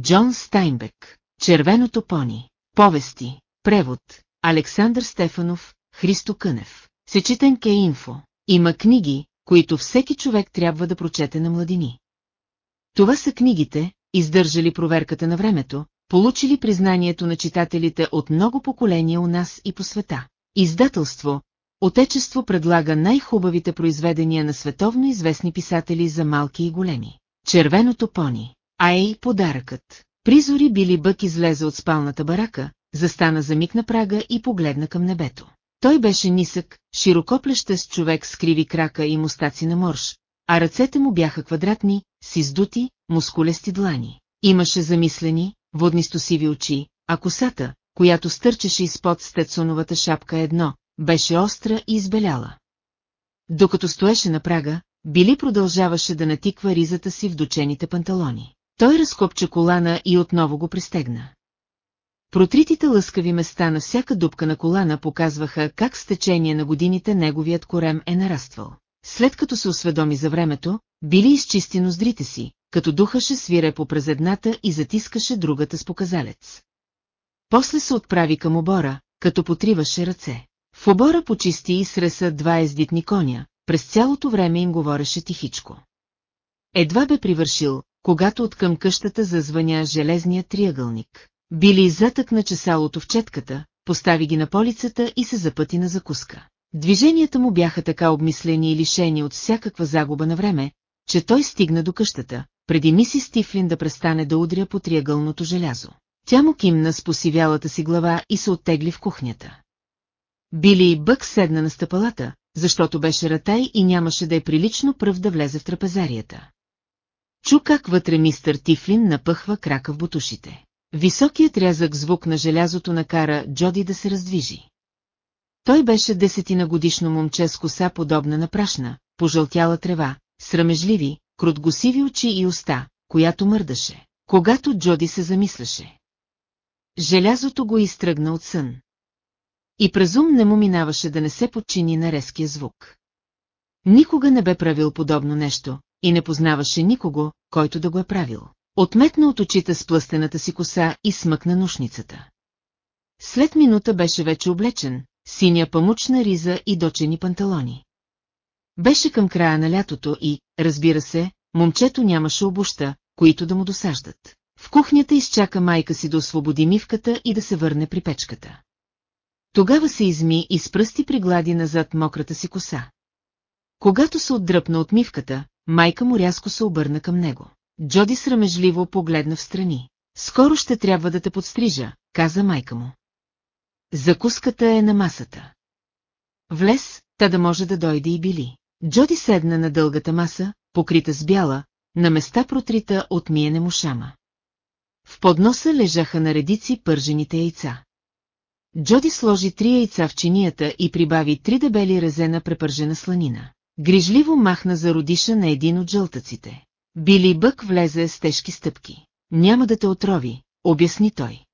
Джон Стайнбек. Червеното пони. Повести. Превод. Александър Стефанов. Христо Кънев. Сечетенке инфо. Има книги, които всеки човек трябва да прочете на младини. Това са книгите, издържали проверката на времето, получили признанието на читателите от много поколения у нас и по света. Издателство Отечество предлага най-хубавите произведения на световно известни писатели за малки и големи. Червеното пони. А ей подаръкът. Призори били бък излезе от спалната барака, застана за миг на прага и погледна към небето. Той беше нисък, широкоплещест човек с криви крака и мустаци на морж, а ръцете му бяха квадратни, с издути, мускулести длани. Имаше замислени, воднистосиви очи, а косата, която стърчеше изпод стецоновата шапка едно, беше остра и избеляла. Докато стоеше на прага, Били продължаваше да натиква ризата си в дочените панталони. Той разкопча колана и отново го пристегна. Протритите лъскави места на всяка дупка на колана показваха как с течение на годините неговият корем е нараствал. След като се осведоми за времето, Били изчисти ноздрите си, като духаше свирепо през едната и затискаше другата с показалец. После се отправи към обора, като потриваше ръце. В обора почисти и среса два ездитни коня, през цялото време им говореше тихичко. Едва бе привършил, когато от към къщата зазвъня железният триъгълник. Били затъкна чесалото в четката, постави ги на полицата и се запъти на закуска. Движенията му бяха така обмислени и лишени от всякаква загуба на време, че той стигна до къщата, преди миси Стифлин да престане да удря по триъгълното желязо. Тя му кимна с посивялата си глава и се оттегли в кухнята. Били и Бък седна на стъпалата, защото беше ратай и нямаше да е прилично пръв да влезе в трапезарията. Чу как вътре мистър Тифлин напъхва крака в бутушите. Високият рязък звук на желязото накара Джоди да се раздвижи. Той беше десетина годишно момче с коса подобна на прашна, пожълтяла трева, срамежливи, кротгосиви очи и уста, която мърдаше, когато Джоди се замисляше. Желязото го изтръгна от сън. И през ум не му минаваше да не се подчини на резкия звук. Никога не бе правил подобно нещо и не познаваше никого, който да го е правил. Отметна от очите с плъстената си коса и смъкна нушницата. След минута беше вече облечен, синя памучна риза и дочени панталони. Беше към края на лятото и, разбира се, момчето нямаше обуща, които да му досаждат. В кухнята изчака майка си да освободи мивката и да се върне при печката. Тогава се изми и с пръсти приглади назад мократа си коса. Когато се отдръпна от мивката, майка му рязко се обърна към него. Джоди срамежливо погледна в страни. Скоро ще трябва да те подстрижа, каза майка му. Закуската е на масата. Влез, та да може да дойде и били. Джоди седна на дългата маса, покрита с бяла, на места протрита от миене мушама. В подноса лежаха на редици пържените яйца. Джоди сложи три яйца в чинията и прибави три дебели резена препържена сланина. Грижливо махна за родиша на един от жълтъците. Били Бък влезе с тежки стъпки. Няма да те отрови, обясни той.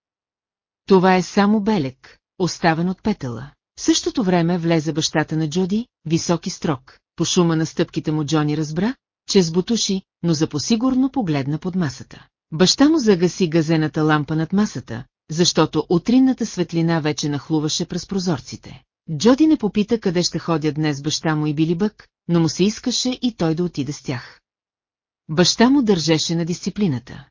Това е само белек, оставен от петъла. В същото време влезе бащата на Джоди, високи строк. По шума на стъпките му Джони разбра, че сбутуши, но за посигурно погледна под масата. Баща му загаси газената лампа над масата, защото утринната светлина вече нахлуваше през прозорците. Джоди не попита къде ще ходят днес баща му и Били Бък, но му се искаше и той да отиде с тях. Баща му държеше на дисциплината.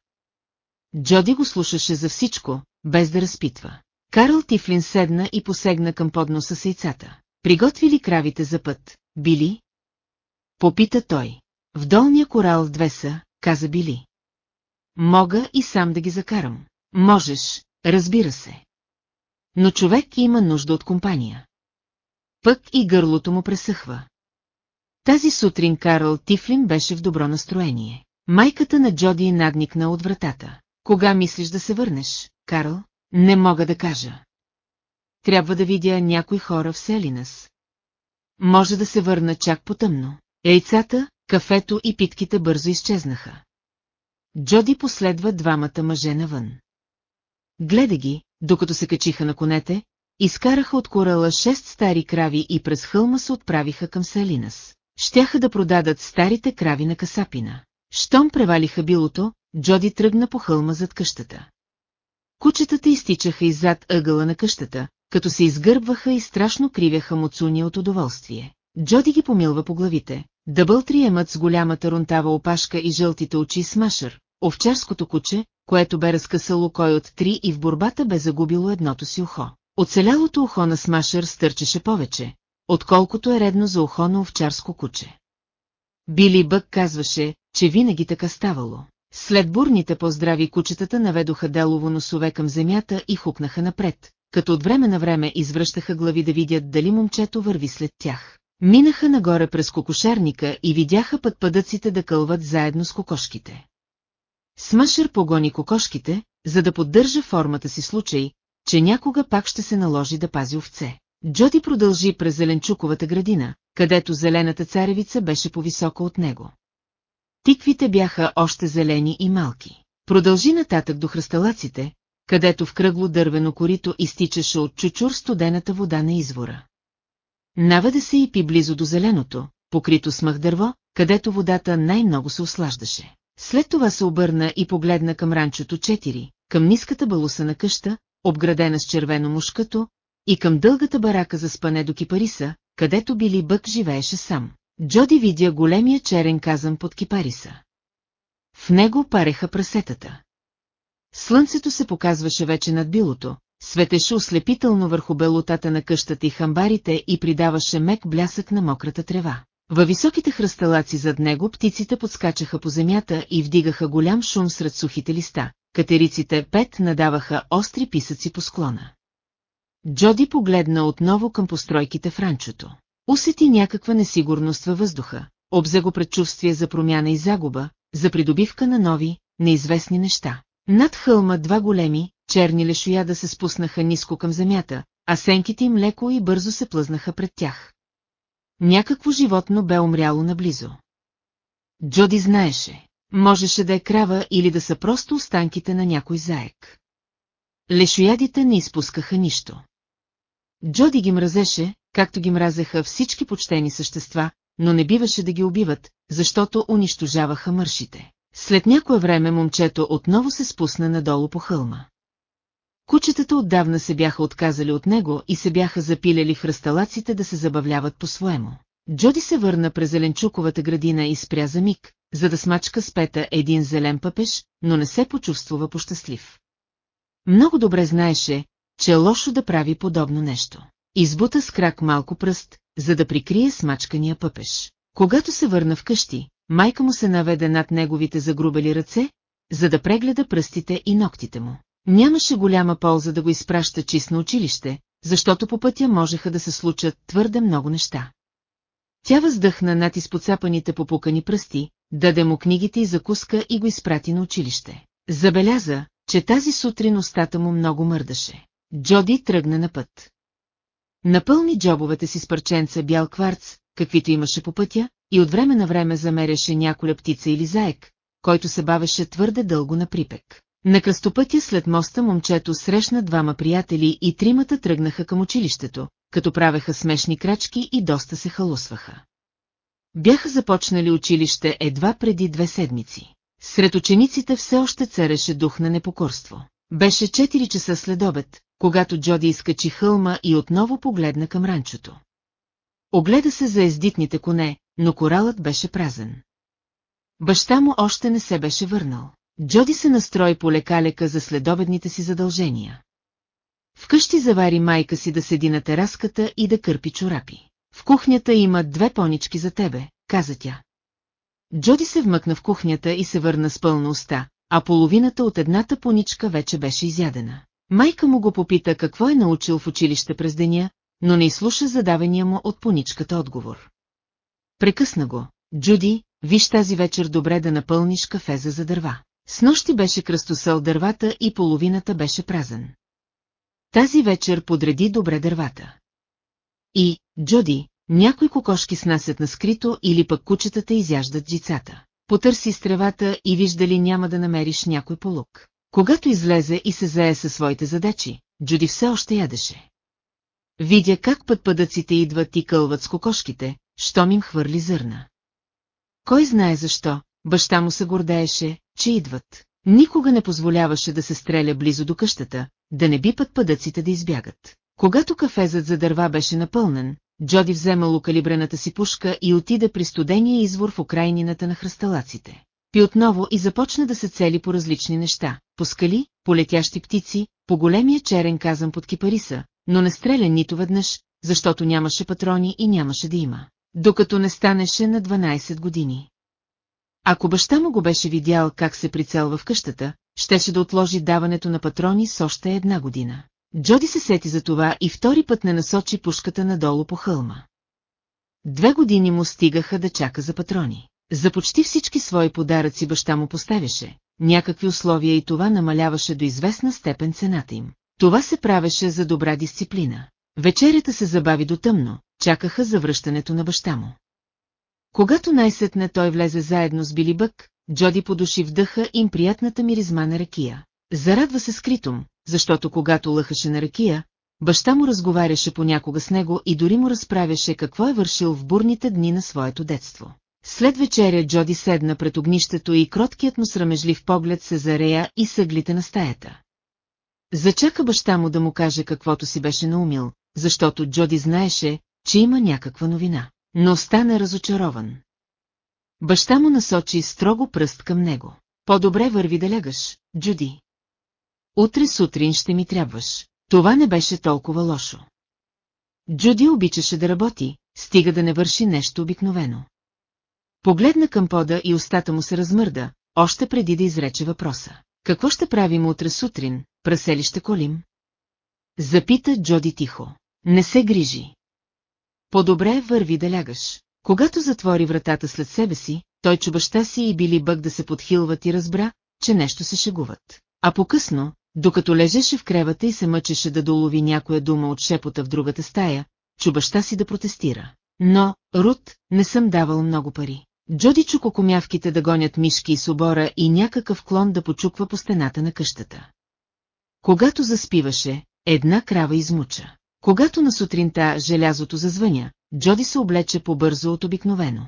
Джоди го слушаше за всичко, без да разпитва. Карл Тифлин седна и посегна към подноса с яйцата. Приготви ли кравите за път, Били? Попита той. В долния корал в две са, каза Били. Мога и сам да ги закарам. Можеш, разбира се. Но човек има нужда от компания. Пък и гърлото му пресъхва. Тази сутрин Карл Тифлин беше в добро настроение. Майката на Джоди надникна от вратата. Кога мислиш да се върнеш, Карл? Не мога да кажа. Трябва да видя някои хора в Селинас. Може да се върна чак потъмно. Яйцата, кафето и питките бързо изчезнаха. Джоди последва двамата мъже навън. Гледа ги, докато се качиха на конете, изкараха от корала шест стари крави и през хълма се отправиха към Селинас. Щяха да продадат старите крави на Касапина. Щом превалиха билото, Джоди тръгна по хълма зад къщата. Кучетата изтичаха иззад ъгъла на къщата, като се изгърбваха и страшно кривяха муцуни от удоволствие. Джоди ги помилва по главите. Дъбъл триемът с голямата рунтава опашка и жълтите очи с машър, овчарското куче, което бе разкъсало кой от три и в борбата бе загубило едното си ухо. Оцелялото ухо на смашър стърчеше повече, отколкото е редно за ухо на овчарско куче. Били Бък казваше, че винаги така ставало. След бурните поздрави кучетата наведоха делово носове към земята и хукнаха напред, като от време на време извръщаха глави да видят дали момчето върви след тях. Минаха нагоре през кокошарника и видяха път пъдъците да кълват заедно с кокошките. Смашър погони кокошките, за да поддържа формата си случай, че някога пак ще се наложи да пази овце. Джоди продължи през зеленчуковата градина, където зелената царевица беше по-висока от него. Тиквите бяха още зелени и малки. Продължи нататък до хръсталаците, където в кръгло дървено корито изтичаше от чучур студената вода на извора. Наведе се и пи близо до зеленото, покрито с мъх дърво, където водата най-много се ослаждаше. След това се обърна и погледна към ранчото 4, към ниската балуса на къща, обградена с червено мушкато, и към дългата барака за спане до кипариса, където Били Бък живееше сам. Джоди видя големия черен казан под кипариса. В него пареха прасетата. Слънцето се показваше вече над билото, светеше ослепително върху белотата на къщата и хамбарите и придаваше мек блясък на мократа трева. Във високите хръсталаци зад него птиците подскачаха по земята и вдигаха голям шум сред сухите листа. Катериците пет надаваха остри писъци по склона. Джоди погледна отново към постройките в ранчото. Усети някаква несигурност във въздуха, обзе го предчувствие за промяна и загуба, за придобивка на нови, неизвестни неща. Над хълма два големи, черни лешояда се спуснаха ниско към земята, а сенките им леко и бързо се плъзнаха пред тях. Някакво животно бе умряло наблизо. Джоди знаеше, можеше да е крава или да са просто останките на някой заек. Лешоядите не изпускаха нищо. Джоди ги мразеше, както ги мразеха всички почтени същества, но не биваше да ги убиват, защото унищожаваха мършите. След някое време момчето отново се спусна надолу по хълма. Кучетата отдавна се бяха отказали от него и се бяха запилели в хръсталаците да се забавляват по-своему. Джоди се върна през зеленчуковата градина и спря за миг, за да смачка с пета един зелен пъпеш, но не се почувствува пощастлив. Много добре знаеше, че е лошо да прави подобно нещо. Избута с крак малко пръст, за да прикрие смачкания пъпеш. Когато се върна вкъщи, майка му се наведе над неговите загрубели ръце, за да прегледа пръстите и ногтите му. Нямаше голяма полза да го изпраща чист на училище, защото по пътя можеха да се случат твърде много неща. Тя въздъхна над изпоцапаните попукани пръсти, даде му книгите и закуска и го изпрати на училище. Забеляза, че тази сутрин устата му много мърдаше. Джоди тръгна на път. Напълни джобовете си с парченца бял кварц, каквито имаше по пътя, и от време на време замеряше няколя птица или заек, който се бавеше твърде дълго на припек. На кръстопътя след моста момчето срещна двама приятели и тримата тръгнаха към училището, като правеха смешни крачки и доста се халусваха. Бяха започнали училище едва преди две седмици. Сред учениците все още цареше дух на непокорство. Беше 4 часа след обед, когато Джоди изкачи хълма и отново погледна към ранчото. Огледа се за ездитните коне, но коралът беше празен. Баща му още не се беше върнал. Джоди се настрои по лекалека за следобедните си задължения. Вкъщи завари майка си да седи на тераската и да кърпи чорапи. В кухнята има две понички за тебе, каза тя. Джоди се вмъкна в кухнята и се върна с пълна уста, а половината от едната поничка вече беше изядена. Майка му го попита какво е научил в училище през деня, но не изслуша задавания му от поничката отговор. Прекъсна го. Джуди, виж тази вечер добре да напълниш кафеза за дърва. С нощи беше кръстосъл дървата и половината беше празен. Тази вечер подреди добре дървата. И, Джоди, някои кокошки снасят на скрито или пък кучетата изяждат джицата. Потърси с и вижда ли няма да намериш някой полук. Когато излезе и се зае със своите задачи, Джуди все още ядеше. Видя как път пъдъците идват и кълват с кокошките, щом им хвърли зърна. Кой знае защо, баща му се гордееше, че идват. Никога не позволяваше да се стреля близо до къщата, да не бипат пъдъците да избягат. Когато кафезът за дърва беше напълнен, Джоди взема локалибрената си пушка и отида при студения извор в окрайнината на хръсталаците. Пи отново и започна да се цели по различни неща, по скали, по летящи птици, по големия черен казан под кипариса, но не стреля нито веднъж, защото нямаше патрони и нямаше да има. Докато не станеше на 12 години. Ако баща му го беше видял как се прицелва в къщата, щеше да отложи даването на патрони с още една година. Джоди се сети за това и втори път не насочи пушката надолу по хълма. Две години му стигаха да чака за патрони. За почти всички свои подаръци баща му поставяше, някакви условия и това намаляваше до известна степен цената им. Това се правеше за добра дисциплина. Вечерята се забави до тъмно, чакаха завръщането на баща му. Когато най-сетне той влезе заедно с Били Бък, Джоди подуши вдъха им приятната миризма на ракия. Зарадва се скритом, защото когато лъхаше на ракия, баща му разговаряше понякога с него и дори му разправяше какво е вършил в бурните дни на своето детство. След вечеря Джоди седна пред огнището и кроткият му срамежлив поглед се зарея и съглите на стаята. Зачака баща му да му каже каквото си беше наумил, защото Джоди знаеше, че има някаква новина, но стана разочарован. Баща му насочи строго пръст към него. По-добре върви да лягаш, Джуди. Утре сутрин ще ми трябваш. Това не беше толкова лошо. Джуди обичаше да работи, стига да не върши нещо обикновено. Погледна към пода и устата му се размърда, още преди да изрече въпроса. Какво ще правим утре сутрин, прасе ще колим? Запита Джоди тихо. Не се грижи. По-добре върви да лягаш. Когато затвори вратата след себе си, той чу баща си и били бък да се подхилват и разбра, че нещо се шегуват. А по-късно, докато лежеше в кревата и се мъчеше да долови някоя дума от шепота в другата стая, чу баща си да протестира. Но, Рут, не съм давал много пари. Джоди чу кокомявките да гонят мишки и собора и някакъв клон да почуква по стената на къщата. Когато заспиваше, една крава измуча. Когато на сутринта желязото зазвъня, Джоди се облече по-бързо от обикновено.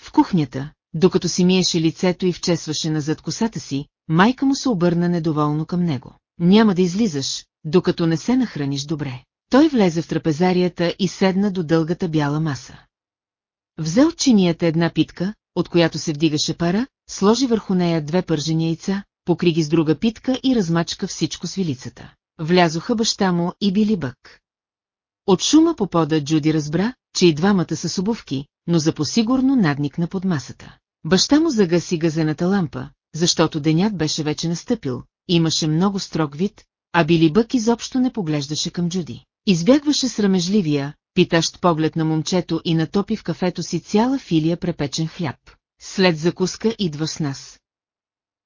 В кухнята, докато си миеше лицето и вчесваше назад косата си, майка му се обърна недоволно към него. Няма да излизаш, докато не се нахраниш добре. Той влезе в трапезарията и седна до дългата бяла маса. Взе от чинията една питка, от която се вдигаше пара, сложи върху нея две пържени яйца, покри ги с друга питка и размачка всичко с вилицата. Влязоха баща му и били бък. От шума по пода Джуди разбра, че и двамата са с обувки, но за посигурно надникна под масата. Баща му загаси газената лампа, защото денят беше вече настъпил, имаше много строг вид, а Били Бък изобщо не поглеждаше към Джуди. Избягваше срамежливия, питащ поглед на момчето и натопи в кафето си цяла филия препечен хляб. След закуска идва с нас.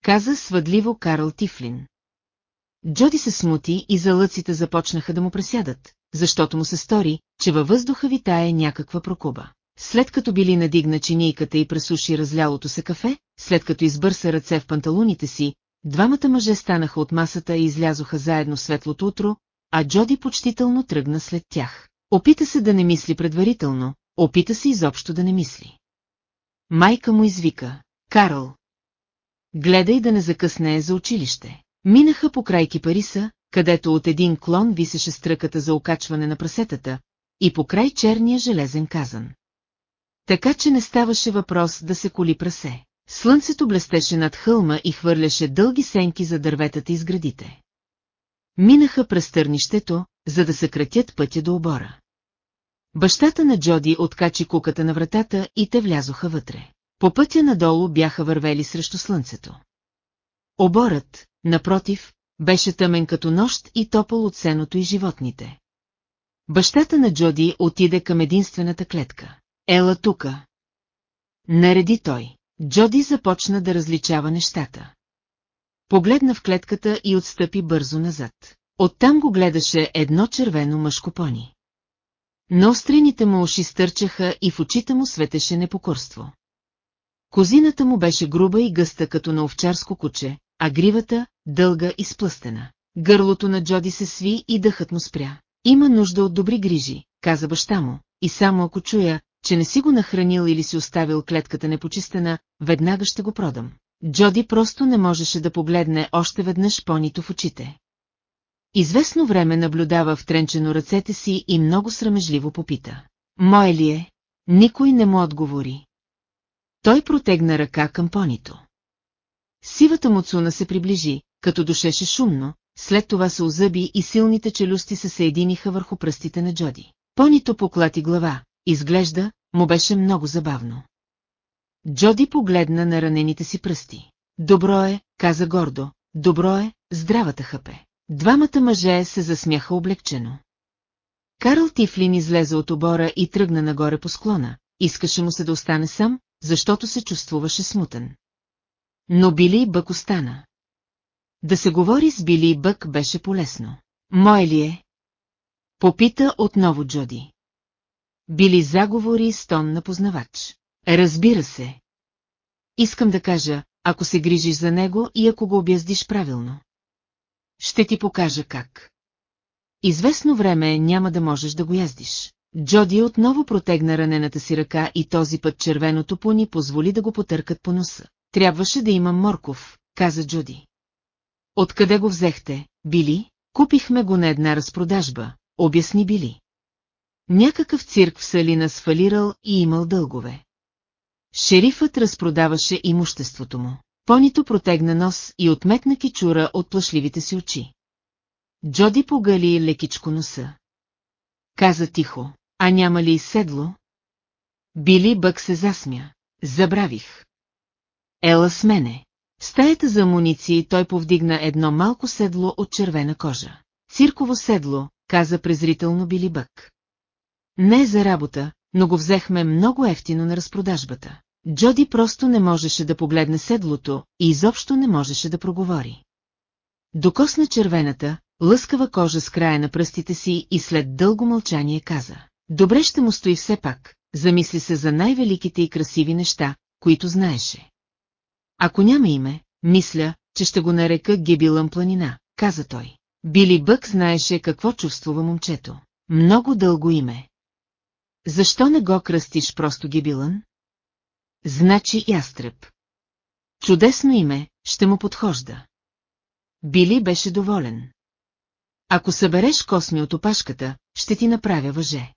Каза свъдливо Карл Тифлин. Джоди се смути и залъците започнаха да му пресядат, защото му се стори, че във въздуха витае някаква прокуба. След като били надигна чинийката и пресуши разлялото се кафе, след като избърса ръце в панталоните си, двамата мъже станаха от масата и излязоха заедно светлото утро, а Джоди почтително тръгна след тях. Опита се да не мисли предварително, опита се изобщо да не мисли. Майка му извика, Карл. Гледай да не закъснее за училище. Минаха по край кипариса, където от един клон висеше стръката за окачване на прасетата, и по край черния железен казан. Така че не ставаше въпрос да се коли прасе. Слънцето блестеше над хълма и хвърляше дълги сенки за дърветата из градите. Минаха през търнището, за да съкратят пътя до обора. Бащата на Джоди откачи куката на вратата и те влязоха вътре. По пътя надолу бяха вървели срещу слънцето. Оборът, напротив, беше тъмен като нощ и топъл от сеното и животните. Бащата на Джоди отиде към единствената клетка. Ела тука. Нареди той. Джоди започна да различава нещата. Погледна в клетката и отстъпи бързо назад. Оттам го гледаше едно червено мъжко пони. На острините му уши стърчаха и в очите му светеше непокорство. Козината му беше груба и гъста като на овчарско куче, а гривата – дълга и сплъстена. Гърлото на Джоди се сви и дъхът му спря. Има нужда от добри грижи, каза баща му, и само ако чуя, че не си го нахранил или си оставил клетката непочистена, веднага ще го продам. Джоди просто не можеше да погледне още веднъж понито в очите. Известно време наблюдава втренчено ръцете си и много срамежливо попита. Мое ли е? Никой не му отговори. Той протегна ръка към понито. Сивата му цуна се приближи, като душеше шумно, след това се озъби и силните челюсти се съединиха върху пръстите на Джоди. Понито поклати глава, изглежда, му беше много забавно. Джоди погледна на ранените си пръсти. Добро е, каза гордо, добро е, здравата хъпе. Двамата мъже се засмяха облегчено. Карл Тифлин излезе от обора и тръгна нагоре по склона. Искаше му се да остане сам, защото се чувствуваше смутен. Но Били Бък остана. Да се говори с Били Бък беше полезно. Мое ли е? Попита отново Джоди. Били заговори с тон на познавач. Разбира се. Искам да кажа, ако се грижиш за него и ако го обяздиш правилно. Ще ти покажа как. Известно време няма да можеш да го яздиш. Джоди отново протегна ранената си ръка и този път червеното пони позволи да го потъркат по носа. Трябваше да имам морков, каза Джоди. Откъде го взехте, Били? Купихме го на една разпродажба, обясни Били. Някакъв цирк в Салина свалирал и имал дългове. Шерифът разпродаваше имуществото му. Понито протегна нос и отметна кичура от плашливите си очи. Джоди погали лекичко носа. Каза тихо, а няма ли седло? Били Бък се засмя. Забравих. Ела с мене. В стаята за амуниции той повдигна едно малко седло от червена кожа. Цирково седло, каза презрително Били Бък. Не е за работа, но го взехме много ефтино на разпродажбата. Джоди просто не можеше да погледне седлото и изобщо не можеше да проговори. Докосна червената, лъскава кожа с края на пръстите си и след дълго мълчание каза. Добре ще му стои все пак, замисли се за най-великите и красиви неща, които знаеше. Ако няма име, мисля, че ще го нарека Гибилън планина, каза той. Били Бък знаеше какво чувствува момчето. Много дълго име. Защо не го кръстиш просто Гибилън? Значи ястреб. Чудесно име, ще му подхожда. Били беше доволен. Ако събереш косми от опашката, ще ти направя въже.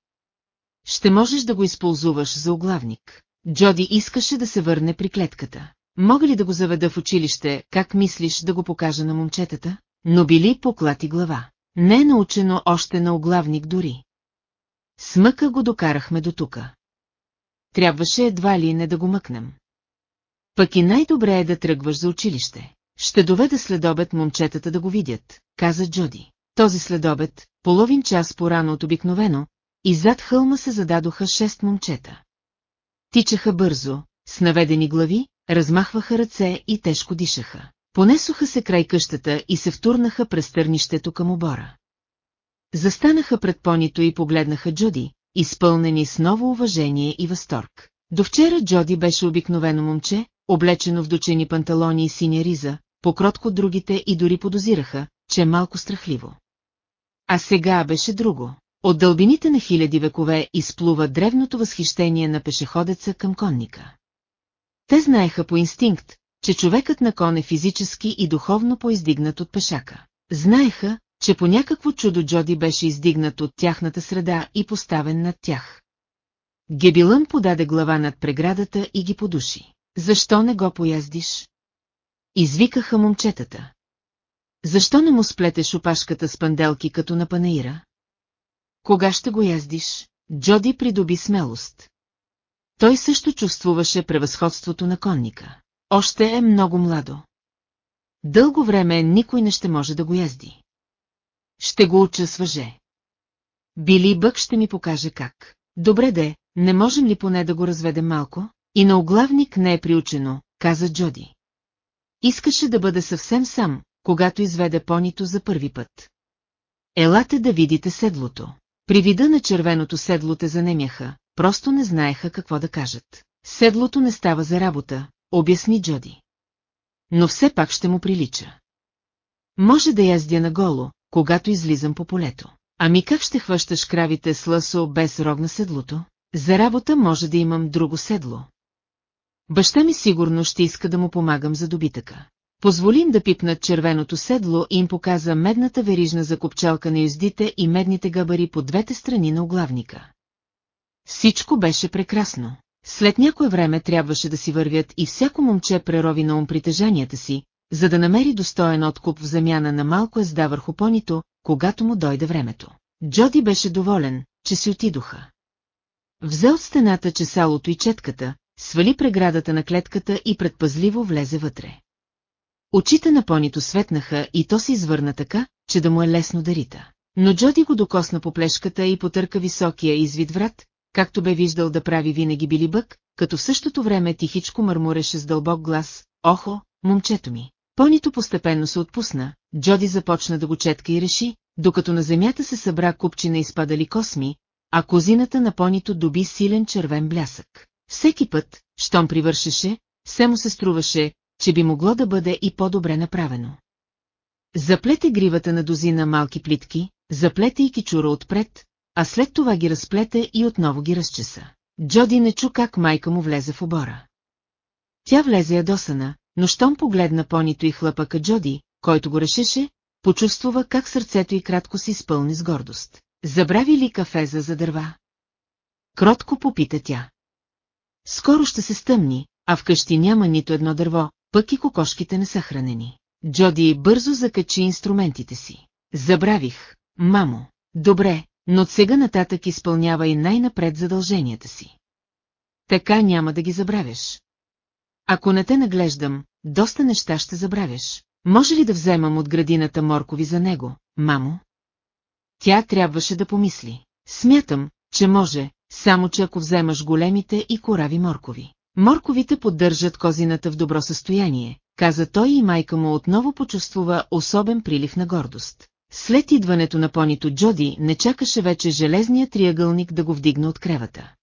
Ще можеш да го използваш за оглавник. Джоди искаше да се върне при клетката. Мога ли да го заведа в училище, как мислиш да го покажа на момчетата? Но Били поклати глава. Не е научено още на оглавник дори. Смъка го докарахме до тука. Трябваше едва ли не да го мъкнем. Пък и най-добре е да тръгваш за училище. Ще доведа следобед момчетата да го видят, каза Джоди. Този следобед, половин час порано от обикновено, и зад хълма се зададоха шест момчета. Тичаха бързо, с наведени глави, размахваха ръце и тежко дишаха. Понесоха се край къщата и се втурнаха през търнището към обора. Застанаха пред понито и погледнаха Джоди, изпълнени с ново уважение и възторг. До вчера Джоди беше обикновено момче, облечено в дочени панталони и синя риза, покротко от другите и дори подозираха, че е малко страхливо. А сега беше друго. От дълбините на хиляди векове изплува древното възхищение на пешеходеца към конника. Те знаеха по инстинкт, че човекът на кон е физически и духовно поиздигнат от пешака. Знаеха, че по някакво чудо Джоди беше издигнат от тяхната среда и поставен над тях. Гебилън подаде глава над преградата и ги подуши. Защо не го пояздиш? Извикаха момчетата. Защо не му сплетеш опашката с панделки като на панаира? Кога ще го яздиш? Джоди придоби смелост. Той също чувствуваше превъзходството на конника. Още е много младо. Дълго време никой не ще може да го язди. Ще го уча с въже. Били Бък ще ми покаже как. Добре де, не можем ли поне да го разведем малко? И на оглавник не е приучено, каза Джоди. Искаше да бъде съвсем сам, когато изведе понито за първи път. Елате да видите седлото. При вида на червеното седло те занемяха, просто не знаеха какво да кажат. Седлото не става за работа, обясни Джоди. Но все пак ще му прилича. Може да яздя наголо, когато излизам по полето. Ами как ще хващаш кравите с лъсо без рог на седлото? За работа може да имам друго седло. Баща ми сигурно ще иска да му помагам за добитъка. Позволим да пипнат червеното седло и им показа медната верижна закопчалка на юздите и медните габари по двете страни на оглавника. Всичко беше прекрасно. След някое време трябваше да си вървят и всяко момче прерови на ум притежанията си, за да намери достоен откуп в замяна на малко езда върху понито, когато му дойде времето. Джоди беше доволен, че си отидоха. Взе от стената чесалото и четката, свали преградата на клетката и предпазливо влезе вътре. Очите на понито светнаха и то се извърна така, че да му е лесно да рита. Но Джоди го докосна по плешката и потърка високия извид врат, както бе виждал да прави винаги били бък, като в същото време тихичко мърмуреше с дълбок глас, «Охо, момчето ми!» Понито постепенно се отпусна, Джоди започна да го четка и реши, докато на земята се събра купчина изпадали косми, а козината на понито доби силен червен блясък. Всеки път, щом привършеше, все му се струваше, че би могло да бъде и по-добре направено. Заплете гривата на дозина малки плитки, заплете и кичура отпред, а след това ги разплете и отново ги разчеса. Джоди не чу как майка му влезе в обора. Тя влезе ядосана, но щом погледна понито и хлъпака Джоди, който го решеше, почувствува как сърцето й кратко се изпълни с гордост. Забрави ли кафеза за дърва? Кротко попита тя. Скоро ще се стъмни, а вкъщи няма нито едно дърво, пък и кокошките не са хранени. Джоди бързо закачи инструментите си. Забравих, мамо. Добре, но от сега нататък изпълнява и най-напред задълженията си. Така няма да ги забравяш. Ако не те наглеждам, доста неща ще забравяш. Може ли да вземам от градината моркови за него, мамо? Тя трябваше да помисли. Смятам, че може, само че ако вземаш големите и корави моркови. Морковите поддържат козината в добро състояние, каза той и майка му отново почувствува особен прилив на гордост. След идването на понито Джоди не чакаше вече железния триъгълник да го вдигне от кревата.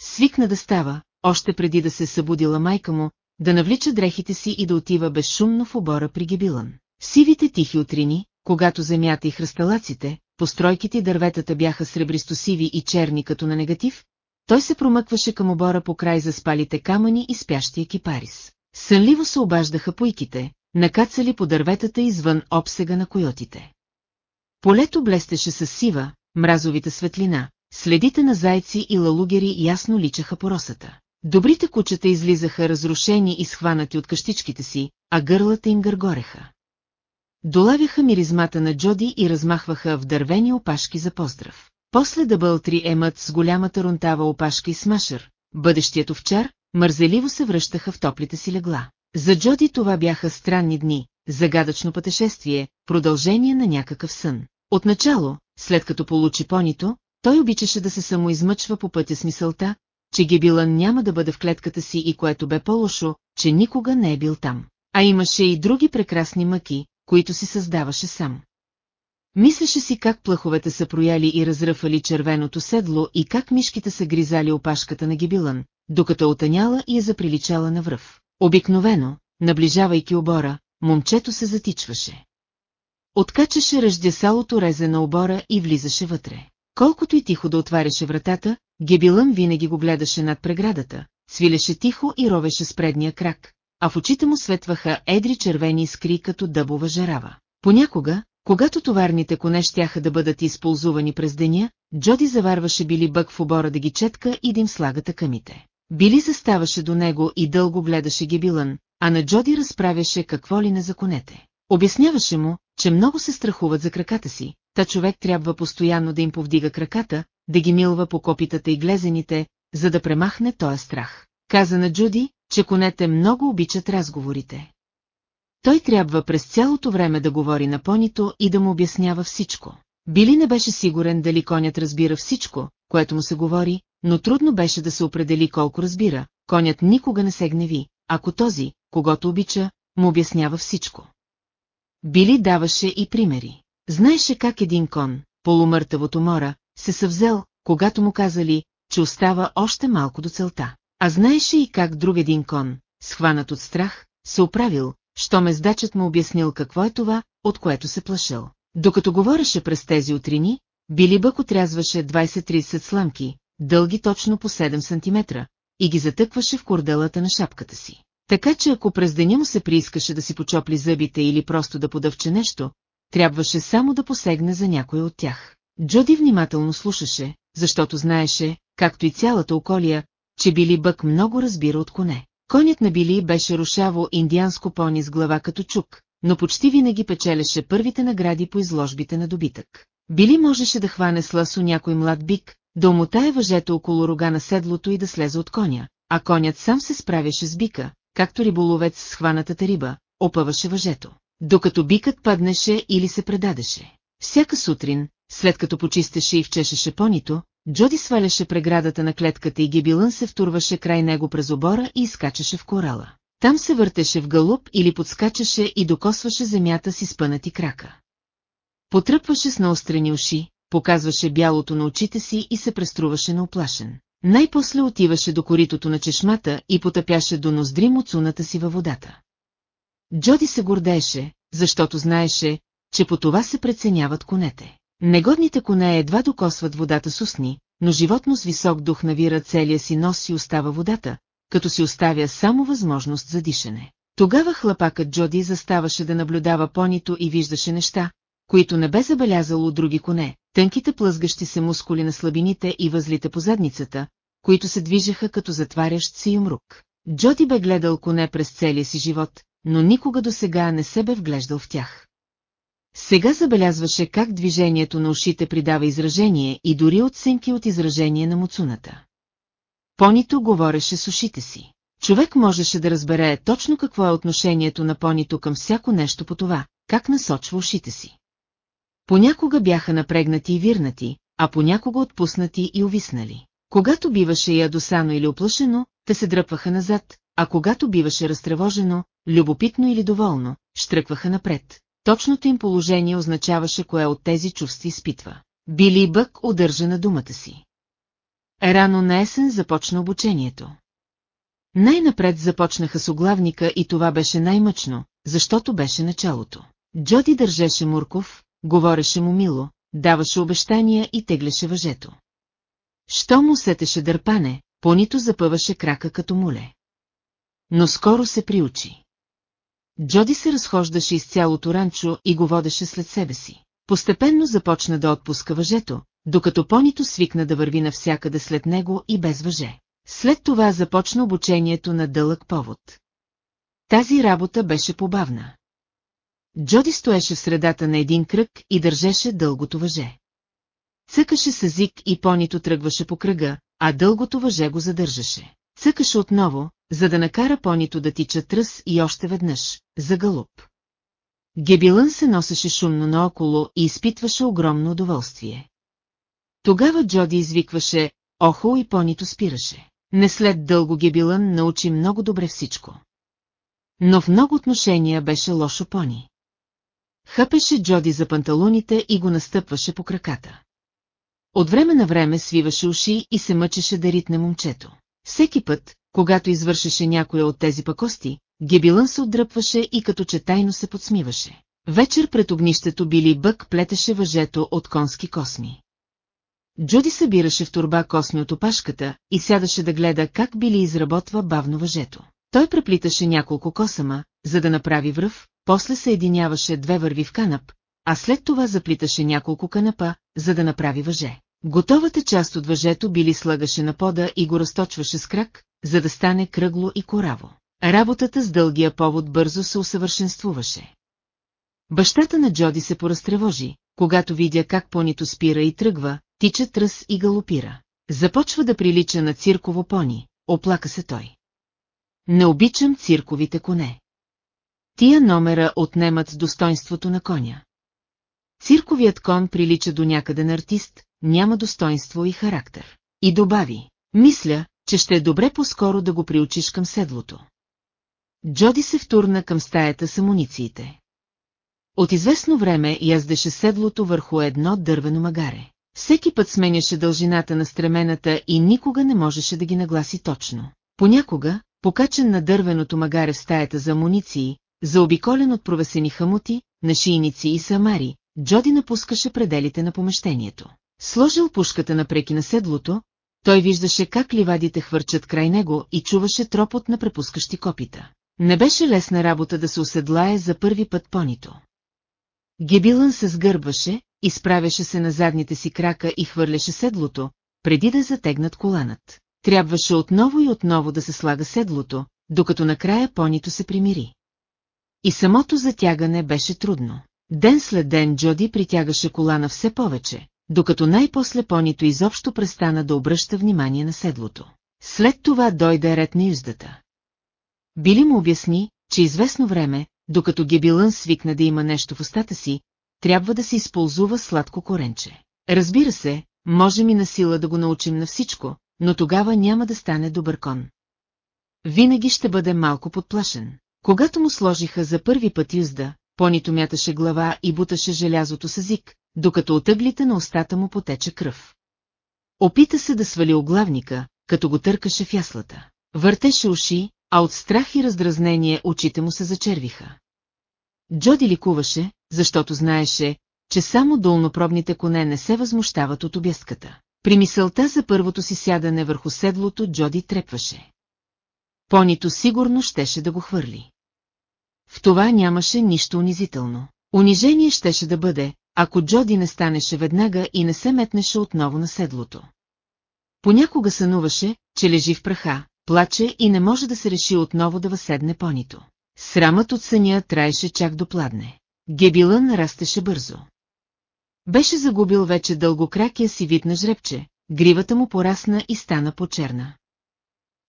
Свикна да става, още преди да се събудила майка му, да навлича дрехите си и да отива безшумно в обора при Гебилан. Сивите тихи утрини, когато земята и хръсталаците, постройките и дърветата бяха сребристо-сиви и черни като на негатив, той се промъкваше към обора по край за спалите камъни и спящия кипарис. Сънливо се обаждаха пойките, накацали по дърветата извън обсега на койотите. Полето блестеше с сива, мразовита светлина, следите на зайци и лалугери ясно личаха по росата. Добрите кучета излизаха разрушени и схванати от къщичките си, а гърлата им гъргореха. Долавяха миризмата на Джоди и размахваха в дървени опашки за поздрав. После да бълтри емът с голямата рунтава опашка и смашър, бъдещият овчар, мързеливо се връщаха в топлите си легла. За Джоди това бяха странни дни, загадъчно пътешествие, продължение на някакъв сън. Отначало, след като получи понито, той обичаше да се самоизмъчва по пътя с мисълта, че Гебилан няма да бъде в клетката си и което бе по-лошо, че никога не е бил там. А имаше и други прекрасни мъки, които си създаваше сам. Мислеше си как плъховете са прояли и разръфали червеното седло и как мишките са гризали опашката на Гибилан, докато отъняла и е заприличала на връв. Обикновено, наближавайки обора, момчето се затичваше. Откачаше ръждясалото резе на обора и влизаше вътре. Колкото и тихо да отваряше вратата, Гебилън винаги го гледаше над преградата, свилеше тихо и ровеше с предния крак, а в очите му светваха едри червени искри като дъбова жарава. Понякога, когато товарните коне щяха да бъдат използвани през деня, Джоди заварваше Били Бък в обора да ги четка и да им слага тъкамите. Били заставаше до него и дълго гледаше Гебилън, а на Джоди разправяше какво ли не за конете. Обясняваше му, че много се страхуват за краката си, та човек трябва постоянно да им повдига краката, да ги милва по копитата и глезените, за да премахне този страх. Каза на Джуди, че конете много обичат разговорите. Той трябва през цялото време да говори на понито и да му обяснява всичко. Били не беше сигурен дали конят разбира всичко, което му се говори, но трудно беше да се определи колко разбира, конят никога не се гневи, ако този, когато обича, му обяснява всичко. Били даваше и примери. Знаеше как един кон, полумъртъв от умора, се съвзел, когато му казали, че остава още малко до целта. А знаеше и как друг един кон, схванат от страх, се оправил, що мездачът му обяснил какво е това, от което се плашил. Докато говореше през тези утрини, Били Бък отрязваше 20-30 сламки, дълги точно по 7 см, и ги затъкваше в корделата на шапката си. Така че ако през деня му се приискаше да си почопли зъбите или просто да подъвче нещо, трябваше само да посегне за някой от тях. Джоди внимателно слушаше, защото знаеше, както и цялата околия, че Били Бък много разбира от коне. Конят на Били беше рушаво индианско пони с глава като чук, но почти винаги печелеше първите награди по изложбите на добитък. Били можеше да хване с ласо някой млад бик, да омотае въжето около рога на седлото и да слезе от коня, а конят сам се справяше с бика, както риболовец с хванатата риба, опъваше въжето, докато бикът паднеше или се предадеше. Всяка сутрин, след като почистеше и вчешеше понито, Джоди сваляше преградата на клетката и Гебилън се втурваше край него през обора и изкачаше в корала. Там се въртеше в галуп или подскачаше и докосваше земята си с пънати крака. Потръпваше с наострени уши, показваше бялото на очите си и се преструваше на оплашен. Най-после отиваше до коритото на чешмата и потъпяше до ноздри муцуната си във водата. Джоди се гордееше, защото знаеше, че по това се преценяват конете. Негодните коне едва докосват водата с устни, но животно с висок дух навира целия си нос и остава водата, като си оставя само възможност за дишане. Тогава хлапакът Джоди заставаше да наблюдава понито и виждаше неща, които не бе забелязало от други коне, тънките плъзгащи се мускули на слабините и възлите по задницата, които се движеха като затварящ си юмрук. Джоди бе гледал коне през целия си живот, но никога до сега не се бе вглеждал в тях. Сега забелязваше как движението на ушите придава изражение и дори оценки от изражение на муцуната. Понито говореше с ушите си. Човек можеше да разбере точно какво е отношението на понито към всяко нещо по това, как насочва ушите си. Понякога бяха напрегнати и вирнати, а понякога отпуснати и увиснали. Когато биваше ядосано или оплашено, те се дръпваха назад, а когато биваше разтревожено, любопитно или доволно, штръкваха напред. Точното им положение означаваше кое от тези чувства изпитва. Били Бък удържа на думата си. Рано на есен започна обучението. Най-напред започнаха с оглавника и това беше най-мъчно, защото беше началото. Джоди държеше Мурков, говореше му мило, даваше обещания и теглеше въжето. Що му сетеше дърпане, понито запъваше крака като муле. Но скоро се приучи. Джоди се разхождаше из цялото ранчо и го водеше след себе си. Постепенно започна да отпуска въжето, докато понито свикна да върви навсякъде след него и без въже. След това започна обучението на дълъг повод. Тази работа беше побавна. Джоди стоеше в средата на един кръг и държеше дългото въже. Цъкаше с език и понито тръгваше по кръга, а дългото въже го задържаше. Цъкаше отново, за да накара понито да тича тръс и още веднъж, за галуп. Гебилън се носеше шумно наоколо и изпитваше огромно удоволствие. Тогава Джоди извикваше «Охо» и понито спираше. Не след дълго Гебилън научи много добре всичко. Но в много отношения беше лошо пони. Хъпеше Джоди за панталоните и го настъпваше по краката. От време на време свиваше уши и се мъчеше да ритне момчето. Всеки път, когато извършеше някоя от тези пакости, Гебилън се отдръпваше и като че тайно се подсмиваше. Вечер пред огнището Били Бък плетеше въжето от конски косми. Джуди събираше в турба косми от опашката и сядаше да гледа как Били изработва бавно въжето. Той преплиташе няколко косама, за да направи връв, после съединяваше две върви в канап, а след това заплиташе няколко канапа, за да направи въже. Готовата част от въжето били слагаше на пода и го разточваше с крак, за да стане кръгло и кораво. Работата с дългия повод бързо се усъвършенствуваше. Бащата на Джоди се поразтревожи, когато видя как понито спира и тръгва, тича тръс и галопира. Започва да прилича на цирково пони, оплака се той. Не обичам цирковите коне. Тия номера отнемат достоинството на коня. Цирковият кон прилича до някъде на артист, няма достоинство и характер. И добави, мисля, че ще е добре по-скоро да го приучиш към седлото. Джоди се втурна към стаята с амунициите. От известно време яздеше седлото върху едно дървено магаре. Всеки път сменяше дължината на стремената и никога не можеше да ги нагласи точно. Понякога, покачен на дървеното магаре в стаята за амуниции, заобиколен от провесени хамути, нашийници и самари, Джоди напускаше пределите на помещението. Сложил пушката напреки на седлото, той виждаше как ливадите хвърчат край него и чуваше тропот на препускащи копита. Не беше лесна работа да се оседлае за първи път понито. Гебилън се сгърбваше, изправяше се на задните си крака и хвърляше седлото, преди да затегнат коланът. Трябваше отново и отново да се слага седлото, докато накрая понито се примири. И самото затягане беше трудно. Ден след ден Джоди притягаше колана все повече, докато най-после понито изобщо престана да обръща внимание на седлото. След това дойде ред на юздата. Били му обясни, че известно време, докато Гебилън свикна да има нещо в устата си, трябва да се използва сладко коренче. Разбира се, можем и на сила да го научим на всичко, но тогава няма да стане добър кон. Винаги ще бъде малко подплашен. Когато му сложиха за първи път юзда, понито мяташе глава и буташе желязото с език, докато от ъглите на устата му потече кръв. Опита се да свали оглавника, като го търкаше в яслата. Въртеше уши, а от страх и раздразнение очите му се зачервиха. Джоди ликуваше, защото знаеше, че само долнопробните коне не се възмущават от обяската. При мисълта за първото си сядане върху седлото Джоди трепваше. Понито сигурно щеше да го хвърли. В това нямаше нищо унизително. Унижение щеше да бъде, ако Джоди не станеше веднага и не се метнеше отново на седлото. Понякога сънуваше, че лежи в праха, плаче и не може да се реши отново да възседне понито. Срамът от съня траеше чак до пладне. Гебилън растеше бързо. Беше загубил вече дългокракия си вид на жребче, гривата му порасна и стана по-черна.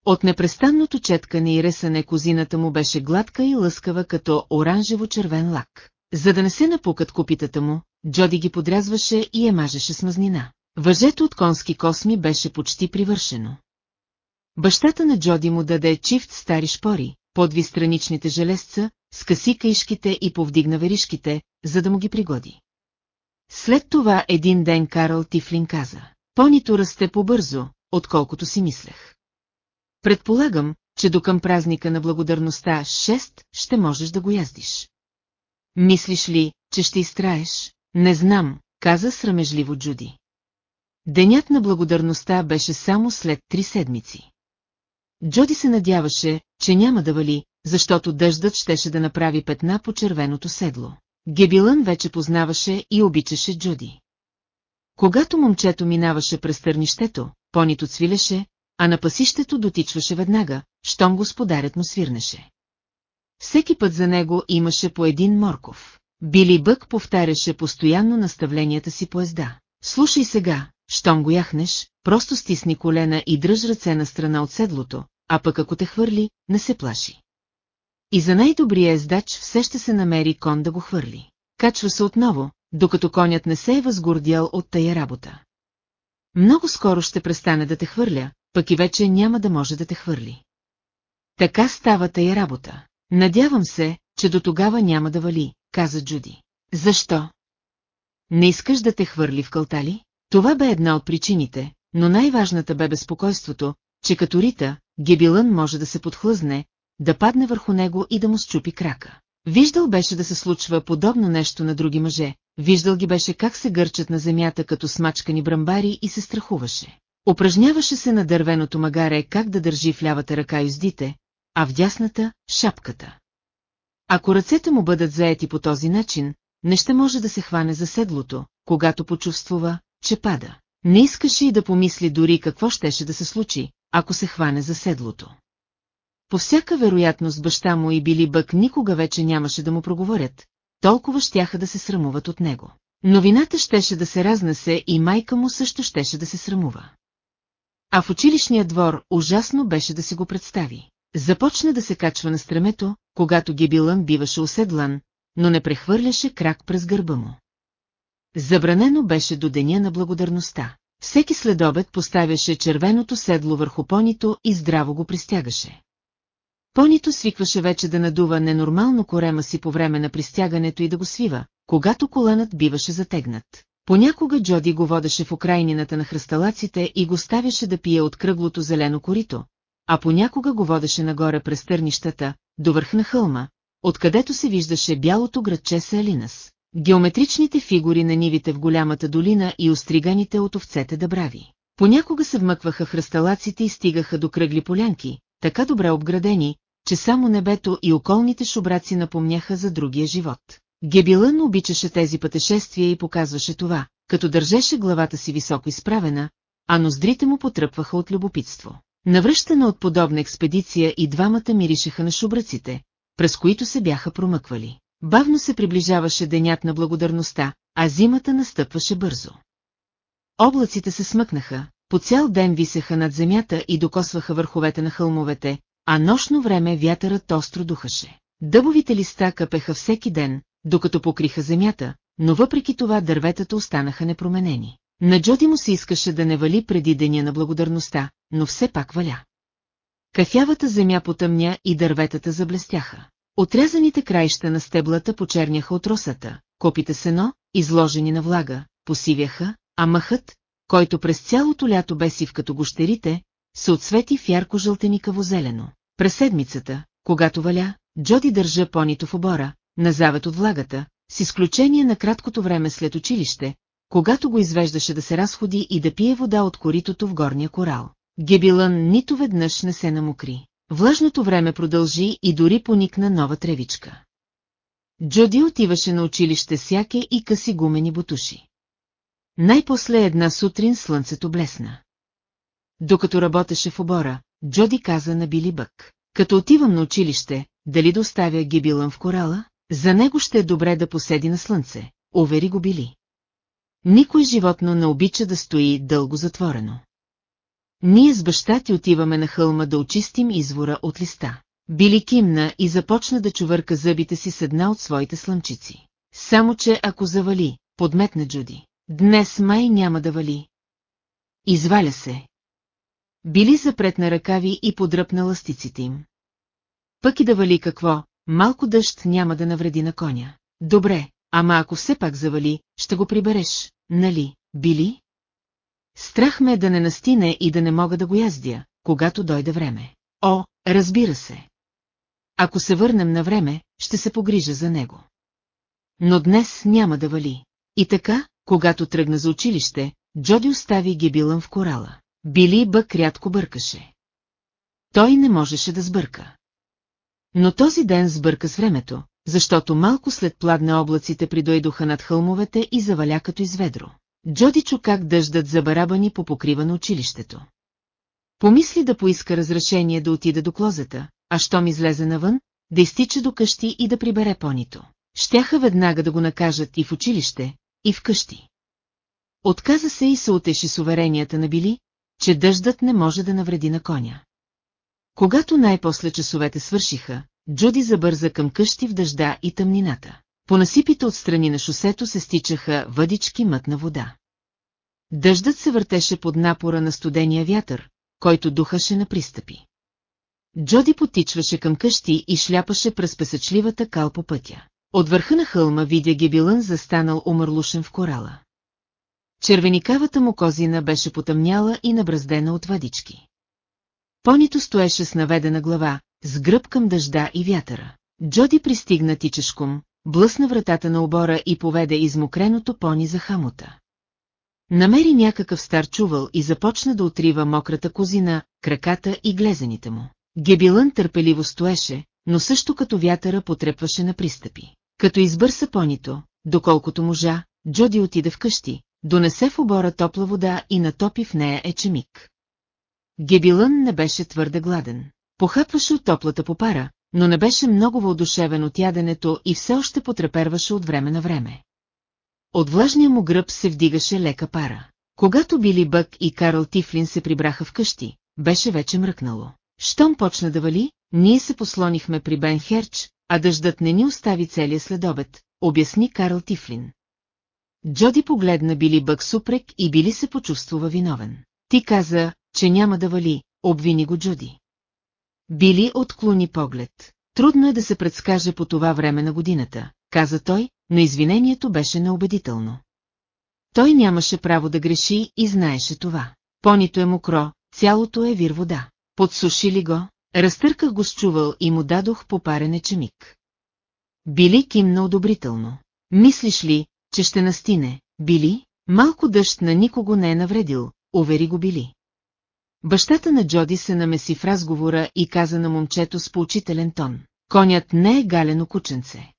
От непрестанното четкане и ресане козината му беше гладка и лъскава като оранжево-червен лак. За да не се напукат копитата му, Джоди ги подрязваше и я мажеше с мазнина. Въжето от конски косми беше почти привършено. Бащата на Джоди му даде чифт стари шпори, подви страничните железца, скъси каишките и повдигна веришките, за да му ги пригоди. След това един ден Карл Тифлин каза, понито расте по-бързо, отколкото си мислех. Предполагам, че до към празника на благодарността 6 ще можеш да го яздиш. Мислиш ли, че ще изтраеш? Не знам, каза срамежливо Джуди. Денят на благодарността беше само след три седмици. Джоди се надяваше, че няма да вали, защото дъждът щеше да направи петна по червеното седло. Гебилън вече познаваше и обичаше Джуди. Когато момчето минаваше през търнището, понито цвилеше, а на пасището дотичваше веднага, щом господарят му свирнеше. Всеки път за него имаше по един морков. Били Бък повтаряше постоянно наставленията си по езда. Слушай сега, щом го яхнеш, просто стисни колена и дръж ръце на страна от седлото, а пък ако те хвърли, не се плаши. И за най-добрия ездач все ще се намери кон да го хвърли. Качва се отново, докато конят не се е възгордял от тая работа. Много скоро ще престане да те хвърля, пък и вече няма да може да те хвърли. Така става тая работа. Надявам се, че до тогава няма да вали, каза Джуди. Защо? Не искаш да те хвърли в кълтали? Това бе една от причините, но най-важната бе безпокойството, че като Рита, Гебилън може да се подхлъзне, да падне върху него и да му щупи крака. Виждал беше да се случва подобно нещо на други мъже, виждал ги беше как се гърчат на земята като смачкани брамбари и се страхуваше. Упражняваше се на дървеното магаре как да държи в лявата ръка юздите, а в дясната – шапката. Ако ръцете му бъдат заети по този начин, не ще може да се хване за седлото, когато почувствува, че пада. Не искаше и да помисли дори какво щеше да се случи, ако се хване за седлото. По всяка вероятност баща му и Били Бък никога вече нямаше да му проговорят, толкова щяха да се срамуват от него. Новината щеше да се разнесе и майка му също щеше да се срамува. А в училищния двор ужасно беше да си го представи. Започна да се качва на стремето, когато Гебилън биваше оседлан, но не прехвърляше крак през гърба му. Забранено беше до деня на благодарността. Всеки следобед поставяше червеното седло върху понито и здраво го пристягаше. Понито свикваше вече да надува ненормално корема си по време на пристягането и да го свива, когато коланът биваше затегнат. Понякога Джоди го водеше в окрайнината на хръсталаците и го ставяше да пие от кръглото зелено корито, а понякога го водеше нагоре през търнищата, до върх на хълма, откъдето се виждаше бялото градче Салинас, геометричните фигури на нивите в голямата долина и остриганите от овцете дъбрави. Понякога се вмъкваха хръсталаците и стигаха до кръгли полянки, така добре обградени, че само небето и околните шубраци напомняха за другия живот. Гебилън обичаше тези пътешествия и показваше това, като държеше главата си високо изправена, а ноздрите му потръпваха от любопитство. Навръщана от подобна експедиция и двамата миришеха на шубраците, през които се бяха промъквали. Бавно се приближаваше денят на благодарността, а зимата настъпваше бързо. Облаците се смъкнаха, по цял ден висеха над земята и докосваха върховете на хълмовете, а нощно време вятърът остро духаше. Дъбовите листа капеха всеки ден, докато покриха земята, но въпреки това дърветата останаха непроменени. На Джоди му се искаше да не вали преди деня на благодарността, но все пак валя. Кафявата земя потъмня и дърветата заблестяха. Отрязаните краища на стеблата почерняха от росата, копите сено, изложени на влага, посивяха, а мъхът, който през цялото лято бе сив като гощерите, се отсвети в ярко-жълтеникаво зелено. През седмицата, когато валя, Джоди държа понито в обора, на завет от влагата, с изключение на краткото време след училище, когато го извеждаше да се разходи и да пие вода от коритото в горния корал. Гебилън нито веднъж не се намокри. Влажното време продължи и дори поникна нова тревичка. Джоди отиваше на училище сяке и къси гумени бутуши. Най-после една сутрин слънцето блесна. Докато работеше в обора, Джоди каза на Били Бък. Като отивам на училище, дали да оставя Гебилън в корала? За него ще е добре да поседи на слънце, увери го Били. Никой животно не обича да стои дълго затворено. Ние с баща ти отиваме на хълма да очистим извора от листа. Били кимна и започна да чувърка зъбите си с една от своите слънчици. Само че ако завали, подметна Джуди. Днес май няма да вали. Изваля се. Били запретна ръкави и подръпна ластиците им. Пък и да вали какво, малко дъжд няма да навреди на коня. Добре, ама ако все пак завали, ще го прибереш, нали, Били? Страх ме е да не настине и да не мога да го яздя, когато дойде време. О, разбира се. Ако се върнем на време, ще се погрижа за него. Но днес няма да вали. И така, когато тръгна за училище, Джоди остави Гебилън в корала. Били бък рядко бъркаше. Той не можеше да сбърка. Но този ден сбърка с времето, защото малко след пладне облаците придойдоха над хълмовете и заваля като изведро. Джоди чу как дъждът забарабани по покрива на училището. Помисли да поиска разрешение да отида до клозета, а щом излезе навън, да изтича до къщи и да прибере понито. Щяха веднага да го накажат и в училище, и в къщи. Отказа се и се отеши с уверенията на Били, че дъждът не може да навреди на коня. Когато най-после часовете свършиха, Джуди забърза към къщи в дъжда и тъмнината. По насипите от страни на шосето се стичаха въдички мътна вода. Дъждът се въртеше под напора на студения вятър, който духаше на пристъпи. Джоди потичваше към къщи и шляпаше през песъчливата кал по пътя. От върха на хълма видя Гебилън застанал умърлушен в корала. Червеникавата му козина беше потъмняла и набраздена от въдички. Понито стоеше с наведена глава, с гръб към дъжда и вятъра. Джоди пристигна тичешком, блъсна вратата на обора и поведе измокреното пони за хамота. Намери някакъв стар чувал и започна да отрива мократа козина, краката и глезените му. Гебилън търпеливо стоеше, но също като вятъра потрепваше на пристъпи. Като избърса понито, доколкото можа, Джоди отиде вкъщи, донесе в обора топла вода и натопи в нея ечемик. Гебилън не беше твърде гладен. Похъпваше от топлата попара, но не беше много въодушевен от яденето и все още потреперваше от време на време. От влажния му гръб се вдигаше лека пара. Когато Били Бък и Карл Тифлин се прибраха вкъщи, беше вече мръкнало. Щом почна да вали, ние се послонихме при Бен Херч, а дъждът не ни остави целия следобед, обясни Карл Тифлин. Джоди погледна Били Бък супрек и Били се почувствува виновен. Ти каза, че няма да вали, обвини го Джуди. Били отклони поглед. Трудно е да се предскаже по това време на годината, каза той, но извинението беше неубедително. Той нямаше право да греши и знаеше това. Понито е мокро, цялото е вир вода. Подсуши го? Разтърках го с чувал и му дадох попарен ечемик. Били кимна одобрително. Мислиш ли, че ще настине, Били? Малко дъжд на никого не е навредил, увери го били. Бащата на Джоди се намеси в разговора и каза на момчето с поучителен тон. Конят не е галено кученце.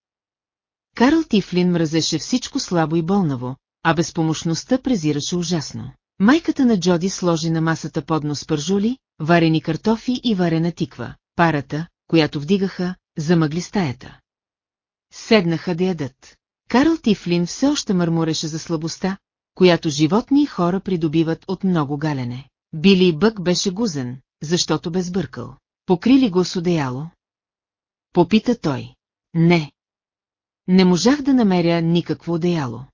Карл Тифлин мразеше всичко слабо и болнаво, а безпомощността презираше ужасно. Майката на Джоди сложи на масата поднос пържули, варени картофи и варена тиква, парата, която вдигаха, замъгли стаята. Седнаха да ядат. Карл Тифлин все още мърмуреше за слабостта, която животни и хора придобиват от много галене. Били Бък беше гузен, защото бе сбъркал. Покрили го с одеяло? Попита той. Не. Не можах да намеря никакво одеяло.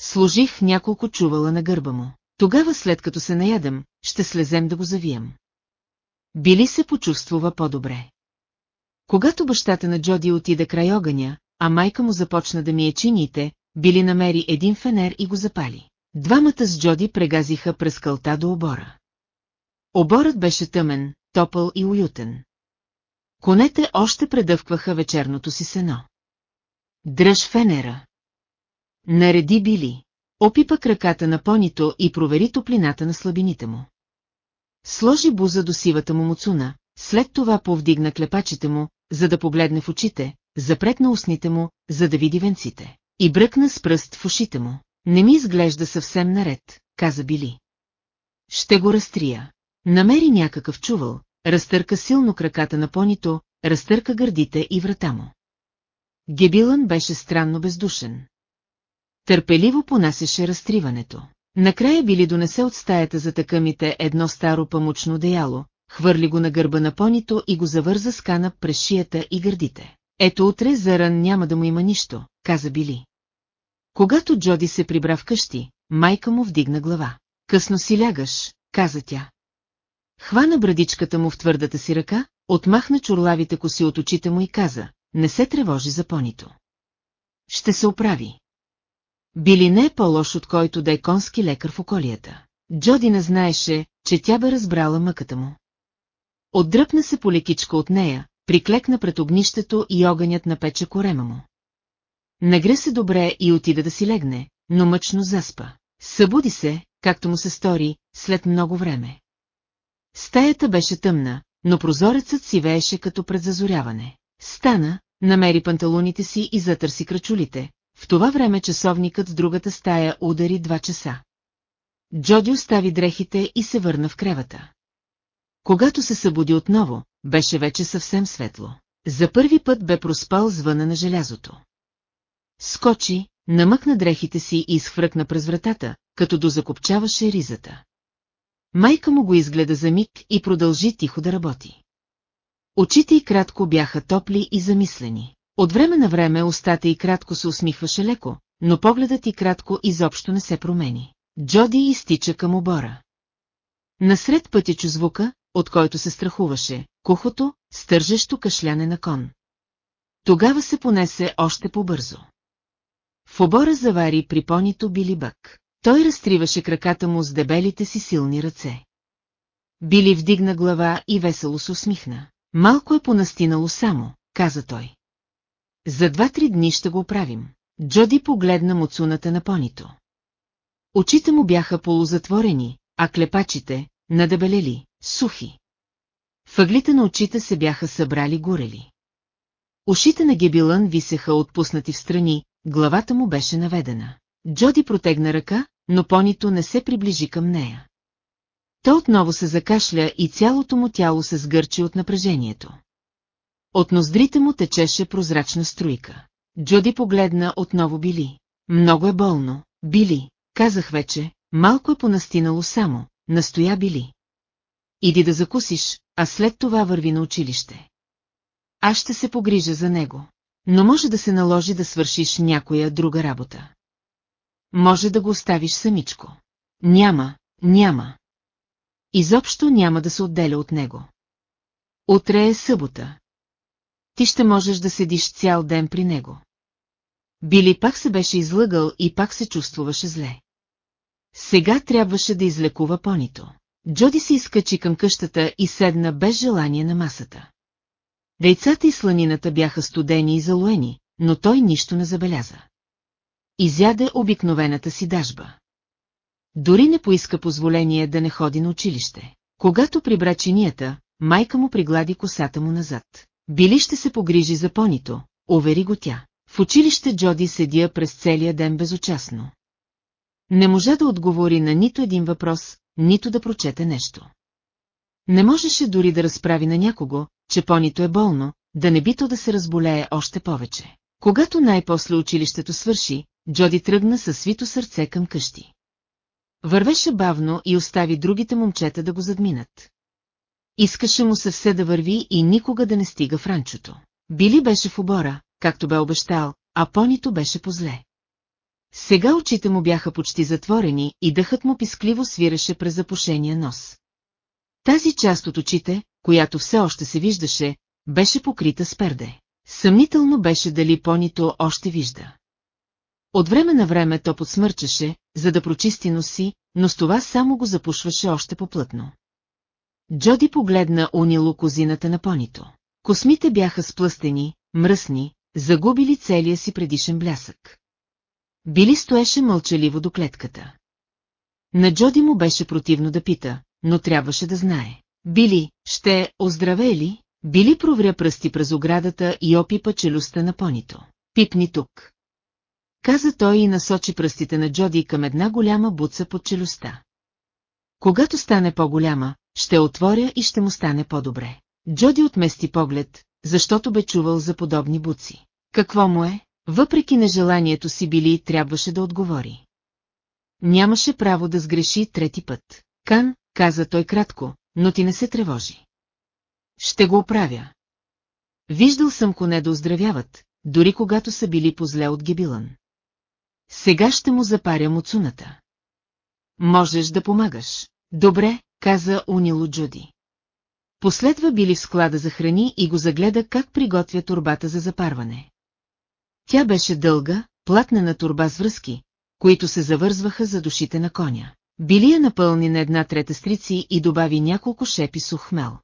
Сложих няколко чувала на гърба му. Тогава след като се наядам, ще слезем да го завием. Били се почувствува по-добре. Когато бащата на Джоди отида край огъня, а майка му започна да мие чините, Били намери един фенер и го запали. Двамата с Джоди прегазиха през кълта до обора. Оборът беше тъмен, топъл и уютен. Конете още предъвкваха вечерното си сено. Дръж фенера. Нареди Били. Опипа краката на понито и провери топлината на слабините му. Сложи буза до сивата му муцуна, след това повдигна клепачите му, за да погледне в очите, запретна устните му, за да види венците. И бръкна с пръст в ушите му. Не ми изглежда съвсем наред, каза Били. Ще го разтрия. Намери някакъв чувал, разтърка силно краката на понито, разтърка гърдите и врата му. Гебилън беше странно бездушен. Търпеливо понасеше разтриването. Накрая Били донесе от стаята за такъмите едно старо памучно деяло, хвърли го на гърба на понито и го завърза с канап през шията и гърдите. Ето утре за ран няма да му има нищо, каза Били. Когато Джоди се прибра в къщи, майка му вдигна глава. Късно си лягаш, каза тя. Хвана брадичката му в твърдата си ръка, отмахна чурлавите коси от очите му и каза, не се тревожи за понито. Ще се оправи. Били не е по-лош от който да е конски лекар в околията. Джоди не знаеше, че тя бе разбрала мъката му. Отдръпна се полекичка от нея, приклекна пред огнището и огънят напече корема му. Нагре се добре и отида да си легне, но мъчно заспа. Събуди се, както му се стори, след много време. Стаята беше тъмна, но прозорецът си вееше като пред зазоряване. Стана, намери панталоните си и затърси крачулите. В това време часовникът с другата стая удари два часа. Джоди остави дрехите и се върна в кревата. Когато се събуди отново, беше вече съвсем светло. За първи път бе проспал звъна на желязото. Скочи, намъкна дрехите си и изхвъркна през вратата, като дозакопчаваше ризата. Майка му го изгледа за миг и продължи тихо да работи. Очите й кратко бяха топли и замислени. От време на време устата й кратко се усмихваше леко, но погледът й кратко изобщо не се промени. Джоди изтича към обора. Насред пътя чу звука, от който се страхуваше, кухото, стържещо кашляне на кон. Тогава се понесе още по-бързо. В обора завари припонито Били Бък. Той разтриваше краката му с дебелите си силни ръце. Били вдигна глава и весело се усмихна. Малко е понастинало само, каза той. За два-три дни ще го оправим. Джоди погледна муцуната на понито. Очите му бяха полузатворени, а клепачите, надебелели, сухи. Въглите на очите се бяха събрали горели. Ушите на Гебилън висеха отпуснати в страни, главата му беше наведена. Джоди протегна ръка, но понито не се приближи към нея. То отново се закашля и цялото му тяло се сгърчи от напрежението. От ноздрите му течеше прозрачна струйка. Джоди погледна отново Били. Много е болно, Били, казах вече, малко е понастинало само, настоя Били. Иди да закусиш, а след това върви на училище. Аз ще се погрижа за него. Но може да се наложи да свършиш някоя друга работа. Може да го оставиш самичко. Няма, няма. Изобщо няма да се отделя от него. Утре е събота. Ти ще можеш да седиш цял ден при него. Били пак се беше излъгал и пак се чувствуваше зле. Сега трябваше да излекува понито. Джоди се изкачи към къщата и седна без желание на масата. Дейцата и сланината бяха студени и залоени, но той нищо не забеляза. Изяде обикновената си дажба. дори не поиска позволение да не ходи на училище. Когато прибра чинията, майка му приглади косата му назад. Били ще се погрижи за понито, увери го тя. В училище Джоди седя през целия ден безучастно. Не можа да отговори на нито един въпрос, нито да прочете нещо. Не можеше дори да разправи на някого, че понито е болно, да не би то да се разболее още повече. Когато най-после училището свърши, Джоди тръгна със свито сърце към къщи. Вървеше бавно и остави другите момчета да го задминат. Искаше му се все да върви и никога да не стига в ранчото. Били беше в обора, както бе обещал, а понито беше позле. Сега очите му бяха почти затворени и дъхът му пискливо свиреше през запушения нос. Тази част от очите, която все още се виждаше, беше покрита с перде. Съмнително беше дали понито още вижда. От време на време то подсмърчаше, за да прочисти носи, но с това само го запушваше още поплътно. Джоди погледна унило козината на понито. Космите бяха сплъстени, мръсни, загубили целия си предишен блясък. Били стоеше мълчаливо до клетката. На Джоди му беше противно да пита, но трябваше да знае. Били, ще оздравее ли? Били провря пръсти през оградата и опипа челюстта на понито. Пипни тук. Каза той и насочи пръстите на Джоди към една голяма буца под челюстта. Когато стане по-голяма, ще отворя и ще му стане по-добре. Джоди отмести поглед, защото бе чувал за подобни буци. Какво му е? Въпреки нежеланието си били, трябваше да отговори. Нямаше право да сгреши трети път. Кан, каза той кратко, но ти не се тревожи. Ще го оправя. Виждал съм коне да оздравяват, дори когато са били позле от Гебилан. Сега ще му запаря муцуната. Можеш да помагаш. Добре, каза унило Джуди. Последва били в склада за храни и го загледа как приготвя турбата за запарване. Тя беше дълга, платнена турба с връзки, които се завързваха за душите на коня. Били я напълни на една трета стрици и добави няколко шепи сух хмел.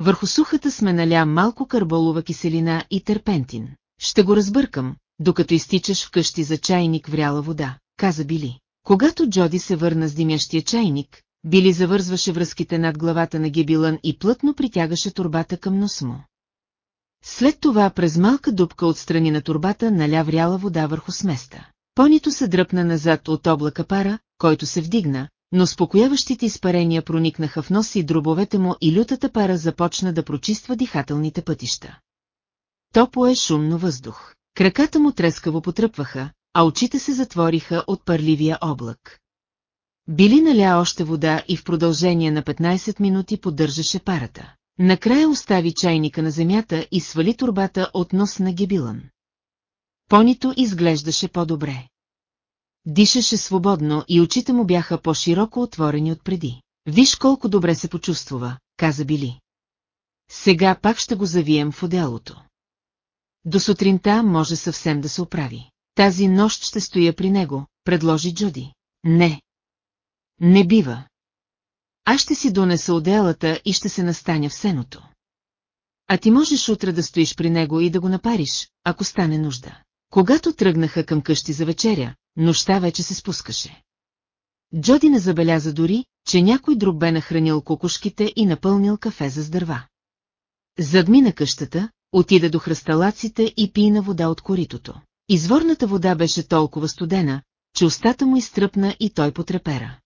Върху сухата сме наля малко карболова киселина и терпентин. Ще го разбъркам, докато изтичаш вкъщи за чайник вряла вода, каза Били. Когато Джоди се върна с димящия чайник, Били завързваше връзките над главата на Гебилън и плътно притягаше турбата към нос му. След това през малка дупка от страни на турбата наля вряла вода върху сместа. Понито се дръпна назад от облака пара, който се вдигна, но спокояващите изпарения проникнаха в нос и дробовете му и лютата пара започна да прочиства дихателните пътища. Топо е шумно въздух. Краката му трескаво потръпваха, а очите се затвориха от парливия облак. Били наля още вода и в продължение на 15 минути поддържаше парата. Накрая остави чайника на земята и свали турбата от нос на Гебилан. Понито изглеждаше по-добре. Дишаше свободно и очите му бяха по-широко отворени от преди. Виж колко добре се почувствува, каза Били. Сега пак ще го завием в отделото. До сутринта може съвсем да се оправи. Тази нощ ще стоя при него, предложи Джуди. Не. Не бива. Аз ще си донеса отделата и ще се настаня в сеното. А ти можеш утре да стоиш при него и да го напариш, ако стане нужда. Когато тръгнаха към къщи за вечеря, нощта вече се спускаше. Джоди не забеляза дори, че някой друг бе нахранил кокошките и напълнил кафе за дърва. Задмина къщата, отида до хръсталаците и пина вода от коритото. Изворната вода беше толкова студена, че устата му изтръпна и той потрепера.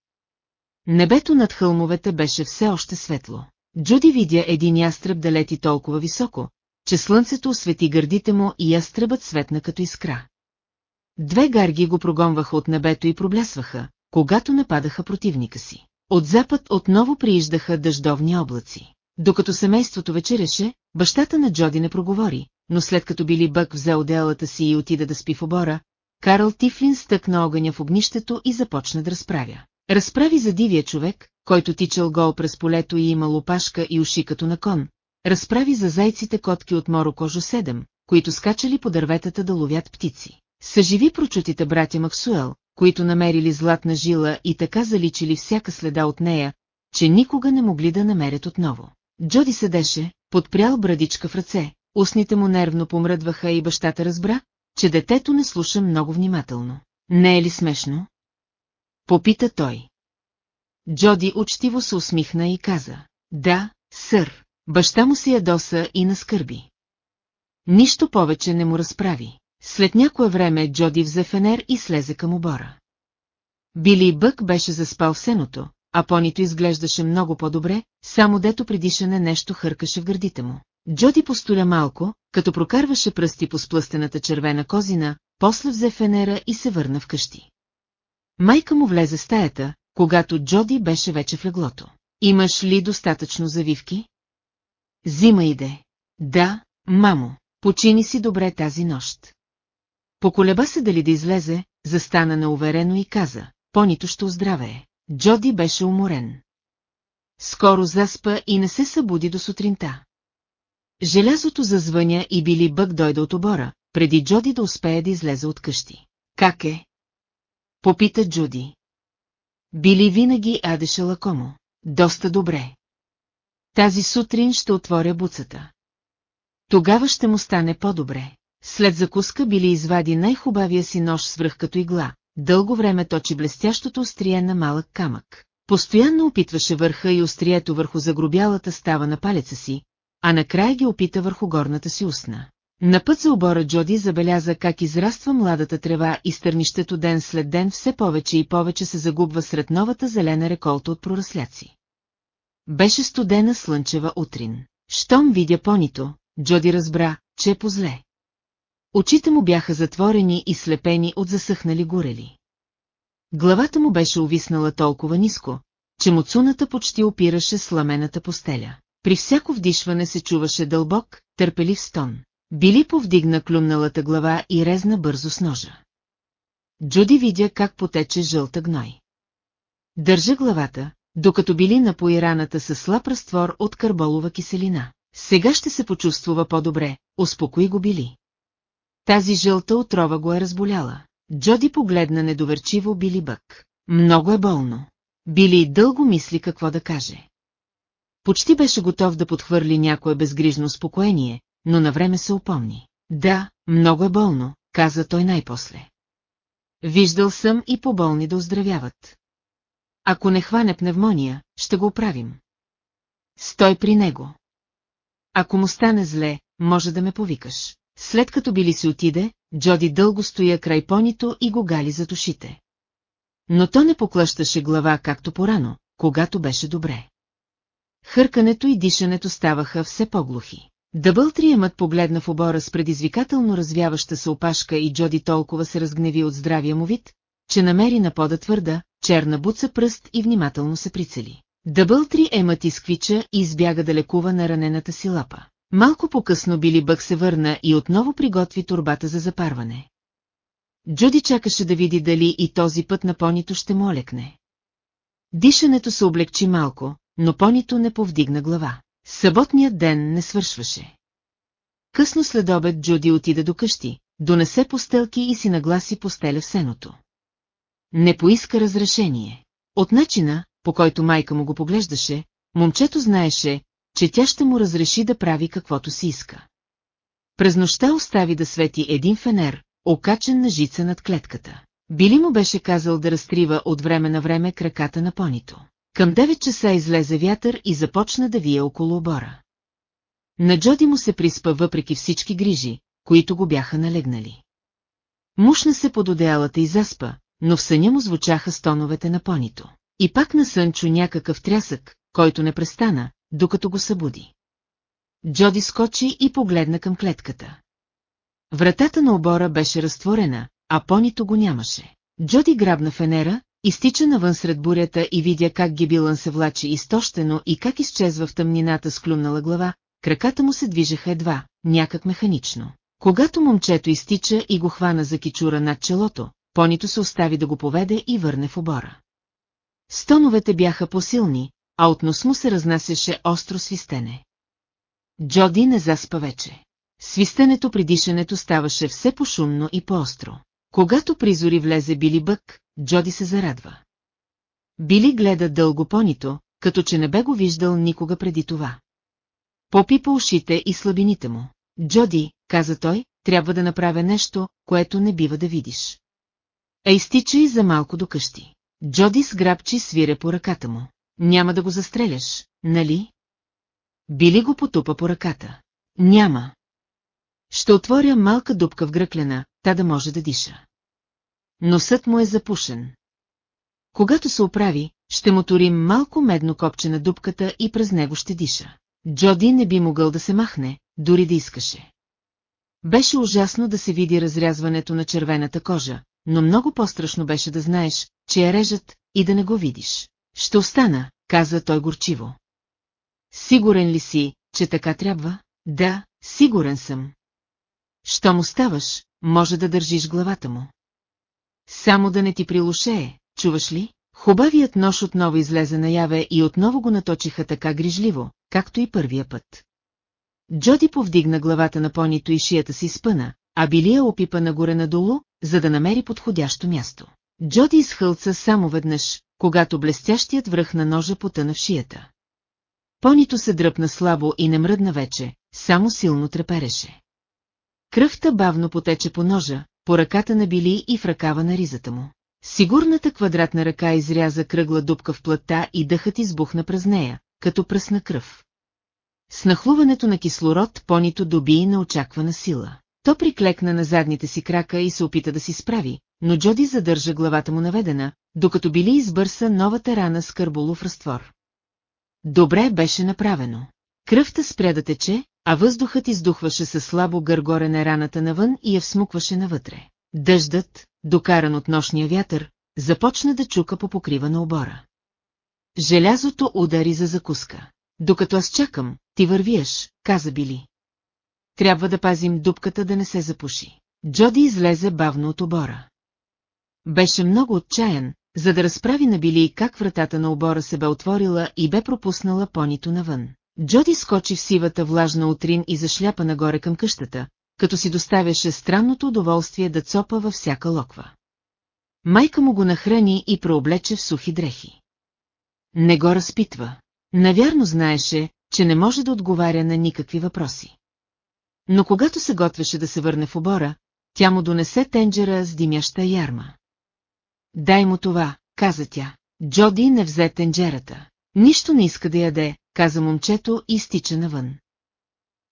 Небето над хълмовете беше все още светло. Джуди видя един ястреб да лети толкова високо, че слънцето освети гърдите му и ястребът светна като искра. Две гарги го прогонваха от небето и проблясваха, когато нападаха противника си. От запад отново прииждаха дъждовни облаци. Докато семейството вечереше, бащата на Джоди не проговори, но след като били бък взе отделата си и отида да спи в обора, Карл Тифлин стъкна огъня в огнището и започна да разправя. Разправи за дивия човек, който тичал гол през полето и имал опашка и уши като на кон. Разправи за зайците котки от Моро Кожо 7, които скачали по дърветата да ловят птици. Съживи прочутите братя Максуел, които намерили златна жила и така заличили всяка следа от нея, че никога не могли да намерят отново. Джоди седеше, подпрял брадичка в ръце, устните му нервно помръдваха и бащата разбра, че детето не слуша много внимателно. Не е ли смешно? Попита той. Джоди учтиво се усмихна и каза. Да, сър. Баща му се ядоса и наскърби. Нищо повече не му разправи. След някое време Джоди взе фенер и слезе към обора. Били Бък беше заспал в сеното, а понито изглеждаше много по-добре, само дето при дишане нещо хъркаше в гърдите му. Джоди постоля малко, като прокарваше пръсти по сплъстената червена козина, после взе фенера и се върна вкъщи. Майка му влезе в стаята, когато Джоди беше вече в леглото. Имаш ли достатъчно завивки? Зима иде. Да, мамо, почини си добре тази нощ. Поколеба се дали да излезе, застана неуверено и каза, понито ще оздравее. Джоди беше уморен. Скоро заспа и не се събуди до сутринта. Желязото зазвъня и Били Бък дойде от обора, преди Джоди да успее да излезе от къщи. Как е? Попита Джуди. Били винаги адеше лакомо. Доста добре. Тази сутрин ще отворя буцата. Тогава ще му стане по-добре. След закуска Били извади най-хубавия си нож с връх като игла, дълго време точи блестящото острие на малък камък. Постоянно опитваше върха и острието върху загробялата става на палеца си, а накрая ги опита върху горната си устна. На път за обора Джоди забеляза как израства младата трева и стърнището ден след ден все повече и повече се загубва сред новата зелена реколта от прорасляци. Беше студена слънчева утрин. Щом видя понито, Джоди разбра, че е позле. Очите му бяха затворени и слепени от засъхнали горели. Главата му беше увиснала толкова ниско, че муцуната почти опираше сламената постеля. При всяко вдишване се чуваше дълбок, търпелив стон. Били повдигна клюмналата глава и резна бързо с ножа. Джуди видя как потече жълта гной. Държа главата, докато били напои раната със слаб разтвор от карболова киселина. Сега ще се почувствува по-добре, успокои го били. Тази жълта отрова го е разболяла. Джоди погледна недоверчиво Били Бък. Много е болно. Били дълго мисли какво да каже. Почти беше готов да подхвърли някое безгрижно успокоение, но навреме се упомни. Да, много е болно, каза той най-после. Виждал съм и по-болни да оздравяват. Ако не хване пневмония, ще го оправим. Стой при него. Ако му стане зле, може да ме повикаш. След като били си отиде, Джоди дълго стоя край понито и го гали за душите. Но то не поклащаше глава както порано, когато беше добре. Хъркането и дишането ставаха все по-глухи. Дъбълтриемът погледна в обора с предизвикателно развяваща се опашка и Джоди толкова се разгневи от здравия му вид, че намери на пода твърда, черна буца пръст и внимателно се прицели. Дъбълтри емът изквича и избяга да лекува на ранената си лапа. Малко по-късно Били Бък се върна и отново приготви турбата за запарване. Джуди чакаше да види дали и този път на понито ще му олекне. Дишането се облегчи малко, но понито не повдигна глава. Съботният ден не свършваше. Късно след обед Джуди отида до къщи, донесе постелки и си нагласи постеля в сеното. Не поиска разрешение. От начина, по който майка му го поглеждаше, момчето знаеше, че тя ще му разреши да прави каквото си иска. През нощта остави да свети един фенер, окачен на жица над клетката. Били му беше казал да разтрива от време на време краката на понито. Към 9 часа излезе вятър и започна да вие около обора. На Джоди му се приспа въпреки всички грижи, които го бяха налегнали. Мушна се под одеялата и заспа, но в съня му звучаха стоновете на понито. И пак на сънчо някакъв трясък, който не престана, докато го събуди. Джоди скочи и погледна към клетката. Вратата на обора беше разтворена, а понито го нямаше. Джоди грабна фенера, изтича навън сред бурята и видя как Гибилан се влачи изтощено и как изчезва в тъмнината с клюмнала глава, краката му се движеха едва, някак механично. Когато момчето изтича и го хвана за кичура над челото, понито се остави да го поведе и върне в обора. Стоновете бяха посилни, а от нос му се разнасяше остро свистене. Джоди не заспа вече. Свистенето при дишането ставаше все по-шумно и по-остро. Когато призори влезе Били Бък, Джоди се зарадва. Били гледа дълго понито, като че не бе го виждал никога преди това. Попи по ушите и слабините му. Джоди, каза той, трябва да направя нещо, което не бива да видиш. А изтичай за малко до къщи. Джоди сграбчи свире по ръката му. Няма да го застреляш, нали? Били го потупа по ръката. Няма. Ще отворя малка дупка в гръклена, та да може да диша. Носът му е запушен. Когато се оправи, ще му турим малко медно копче на дупката и през него ще диша. Джоди не би могъл да се махне, дори да искаше. Беше ужасно да се види разрязването на червената кожа, но много по-страшно беше да знаеш, че я режат и да не го видиш. Ще остана, каза той горчиво. Сигурен ли си, че така трябва? Да, сигурен съм. Щом оставаш, може да държиш главата му. Само да не ти прилушее, чуваш ли? Хубавият нож отново излезе наяве и отново го наточиха така грижливо, както и първия път. Джоди повдигна главата на понито и шията си спъна, а Билия опипа нагоре-надолу, за да намери подходящо място. Джоди изхълца само веднъж, когато блестящият връх на ножа потъна в шията. Понито се дръпна слабо и не мръдна вече, само силно трепереше. Кръвта бавно потече по ножа, по ръката на Били и в ръкава на ризата му. Сигурната квадратна ръка изряза кръгла дупка в плътта и дъхът избухна през нея, като пръсна кръв. С нахлуването на кислород понито доби на очаквана сила. То приклекна на задните си крака и се опита да си справи, но Джоди задържа главата му наведена, докато били избърса новата рана с кърболов разтвор. Добре беше направено. Кръвта спря да тече, а въздухът издухваше със слабо гъргорене раната навън и я всмукваше навътре. Дъждът, докаран от нощния вятър, започна да чука по покрива на обора. Желязото удари за закуска. Докато аз чакам, ти вървиеш, каза Били. Трябва да пазим дупката да не се запуши. Джоди излезе бавно от обора. Беше много отчаян, за да разправи на Били как вратата на обора се бе отворила и бе пропуснала понито навън. Джоди скочи в сивата влажна утрин и зашляпа нагоре към къщата, като си доставяше странното удоволствие да цопа във всяка локва. Майка му го нахрани и прооблече в сухи дрехи. Не го разпитва. Навярно знаеше, че не може да отговаря на никакви въпроси. Но когато се готвеше да се върне в обора, тя му донесе тенджера с димяща ярма. Дай му това, каза тя. Джоди не взе тенджерата. Нищо не иска да яде, каза момчето и стича навън.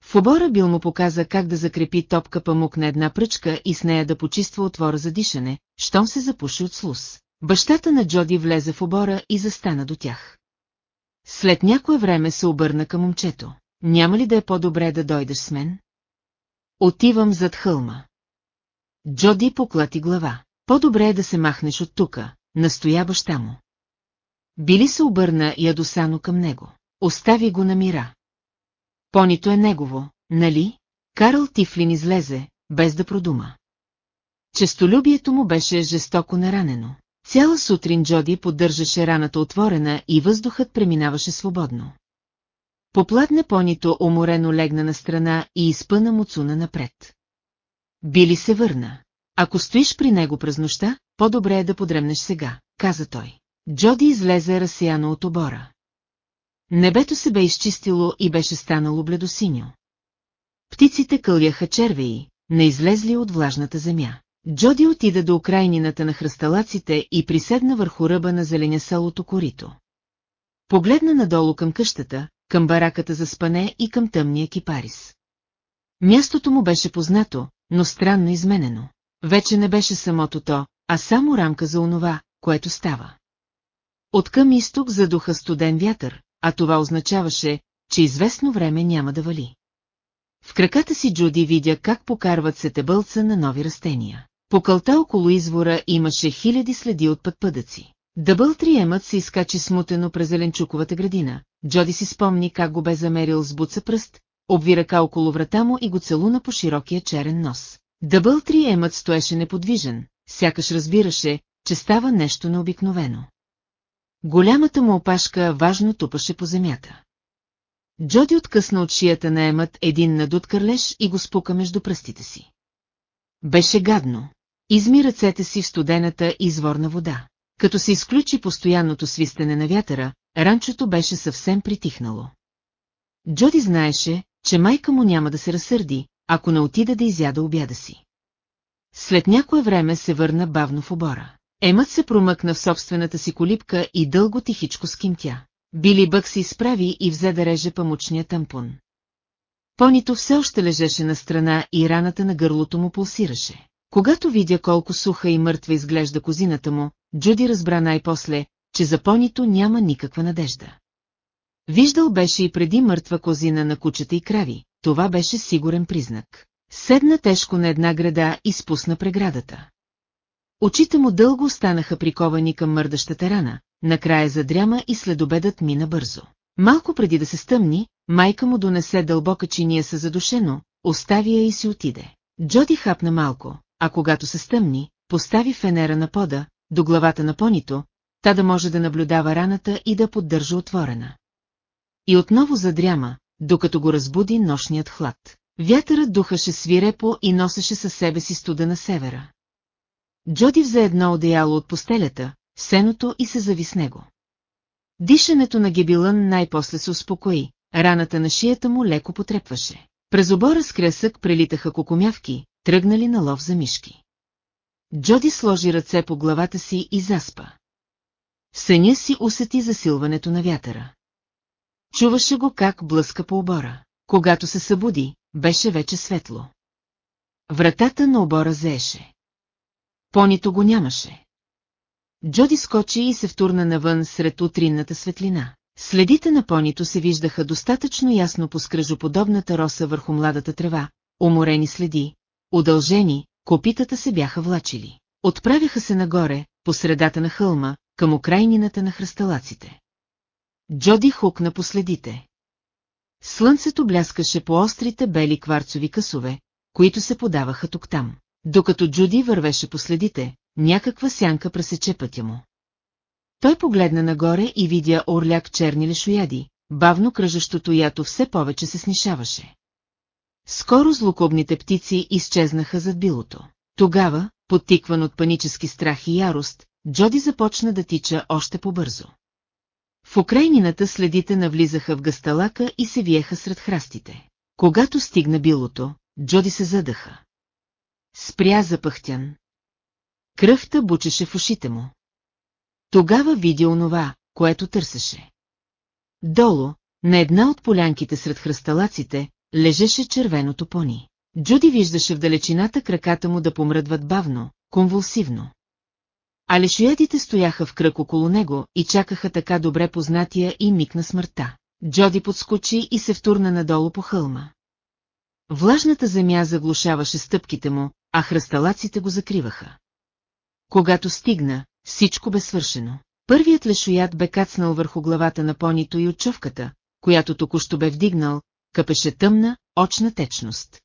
В обора Бил му показа как да закрепи топка памук на една пръчка и с нея да почиства отвора за дишане, щом се запуши от слус. Бащата на Джоди влезе в обора и застана до тях. След някое време се обърна към момчето. Няма ли да е по-добре да дойдеш с мен? Отивам зад хълма. Джоди поклати глава. По-добре е да се махнеш от тука, настоя баща му. Били се обърна ядосано към него. Остави го на мира. Понито е негово, нали? Карл Тифлин излезе, без да продума. Честолюбието му беше жестоко наранено. Цяла сутрин Джоди поддържаше раната отворена и въздухът преминаваше свободно. Попладне понито уморено легна на страна и изпъна муцуна напред. Били се върна. Ако стоиш при него през нощта, по-добре е да подремнеш сега, каза той. Джоди излезе разсияно от обора. Небето се бе изчистило и беше станало бледосиньо. Птиците къляха червеи, не излезли от влажната земя. Джоди отида до окрайнината на хръсталаците и приседна върху ръба на зеленясалото корито. Погледна надолу към къщата, към бараката за спане и към тъмния кипарис. Мястото му беше познато, но странно изменено. Вече не беше самото то, а само рамка за онова, което става. Откъм изток задуха студен вятър, а това означаваше, че известно време няма да вали. В краката си Джуди видя как покарват се тебълца на нови растения. По кълта около извора имаше хиляди следи от пътпъдъци. Дъбъл триемът се изкачи смутено през зеленчуковата градина. Джоди си спомни как го бе замерил с буца пръст, обви ръка около врата му и го целуна по широкия черен нос. Дъбъл триемът стоеше неподвижен, сякаш разбираше, че става нещо необикновено. Голямата му опашка важно тупаше по земята. Джоди откъсна от шията на емът един надут кърлеж и го спука между пръстите си. Беше гадно. Изми ръцете си в студената изворна вода. Като се изключи постоянното свистене на вятъра, ранчото беше съвсем притихнало. Джоди знаеше, че майка му няма да се разсърди, ако не отида да изяда обяда си. След някое време се върна бавно в обора. Емът се промъкна в собствената си колипка и дълго тихичко скимтя. Били Бък се изправи и взе да реже памучния тампон. Понито все още лежеше на страна и раната на гърлото му пулсираше. Когато видя колко суха и мъртва изглежда козината му, Джуди разбра най-после, че за понито няма никаква надежда. Виждал беше и преди мъртва козина на кучета и крави, това беше сигурен признак. Седна тежко на една града и спусна преградата. Очите му дълго останаха приковани към мърдащата рана, накрая задряма и следобедът мина бързо. Малко преди да се стъмни, майка му донесе дълбока чиния се задушено, остави я и си отиде. Джоди хапна малко, а когато се стъмни, постави фенера на пода, до главата на понито, та да може да наблюдава раната и да поддържа отворена. И отново задряма, докато го разбуди нощният хлад. Вятърът духаше свирепо и носеше със себе си студа на севера. Джоди взе едно одеяло от постелята, сеното и се зави с него. Дишането на Гебилън най-после се успокои, раната на шията му леко потрепваше. През обора с кресък прелитаха кокомявки, тръгнали на лов за мишки. Джоди сложи ръце по главата си и заспа. В съня си усети засилването на вятъра. Чуваше го как блъска по обора. Когато се събуди, беше вече светло. Вратата на обора зееше. Понито го нямаше. Джоди скочи и се втурна навън сред утринната светлина. Следите на понито се виждаха достатъчно ясно по скръжоподобната роса върху младата трева, уморени следи, удължени, копитата се бяха влачили. Отправяха се нагоре, по средата на хълма, към окрайнината на хръсталаците. Джоди хукна по следите. Слънцето бляскаше по острите бели кварцови късове, които се подаваха тук-там. Докато Джуди вървеше по следите, някаква сянка пресече пътя му. Той погледна нагоре и видя орляк черни лешояди, бавно кръжащото ято все повече се снишаваше. Скоро злокобните птици изчезнаха зад билото. Тогава, подтикван от панически страх и ярост, Джоди започна да тича още по-бързо. В окрайнината следите навлизаха в гасталака и се виеха сред храстите. Когато стигна билото, Джоди се задъха. Спря запъхтян. Кръвта бучеше в ушите му. Тогава видя онова, което търсеше. Долу, на една от полянките сред хръсталаците, лежеше червеното пони. Джуди виждаше в далечината краката му да помръдват бавно, конвулсивно. А лешоядите стояха в кръг около него и чакаха така добре познатия и миг на смъртта. Джоди подскочи и се втурна надолу по хълма. Влажната земя заглушаваше стъпките му, а хръсталаците го закриваха. Когато стигна, всичко бе свършено. Първият лешоят бе кацнал върху главата на понито и отчовката, която току-що бе вдигнал, къпеше тъмна, очна течност.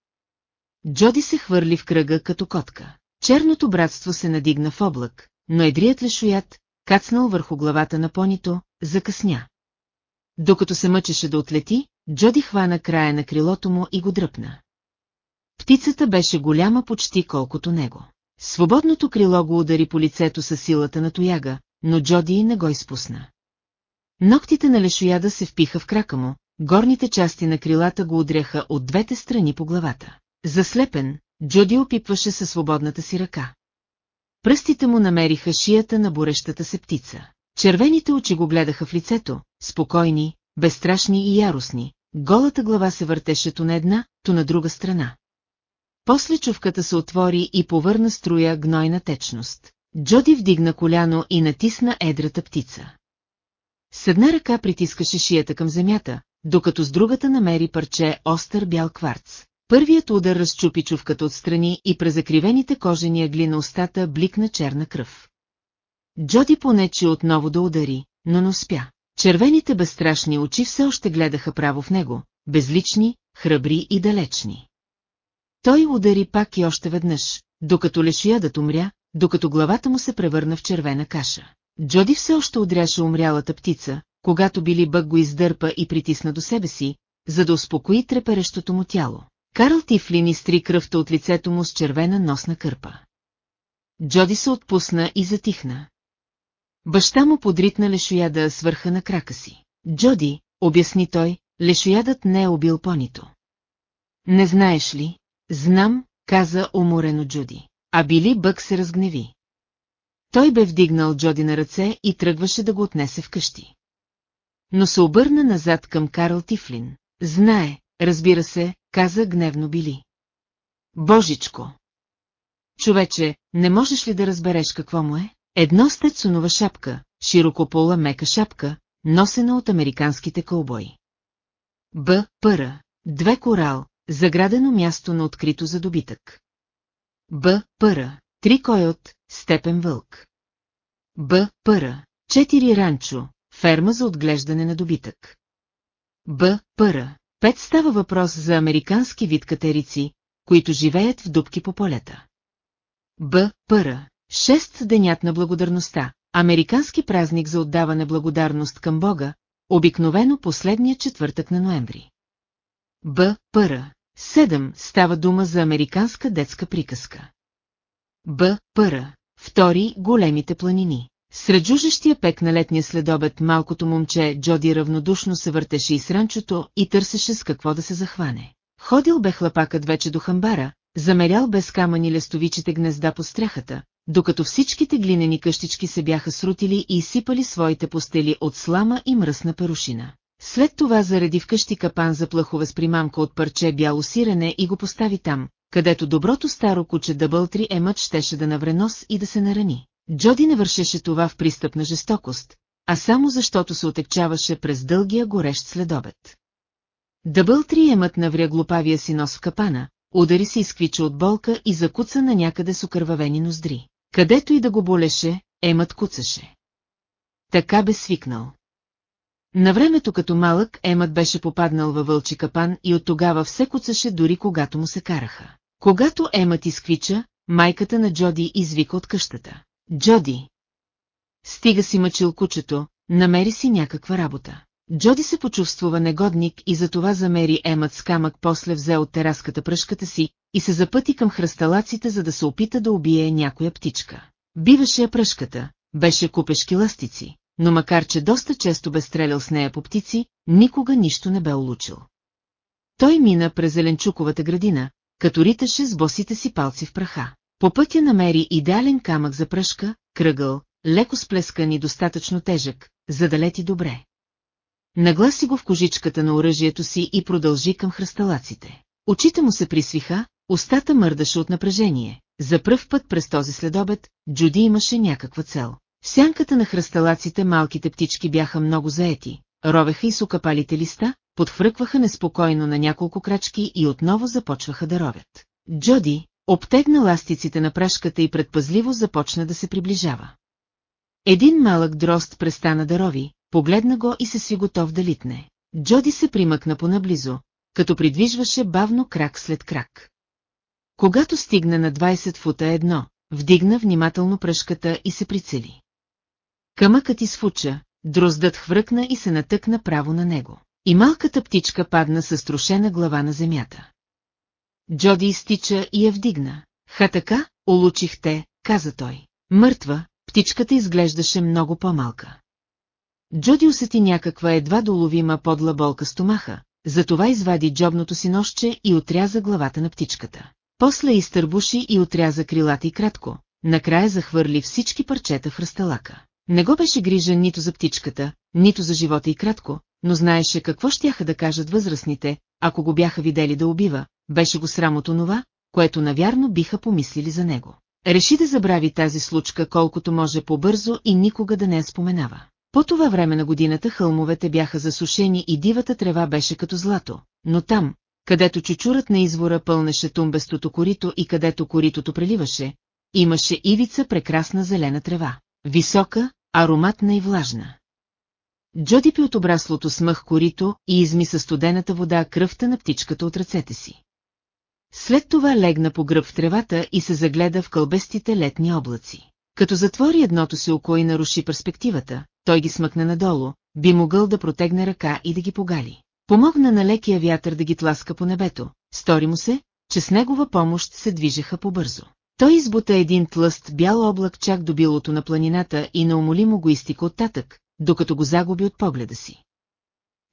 Джоди се хвърли в кръга като котка. Черното братство се надигна в облак, но едрият лешоят, кацнал върху главата на понито, закъсня. Докато се мъчеше да отлети, Джоди хвана края на крилото му и го дръпна. Птицата беше голяма почти колкото него. Свободното крило го удари по лицето със силата на тояга, но Джоди не го изпусна. Ноктите на лешояда се впиха в крака му, горните части на крилата го удряха от двете страни по главата. Заслепен, Джоди опипваше със свободната си ръка. Пръстите му намериха шията на бурещата се птица. Червените очи го гледаха в лицето, спокойни, безстрашни и яростни. Голата глава се въртеше то на една, то на друга страна. После чувката се отвори и повърна струя гнойна течност. Джоди вдигна коляно и натисна едрата птица. С една ръка притискаше шията към земята, докато с другата намери парче остър бял кварц. Първият удар разчупи чувката отстрани и през закривените кожени ягли на устата бликна черна кръв. Джоди понече отново да удари, но не успя. Червените безстрашни очи все още гледаха право в него, безлични, храбри и далечни. Той удари пак и още веднъж, докато лешоядът умря, докато главата му се превърна в червена каша. Джоди все още удряше умрялата птица, когато Били Бък го издърпа и притисна до себе си, за да успокои треперещото му тяло. Карл Тифлин изтри кръвта от лицето му с червена носна кърпа. Джоди се отпусна и затихна. Баща му подритна лешояда свърха на крака си. Джоди, обясни той, лешоядът не е убил понито. Не знаеш ли? Знам, каза уморено Джуди. А Били Бък се разгневи. Той бе вдигнал Джоди на ръце и тръгваше да го отнесе вкъщи. Но се обърна назад към Карл Тифлин. Знае, разбира се, каза гневно Били. Божичко! Човече, не можеш ли да разбереш какво му е? Едно стецунова шапка, широкопола мека шапка, носена от американските кълбои. Б. Пъра. Две корал, заградено място на открито за добитък. Б. Пъра. Три койот, степен вълк. Б. Пъра. Четири ранчо, ферма за отглеждане на добитък. Б. Пъра. Пет става въпрос за американски вид катерици, които живеят в дубки по полета. Б. Пъра. Шест денят на благодарността. Американски празник за отдаване благодарност към Бога, обикновено последния четвъртък на ноември. Б. Пъра. Седем става дума за американска детска приказка. Б. Пъра. Втори – големите планини. Сред жужещия пек на летния следобед малкото момче Джоди равнодушно се въртеше и с ранчото и търсеше с какво да се захване. Ходил бе хлапакът вече до хамбара, замерял без камъни лестовичите гнезда по стряхата, докато всичките глинени къщички се бяха срутили и изсипали своите постели от слама и мръсна перушина. След това зареди вкъщи капан за плъхове с примамка от парче бяло сирене и го постави там, където доброто старо куче Дъбълтри Емът щеше да навре нос и да се нарани. Джоди не вършеше това в пристъп на жестокост, а само защото се отекчаваше през дългия горещ следобед. Дъбълтри Емът навря глупавия си нос в капана, удари се изквича от болка и закуца на някъде с окървавени ноздри. Където и да го болеше, Емът куцаше. Така бе свикнал. На времето като малък Емът беше попаднал във вълчи капан и от тогава все куцаше дори когато му се караха. Когато Емът изквича, майката на Джоди извика от къщата. Джоди! Стига си мъчил кучето, намери си някаква работа. Джоди се почувствува негодник и затова замери Емът с камък, после взе от тераската пръшката си и се запъти към хръсталаците, за да се опита да убие някоя птичка. Биваше я пръшката, беше купешки ластици, но макар че доста често бе стрелял с нея по птици, никога нищо не бе улучил. Той мина през зеленчуковата градина, като риташе с босите си палци в праха. По пътя намери идеален камък за пръшка, кръгъл, леко сплескан и достатъчно тежък, за да лети добре. Нагласи го в кожичката на оръжието си и продължи към хръсталаците. Очите му се присвиха, устата мърдаше от напрежение. За пръв път през този следобед, Джуди имаше някаква цел. В сянката на хръсталаците малките птички бяха много заети, ровеха и сукапалите листа, подхвъркваха неспокойно на няколко крачки и отново започваха да ровят. Джоди, обтегна ластиците на прашката и предпазливо започна да се приближава. Един малък дрозд престана да рови, погледна го и се сви готов да литне. Джоди се примъкна понаблизо, като придвижваше бавно крак след крак. Когато стигна на 20 фута едно, вдигна внимателно пръшката и се прицели. Камъкът изфуча, дроздът хвръкна и се натъкна право на него. И малката птичка падна със струшена глава на земята. Джоди изтича и я вдигна. Ха така, улучих те, каза той. Мъртва, птичката изглеждаше много по-малка. Джоди усети някаква едва доловима подла болка стомаха, затова извади джобното си нощче и отряза главата на птичката. После изтърбуши и отряза крилата и кратко, накрая захвърли всички парчета в расталака. Не го беше грижа нито за птичката, нито за живота и кратко, но знаеше какво щяха да кажат възрастните, ако го бяха видели да убива, беше го срам от онова, което навярно биха помислили за него. Реши да забрави тази случка колкото може по-бързо и никога да не я споменава. По това време на годината хълмовете бяха засушени и дивата трева беше като злато, но там, където чучурът на извора пълнеше тумбестото корито и където коритото преливаше, имаше ивица прекрасна зелена трева, висока, ароматна и влажна. Джоди пи от обраслото смъх корито и изми със студената вода кръвта на птичката от ръцете си. След това легна по гръб в тревата и се загледа в кълбестите летни облаци. Като затвори едното си око и наруши перспективата, той ги смъкна надолу, би могъл да протегне ръка и да ги погали. Помогна на лекия вятър да ги тласка по небето, стори му се, че с негова помощ се движеха побързо. Той избута един тлъст бял облак чак до билото на планината и неумолимо го изтика оттатък, докато го загуби от погледа си.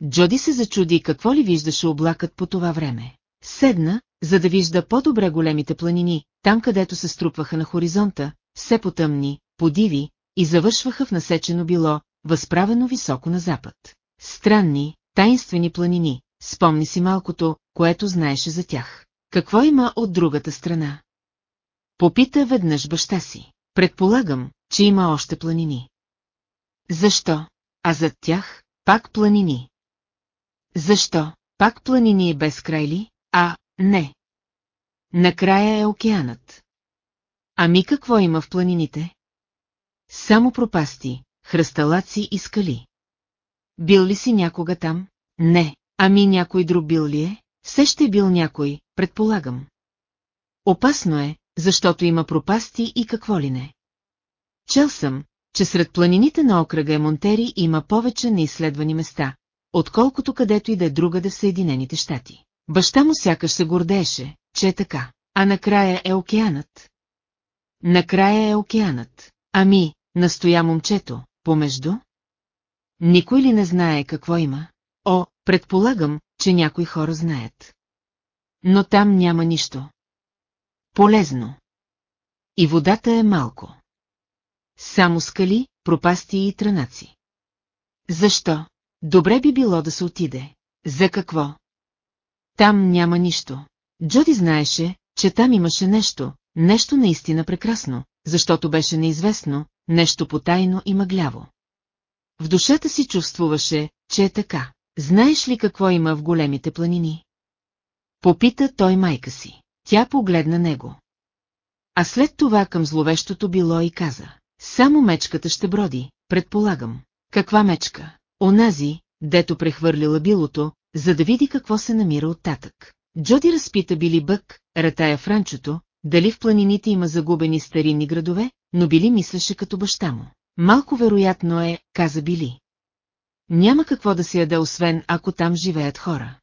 Джоди се зачуди какво ли виждаше облакът по това време. Седна, за да вижда по-добре големите планини, там където се струпваха на хоризонта, все потъмни, подиви, и завършваха в насечено било, възправено високо на запад. Странни, таинствени планини, спомни си малкото, което знаеше за тях. Какво има от другата страна? Попита веднъж баща си. Предполагам, че има още планини. Защо? А зад тях пак планини. Защо? Пак планини без край ли? А, не. Накрая е океанът. Ами какво има в планините? Само пропасти, хръсталаци и скали. Бил ли си някога там? Не. Ами някой друг бил ли е? Все ще е бил някой, предполагам. Опасно е, защото има пропасти и какво ли не. Чел съм, че сред планините на окръга Емонтери има повече неизследвани места, отколкото където и да е другаде в Съединените щати. Баща му сякаш се гордееше, че е така. А накрая е океанът. Накрая е океанът. Ами, настоя момчето, помежду? Никой ли не знае какво има? О, предполагам, че някои хора знаят. Но там няма нищо. Полезно. И водата е малко. Само скали, пропасти и трънаци. Защо? Добре би било да се отиде. За какво? Там няма нищо. Джоди знаеше, че там имаше нещо, нещо наистина прекрасно, защото беше неизвестно, нещо потайно и мъгляво. В душата си чувствуваше, че е така. Знаеш ли какво има в големите планини? Попита той майка си. Тя погледна него. А след това към зловещото било и каза. Само мечката ще броди, предполагам. Каква мечка? Онази, дето прехвърлила билото, за да види какво се намира оттатък. Джоди разпита Били Бък, ратая Франчото, дали в планините има загубени старинни градове, но Били мислеше като баща му. Малко вероятно е, каза Били. Няма какво да се яде, освен ако там живеят хора.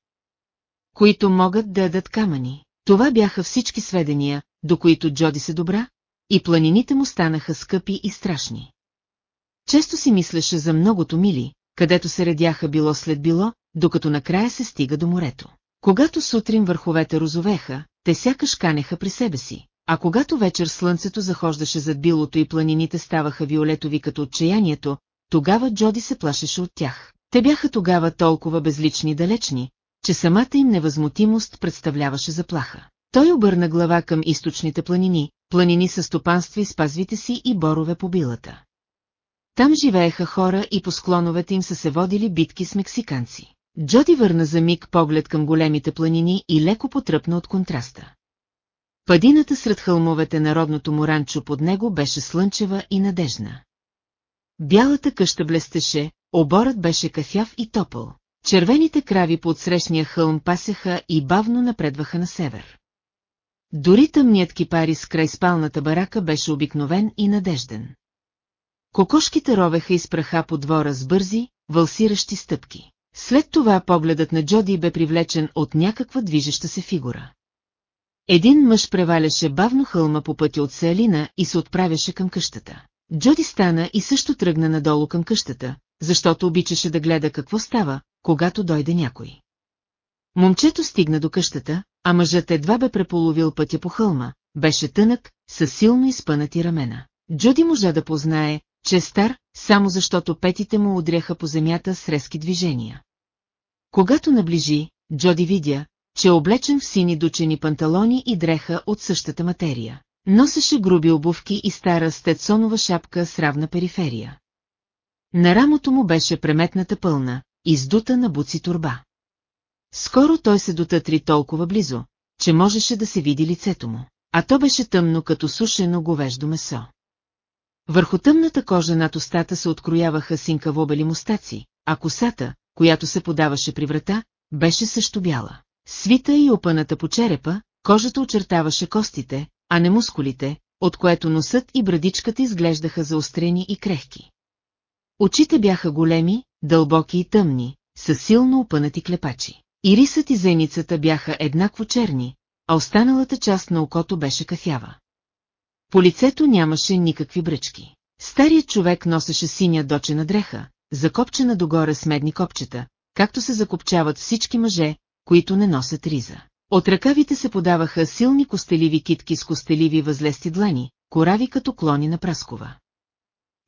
Които могат да ядат камъни. Това бяха всички сведения, до които Джоди се добра, и планините му станаха скъпи и страшни. Често си мислеше за многото мили, където се редяха било след било, докато накрая се стига до морето. Когато сутрин върховете розовеха, те сякаш канеха при себе си, а когато вечер слънцето захождаше зад билото и планините ставаха виолетови като отчаянието, тогава Джоди се плашеше от тях. Те бяха тогава толкова безлични и далечни, че самата им невъзмутимост представляваше заплаха. Той обърна глава към източните планини, планини с стопанства и спазвите си и борове по билата. Там живееха хора и по склоновете им са се водили битки с мексиканци. Джоди върна за миг поглед към големите планини и леко потръпна от контраста. Падината сред хълмовете на родното му ранчо под него беше слънчева и надежна. Бялата къща блестеше, оборът беше кафяв и топъл. Червените крави по отсрещния хълм пасеха и бавно напредваха на север. Дори тъмният кипарис край спалната барака беше обикновен и надежден. Кокошките ровеха из праха по двора с бързи, вълсиращи стъпки. След това погледът на Джоди бе привлечен от някаква движеща се фигура. Един мъж преваляше бавно хълма по пътя от Сеалина и се отправяше към къщата. Джоди стана и също тръгна надолу към къщата, защото обичаше да гледа какво става, когато дойде някой. Момчето стигна до къщата, а мъжът едва бе преполовил пътя по хълма, беше тънък, със силно изпънати рамена. Джуди можа да познае, че е стар, само защото петите му удряха по земята с резки движения. Когато наближи, Джоди видя, че е облечен в сини дучени панталони и дреха от същата материя. Носеше груби обувки и стара стецонова шапка с равна периферия. На рамото му беше преметната пълна, издута на буци турба. Скоро той се дотътри толкова близо, че можеше да се види лицето му, а то беше тъмно като сушено говеждо месо. Върху тъмната кожа над устата се открояваха синкавобели мустаци, а косата, която се подаваше при врата, беше също бяла. Свита и опъната по черепа, кожата очертаваше костите, а не мускулите, от което носът и брадичката изглеждаха заострени и крехки. Очите бяха големи, дълбоки и тъмни, с силно опънати клепачи. Ирисът и зеницата бяха еднакво черни, а останалата част на окото беше кафява. По лицето нямаше никакви бръчки. Старият човек носеше синя дочена дреха, закопчена догоре с медни копчета, както се закопчават всички мъже, които не носят риза. От ръкавите се подаваха силни костеливи китки с костеливи възлести длани, корави като клони на праскова.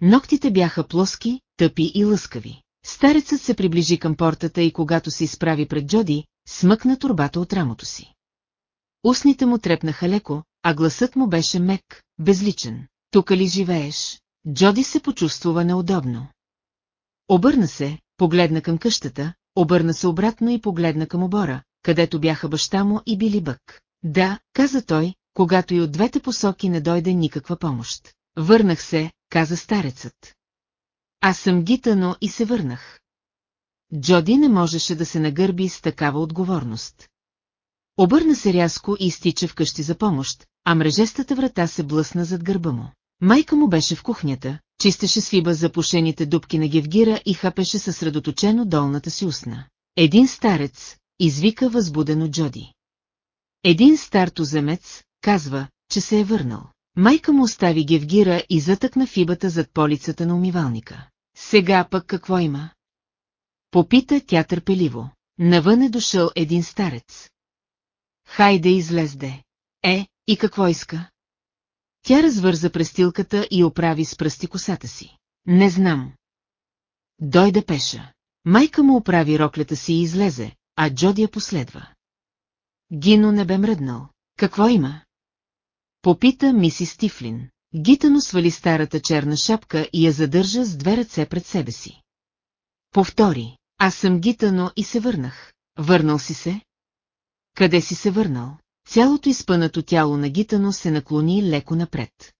Ногтите бяха плоски, тъпи и лъскави. Старецът се приближи към портата и когато се изправи пред Джоди, смъкна турбата от рамото си. Устните му трепнаха леко, а гласът му беше мек, безличен. Тук ли живееш? Джоди се почувствува неудобно. Обърна се, погледна към къщата, обърна се обратно и погледна към обора, където бяха баща му и били бък. Да, каза той, когато и от двете посоки не дойде никаква помощ. Върнах се, каза старецът. Аз съм гитано и се върнах. Джоди не можеше да се нагърби с такава отговорност. Обърна се рязко и изтича вкъщи за помощ, а мрежестата врата се блъсна зад гърба му. Майка му беше в кухнята, чистеше свиба за пушените дубки на Гевгира и хапеше съсредоточено долната си устна. Един старец, извика възбудено Джоди. Един стар туземец, казва, че се е върнал. Майка му остави Гевгира и затъкна фибата зад полицата на умивалника. Сега пък какво има? Попита тя търпеливо. Навън е дошъл един старец. Хайде излезде. Е, и какво иска? Тя развърза престилката и оправи с пръсти косата си. Не знам. Дойде пеша. Майка му оправи роклята си и излезе, а Джоди я последва. Гино не бе мръднал. Какво има? Попита миси Стифлин. Гитано свали старата черна шапка и я задържа с две ръце пред себе си. Повтори, аз съм Гитано и се върнах. Върнал си се? Къде си се върнал? Цялото изпънато тяло на Гитано се наклони леко напред.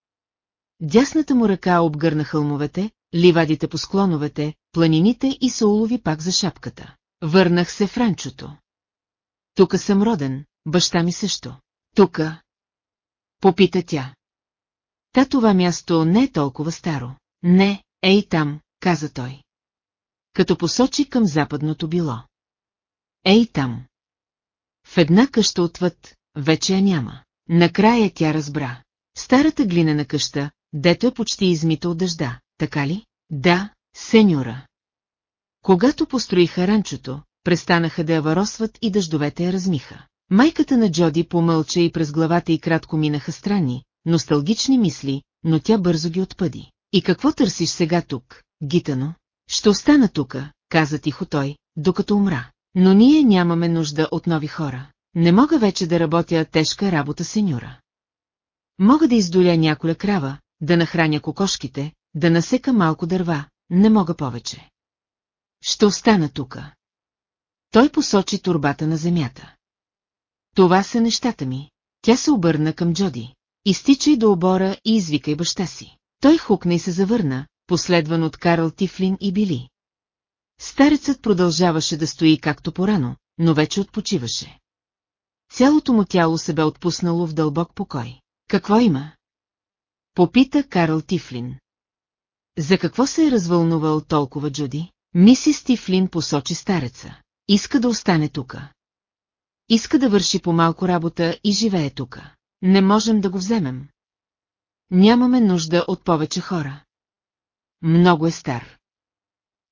Дясната му ръка обгърна хълмовете, ливадите по склоновете, планините и се улови пак за шапката. Върнах се в ранчото. Тука съм роден, баща ми също. Тука. Попита тя. Та това място не е толкова старо. Не, ей там, каза той. Като посочи към западното било. Ей там. В една къща отвъд, вече я няма. Накрая тя разбра. Старата глинена къща, дето е почти измита от дъжда, така ли? Да, сеньора. Когато построиха ранчото, престанаха да я варосват и дъждовете я размиха. Майката на Джоди помълча и през главата и кратко минаха странни, носталгични мисли, но тя бързо ги отпъди. И какво търсиш сега тук, Гитано? Ще остана тука, каза тихо той, докато умра. Но ние нямаме нужда от нови хора. Не мога вече да работя тежка работа, сеньора. Мога да издоля няколя крава, да нахраня кокошките, да насека малко дърва, не мога повече. Ще остана тука. Той посочи турбата на земята. Това са нещата ми. Тя се обърна към Джоди. Изтичай до обора и извикай баща си. Той хукна и се завърна, последван от Карл Тифлин и Били. Старецът продължаваше да стои както порано, но вече отпочиваше. Цялото му тяло се бе отпуснало в дълбок покой. Какво има? Попита Карл Тифлин. За какво се е развълнувал толкова Джуди? Мисис Тифлин посочи стареца. Иска да остане тука. Иска да върши по-малко работа и живее тука. Не можем да го вземем. Нямаме нужда от повече хора. Много е стар.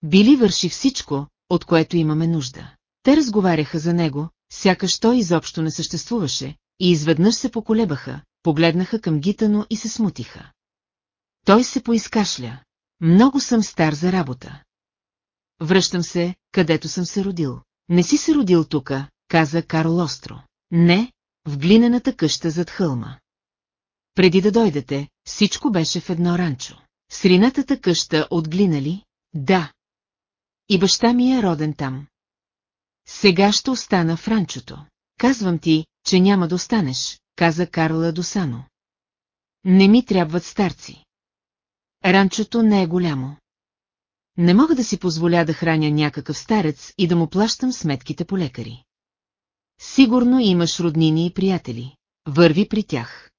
Били върши всичко, от което имаме нужда. Те разговаряха за него, сякаш той изобщо не съществуваше, и изведнъж се поколебаха, погледнаха към Гитано и се смутиха. Той се поискашля. Много съм стар за работа. Връщам се, където съм се родил. Не си се родил тука, каза Карл Остро. Не, в глинената къща зад хълма. Преди да дойдете, всичко беше в едно ранчо. Сринатата къща от глина ли? Да. И баща ми е роден там. Сега ще остана в ранчото. Казвам ти, че няма да останеш, каза Карла Досано. Не ми трябват старци. Ранчото не е голямо. Не мога да си позволя да храня някакъв старец и да му плащам сметките по лекари. Сигурно имаш роднини и приятели. Върви при тях.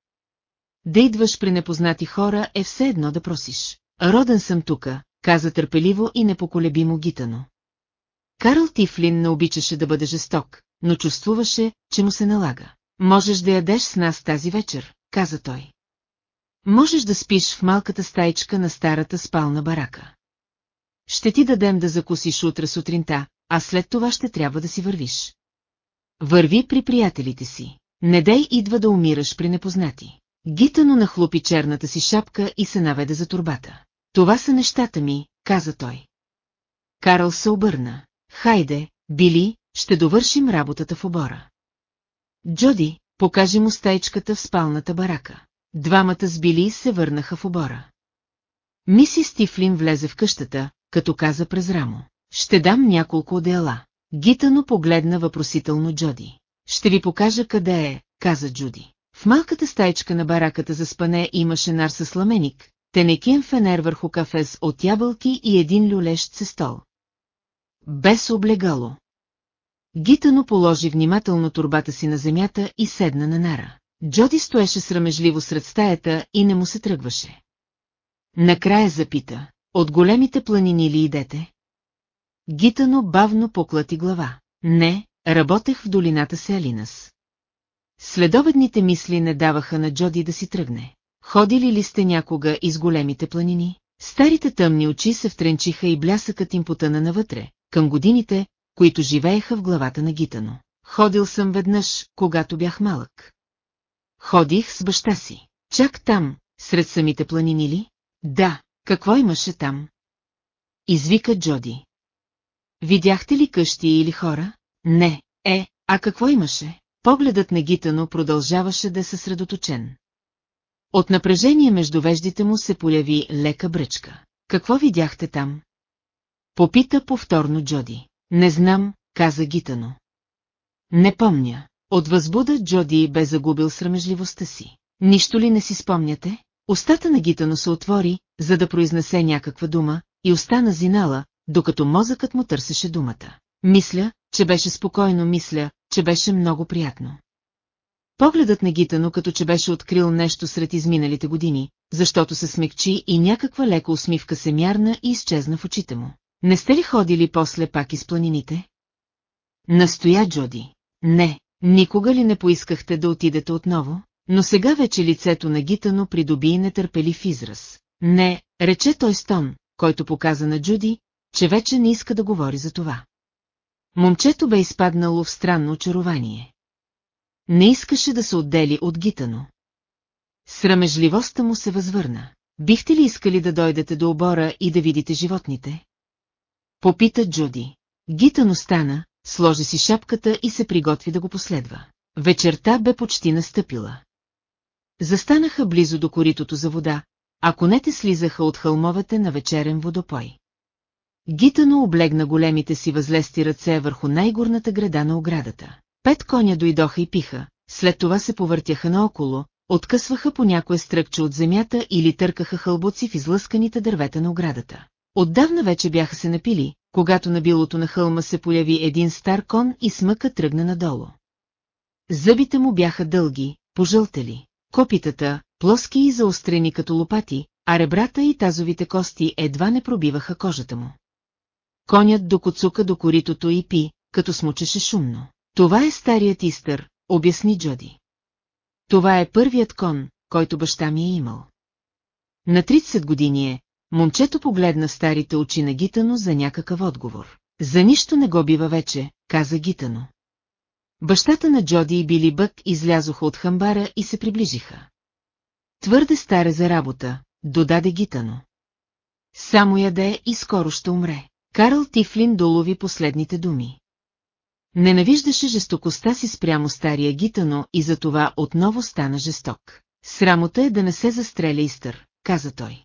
Да идваш при непознати хора е все едно да просиш. Роден съм тука, каза търпеливо и непоколебимо гитано. Карл Тифлин не обичаше да бъде жесток, но чувствуваше, че му се налага. Можеш да ядеш с нас тази вечер, каза той. Можеш да спиш в малката стайчка на старата спална барака. Ще ти дадем да закусиш утре сутринта, а след това ще трябва да си вървиш. Върви при приятелите си. Не дей идва да умираш при непознати. Гитано нахлупи черната си шапка и се наведе за турбата. Това са нещата ми, каза той. Карл се обърна. Хайде, Били, ще довършим работата в обора. Джоди, покажи му стайчката в спалната барака. Двамата с Били се върнаха в обора. Миси Стифлин влезе в къщата, като каза през рамо. Ще дам няколко одеяла. Гитано погледна въпросително Джоди. Ще ви покажа къде е, каза Джуди. В малката стайчка на бараката за спане имаше нар със сламеник, тенекиен фенер върху кафес от ябълки и един люлещ се стол. Без облегало. Гитано положи внимателно турбата си на земята и седна на нара. Джоди стоеше срамежливо сред стаята и не му се тръгваше. Накрая запита, от големите планини ли идете? Гитано бавно поклати глава. Не, работех в долината Селинас. Следобедните мисли не даваха на Джоди да си тръгне. Ходили ли сте някога из големите планини? Старите тъмни очи се втренчиха и блясъкът им потъна навътре, към годините, които живееха в главата на Гитано. Ходил съм веднъж, когато бях малък. Ходих с баща си. Чак там, сред самите планини ли? Да, какво имаше там? Извика Джоди. Видяхте ли къщи или хора? Не, е, а какво имаше? Погледът на Гитано продължаваше да е съсредоточен. От напрежение между веждите му се появи лека бръчка. Какво видяхте там? Попита повторно Джоди. Не знам, каза Гитано. Не помня. От възбуда Джоди бе загубил срамежливостта си. Нищо ли не си спомняте? Остата на Гитано се отвори, за да произнесе някаква дума, и остана зинала, докато мозъкът му търсеше думата. Мисля, че беше спокойно, мисля, че беше много приятно. Погледът на Гитано като че беше открил нещо сред изминалите години, защото се смекчи и някаква лека усмивка се мярна и изчезна в очите му. Не сте ли ходили после пак из планините? Настоя Джоди. Не, никога ли не поискахте да отидете отново? Но сега вече лицето на Гитано придоби нетърпелив израз. Не, рече той стон, който показа на Джуди, че вече не иска да говори за това. Момчето бе изпаднало в странно очарование. Не искаше да се отдели от Гитано. Срамежливостта му се възвърна. Бихте ли искали да дойдете до обора и да видите животните? Попита Джуди. Гитано стана, сложи си шапката и се приготви да го последва. Вечерта бе почти настъпила. Застанаха близо до коритото за вода, а конете слизаха от хълмовете на вечерен водопой. Гитано облегна големите си възлести ръце върху най-горната града на оградата. Пет коня дойдоха и пиха, след това се повъртяха наоколо, откъсваха по някое стръкче от земята или търкаха хълбоци в излъсканите дървета на оградата. Отдавна вече бяха се напили, когато на билото на хълма се появи един стар кон и смъка тръгна надолу. Зъбите му бяха дълги, пожълтели, копитата, плоски и заострени като лопати, а ребрата и тазовите кости едва не пробиваха кожата му. Конят докоцука до коритото и пи, като смучеше шумно. Това е старият истър, обясни Джоди. Това е първият кон, който баща ми е имал. На 30 години е, момчето погледна старите очи на Гитано за някакъв отговор. За нищо не го бива вече, каза Гитано. Бащата на Джоди и Били Бък излязоха от хамбара и се приближиха. Твърде старе за работа, додаде Гитано. Само яде и скоро ще умре. Карл Тифлин долови последните думи. Ненавиждаше жестокостта си спрямо стария Гитано и затова отново стана жесток. Срамота е да не се застреля Истър, каза той.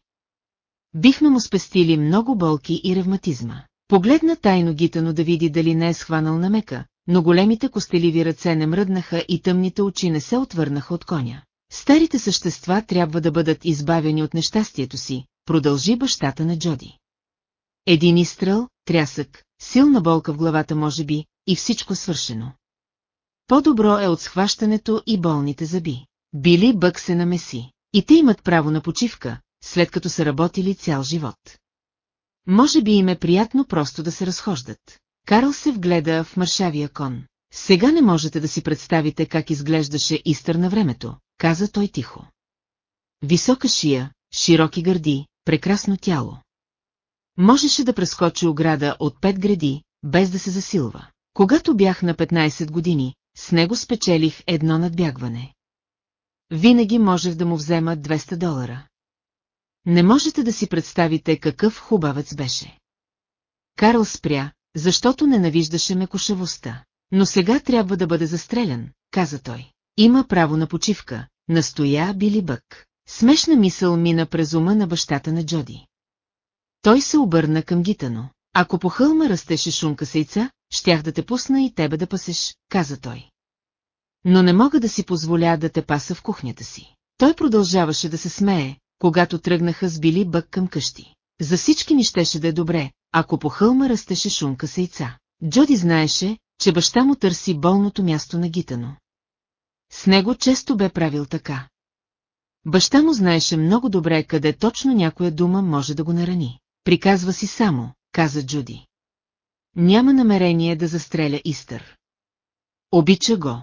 Бихме му спестили много болки и ревматизма. Погледна тайно Гитано да види дали не е схванал намека, но големите костеливи ръце не мръднаха и тъмните очи не се отвърнаха от коня. Старите същества трябва да бъдат избавени от нещастието си, продължи бащата на Джоди. Един изстрел, трясък, силна болка в главата може би, и всичко свършено. По-добро е от схващането и болните зъби. Били бък се намеси. И те имат право на почивка, след като са работили цял живот. Може би им е приятно просто да се разхождат. Карл се вгледа в маршавия кон. Сега не можете да си представите как изглеждаше Истър на времето, каза той тихо. Висока шия, широки гърди, прекрасно тяло. Можеше да прескочи ограда от пет гради, без да се засилва. Когато бях на 15 години, с него спечелих едно надбягване. Винаги можех да му взема 200 долара. Не можете да си представите какъв хубавец беше. Карл спря, защото ненавиждаше мекошевостта. Но сега трябва да бъде застрелян, каза той. Има право на почивка, настоя Били Бък. Смешна мисъл мина през ума на бащата на Джоди. Той се обърна към Гитано. Ако по хълма растеше шунка сейца, щях да те пусна и тебе да пасеш, каза той. Но не мога да си позволя да те паса в кухнята си. Той продължаваше да се смее, когато тръгнаха с Били Бък към къщи. За всички ни щеше да е добре, ако по хълма растеше шунка сейца. Джоди знаеше, че баща му търси болното място на Гитано. С него често бе правил така. Баща му знаеше много добре къде точно някоя дума може да го нарани. Приказва си само, каза Джуди. Няма намерение да застреля Истър. Обича го.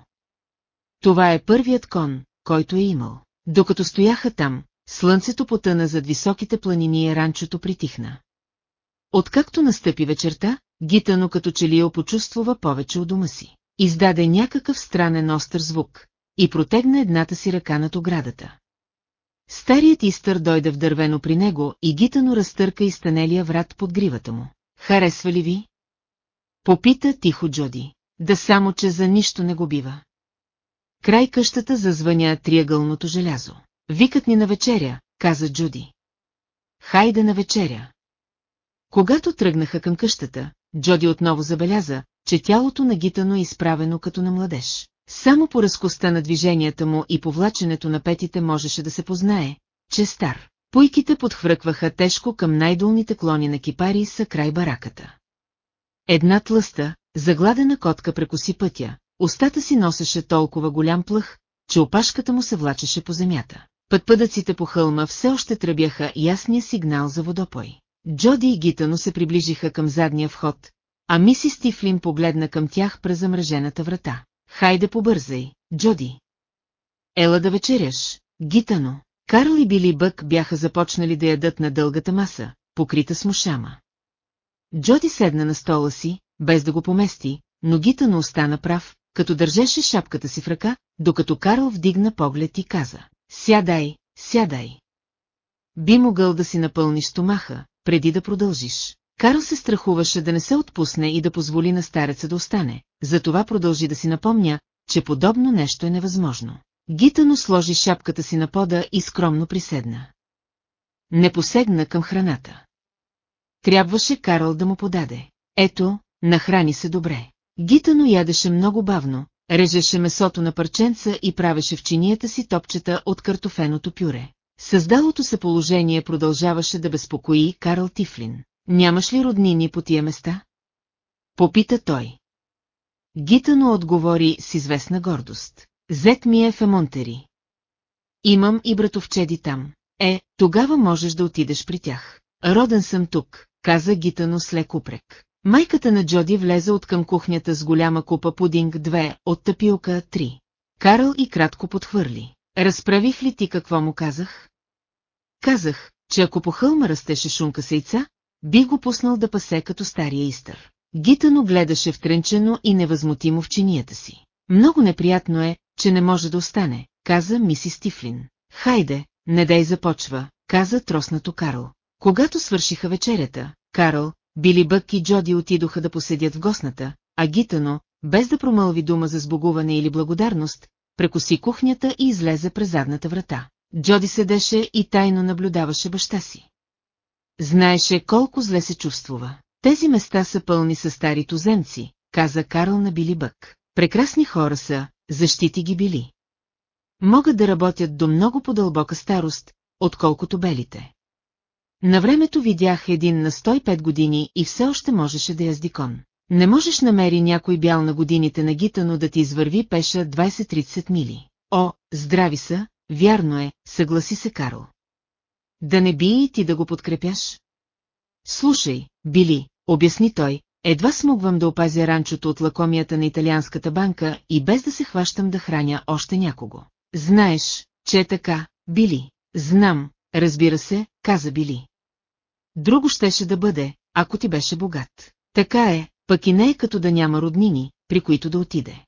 Това е първият кон, който е имал. Докато стояха там, слънцето потъна зад високите планини и ранчото притихна. Откакто настъпи вечерта, Гитано като че ли я почувствува повече от дома си. Издаде някакъв странен остър звук и протегна едната си ръка над оградата. Старият Истър дойде в дървено при него и Гитано разтърка изтънелия врат под гривата му. Харесва ли ви? Попита тихо Джоди. Да само, че за нищо не го бива. Край къщата зазвъня триъгълното желязо. Викът ни на вечеря, каза Джуди. Хайде на вечеря. Когато тръгнаха към къщата, Джоди отново забеляза, че тялото на Гитано е изправено като на младеж. Само по разкоста на движенията му и повлаченето на петите можеше да се познае, че е стар. Пуйките подхвъркваха тежко към най-долните клони на кипари са край бараката. Една тлъста, загладена котка прекоси пътя, устата си носеше толкова голям плъх, че опашката му се влачеше по земята. Пътпъдъците по хълма все още тръбяха ясния сигнал за водопой. Джоди и Гитано се приближиха към задния вход, а миси Стифлин погледна към тях през замръжената врата. Хайде побързай, Джоди. Ела да вечеряш, Гитано. Карл и Били Бък бяха започнали да ядат на дългата маса, покрита с мушама. Джоди седна на стола си, без да го помести, но Гитано остана прав, като държеше шапката си в ръка, докато Карл вдигна поглед и каза «Сядай, сядай». Би могъл да си напълниш стомаха, преди да продължиш. Карл се страхуваше да не се отпусне и да позволи на стареца да остане, затова продължи да си напомня, че подобно нещо е невъзможно. Гитано сложи шапката си на пода и скромно приседна. Не посегна към храната. Трябваше Карл да му подаде. Ето, нахрани се добре. Гитано ядеше много бавно, режеше месото на парченца и правеше в чинията си топчета от картофеното пюре. Създалото се положение продължаваше да безпокои Карл Тифлин. Нямаш ли роднини по тия места? Попита той. Гитано отговори с известна гордост. Зет ми е в Емонтери. Имам и братовчеди там. Е, тогава можеш да отидеш при тях. Роден съм тук, каза Гитано с лек упрек. Майката на Джоди влезе от към кухнята с голяма купа пудинг 2 от тапилка 3. Карл и кратко подхвърли. Разправих ли ти какво му казах? Казах, че ако по хълма растеше шунка сейца, би го пуснал да пасе като стария истър. Гитано гледаше втренчено и невъзмутимо в чинията си. Много неприятно е, че не може да остане, каза миси Стифлин. Хайде, не дай започва, каза троснато Карл. Когато свършиха вечерята, Карл, Били Бък и Джоди отидоха да поседят в гостната, а Гитано, без да промълви дума за сбогуване или благодарност, прекоси кухнята и излезе през задната врата. Джоди седеше и тайно наблюдаваше баща си. Знаеше колко зле се чувствува. Тези места са пълни с стари туземци, каза Карл на Били Бък. Прекрасни хора са, защити ги били. Могат да работят до много по-дълбока старост, отколкото белите. На времето видях един на 105 години и все още можеше да язди кон. Не можеш намери някой бял на годините на гитано да ти извърви пеша 20-30 мили. О, здрави са, вярно е, съгласи се Карл. Да не би и ти да го подкрепяш? Слушай, Били, обясни той, едва смогвам да опазя ранчото от лакомията на италианската банка и без да се хващам да храня още някого. Знаеш, че е така, Били. Знам, разбира се, каза Били. Друго щеше да бъде, ако ти беше богат. Така е, пък и не е като да няма роднини, при които да отиде.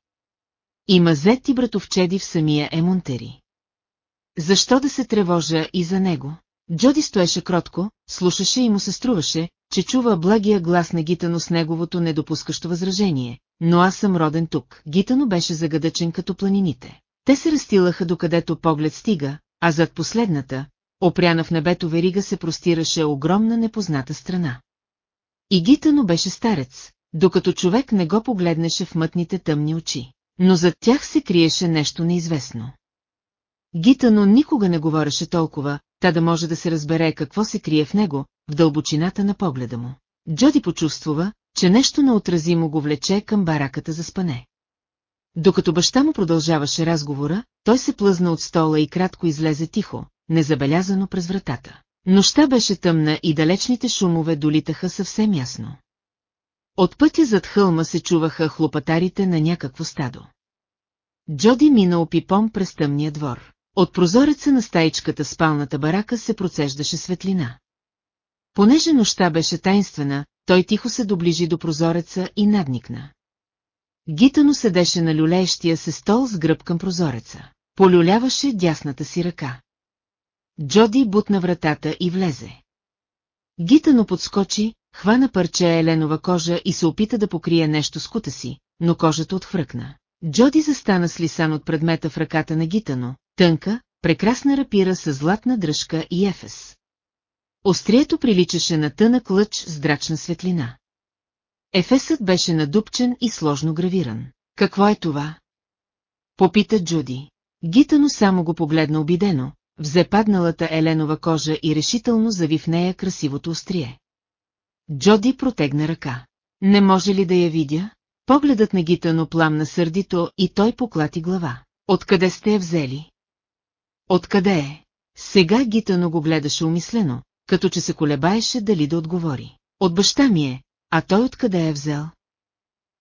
Има зет и братовчеди в самия Емонтери. Защо да се тревожа и за него? Джоди стоеше кротко, слушаше и му се струваше, че чува благия глас на Гитано с неговото недопускащо възражение. Но аз съм роден тук. Гитано беше загадъчен като планините. Те се разстилаха докъдето поглед стига, а зад последната, опряна в небето верига се простираше огромна непозната страна. И Гитано беше старец, докато човек не го погледнеше в мътните тъмни очи. Но зад тях се криеше нещо неизвестно. Гитано никога не говореше толкова, та да може да се разбере какво се крие в него, в дълбочината на погледа му. Джоди почувствува, че нещо неотразимо го влече към бараката за спане. Докато баща му продължаваше разговора, той се плъзна от стола и кратко излезе тихо, незабелязано през вратата. Нощта беше тъмна и далечните шумове долитаха съвсем ясно. От пътя зад хълма се чуваха хлопатарите на някакво стадо. Джоди мина опипом през тъмния двор. От прозореца на стаичката спалната барака се процеждаше светлина. Понеже нощта беше тайнствена, той тихо се доближи до прозореца и надникна. Гитано седеше на люлеещия се стол с гръб към прозореца. Полюляваше дясната си ръка. Джоди бутна вратата и влезе. Гитано подскочи, хвана парче еленова кожа и се опита да покрие нещо с кута си, но кожата отхвръкна. Джоди застана с лисан от предмета в ръката на Гитано, тънка, прекрасна рапира с златна дръжка и ефес. Острието приличаше на тънък лъч с драчна светлина. Ефесът беше надупчен и сложно гравиран. Какво е това? Попита Джуди. Гитано само го погледна обидено, взе падналата еленова кожа и решително зави в нея красивото острие. Джоди протегна ръка. Не може ли да я видя? Погледът на Гитано пламна сърдито и той поклати глава. Откъде сте я взели? Откъде е? Сега Гитано го гледаше умислено, като че се колебаеше дали да отговори. От баща ми е, а той откъде е взел?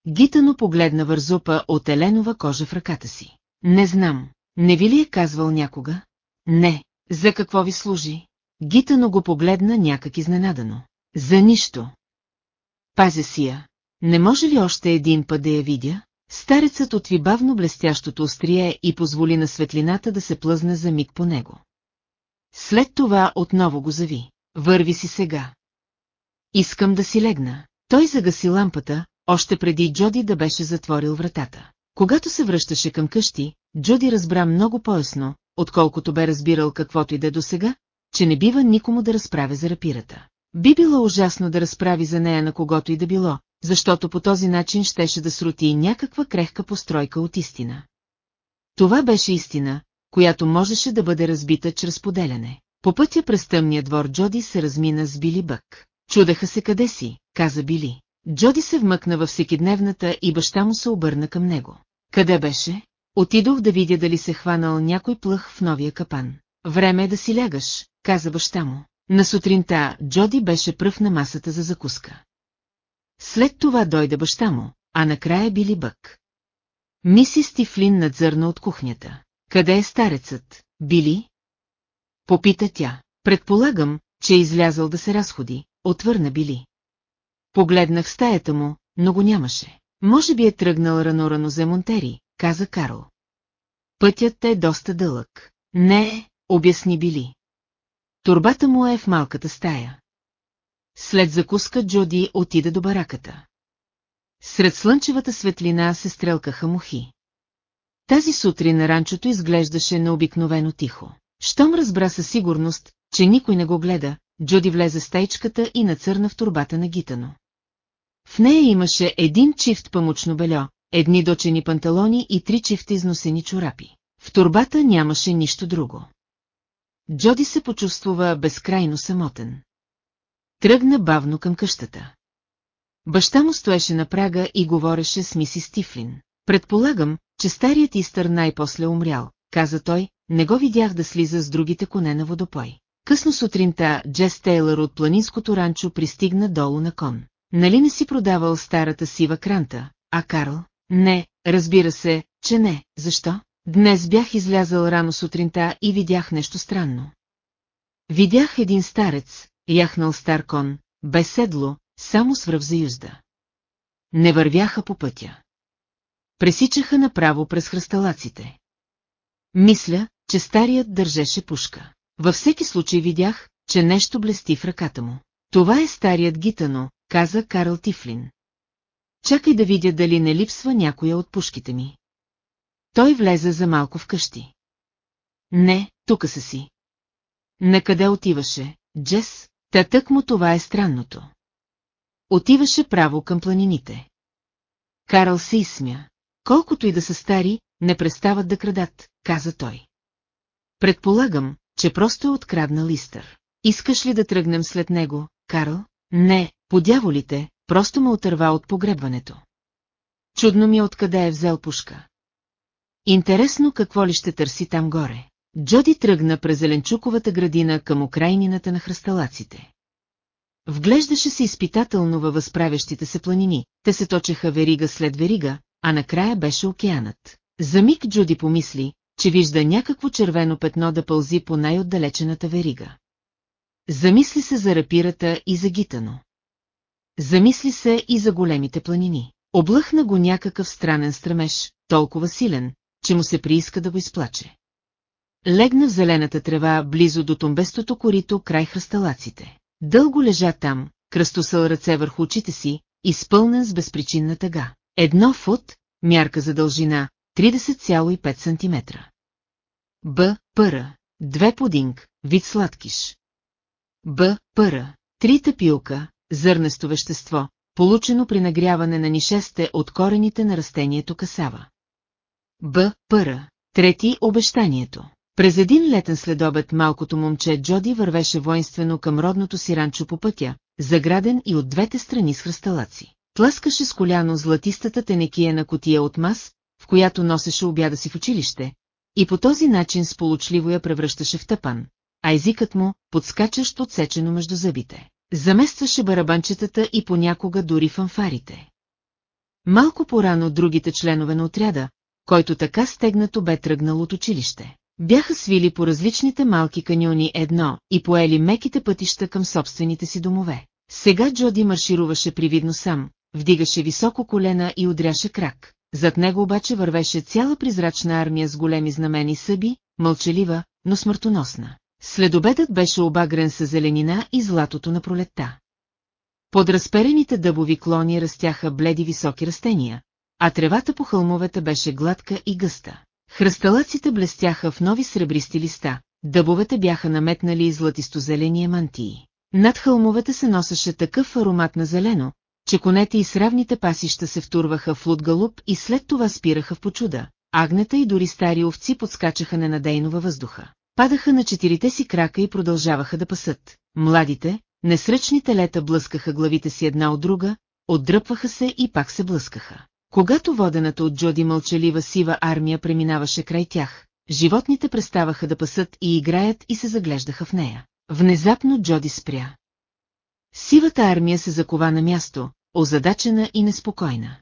Гитано погледна вързупа от еленова кожа в ръката си. Не знам, не ви ли е казвал някога? Не, за какво ви служи? Гитано го погледна някак изненадано. За нищо. Пазя си я. Не може ли още един път да я видя? Старецът отви бавно блестящото острие и позволи на светлината да се плъзне за миг по него. След това отново го зави. Върви си сега. Искам да си легна. Той загаси лампата, още преди Джоди да беше затворил вратата. Когато се връщаше към къщи, Джоди разбра много поясно, отколкото бе разбирал каквото и да е досега, че не бива никому да разправя за рапирата. Би било ужасно да разправи за нея на когото и да било, защото по този начин щеше да срути някаква крехка постройка от истина. Това беше истина, която можеше да бъде разбита чрез поделяне. По пътя през тъмния двор Джоди се размина с Били Бък. Чудеха се къде си, каза Били. Джоди се вмъкна във всекидневната и баща му се обърна към него. Къде беше? Отидох да видя дали се хванал някой плъх в новия капан. Време е да си лягаш, каза баща му. На сутринта Джоди беше пръв на масата за закуска. След това дойде баща му, а накрая били бък. Миси Стифлин надзърна от кухнята. Къде е старецът, Били? Попита тя. Предполагам, че е излязъл да се разходи, отвърна Били. Погледнах стаята му, но го нямаше. Може би е тръгнал рано-рано за Монтери, каза Карл. Пътят е доста дълъг. Не, обясни Били. Турбата му е в малката стая. След закуска Джоди отида до бараката. Сред слънчевата светлина се стрелкаха мухи. Тази сутрин на ранчото изглеждаше необикновено тихо. Щом разбра със сигурност, че никой не го гледа, Джоди влезе в стайчката и нацърна в турбата на Гитано. В нея имаше един чифт памучно бельо, едни дочени панталони и три чифта износени чорапи. В турбата нямаше нищо друго. Джоди се почувствува безкрайно самотен. Тръгна бавно към къщата. Баща му стоеше на прага и говореше с миси Стифлин. Предполагам, че старият Истър най-после умрял, каза той, не го видях да слиза с другите коне на водопой. Късно сутринта Джес Тейлър от планинското ранчо пристигна долу на кон. Нали не си продавал старата сива кранта, а Карл? Не, разбира се, че не. Защо? Днес бях излязъл рано сутринта и видях нещо странно. Видях един старец, яхнал стар кон, без седло, само свръв за юзда. Не вървяха по пътя. Пресичаха направо през хръсталаците. Мисля, че старият държеше пушка. Във всеки случай видях, че нещо блести в ръката му. Това е старият гитано, каза Карл Тифлин. Чакай да видя дали не липсва някоя от пушките ми. Той влезе за малко вкъщи. Не, тука са си. Накъде отиваше, Джес? Та тък му това е странното. Отиваше право към планините. Карл се изсмя. Колкото и да са стари, не престават да крадат, каза той. Предполагам, че просто е открадна листър. Искаш ли да тръгнем след него, Карл? Не, по дяволите, просто ме отърва от погребването. Чудно ми е откъде е взел пушка. Интересно какво ли ще търси там горе. Джоди тръгна през зеленчуковата градина към окрайнината на хръсталаците. Вглеждаше се изпитателно във възправящите се планини, те се точеха верига след верига, а накрая беше океанът. За миг Джуди помисли, че вижда някакво червено петно да пълзи по най-отдалечената верига. Замисли се за рапирата и за гитано. Замисли се и за големите планини. Облъхна го някакъв странен стремеж, толкова силен, че му се прииска да го изплаче. Легна в зелената трева близо до тумбестото корито край хръсталаците. Дълго лежа там, кръстосъл ръце върху очите си, изпълнен с безпричинна тъга. Едно фут, мярка за дължина, 30,5 см. Б. Пъра. Две пудинг, вид сладкиш. Б. Пъра. Три тъпилка, зърнесто вещество, получено при нагряване на нишесте от корените на растението касава. Б. Пъра. Трети обещанието. През един летен следобед малкото момче Джоди вървеше воинствено към родното си ранчо по пътя, заграден и от двете страни с хръсталаци. Тласкаше с коляно златистата тенекия на котия от мас, в която носеше обяда си в училище, и по този начин сполучливо я превръщаше в тъпан, а езикът му, подскачащ отсечено между зъбите, заместваше барабанчетата и понякога дори фанфарите. Малко порано другите членове на отряда, който така стегнато бе тръгнал от училище. Бяха свили по различните малки каньони едно и поели меките пътища към собствените си домове. Сега Джоди маршируваше привидно сам, вдигаше високо колена и удряше крак. Зад него обаче вървеше цяла призрачна армия с големи знамени съби, мълчалива, но смъртоносна. Следобедът беше обагрен с зеленина и златото на пролетта. Под разперените дъбови клони растяха бледи високи растения, а тревата по хълмовете беше гладка и гъста. Хръсталаците блестяха в нови сребристи листа, дъбовете бяха наметнали златисто-зелени мантии. Над хълмовете се носеше такъв аромат на зелено, че конете и сравните пасища се втурваха в лудгалуп и след това спираха в почуда. Агнета и дори стари овци подскачаха ненадейно във въздуха. Падаха на четирите си крака и продължаваха да пасат. Младите, несръчните лета блъскаха главите си една от друга, отдръпваха се и пак се блъскаха. Когато водената от Джоди мълчалива сива армия преминаваше край тях, животните преставаха да пасат и играят и се заглеждаха в нея. Внезапно Джоди спря. Сивата армия се закова на място, озадачена и неспокойна.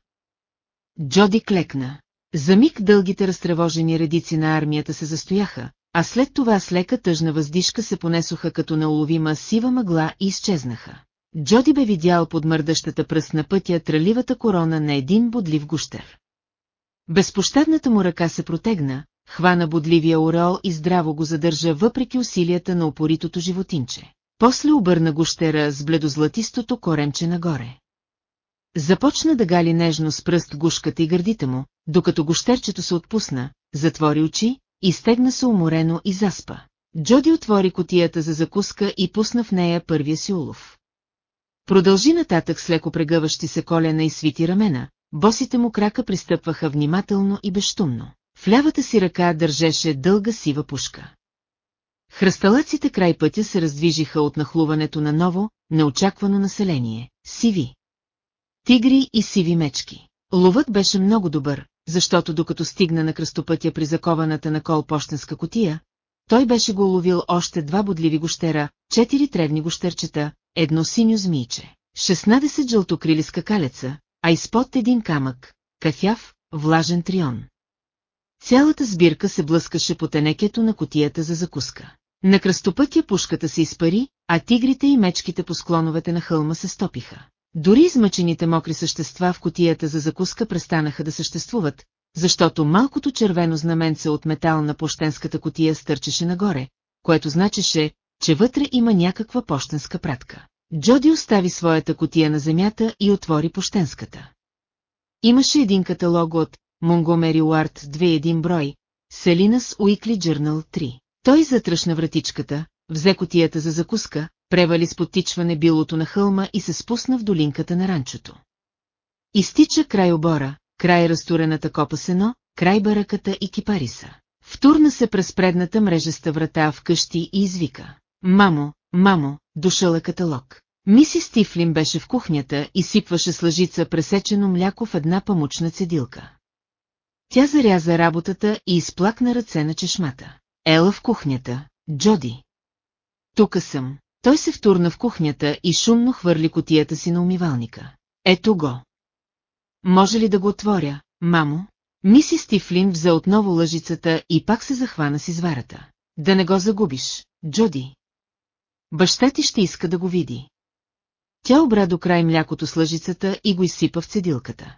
Джоди клекна. За миг дългите разтревожени редици на армията се застояха, а след това с лека тъжна въздишка се понесоха като неуловима сива мъгла и изчезнаха. Джоди бе видял под мърдащата пръст на пътя траливата корона на един бодлив гущер. Безпощадната му ръка се протегна, хвана бодливия ореол и здраво го задържа въпреки усилията на опоритото животинче. После обърна гущера с бледозлатистото коремче нагоре. Започна да гали нежно с пръст гушката и гърдите му, докато гущерчето се отпусна, затвори очи, изтегна се уморено и заспа. Джоди отвори котията за закуска и пусна в нея първия си улов. Продължи нататък с леко прегъващи се колена и свити рамена, босите му крака пристъпваха внимателно и безшумно. В лявата си ръка държеше дълга сива пушка. Хръсталаците край пътя се раздвижиха от нахлуването на ново, неочаквано население – сиви. Тигри и сиви мечки. Ловът беше много добър, защото докато стигна на кръстопътя при закованата на кол почтенска котия, той беше го уловил още два бодливи гощера, четири тревни гощерчета, едно синьо змийче, 16 жълтокрили скакалеца, а изпод един камък, кафяв, влажен трион. Цялата сбирка се блъскаше по тенекето на котията за закуска. На кръстопътя пушката се изпари, а тигрите и мечките по склоновете на хълма се стопиха. Дори измъчените мокри същества в котията за закуска престанаха да съществуват, защото малкото червено знаменце от метал на пощенската котия стърчеше нагоре, което значеше, че вътре има някаква почтенска пратка. Джоди остави своята котия на земята и отвори пощенската. Имаше един каталог от Монгомери Уарт 2-1 брой, Селинас Уикли Journal 3. Той затръшна вратичката, взе котията за закуска, превали с подтичване билото на хълма и се спусна в долинката на ранчото. Изтича край обора, край разтурената копа сено, край бараката и кипариса. Втурна се през предната мрежеста врата в къщи и извика. Мамо, мамо, дошъл е каталог. Миси Стифлин беше в кухнята и сипваше с лъжица пресечено мляко в една памучна цедилка. Тя заряза работата и изплакна ръце на чешмата. Ела в кухнята, Джоди. Тука съм. Той се втурна в кухнята и шумно хвърли котията си на умивалника. Ето го. Може ли да го отворя, мамо? Миси Стифлин взе отново лъжицата и пак се захвана с изварата. Да не го загубиш, Джоди. Баща ти ще иска да го види. Тя обра до край млякото с лъжицата и го изсипа в цедилката.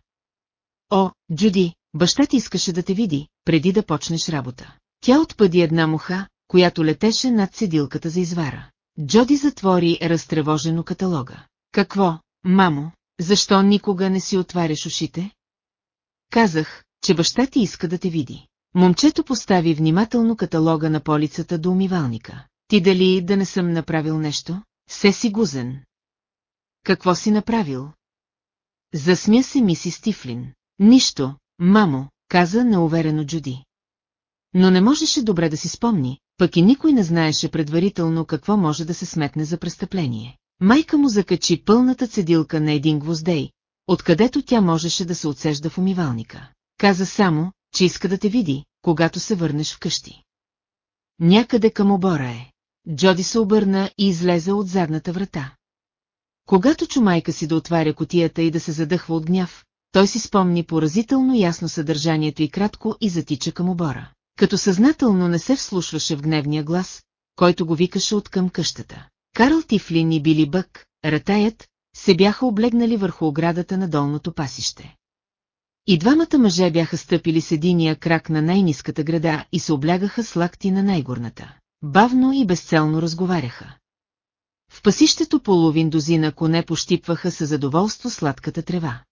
О, Джуди, баща ти искаше да те види, преди да почнеш работа. Тя отпъди една муха, която летеше над цедилката за извара. Джоди затвори разтревожено каталога. Какво, мамо, защо никога не си отваряш ушите? Казах, че баща ти иска да те види. Момчето постави внимателно каталога на полицата до умивалника. Ти дали да не съм направил нещо? Се си гузен. Какво си направил? Засмя се миси Стифлин. Нищо, мамо, каза неуверено Джуди. Но не можеше добре да си спомни, пък и никой не знаеше предварително какво може да се сметне за престъпление. Майка му закачи пълната цедилка на един гвоздей, откъдето тя можеше да се отсежда в умивалника. Каза само, че иска да те види, когато се върнеш вкъщи. Някъде към обора е. Джоди се обърна и излезе от задната врата. Когато чу майка си да отваря котията и да се задъхва от гняв, той си спомни поразително ясно съдържанието и кратко и затича към обора. Като съзнателно не се вслушваше в гневния глас, който го викаше от към къщата. Карл Тифлин и Били Бък, ратаят, се бяха облегнали върху оградата на долното пасище. И двамата мъже бяха стъпили с единия крак на най-низката града и се облягаха с лакти на най-горната. Бавно и безцелно разговаряха. В пасището половин дозина коне пощипваха със задоволство сладката трева.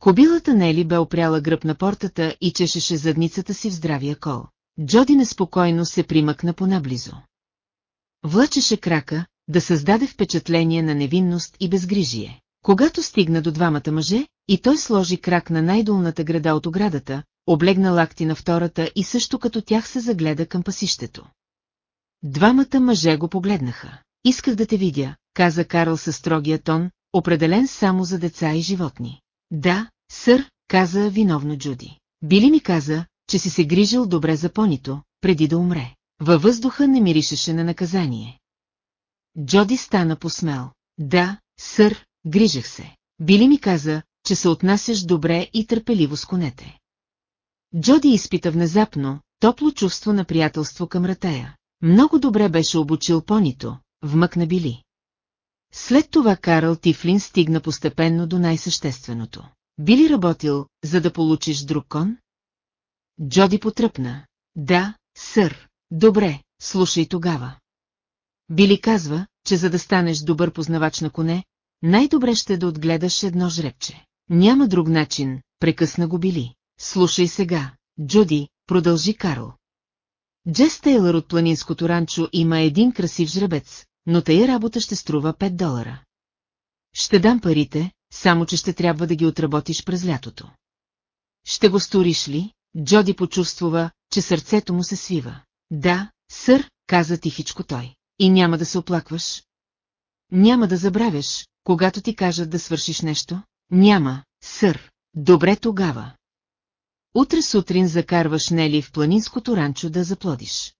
Кобилата Нели бе опряла гръб на портата и чешеше задницата си в здравия кол. Джоди неспокойно се примъкна понаблизо. Влачеше крака, да създаде впечатление на невинност и безгрижие. Когато стигна до двамата мъже, и той сложи крак на най-долната града от оградата, облегна лакти на втората и също като тях се загледа към пасището. Двамата мъже го погледнаха. Исках да те видя, каза Карл със строгия тон, определен само за деца и животни. Да, сър, каза виновно Джуди. Били ми каза, че си се грижил добре за понито, преди да умре. Във въздуха не миришеше на наказание. Джоди стана посмел. Да, сър, грижех се. Били ми каза, че се отнасяш добре и търпеливо с конете. Джоди изпита внезапно, топло чувство на приятелство към ратая. Много добре беше обучил понито, вмъкна Били. След това Карл Тифлин стигна постепенно до най-същественото. Би ли работил, за да получиш друг кон? Джоди потръпна. Да, сър. Добре, слушай тогава. Били казва, че за да станеш добър познавач на коне, най-добре ще да отгледаш едно жребче. Няма друг начин, прекъсна го Били. Слушай сега, Джуди, продължи Карл. Джес Тейлър от планинското ранчо има един красив жребец, но тая работа ще струва 5 долара. Ще дам парите, само че ще трябва да ги отработиш през лятото. Ще го сториш ли? Джоди почувствува, че сърцето му се свива. Да, сър, каза тихичко той. И няма да се оплакваш? Няма да забравяш, когато ти кажат да свършиш нещо? Няма, сър. Добре тогава. Утре сутрин закарваш Нели в планинското ранчо да заплодиш.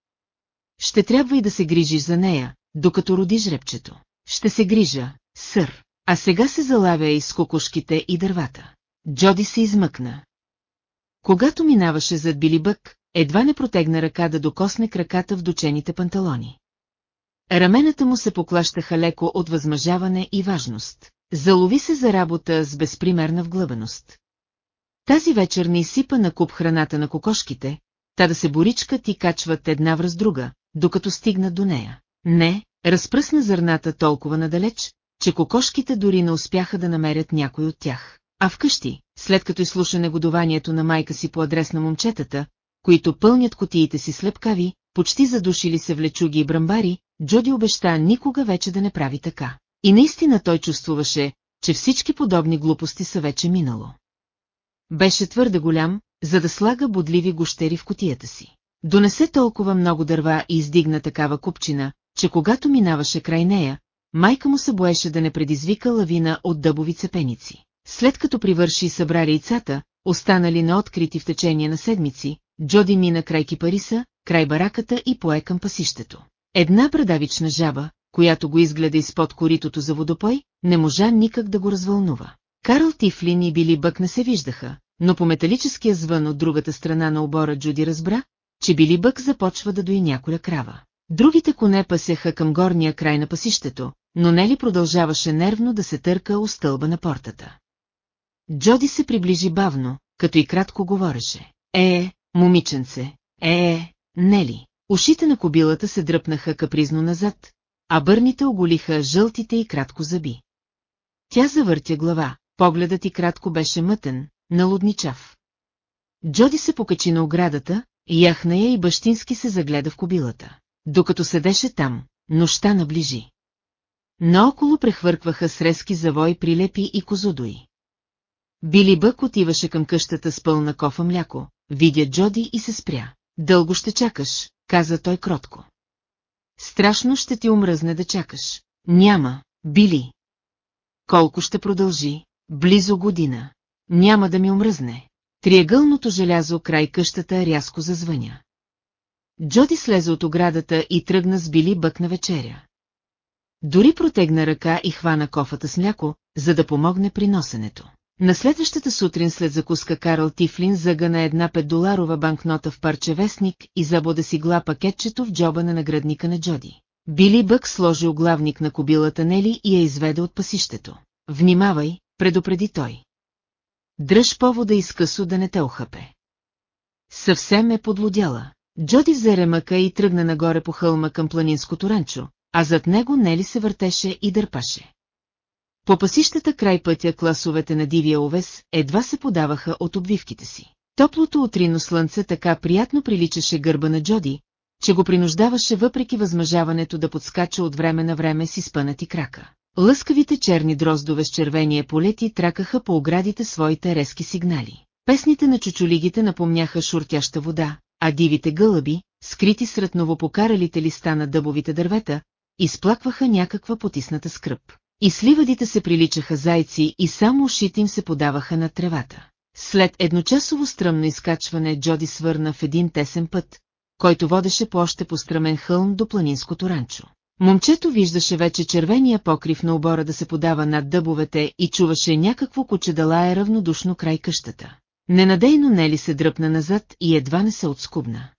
Ще трябва и да се грижиш за нея, докато родиш репчето. Ще се грижа, сър. А сега се залавя и с кокошките и дървата. Джоди се измъкна. Когато минаваше зад Били Бък, едва не протегна ръка да докосне краката в дочените панталони. Рамената му се поклащаха леко от възмъжаване и важност. Залови се за работа с безпримерна вглъбеност. Тази вечер не изсипа на куп храната на кокошките, та да се боричкат и качват една връз друга, докато стигнат до нея. Не, разпръсна зърната толкова надалеч, че кокошките дори не успяха да намерят някой от тях. А вкъщи, след като изслуша негодованието на майка си по адрес на момчетата, които пълнят котиите си слепкави, почти задушили се в лечуги и брамбари, Джоди обеща никога вече да не прави така. И наистина той чувствуваше, че всички подобни глупости са вече минало. Беше твърде голям, за да слага бодливи гощери в котията си. Донесе толкова много дърва и издигна такава купчина, че когато минаваше край нея, майка му се боеше да не предизвика лавина от дъбови цепеници. След като привърши и събра яйцата, останали неоткрити в течение на седмици, Джоди мина край кипариса, край бараката и пое към пасището. Една брадавична жаба, която го изгледа изпод коритото за водопой, не можа никак да го развълнува. Карл Тифлин и Били Бък не се виждаха, но по металическия звън от другата страна на обора Джуди разбра, че Били Бък започва да дои няколя крава. Другите коне пасеха към горния край на пасището, но Нели продължаваше нервно да се търка у стълба на портата. Джоди се приближи бавно, като и кратко говореше. Е, момиченце, е, Нели. Ушите на кобилата се дръпнаха капризно назад, а бърните оголиха жълтите и кратко зъби. Тя завъртя глава, погледът и кратко беше мътен, налудничав. Джоди се покачи на оградата, яхна я и бащински се загледа в кобилата. Докато седеше там, нощта наближи. Наоколо прехвъркваха срезки завой прилепи и козудои. Били Бък отиваше към къщата с пълна кофа мляко, видя Джоди и се спря. Дълго ще чакаш, каза той кротко. Страшно ще ти умръзне да чакаш. Няма, Били. Колко ще продължи? Близо година. Няма да ми омръзне. Триъгълното желязо край къщата рязко зазвъня. Джоди слезе от оградата и тръгна с Били бък на вечеря. Дори протегна ръка и хвана кофата с мляко, за да помогне при носенето. На следващата сутрин след закуска Карл Тифлин загъна една 5-доларова банкнота в парче вестник и забода си гла пакетчето в джоба на наградника на Джоди. Били Бък сложи оглавник на кобилата Нели и я изведе от пасището. Внимавай, предупреди той. Дръж повода изкъсо да не те охъпе. Съвсем е подлодяла. Джоди взе ремъка и тръгна нагоре по хълма към планинското ранчо, а зад него Нели се въртеше и дърпаше. По пасищата край пътя класовете на дивия овес едва се подаваха от обвивките си. Топлото утрино слънце така приятно приличаше гърба на Джоди, че го принуждаваше въпреки възмъжаването да подскача от време на време си спънати крака. Лъскавите черни дроздове с червения полети тракаха по оградите своите резки сигнали. Песните на чучулигите напомняха шуртяща вода, а дивите гълъби, скрити сред новопокаралите листа на дъбовите дървета, изплакваха някаква потисната скръп. И сливадите се приличаха зайци и само ушите им се подаваха над тревата. След едночасово стръмно изкачване Джоди свърна в един тесен път, който водеше по още постръмен хълм до планинското ранчо. Момчето виждаше вече червения покрив на обора да се подава над дъбовете и чуваше някакво куче лае равнодушно край къщата. Ненадейно Нели се дръпна назад и едва не се отскубна.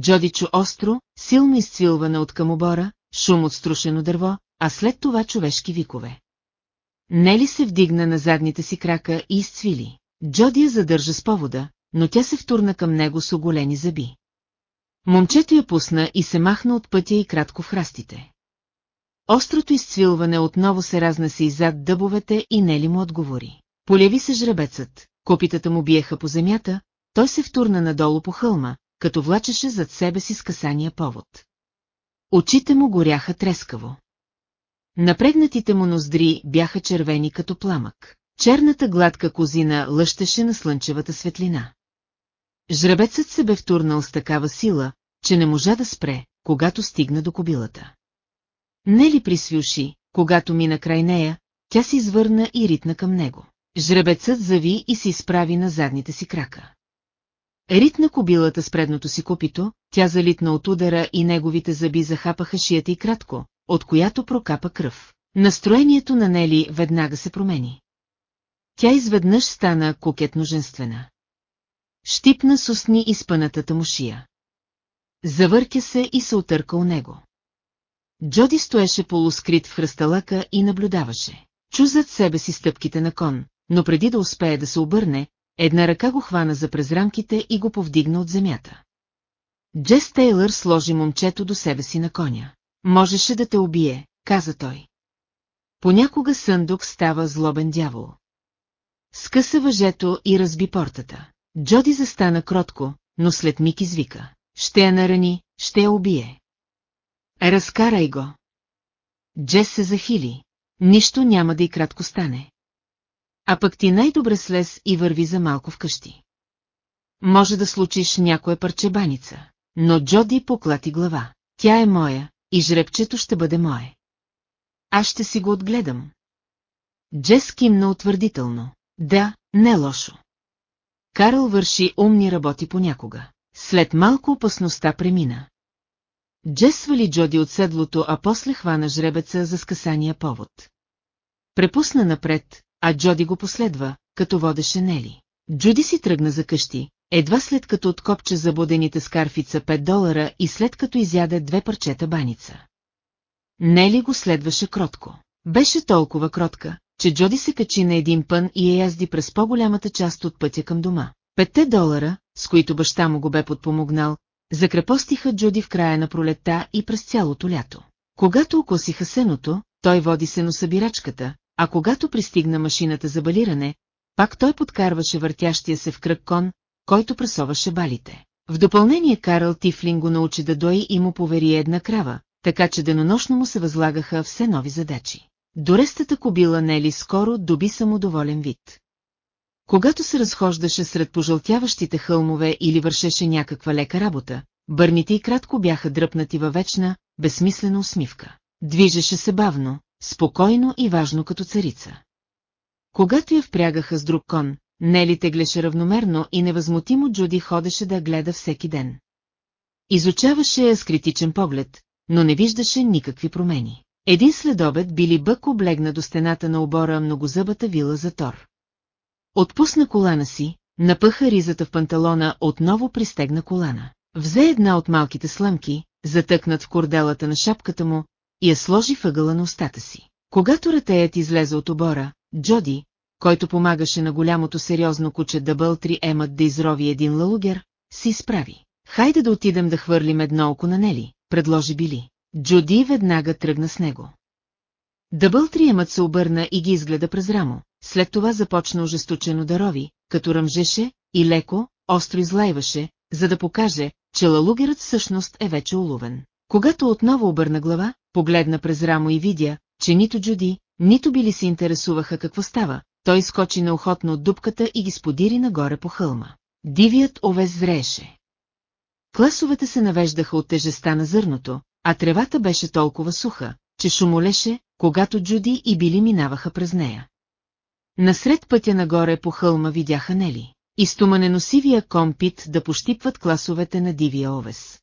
Джоди чу остро, силно изцвилване от към обора, шум от струшено дърво, а след това човешки викове. Нели се вдигна на задните си крака и изцвили. Джоди я задържа с повода, но тя се втурна към него с оголени зъби. Момчето я пусна и се махна от пътя и кратко в храстите. Острото изцвилване отново се разнесе иззад дъбовете и Нели му отговори. Поляви се жребецът, копитата му биеха по земята, той се втурна надолу по хълма, като влачеше зад себе си скъсания повод. Очите му горяха трескаво. Напрегнатите му ноздри бяха червени като пламък. Черната гладка козина лъщеше на слънчевата светлина. Жребецът се бе втурнал с такава сила, че не можа да спре, когато стигна до кобилата. Не ли присвюши, когато мина край нея, тя се извърна и ритна към него. Жребецът зави и се изправи на задните си крака. Ритна кобилата с предното си копито, тя залитна от удара и неговите зъби захапаха шията и кратко, от която прокапа кръв. Настроението на Нели веднага се промени. Тя изведнъж стана кокетно женствена. Щипна с устни изпънатата му шия. Завъркя се и се отърка у него. Джоди стоеше полускрит в хръсталъка и наблюдаваше. Чу зад себе си стъпките на кон, но преди да успее да се обърне, една ръка го хвана за през рамките и го повдигна от земята. Джес Тейлър сложи момчето до себе си на коня. Можеше да те убие, каза той. Понякога Съндук става злобен дявол. Скъса въжето и разби портата. Джоди застана кротко, но след миг извика. Ще я нарани, ще я убие. Разкарай го. Джес се захили. Нищо няма да и кратко стане. А пък ти най-добре слез и върви за малко вкъщи. Може да случиш някоя парчебаница. Но Джоди поклати глава. Тя е моя, и жребчето ще бъде мое. Аз ще си го отгледам. Джес кимна утвърдително. Да, не лошо. Карл върши умни работи понякога. След малко опасността премина. Джес свали Джоди от седлото, а после хвана жребеца за скъсания повод. Препусна напред, а Джоди го последва, като водеше Нели. Джуди си тръгна за къщи, едва след като откопче забудените с карфица 5 долара и след като изяде две парчета баница. Нели го следваше кротко. Беше толкова кротка, че Джоди се качи на един пън и я язди през по-голямата част от пътя към дома. Петте долара, с които баща му го бе подпомогнал, закрепостиха Джуди в края на пролетта и през цялото лято. Когато окосиха сеното, той води сеносъбирачката, а когато пристигна машината за балиране, пак той подкарваше въртящия се в кръг кон, който пресоваше балите. В допълнение Карл Тифлин го научи да дои и му повери една крава, така че денонощно му се възлагаха все нови задачи. Дорестата кобила Нели скоро доби самодоволен вид. Когато се разхождаше сред пожълтяващите хълмове или вършеше някаква лека работа, бърните и кратко бяха дръпнати във вечна, безсмислена усмивка. Движеше се бавно, спокойно и важно като царица. Когато я впрягаха с друг кон, Нели теглеше равномерно и невъзмутимо Джуди ходеше да гледа всеки ден. Изучаваше я с критичен поглед, но не виждаше никакви промени. Един следобед Били Бък облегна до стената на обора многозъбата вила за Тор. Отпусна колана си, напъха ризата в панталона, отново пристегна колана. Взе една от малките сламки, затъкнат в корделата на шапката му, и я сложи въгъла на устата си. Когато ратеят излезе от обора, Джоди, който помагаше на голямото сериозно куче Дъбълтри Емът да изрови един лалугер, си изправи. Хайде да отидем да хвърлим едно око на Нели, предложи Били. Джуди веднага тръгна с него. Дъбълтриемът се обърна и ги изгледа през рамо, след това започна ожесточено да рови, като ръмжеше и леко, остро излайваше, за да покаже, че лалугерът всъщност е вече уловен. Когато отново обърна глава, погледна през рамо и видя, че нито Джуди, нито били се интересуваха какво става, той скочи неохотно от дупката и ги сподири нагоре по хълма. Дивият овес зрееше. Класовете се навеждаха от тежеста на зърното, а тревата беше толкова суха, че шумолеше, когато Джуди и Били минаваха през нея. Насред пътя нагоре по хълма видяха Нели. И стоманеносивия компит да пощипват класовете на дивия овес.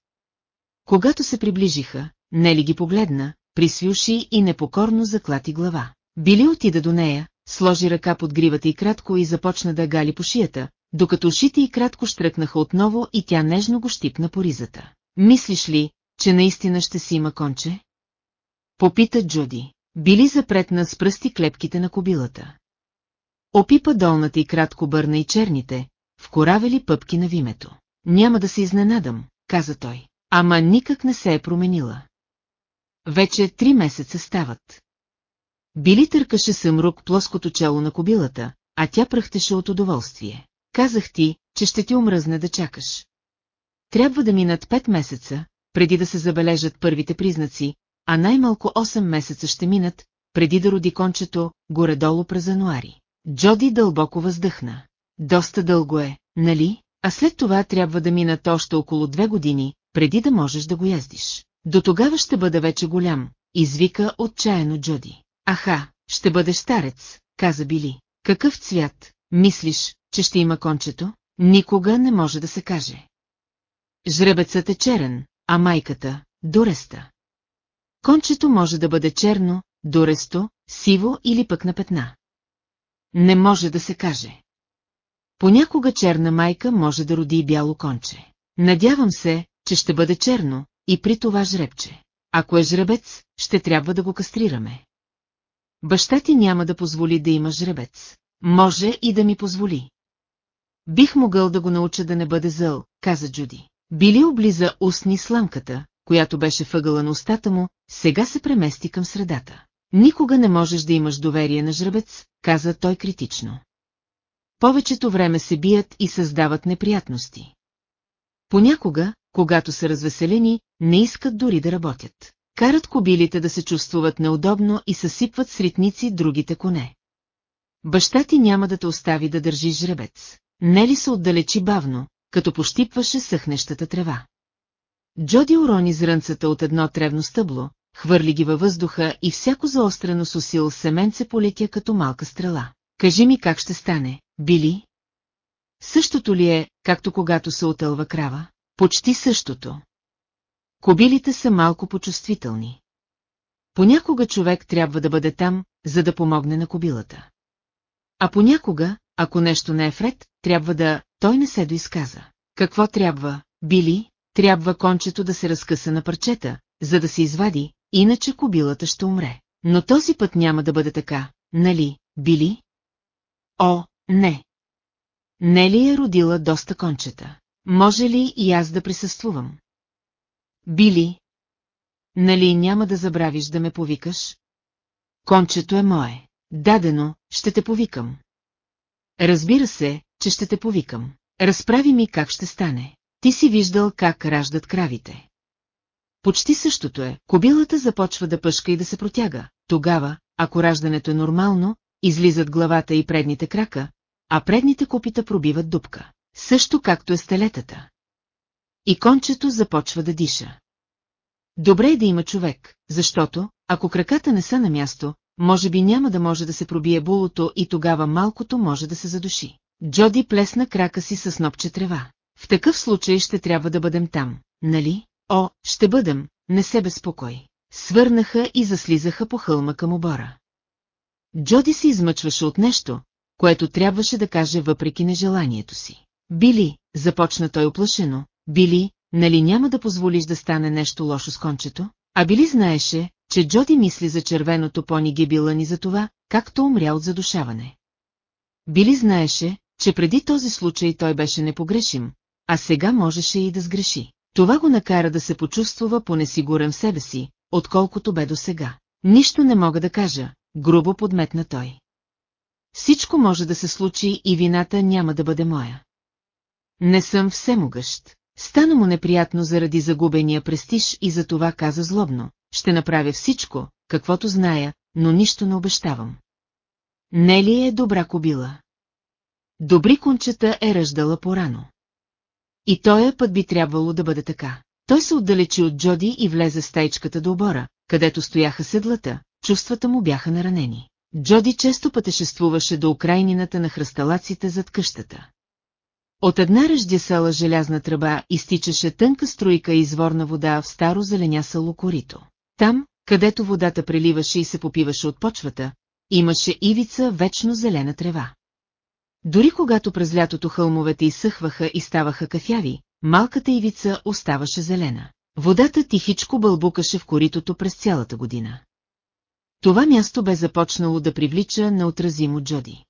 Когато се приближиха, Нели ги погледна, присвюши и непокорно заклати глава. Били отида до нея, сложи ръка под гривата и кратко и започна да гали по шията, докато ушите и кратко штръкнаха отново и тя нежно го щипна по ризата. Мислиш ли, че наистина ще си има конче? Попита Джуди. Били запретна с пръсти клепките на кобилата. Опипа долната и кратко бърна и черните, вкоравели пъпки на вимето. Няма да се изненадам, каза той. Ама никак не се е променила. Вече три месеца стават. Били търкаше съмрук плоското чело на кобилата, а тя пръхтеше от удоволствие. Казах ти, че ще ти умръзне да чакаш. Трябва да минат пет месеца, преди да се забележат първите признаци, а най-малко 8 месеца ще минат, преди да роди кончето, горе-долу през януари. Джоди дълбоко въздъхна. Доста дълго е, нали? А след това трябва да минат още около две години, преди да можеш да го яздиш. До тогава ще бъде вече голям, извика отчаяно Джоди. Аха, ще бъдеш старец, каза Били. Какъв цвят, мислиш, че ще има кончето? Никога не може да се каже. Жребецът е черен, а майката – дореста. Кончето може да бъде черно, доресто, сиво или пък на петна. Не може да се каже. Понякога черна майка може да роди бяло конче. Надявам се, че ще бъде черно, и при това жребче. Ако е жребец, ще трябва да го кастрираме. Баща ти няма да позволи да има жребец. Може и да ми позволи. Бих могъл да го науча да не бъде зъл, каза Джуди. Били облиза устни сламката, която беше въгъла на устата му, сега се премести към средата. Никога не можеш да имаш доверие на жребец, каза той критично. Повечето време се бият и създават неприятности. Понякога, когато са развеселени, не искат дори да работят. Карат кобилите да се чувствуват неудобно и съсипват с ритници другите коне. Баща ти няма да те остави да държиш жребец. Нели се отдалечи бавно, като пощипваше съхнещата трева. Джоди урони зрънцата от едно тревно стъбло, хвърли ги във въздуха и всяко заострено с усил семенце полетя като малка стрела. Кажи ми как ще стане, Били? Същото ли е, както когато се отълва крава? Почти същото. Кобилите са малко почувствителни. Понякога човек трябва да бъде там, за да помогне на кобилата. А понякога, ако нещо не е вред, трябва да... Той не се доизказа. Какво трябва, Били? Трябва кончето да се разкъса на парчета, за да се извади, иначе кобилата ще умре. Но този път няма да бъде така, нали, Били? О, не. Нели е родила доста кончета. Може ли и аз да присъствувам? Били? Нали няма да забравиш да ме повикаш? Кончето е мое. Дадено, ще те повикам. Разбира се, че ще те повикам. Разправи ми как ще стане. Ти си виждал как раждат кравите. Почти същото е, кобилата започва да пъшка и да се протяга. Тогава, ако раждането е нормално, излизат главата и предните крака, а предните копита пробиват дупка. Също както е стелетата. И кончето започва да диша. Добре е да има човек, защото, ако краката не са на място, може би няма да може да се пробие булото и тогава малкото може да се задуши. Джоди плесна крака си с нопче трева. В такъв случай ще трябва да бъдем там, нали? О, ще бъдем, не се безпокой. Свърнаха и заслизаха по хълма към обора. Джоди се измъчваше от нещо, което трябваше да каже въпреки нежеланието си. Били, започна той оплашено, Били, нали няма да позволиш да стане нещо лошо с кончето? А Били знаеше, че Джоди мисли за червеното пони гибила ни за това, както умря от задушаване. Били знаеше, че преди този случай той беше непогрешим, а сега можеше и да сгреши. Това го накара да се почувствува по-несигурен в себе си, отколкото бе до сега. Нищо не мога да кажа, грубо подметна той. Всичко може да се случи и вината няма да бъде моя. Не съм всемогъщ. Стана му неприятно заради загубения престиж и за това каза злобно. Ще направя всичко, каквото зная, но нищо не обещавам. Не ли е добра кобила? Добри кончета е ръждала порано. И тоя път би трябвало да бъде така. Той се отдалечи от Джоди и влезе в стайчката до обора, където стояха седлата, чувствата му бяха наранени. Джоди често пътешествуваше до окрайнината на хръсталаците зад къщата. От една ръждясала желязна тръба изтичаше тънка струйка изворна вода в старо зеленясало корито. Там, където водата преливаше и се попиваше от почвата, имаше ивица вечно зелена трева. Дори когато през лятото хълмовете изсъхваха и ставаха кафяви, малката ивица оставаше зелена. Водата тихичко бълбукаше в коритото през цялата година. Това място бе започнало да привлича неотразимо Джоди.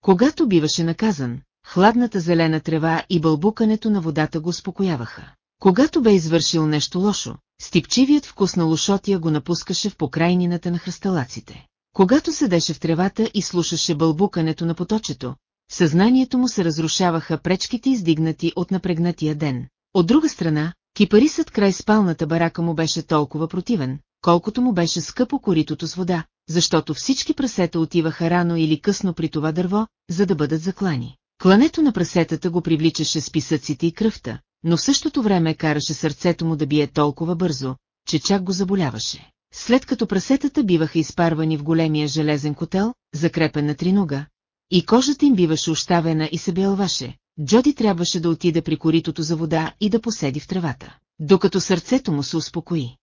Когато биваше наказан, хладната зелена трева и бълбукането на водата го успокояваха. Когато бе извършил нещо лошо, стипчивият вкус на лошотия го напускаше в покрайнината на хръсталаците. Когато седеше в тревата и слушаше бълбукането на поточето, в съзнанието му се разрушаваха пречките издигнати от напрегнатия ден. От друга страна, кипарисът край спалната барака му беше толкова противен, колкото му беше скъпо коритото с вода, защото всички прасета отиваха рано или късно при това дърво, за да бъдат заклани. Клането на прасетата го привличаше с писъците и кръвта, но в същото време караше сърцето му да бие толкова бързо, че чак го заболяваше. След като прасетата биваха изпарвани в големия железен котел, закрепен на тринога, и кожата им биваше оставена и се белваше, Джоди трябваше да отиде при коритото за вода и да поседи в тревата, докато сърцето му се успокои.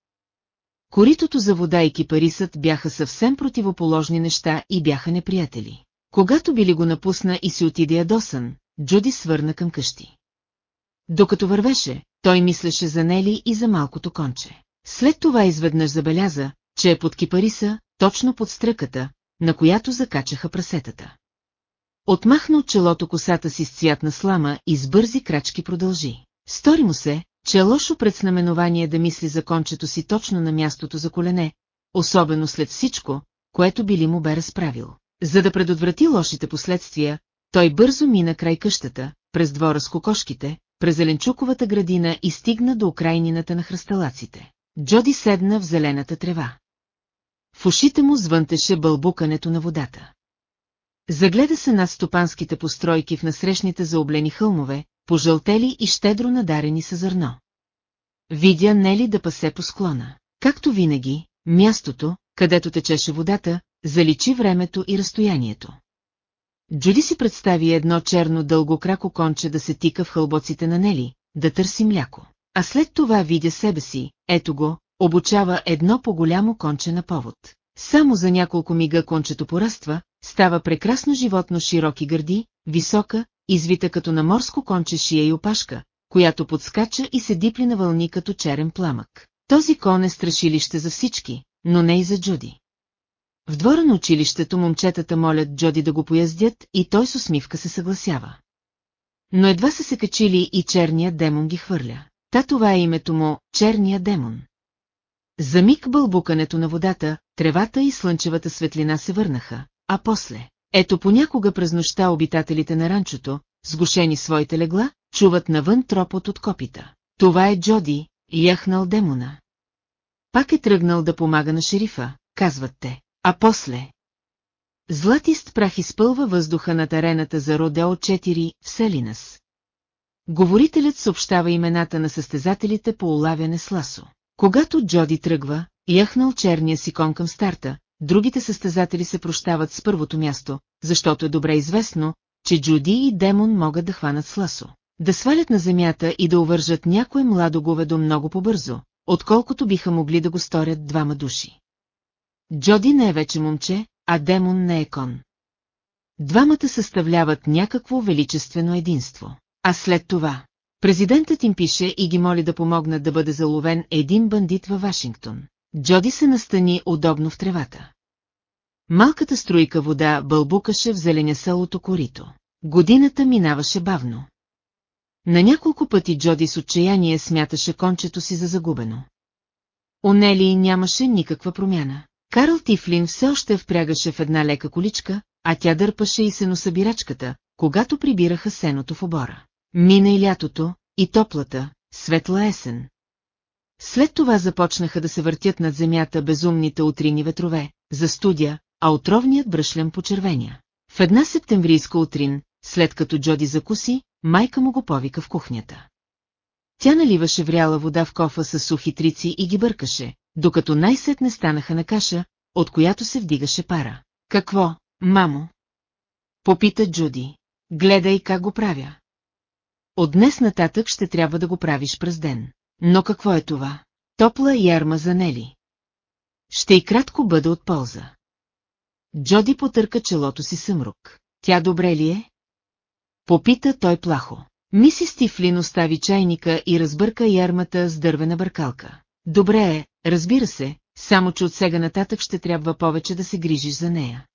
Коритото за вода и кипарисът бяха съвсем противоположни неща и бяха неприятели. Когато били го напусна и си отиде ядосан, Джуди свърна към къщи. Докато вървеше, той мислеше за Нели и за малкото конче. След това изведнъж забеляза, че е под кипариса, точно под стръката, на която закачаха прасетата. Отмахна от челото косата си с цвят на слама и с бързи крачки продължи. Стори му се, че е лошо предзнаменование да мисли за кончето си точно на мястото за колене, особено след всичко, което Били му бе разправил. За да предотврати лошите последствия, той бързо мина край къщата, през двора с кокошките, през зеленчуковата градина и стигна до окрайнината на хръсталаците. Джоди седна в зелената трева. В ушите му звънтеше бълбукането на водата. Загледа се над стопанските постройки в насрещните заоблени хълмове, пожълтели и щедро надарени с зърно. Видя Нели да пасе по склона. Както винаги, мястото, където течеше водата, заличи времето и разстоянието. Джуди си представи едно черно дългокрако конче да се тика в хълбоците на Нели, да търси мляко. А след това видя себе си, ето го, обучава едно по-голямо конче на повод. Само за няколко мига кончето пораства, става прекрасно животно широки гърди, висока, извита като на морско конче шия и опашка, която подскача и се дипли на вълни като черен пламък. Този кон е страшилище за всички, но не и за Джуди. В двора на училището момчетата молят Джоди да го пояздят и той с усмивка се съгласява. Но едва са се качили и черният демон ги хвърля. Та това е името му, черния демон. За миг бълбукането на водата, тревата и слънчевата светлина се върнаха, а после. Ето понякога през нощта обитателите на ранчото, сгушени своите легла, чуват навън тропот от копита. Това е Джоди, яхнал демона. Пак е тръгнал да помага на шерифа, казват те. А после... Златист прах изпълва въздуха над арената за Родео 4 в Селинас. Говорителят съобщава имената на състезателите по улавяне с ласо. Когато Джоди тръгва, яхнал черния си кон към старта, другите състезатели се прощават с първото място, защото е добре известно, че Джуди и Демон могат да хванат с ласо. Да свалят на земята и да увържат някое младо говедо много по-бързо, отколкото биха могли да го сторят двама души. Джоди не е вече момче, а Демон не е кон. Двамата съставляват някакво величествено единство. А след това, президентът им пише и ги моли да помогнат да бъде заловен един бандит във Вашингтон. Джоди се настани удобно в тревата. Малката струйка вода бълбукаше в зеленясалото корито. Годината минаваше бавно. На няколко пъти Джоди с отчаяние смяташе кончето си за загубено. Онели нямаше никаква промяна. Карл Тифлин все още впрягаше в една лека количка, а тя дърпаше и сеносъбирачката, когато прибираха сеното в обора. Мина и лятото, и топлата, светла есен. След това започнаха да се въртят над земята безумните утрини ветрове, за студия, а отровният бръшлен почервения. В една септемврийска утрин, след като Джоди закуси, майка му го повика в кухнята. Тя наливаше вряла вода в кофа с сухи трици и ги бъркаше, докато най-сетне станаха на каша, от която се вдигаше пара. Какво, мамо? Попита Джуди. Гледай как го правя. От днес нататък ще трябва да го правиш през ден. Но какво е това? Топла ярма за Нели. Ще и кратко бъде от полза. Джоди потърка челото си съмрук. Тя добре ли е? Попита той плахо. Миси Стифлин остави чайника и разбърка ярмата с дървена бъркалка. Добре е, разбира се, само че от сега нататък ще трябва повече да се грижиш за нея.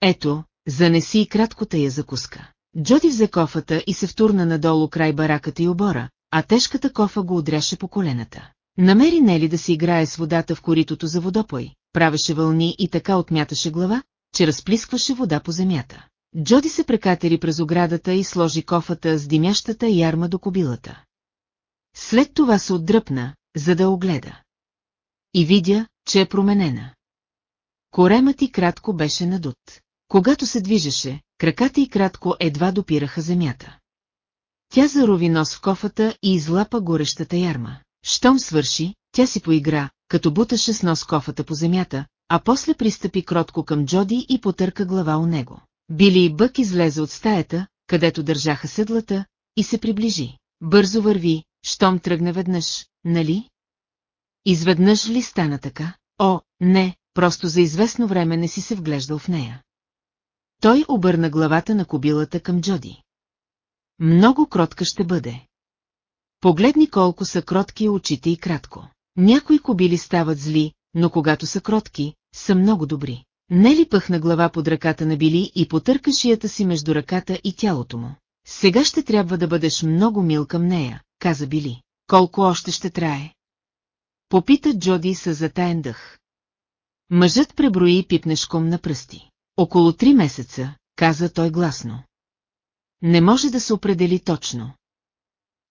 Ето, занеси и краткота я закуска. Джоди взе кофата и се втурна надолу край бараката и обора, а тежката кофа го удряше по колената. Намери Нели да си играе с водата в коритото за водопой, правеше вълни и така отмяташе глава, че разплискваше вода по земята. Джоди се прекатери през оградата и сложи кофата с димящата ярма до кобилата. След това се отдръпна, за да огледа. И видя, че е променена. Коремът и кратко беше надут. Когато се движеше, краката и кратко едва допираха земята. Тя зарови нос в кофата и излапа горещата ярма. Щом свърши, тя си поигра, като буташе с нос кофата по земята, а после пристъпи кротко към Джоди и потърка глава у него. Били и Бък излезе от стаята, където държаха седлата, и се приближи. Бързо върви, щом тръгне веднъж, нали? Изведнъж ли стана така? О, не, просто за известно време не си се вглеждал в нея. Той обърна главата на кобилата към Джоди. Много кротка ще бъде. Погледни колко са кротки очите и кратко. Някои кобили стават зли, но когато са кротки, са много добри. Нели пъхна глава под ръката на Били и потърка шията си между ръката и тялото му. Сега ще трябва да бъдеш много мил към нея, каза Били. колко още ще трае? Попита Джоди с затаен дъх. Мъжът преброи пипнешком на пръсти. Около три месеца, каза той гласно. Не може да се определи точно.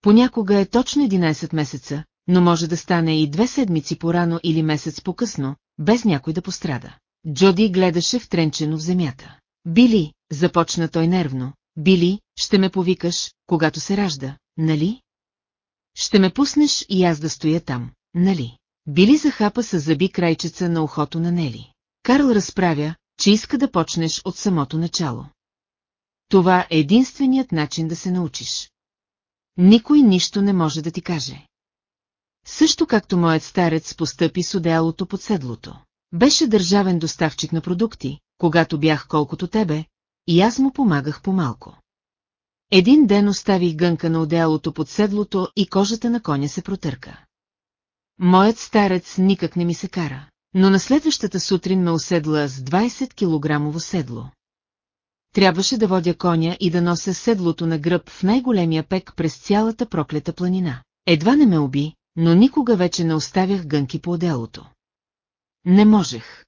Понякога е точно 11 месеца, но може да стане и две седмици по-рано или месец по-късно, без някой да пострада. Джоди гледаше втренчено в земята. Били, започна той нервно, Били, ще ме повикаш, когато се ражда, нали? Ще ме пуснеш и аз да стоя там, нали? Били захапа с зъби крайчеца на ухото на Нели. Карл разправя, че иска да почнеш от самото начало. Това е единственият начин да се научиш. Никой нищо не може да ти каже. Също както моят старец постъпи с одеялото под седлото. Беше държавен доставчик на продукти, когато бях колкото тебе, и аз му помагах по-малко. Един ден оставих гънка на одеялото под седлото и кожата на коня се протърка. Моят старец никак не ми се кара, но на следващата сутрин ме оседла с 20 килограмово седло. Трябваше да водя коня и да нося седлото на гръб в най-големия пек през цялата проклета планина. Едва не ме уби, но никога вече не оставях гънки по отделото. Не можех.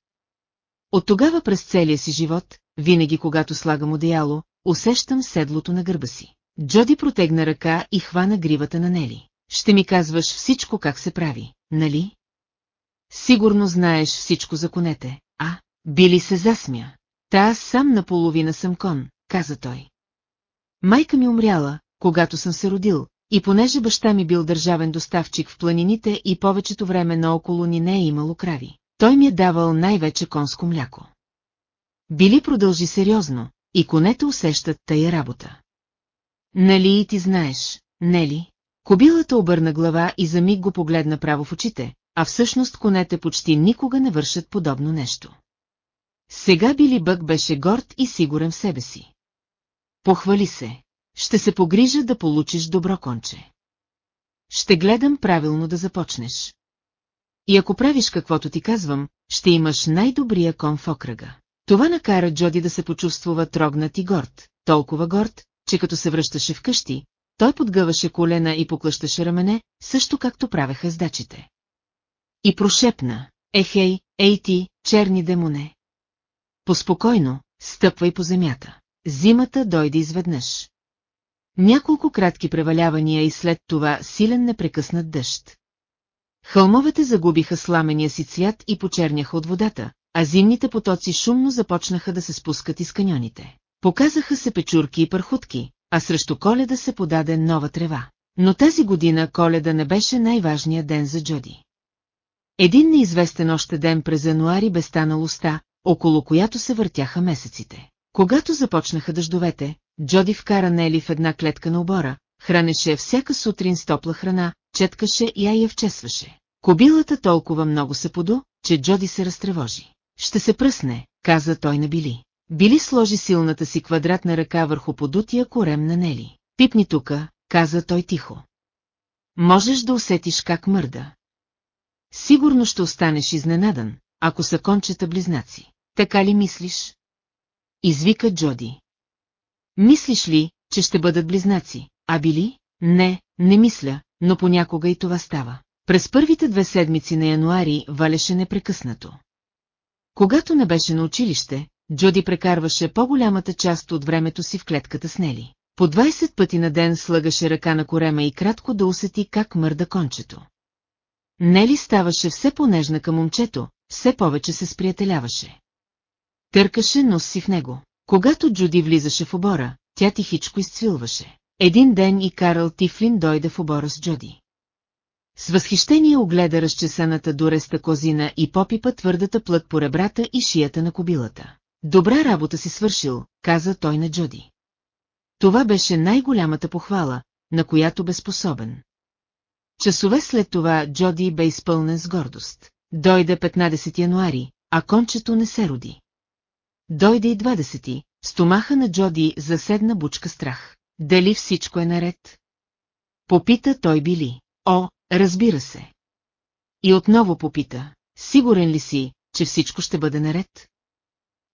От тогава през целия си живот, винаги когато слагам одеяло, усещам седлото на гърба си. Джоди протегна ръка и хвана гривата на Нели. Ще ми казваш всичко как се прави, нали? Сигурно знаеш всичко за конете, а? Били се засмя. Та аз сам наполовина съм кон, каза той. Майка ми умряла, когато съм се родил, и понеже баща ми бил държавен доставчик в планините и повечето време наоколо ни не е имало крави, той ми е давал най-вече конско мляко. Били продължи сериозно, и конете усещат тая работа. Нали и ти знаеш, нели? Кобилата обърна глава и за миг го погледна право в очите, а всъщност конете почти никога не вършат подобно нещо. Сега Били Бък беше горд и сигурен в себе си. Похвали се. Ще се погрижа да получиш добро конче. Ще гледам правилно да започнеш. И ако правиш каквото ти казвам, ще имаш най-добрия кон в окръга. Това накара Джоди да се почувствува трогнат и горд, толкова горд, че като се връщаше вкъщи, той подгъваше колена и поклъщаше рамене, също както правеха дачите. И прошепна, ехей, ей ти, черни демоне. Поспокойно, стъпвай по земята. Зимата дойде изведнъж. Няколко кратки превалявания и след това силен непрекъснат дъжд. Хълмовете загубиха сламения си цвят и почерняха от водата, а зимните потоци шумно започнаха да се спускат из каньоните. Показаха се печурки и пърхутки, а срещу коледа се подаде нова трева. Но тази година коледа не беше най-важният ден за Джоди. Един неизвестен още ден през януари бе станал уста, около която се въртяха месеците. Когато започнаха дъждовете, Джоди вкара Нели в една клетка на обора, хранеше всяка сутрин с топла храна, четкаше и я я вчесваше. Кобилата толкова много се подо, че Джоди се разтревожи. Ще се пръсне, каза той на Били. Били сложи силната си квадратна ръка върху подутия корем на Нели. Пипни тука, каза той тихо. Можеш да усетиш как мърда. Сигурно ще останеш изненадан, ако са кончета близнаци. Така ли мислиш? Извика Джоди. Мислиш ли, че ще бъдат близнаци, а били? Не, не мисля, но понякога и това става. През първите две седмици на януари валеше непрекъснато. Когато не беше на училище, Джоди прекарваше по-голямата част от времето си в клетката с Нели. По 20 пъти на ден слагаше ръка на корема и кратко да усети как мърда кончето. Нели ставаше все по-нежна към момчето, все повече се сприятеляваше. Търкаше нос си в него. Когато Джуди влизаше в обора, тя тихичко изцвилваше. Един ден и Карл Тифлин дойде в обора с Джоди. С възхищение огледа разчесаната дореста козина и попипа твърдата плът по ребрата и шията на кобилата. Добра работа си свършил, каза той на Джоди. Това беше най-голямата похвала, на която бе способен. Часове след това Джоди бе изпълнен с гордост. Дойде 15 януари, а кончето не се роди. Дойде и 20, стомаха на Джоди заседна бучка страх. Дали всичко е наред? Попита той били. О, разбира се. И отново попита. Сигурен ли си, че всичко ще бъде наред?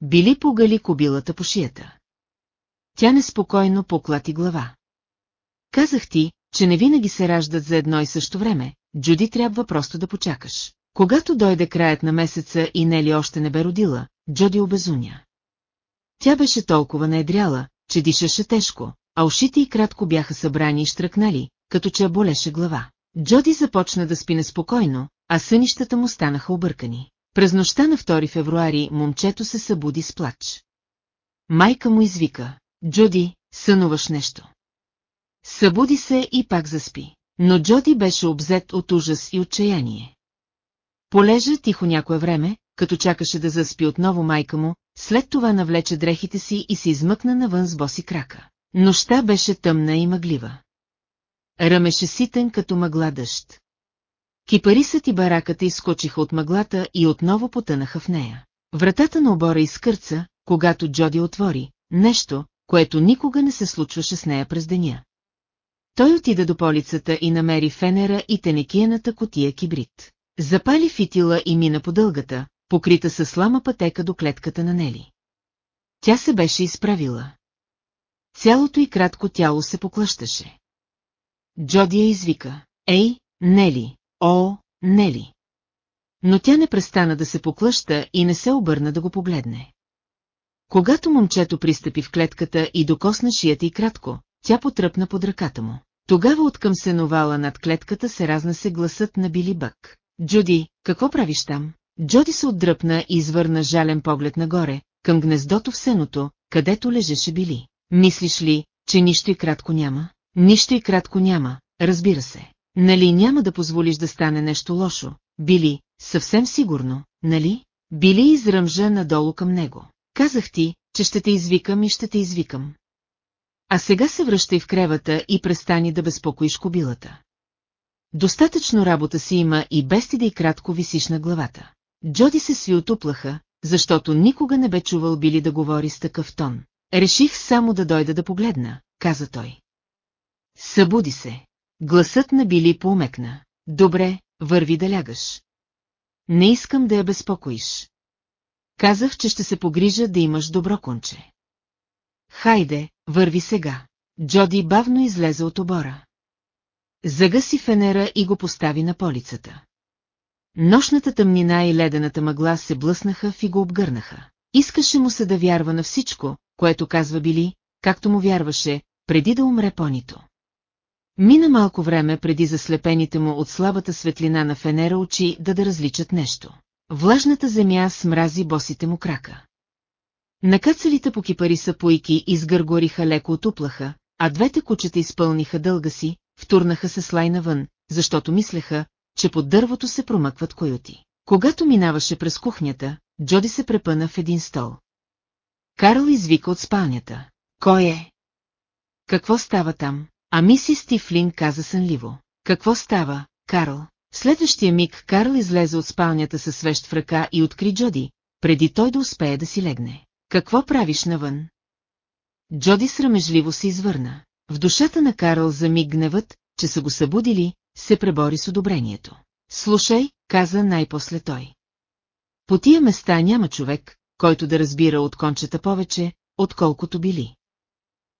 Били погали кобилата по шията. Тя неспокойно поклати глава. Казах ти, че не винаги се раждат за едно и също време, Джуди трябва просто да почакаш. Когато дойде краят на месеца и Нели още не бе родила, Джоди обезуня. Тя беше толкова наедряла, че дишаше тежко, а ушите й кратко бяха събрани и штръкнали, като че болеше глава. Джоди започна да спи неспокойно, а сънищата му станаха объркани. През нощта на 2 февруари момчето се събуди с плач. Майка му извика. Джоди, сънуваш нещо. Събуди се и пак заспи. Но Джоди беше обзет от ужас и отчаяние. Полежа тихо някое време, като чакаше да заспи отново майка му, след това навлече дрехите си и се измъкна навън с боси крака. Нощта беше тъмна и мъглива. Ръмеше ситен като мъгла дъжд. Кипарисът и бараката изскочиха от мъглата и отново потънаха в нея. Вратата на обора изкърца, когато Джоди отвори, нещо, което никога не се случваше с нея през деня. Той отида до полицата и намери фенера и тенекияната котия кибрид. Запали фитила и мина по дългата, покрита със слама пътека до клетката на Нели. Тя се беше изправила. Цялото и кратко тяло се поклащаше. Джоди я извика. Ей, Нели, о, Нели. Но тя не престана да се поклъща и не се обърна да го погледне. Когато момчето пристъпи в клетката и докосна шията и кратко, тя потръпна под ръката му. Тогава откъм се новала над клетката се разнесе гласът на Били Бък. Джуди, какво правиш там? Джоди се отдръпна и извърна жален поглед нагоре, към гнездото в сеното, където лежеше Били. Мислиш ли, че нищо и кратко няма? Нищо и кратко няма, разбира се. Нали няма да позволиш да стане нещо лошо? Били, съвсем сигурно, нали? Били изръмжа надолу към него. Казах ти, че ще те извикам и ще те извикам. А сега се връщай в кревата и престани да безпокоиш кобилата. Достатъчно работа си има и без ти да и кратко висиш на главата. Джоди се сви отуплаха, защото никога не бе чувал Били да говори с такъв тон. Реших само да дойда да погледна, каза той. Събуди се. Гласът на Били поумекна. Добре, върви да лягаш. Не искам да я безпокоиш. Казах, че ще се погрижа да имаш добро конче. Хайде, върви сега. Джоди бавно излезе от обора. Загаси фенера и го постави на полицата. Нощната тъмнина и ледената мъгла се блъснаха и го обгърнаха. Искаше му се да вярва на всичко, което казва Били, както му вярваше, преди да умре понито. Мина малко време преди заслепените му от слабата светлина на фенера очи да да различат нещо. Влажната земя смрази босите му крака. Накацалите по кипариса пойки изгъргориха леко отуплаха, а двете кучета изпълниха дълга си, втурнаха се слай навън, защото мислеха, че под дървото се промъкват койоти. Когато минаваше през кухнята, Джоди се препъна в един стол. Карл извика от спалнята. Кой е? Какво става там? А миси Стифлин каза сънливо. Какво става, Карл? Следващия миг Карл излезе от спалнята със свещ в ръка и откри Джоди, преди той да успее да си легне. Какво правиш навън? Джоди срамежливо се извърна. В душата на Карл за гневът, че са го събудили, се пребори с одобрението. Слушай, каза най-после той. По тия места няма човек, който да разбира от кончета повече, отколкото били.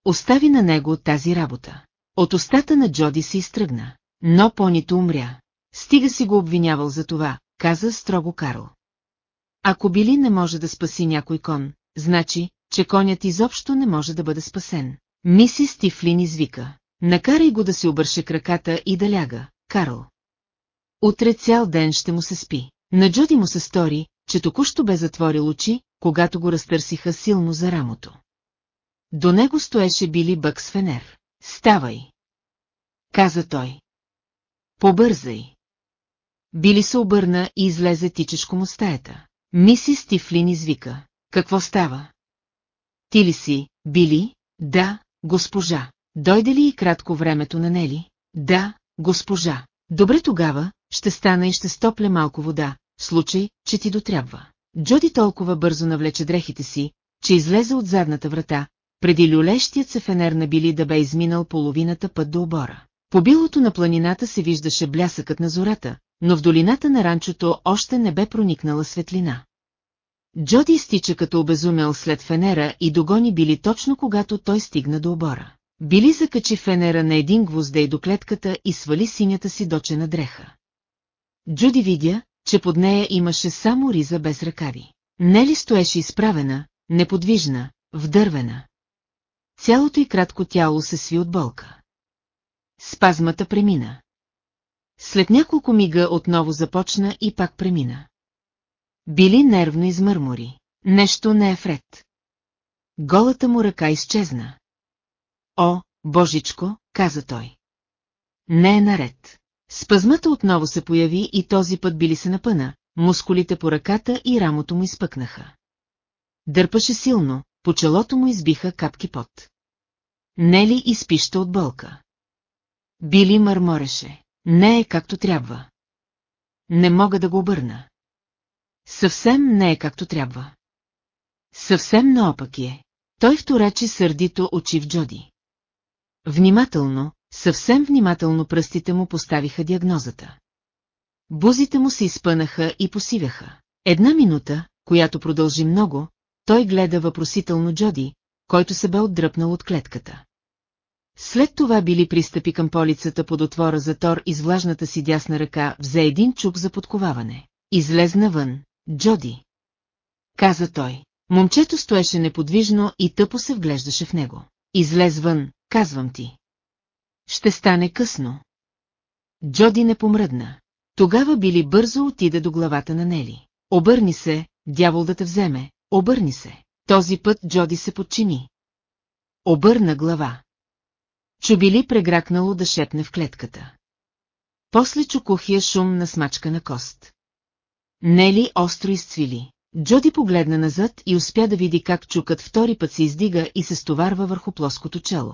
Остави на него тази работа. От устата на Джоди се изтръгна, но понито умря. Стига си го обвинявал за това, каза строго Карл. Ако Били не може да спаси някой кон, значи, че конят изобщо не може да бъде спасен. Миси Стифлин извика. Накарай го да си обърше краката и да ляга, Карл. Утре цял ден ще му се спи. На Джоди му се стори, че току-що бе затворил очи, когато го разтърсиха силно за рамото. До него стоеше Били Бък с фенер. Ставай! Каза той. Побързай! Били се обърна и излезе тичешко му стаята. Миси Стифлин извика. Какво става? Ти ли си, Били? Да, госпожа. Дойде ли и кратко времето на Нели? Да, госпожа. Добре тогава, ще стана и ще стопля малко вода, в случай, че ти дотрябва. Джоди толкова бързо навлече дрехите си, че излезе от задната врата, преди люлещият се фенер на Били да бе изминал половината път до обора. По билото на планината се виждаше блясъкът на зората, но в долината на ранчото още не бе проникнала светлина. Джоди изтича като обезумел след фенера и догони Били точно когато той стигна до обора. Били закачи фенера на един гвоздей до клетката и свали синята си дочена дреха. Джуди видя, че под нея имаше само риза без ръкави. Нели стоеше изправена, неподвижна, вдървена. Цялото й кратко тяло се сви от болка. Спазмата премина. След няколко мига отново започна и пак премина. Били нервно измърмори. Нещо не е вред. Голата му ръка изчезна. О, божичко, каза той. Не е наред. Спазмата отново се появи и този път били се напъна, мускулите по ръката и рамото му изпъкнаха. Дърпаше силно, по челото му избиха капки пот. Нели изпища от болка. Били мърмореше. Не е както трябва. Не мога да го обърна. Съвсем не е както трябва. Съвсем наопак е. Той вторачи сърдито очи в Джоди. Внимателно, съвсем внимателно пръстите му поставиха диагнозата. Бузите му се изпънаха и посивяха. Една минута, която продължи много, той гледа въпросително Джоди, който се бе отдръпнал от клетката. След това били пристъпи към полицата под отвора за Тор и с влажната си дясна ръка взе един чук за подковаване. Излезна вън, Джоди. Каза той. Момчето стоеше неподвижно и тъпо се вглеждаше в него. Излез вън, казвам ти. Ще стане късно. Джоди не помръдна. Тогава Били бързо отида до главата на Нели. Обърни се, дявол да те вземе, обърни се. Този път Джоди се подчини. Обърна глава. Чубили прегракнало да шепне в клетката. После чу кухия шум на смачка на кост. Нели остро изцвили. Джоди погледна назад и успя да види как чукът втори път се издига и се стоварва върху плоското чело.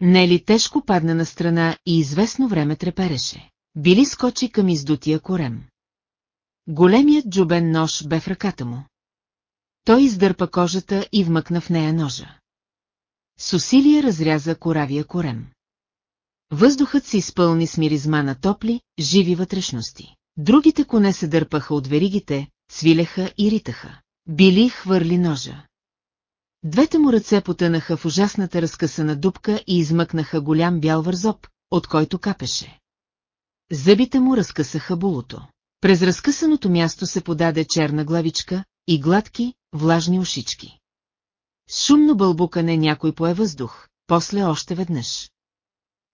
Нели тежко падна на страна и известно време трепереше. Били скочи към издутия корем. Големият джубен нож бе в ръката му. Той издърпа кожата и вмъкна в нея ножа. С усилие разряза коравия корем. Въздухът се изпълни с миризма на топли, живи вътрешности. Другите коне се дърпаха от веригите, свилеха и ритаха. Били хвърли ножа. Двете му ръце потънаха в ужасната разкъсана дупка и измъкнаха голям бял вързоп, от който капеше. Зъбите му разкъсаха булото. През разкъсаното място се подаде черна главичка и гладки, влажни ушички. Шумно бълбукане някой пое въздух, после още веднъж.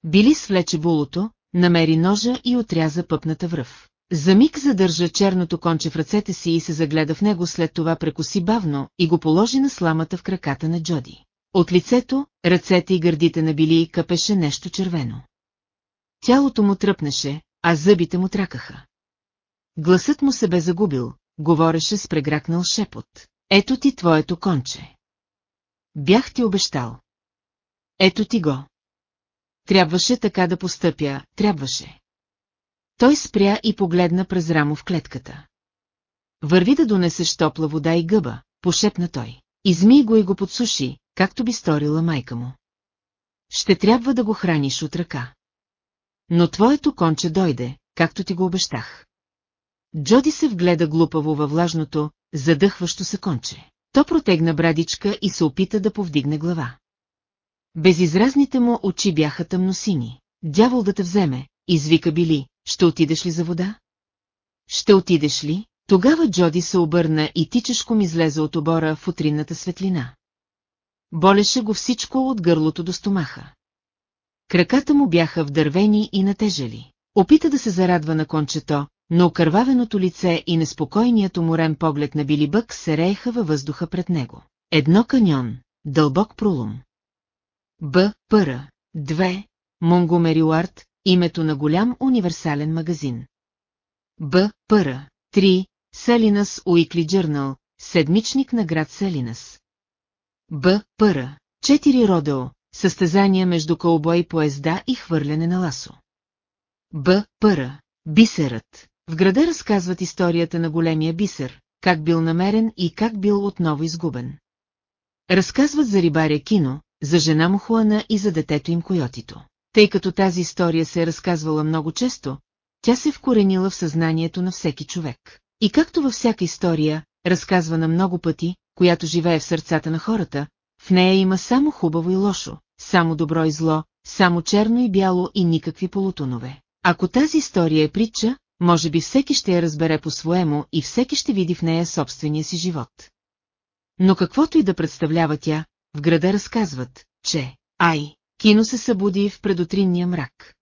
Били свлече булото, намери ножа и отряза пъпната връв. За миг задържа черното конче в ръцете си и се загледа в него, след това прекоси бавно и го положи на сламата в краката на Джоди. От лицето, ръцете и гърдите на Били капеше нещо червено. Тялото му тръпнеше, а зъбите му тракаха. Гласът му се бе загубил, говореше с прегракнал шепот. Ето ти твоето конче. Бях ти обещал. Ето ти го. Трябваше така да постъпя, трябваше. Той спря и погледна през рамо в клетката. Върви да донесеш топла вода и гъба, пошепна той. Изми го и го подсуши, както би сторила майка му. Ще трябва да го храниш от ръка. Но твоето конче дойде, както ти го обещах. Джоди се вгледа глупаво във влажното, задъхващо се конче. То протегна брадичка и се опита да повдигне глава. Безизразните му очи бяха тъмносини. Дявол да те вземе, извика Били, ще отидеш ли за вода? Ще отидеш ли? Тогава Джоди се обърна и тичешком излезе от обора в утринната светлина. Болеше го всичко от гърлото до стомаха. Краката му бяха вдървени и натежели. Опита да се зарадва на кончето, но окървавеното лице и неспокойният уморен поглед на Били Бък се рееха във въздуха пред него. Едно каньон, дълбок пролум. Б. Пъра. 2. Монгомери Уарт, името на голям универсален магазин. Б. Пъра. 3. Селинас Уикли Джърнал, седмичник на град Селинас. Б. Пъра. 4. Родео, състезания между кълбой поезда и хвърляне на ласо. Б. Пъра. Бисерът. В града разказват историята на големия бисер, как бил намерен и как бил отново изгубен. Разказват за рибаря Кино, за жена му Хуана и за детето им Койотито. Тъй като тази история се е разказвала много често, тя се вкоренила в съзнанието на всеки човек. И както във всяка история, разказвана много пъти, която живее в сърцата на хората, в нея има само хубаво и лошо, само добро и зло, само черно и бяло и никакви полутонове. Ако тази история е притча, може би всеки ще я разбере по-своему и всеки ще види в нея собствения си живот. Но каквото и да представлява тя, в града разказват, че, ай, кино се събуди в предутринния мрак.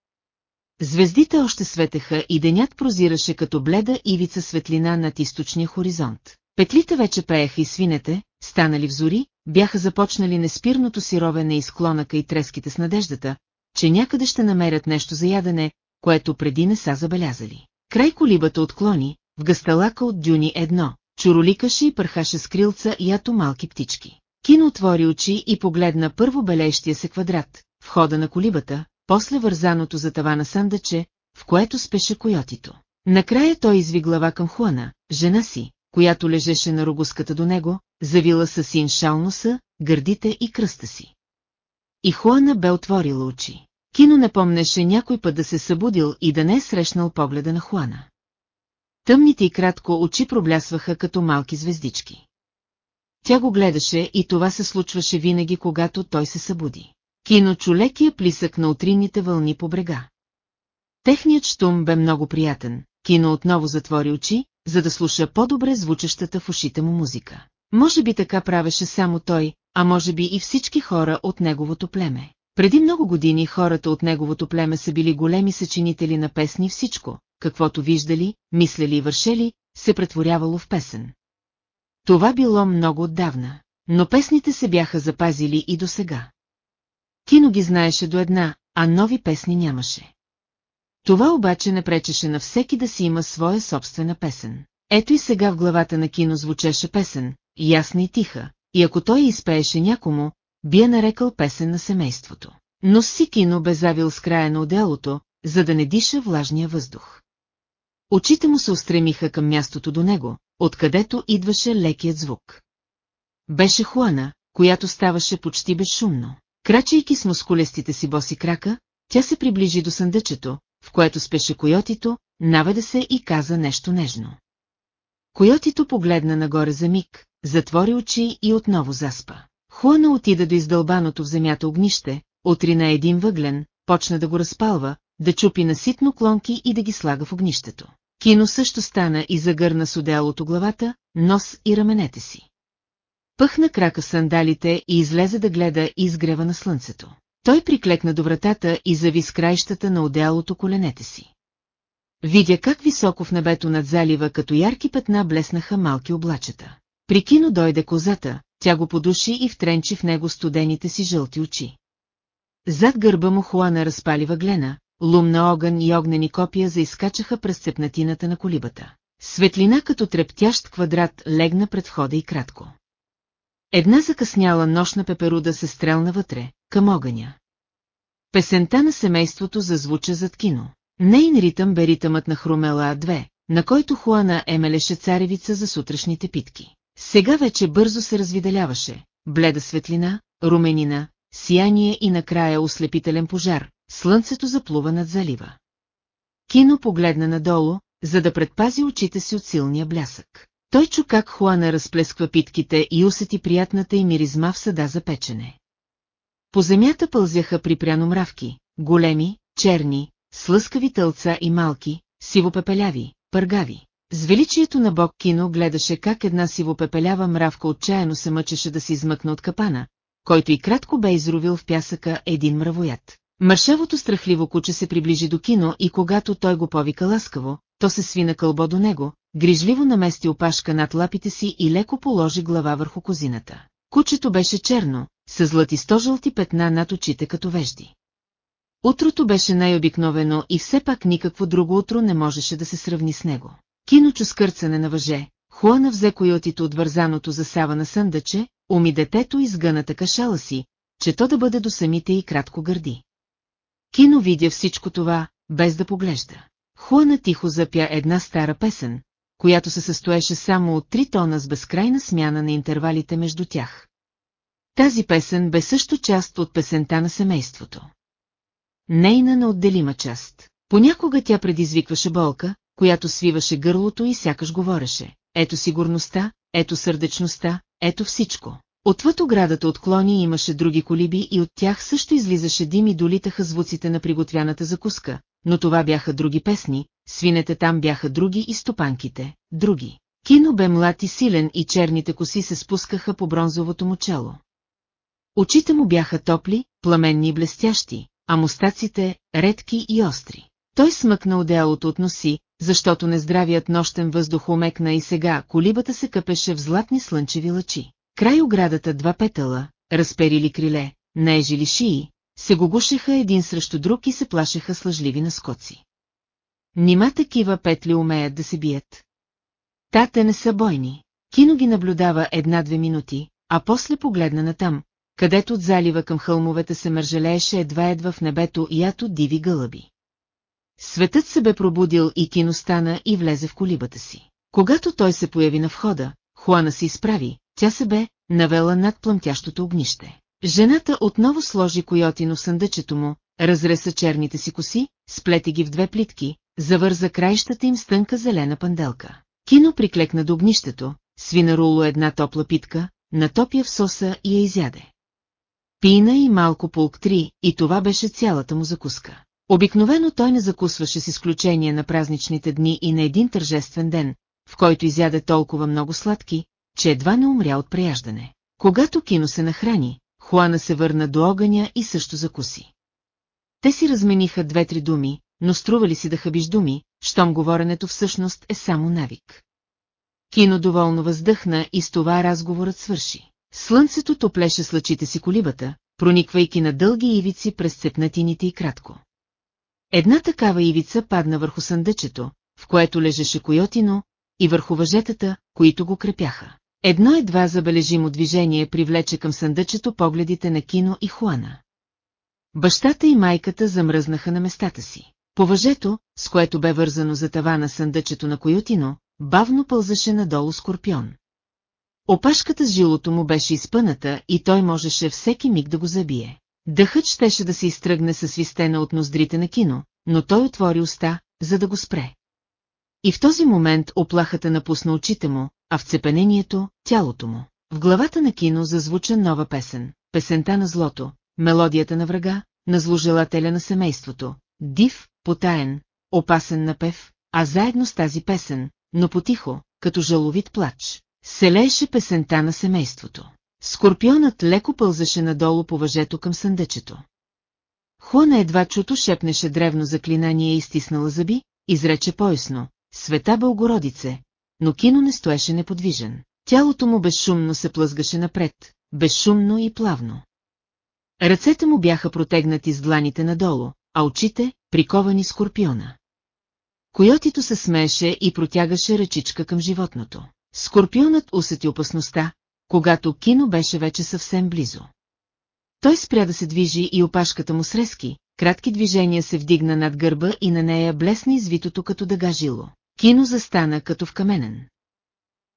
Звездите още светеха и денят прозираше като бледа ивица светлина над източния хоризонт. Петлите вече пееха и свинете, станали в зори, бяха започнали неспирното си ровене из клонака и треските с надеждата, че някъде ще намерят нещо за ядене, което преди не са забелязали. Край колибата отклони, в гасталака от дюни едно, чуроликаше и пърхаше с крилца ято малки птички. Кино отвори очи и погледна първо белещия се квадрат, входа на колибата, после вързаното за тавана сандъче, в което спеше койотито. Накрая той изви глава към Хуана, жена си, която лежеше на рогуската до него, завила със син шалноса, гърдите и кръста си. И Хуана бе отворила очи. Кино не помнеше някой път да се събудил и да не е срещнал погледа на Хуана. Тъмните и кратко очи проблясваха като малки звездички. Тя го гледаше и това се случваше винаги, когато той се събуди. Кино чу лекия плисък на утринните вълни по брега. Техният штум бе много приятен. Кино отново затвори очи, за да слуша по-добре звучащата в ушите му музика. Може би така правеше само той, а може би и всички хора от неговото племе. Преди много години хората от неговото племе са били големи съчинители на песни всичко, каквото виждали, мислели и вършели, се претворявало в песен. Това било много отдавна, но песните се бяха запазили и до сега. Кино ги знаеше до една, а нови песни нямаше. Това обаче не пречеше на всеки да си има своя собствена песен. Ето и сега в главата на кино звучеше песен, ясна и тиха, и ако той изпееше някому, би я нарекал песен на семейството. Но си кино бе завил с края на отделото, за да не диша влажния въздух. Очите му се устремиха към мястото до него, откъдето идваше лекият звук. Беше Хуана, която ставаше почти безшумно. Крачайки с мускулестите си боси крака, тя се приближи до съндъчето, в което спеше койотито, наведе се и каза нещо нежно. Койотито погледна нагоре за миг, затвори очи и отново заспа. Хуана отида до издълбаното в земята огнище, отрина един въглен, почна да го разпалва, да чупи наситно клонки и да ги слага в огнището. Кино също стана и загърна с одеялото главата, нос и раменете си. Пъхна крака сандалите и излезе да гледа изгрева на слънцето. Той приклекна до вратата и зави с краищата на одеялото коленете си. Видя как високо в небето над залива като ярки петна блеснаха малки облачета. При кино дойде козата, тя го подуши и втренчи в него студените си жълти очи. Зад гърба му Хуана разпали въглена, лумна огън и огнени копия заискачаха през цепнатината на колибата. Светлина като трептящ квадрат легна пред входа и кратко. Една закъсняла нощна пеперуда се стрелна вътре, към огъня. Песента на семейството зазвуча зад кино. Нейн ритъм бе ритъмът на Хрумела А2, на който Хуана емелеше царевица за сутрешните питки. Сега вече бързо се развиделяваше, бледа светлина, руменина, сияние и накрая ослепителен пожар, слънцето заплува над залива. Кино погледна надолу, за да предпази очите си от силния блясък. Той чу как Хуана разплесква питките и усети приятната и миризма в съда за печене. По земята пълзяха припряно мравки, големи, черни, слъскави тълца и малки, сивопепеляви, пъргави. С величието на Бог Кино гледаше как една сивопепелява мравка отчаяно се мъчеше да се измъкне от капана, който и кратко бе изровил в пясъка един мравоят. Мършавото страхливо куче се приближи до кино и когато той го повика ласкаво, то се свина кълбо до него, грижливо намести опашка над лапите си и леко положи глава върху козината. Кучето беше черно, с златисто-жълти петна над очите като вежди. Утрото беше най-обикновено и все пак никакво друго утро не можеше да се сравни с него. Киночо скърцане на въже, Хуана взе койотито от вързаното засава на съндъче, уми детето и сгъната кашала си, че то да бъде до самите и кратко гърди. Кино видя всичко това, без да поглежда. Хуана тихо запя една стара песен, която се състоеше само от три тона с безкрайна смяна на интервалите между тях. Тази песен бе също част от песента на семейството. Нейна неотделима част. Понякога тя предизвикваше болка, която свиваше гърлото и сякаш говореше. Ето сигурността, ето сърдечността, ето всичко. Отвъд оградата отклони имаше други колиби и от тях също излизаше дим и долитаха звуците на приготвяната закуска, но това бяха други песни, свинете там бяха други и стопанките, други. Кино бе млад и силен и черните коси се спускаха по бронзовото му чело. Очите му бяха топли, пламенни и блестящи, а мустаците – редки и остри. Той смъкна одеялото от носи, защото нездравият нощен въздух омекна и сега колибата се къпеше в златни слънчеви лъчи. Край оградата два петъла, разперили криле, наежили шии, се гогушеха един срещу друг и се плашеха с лъжливи наскоци. Нима такива петли умеят да се бият. Та те не са бойни. Кино ги наблюдава една-две минути, а после погледна натам, където от залива към хълмовете се мържелееше едва-едва в небето ято диви гълъби. Светът се бе пробудил и кино стана и влезе в колибата си. Когато той се появи на входа, Хуана се изправи, тя се бе навела над плъмтящото огнище. Жената отново сложи койотино в съндъчето му, разреса черните си коси, сплети ги в две плитки, завърза краищата им с тънка зелена панделка. Кино приклекна до огнището, свина руло една топла питка, натопя в соса и я изяде. Пина и малко полк три, и това беше цялата му закуска. Обикновено той не закусваше с изключение на празничните дни и на един тържествен ден, в който изяде толкова много сладки, че едва не умря от преяждане. Когато кино се нахрани, Хуана се върна до огъня и също закуси. Те си размениха две-три думи, но струва ли си да хабиш думи, щом говоренето всъщност е само навик. Кино доволно въздъхна и с това разговорът свърши. Слънцето топлеше с лъчите си колибата, прониквайки на дълги ивици през цепнатините и кратко. Една такава ивица падна върху съндъчето, в което лежеше койотино, и върху въжетата, които го крепяха. Едно едва забележимо движение привлече към съндъчето погледите на Кино и Хуана. Бащата и майката замръзнаха на местата си. По въжето, с което бе вързано за тавана съндъчето на Койотино, бавно пълзаше надолу скорпион. Опашката с жилото му беше изпъната и той можеше всеки миг да го забие. Дъхът щеше да се изтръгне със свистена от ноздрите на кино, но той отвори уста, за да го спре. И в този момент оплахата напусна очите му, а в цепенението – тялото му. В главата на кино зазвуча нова песен, песента на злото, мелодията на врага, на зложелателя на семейството, див, потаен, опасен напев, а заедно с тази песен, но потихо, като жаловит плач, се лееше песента на семейството. Скорпионът леко пълзаше надолу по въжето към съндъчето. Хуана едва чуто шепнеше древно заклинание и стиснала зъби, изрече поясно, света Бългородице, но кино не стоеше неподвижен. Тялото му безшумно се плъзгаше напред, безшумно и плавно. Ръцете му бяха протегнати с дланите надолу, а очите – приковани скорпиона. Койотито се смееше и протягаше ръчичка към животното. Скорпионът усети опасността, когато кино беше вече съвсем близо. Той спря да се движи и опашката му срезки, кратки движения се вдигна над гърба и на нея блесна извитото като дъга жило. Кино застана като в каменен.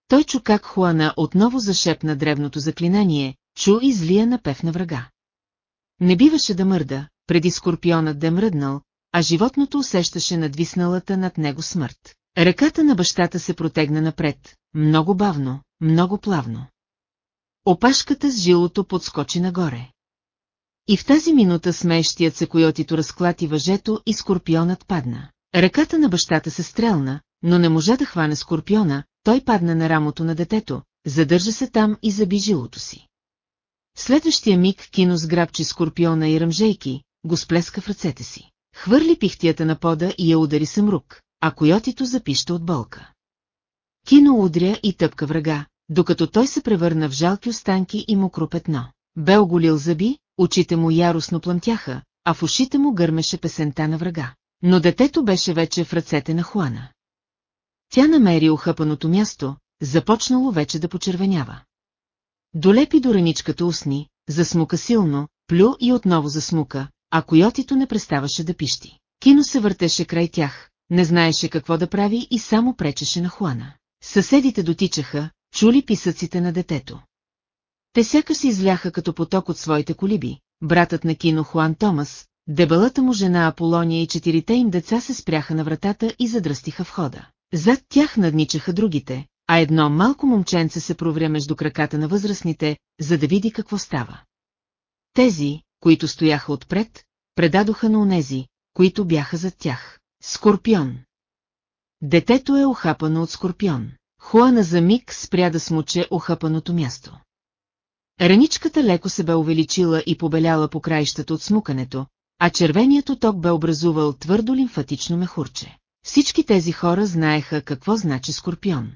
Той чу как Хуана отново зашепна древното заклинание, чу и злия напев на врага. Не биваше да мърда, преди скорпионът да е мръднал, а животното усещаше надвисналата над него смърт. Ръката на бащата се протегна напред, много бавно, много плавно. Опашката с жилото подскочи нагоре. И в тази минута смеещият се койотито разклати въжето и скорпионът падна. Ръката на бащата се стрелна, но не можа да хване скорпиона, той падна на рамото на детето, задържа се там и заби жилото си. Следващия миг кино сграбчи скорпиона и ръмжейки, го сплеска в ръцете си. Хвърли пихтията на пода и я удари съмрук, а койотито запища от болка. Кино удря и тъпка врага, докато той се превърна в жалки останки и мокро петно. Бе оголил зъби, очите му яростно плъмтяха, а в ушите му гърмеше песента на врага. Но детето беше вече в ръцете на Хуана. Тя намери охъпаното място, започнало вече да почервенява. Долепи до раничката устни, засмука силно, плю и отново засмука, а койотито не преставаше да пищи. Кино се въртеше край тях, не знаеше какво да прави и само пречеше на Хуана. Съседите дотичаха, чули писъците на детето. Те сякаш се изляха като поток от своите колиби, братът на кино Хуан Томас, дебелата му жена Аполония и четирите им деца се спряха на вратата и задръстиха входа. Зад тях надничаха другите, а едно малко момченце се провря между краката на възрастните, за да види какво става. Тези, които стояха отпред, предадоха на онези, които бяха зад тях. Скорпион. Детето е охапано от скорпион. Хуана за миг спря да смуче охапаното място. Раничката леко се бе увеличила и побеляла по краищата от смукането, а червеният оток бе образувал твърдо лимфатично мехурче. Всички тези хора знаеха какво значи скорпион.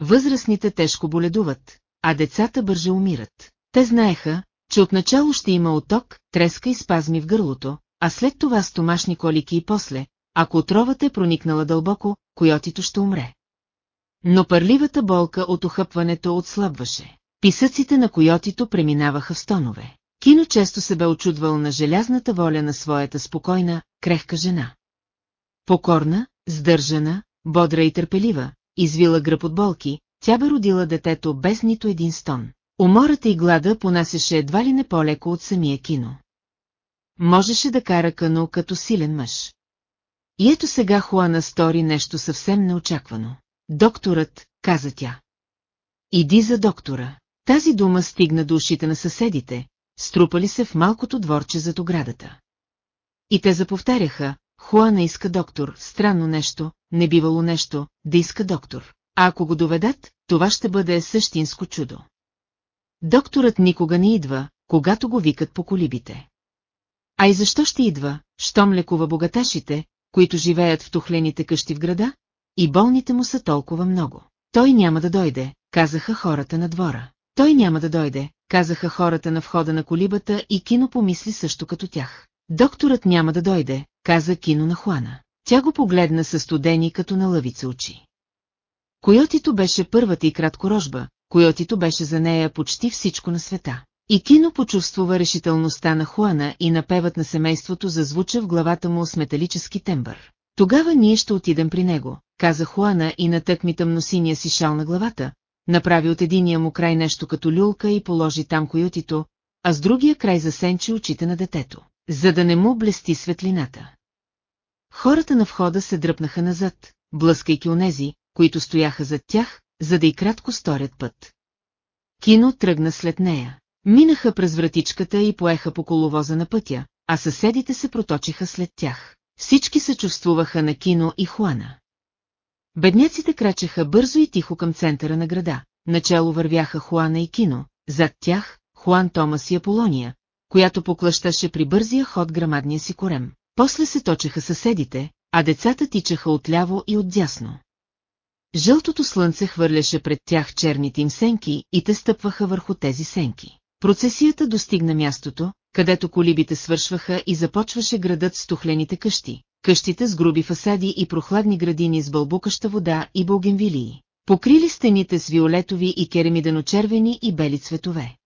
Възрастните тежко боледуват, а децата бърже умират. Те знаеха, че отначало ще има оток, треска и спазми в гърлото, а след това стомашни колики и после, ако отровата е проникнала дълбоко, койотито ще умре. Но пърливата болка от охъпването отслабваше. Писъците на койотито преминаваха в стонове. Кино често се бе очудвал на желязната воля на своята спокойна, крехка жена. Покорна, сдържана, бодра и търпелива, извила гръб от болки, тя бе родила детето без нито един стон. Умората и глада понасяше едва ли не по-леко от самия кино. Можеше да кара кано като силен мъж. И ето сега Хуана стори нещо съвсем неочаквано. Докторът, каза тя. Иди за доктора. Тази дума стигна до ушите на съседите, струпали се в малкото дворче зад оградата. И те заповтаряха, Хуана иска доктор, странно нещо, не бивало нещо, да иска доктор. А ако го доведат, това ще бъде същинско чудо. Докторът никога не идва, когато го викат по колибите. А и защо ще идва, щом лекува богаташите, които живеят в тухлените къщи в града? И болните му са толкова много. Той няма да дойде, казаха хората на двора. Той няма да дойде, казаха хората на входа на колибата и Кино помисли също като тях. Докторът няма да дойде, каза Кино на Хуана. Тя го погледна със студени като на лъвица очи. Койотито беше първата и краткорожба, Койотито беше за нея почти всичко на света. И Кино почувствува решителността на Хуана и напевът на семейството зазвуча в главата му с металически тембър. Тогава ние ще отидем при него, каза Хуана и натък ми тъмносиния си шал на главата, направи от единия му край нещо като люлка и положи там койотито, а с другия край засенчи очите на детето, за да не му блести светлината. Хората на входа се дръпнаха назад, блъскайки онези, които стояха зад тях, за да и кратко сторят път. Кино тръгна след нея. Минаха през вратичката и поеха по коловоза на пътя, а съседите се проточиха след тях. Всички се чувствуваха на Кино и Хуана. Бедняците крачеха бързо и тихо към центъра на града. Начало вървяха Хуана и Кино, зад тях Хуан Томас и Аполония, която поклащаше при бързия ход грамадния си корем. После се точеха съседите, а децата тичаха отляво и отдясно. Жълтото слънце хвърляше пред тях черните им сенки и те стъпваха върху тези сенки. Процесията достигна мястото, където колибите свършваха и започваше градът с тухлените къщи, къщите с груби фасади и прохладни градини с бълбукаща вода и бългенвилии. Покрили стените с виолетови и керамидено-червени и бели цветове.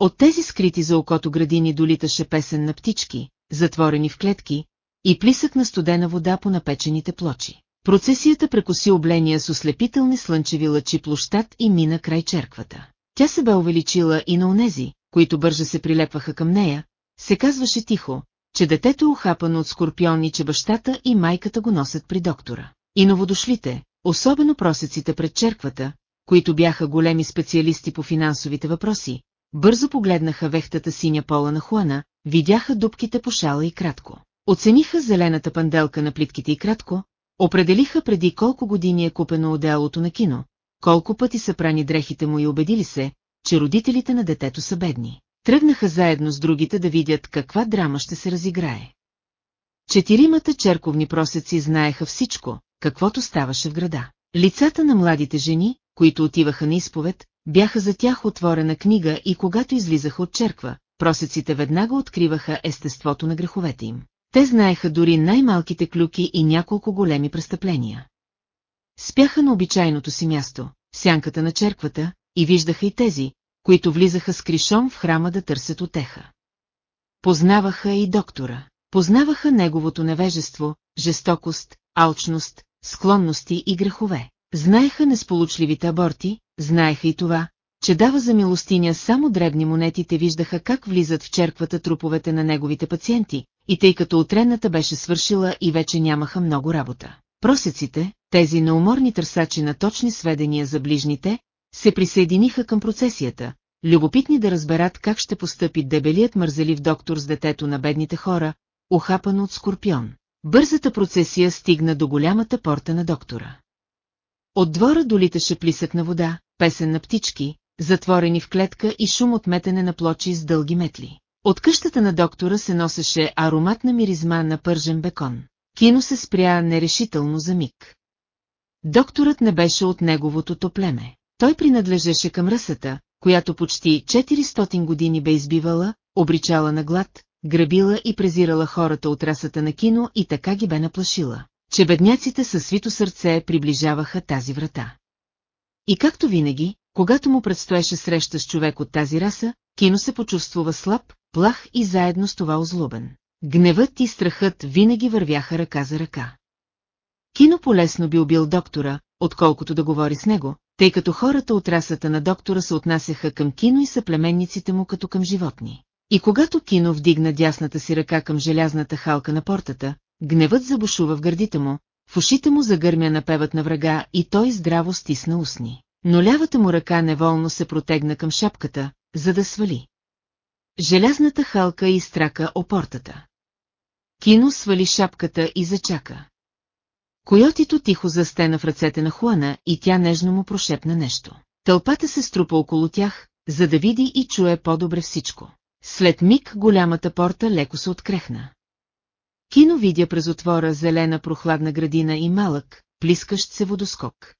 От тези скрити за окото градини долиташе песен на птички, затворени в клетки, и плисък на студена вода по напечените плочи. Процесията прекоси обления с ослепителни слънчеви лъчи площад и мина край черквата. Тя се бе увеличила и на онези, които бърже се прилепваха към нея, се казваше тихо, че детето е ухапано от скорпион и че бащата и майката го носят при доктора. И новодошлите, особено просеците пред черквата, които бяха големи специалисти по финансовите въпроси, бързо погледнаха вехтата синя пола на Хуана, видяха дубките по шала и кратко. Оцениха зелената панделка на плитките и кратко, определиха преди колко години е купено отделото на кино, колко пъти са прани дрехите му и убедили се, че родителите на детето са бедни. Тръгнаха заедно с другите да видят каква драма ще се разиграе. Четиримата черковни просеци знаеха всичко, каквото ставаше в града. Лицата на младите жени, които отиваха на изповед, бяха за тях отворена книга и когато излизаха от черква, просеците веднага откриваха естеството на греховете им. Те знаеха дори най-малките клюки и няколко големи престъпления. Спяха на обичайното си място, сянката на черквата, и виждаха и тези, които влизаха с кришом в храма да търсят отеха. Познаваха и доктора. Познаваха неговото невежество, жестокост, алчност, склонности и грехове. Знаеха несполучливите аборти, знаеха и това, че дава за милостиня само дребни монетите виждаха как влизат в черквата труповете на неговите пациенти, и тъй като отредната беше свършила и вече нямаха много работа. Просеците, тези неуморни търсачи на точни сведения за ближните, се присъединиха към процесията, любопитни да разберат как ще постъпи дебелият мързелив доктор с детето на бедните хора, ухапано от скорпион. Бързата процесия стигна до голямата порта на доктора. От двора долиташе плисък на вода, песен на птички, затворени в клетка и шум от метене на плочи с дълги метли. От къщата на доктора се носеше ароматна миризма на пържен бекон. Кино се спря нерешително за миг. Докторът не беше от неговото племе. Той принадлежеше към ръсата, която почти 400 години бе избивала, обричала на глад, грабила и презирала хората от расата на кино и така ги бе наплашила, че бедняците със свито сърце приближаваха тази врата. И както винаги, когато му предстоеше среща с човек от тази раса, кино се почувствува слаб, плах и заедно с това озлобен. Гневът и страхът винаги вървяха ръка за ръка. Кино полесно би убил доктора, отколкото да говори с него, тъй като хората от расата на доктора се отнасяха към Кино и съплеменниците му като към животни. И когато Кино вдигна дясната си ръка към желязната халка на портата, гневът забушува в гърдите му, в ушите му загърмя напевът на врага и той здраво стисна устни. Но лявата му ръка неволно се протегна към шапката, за да свали. Желязната халка изтрака опортата. Кино свали шапката и зачака. Койотито тихо застена в ръцете на Хуана и тя нежно му прошепна нещо. Тълпата се струпа около тях, за да види и чуе по-добре всичко. След миг голямата порта леко се открехна. Кино видя през отвора зелена прохладна градина и малък, плискащ се водоскок.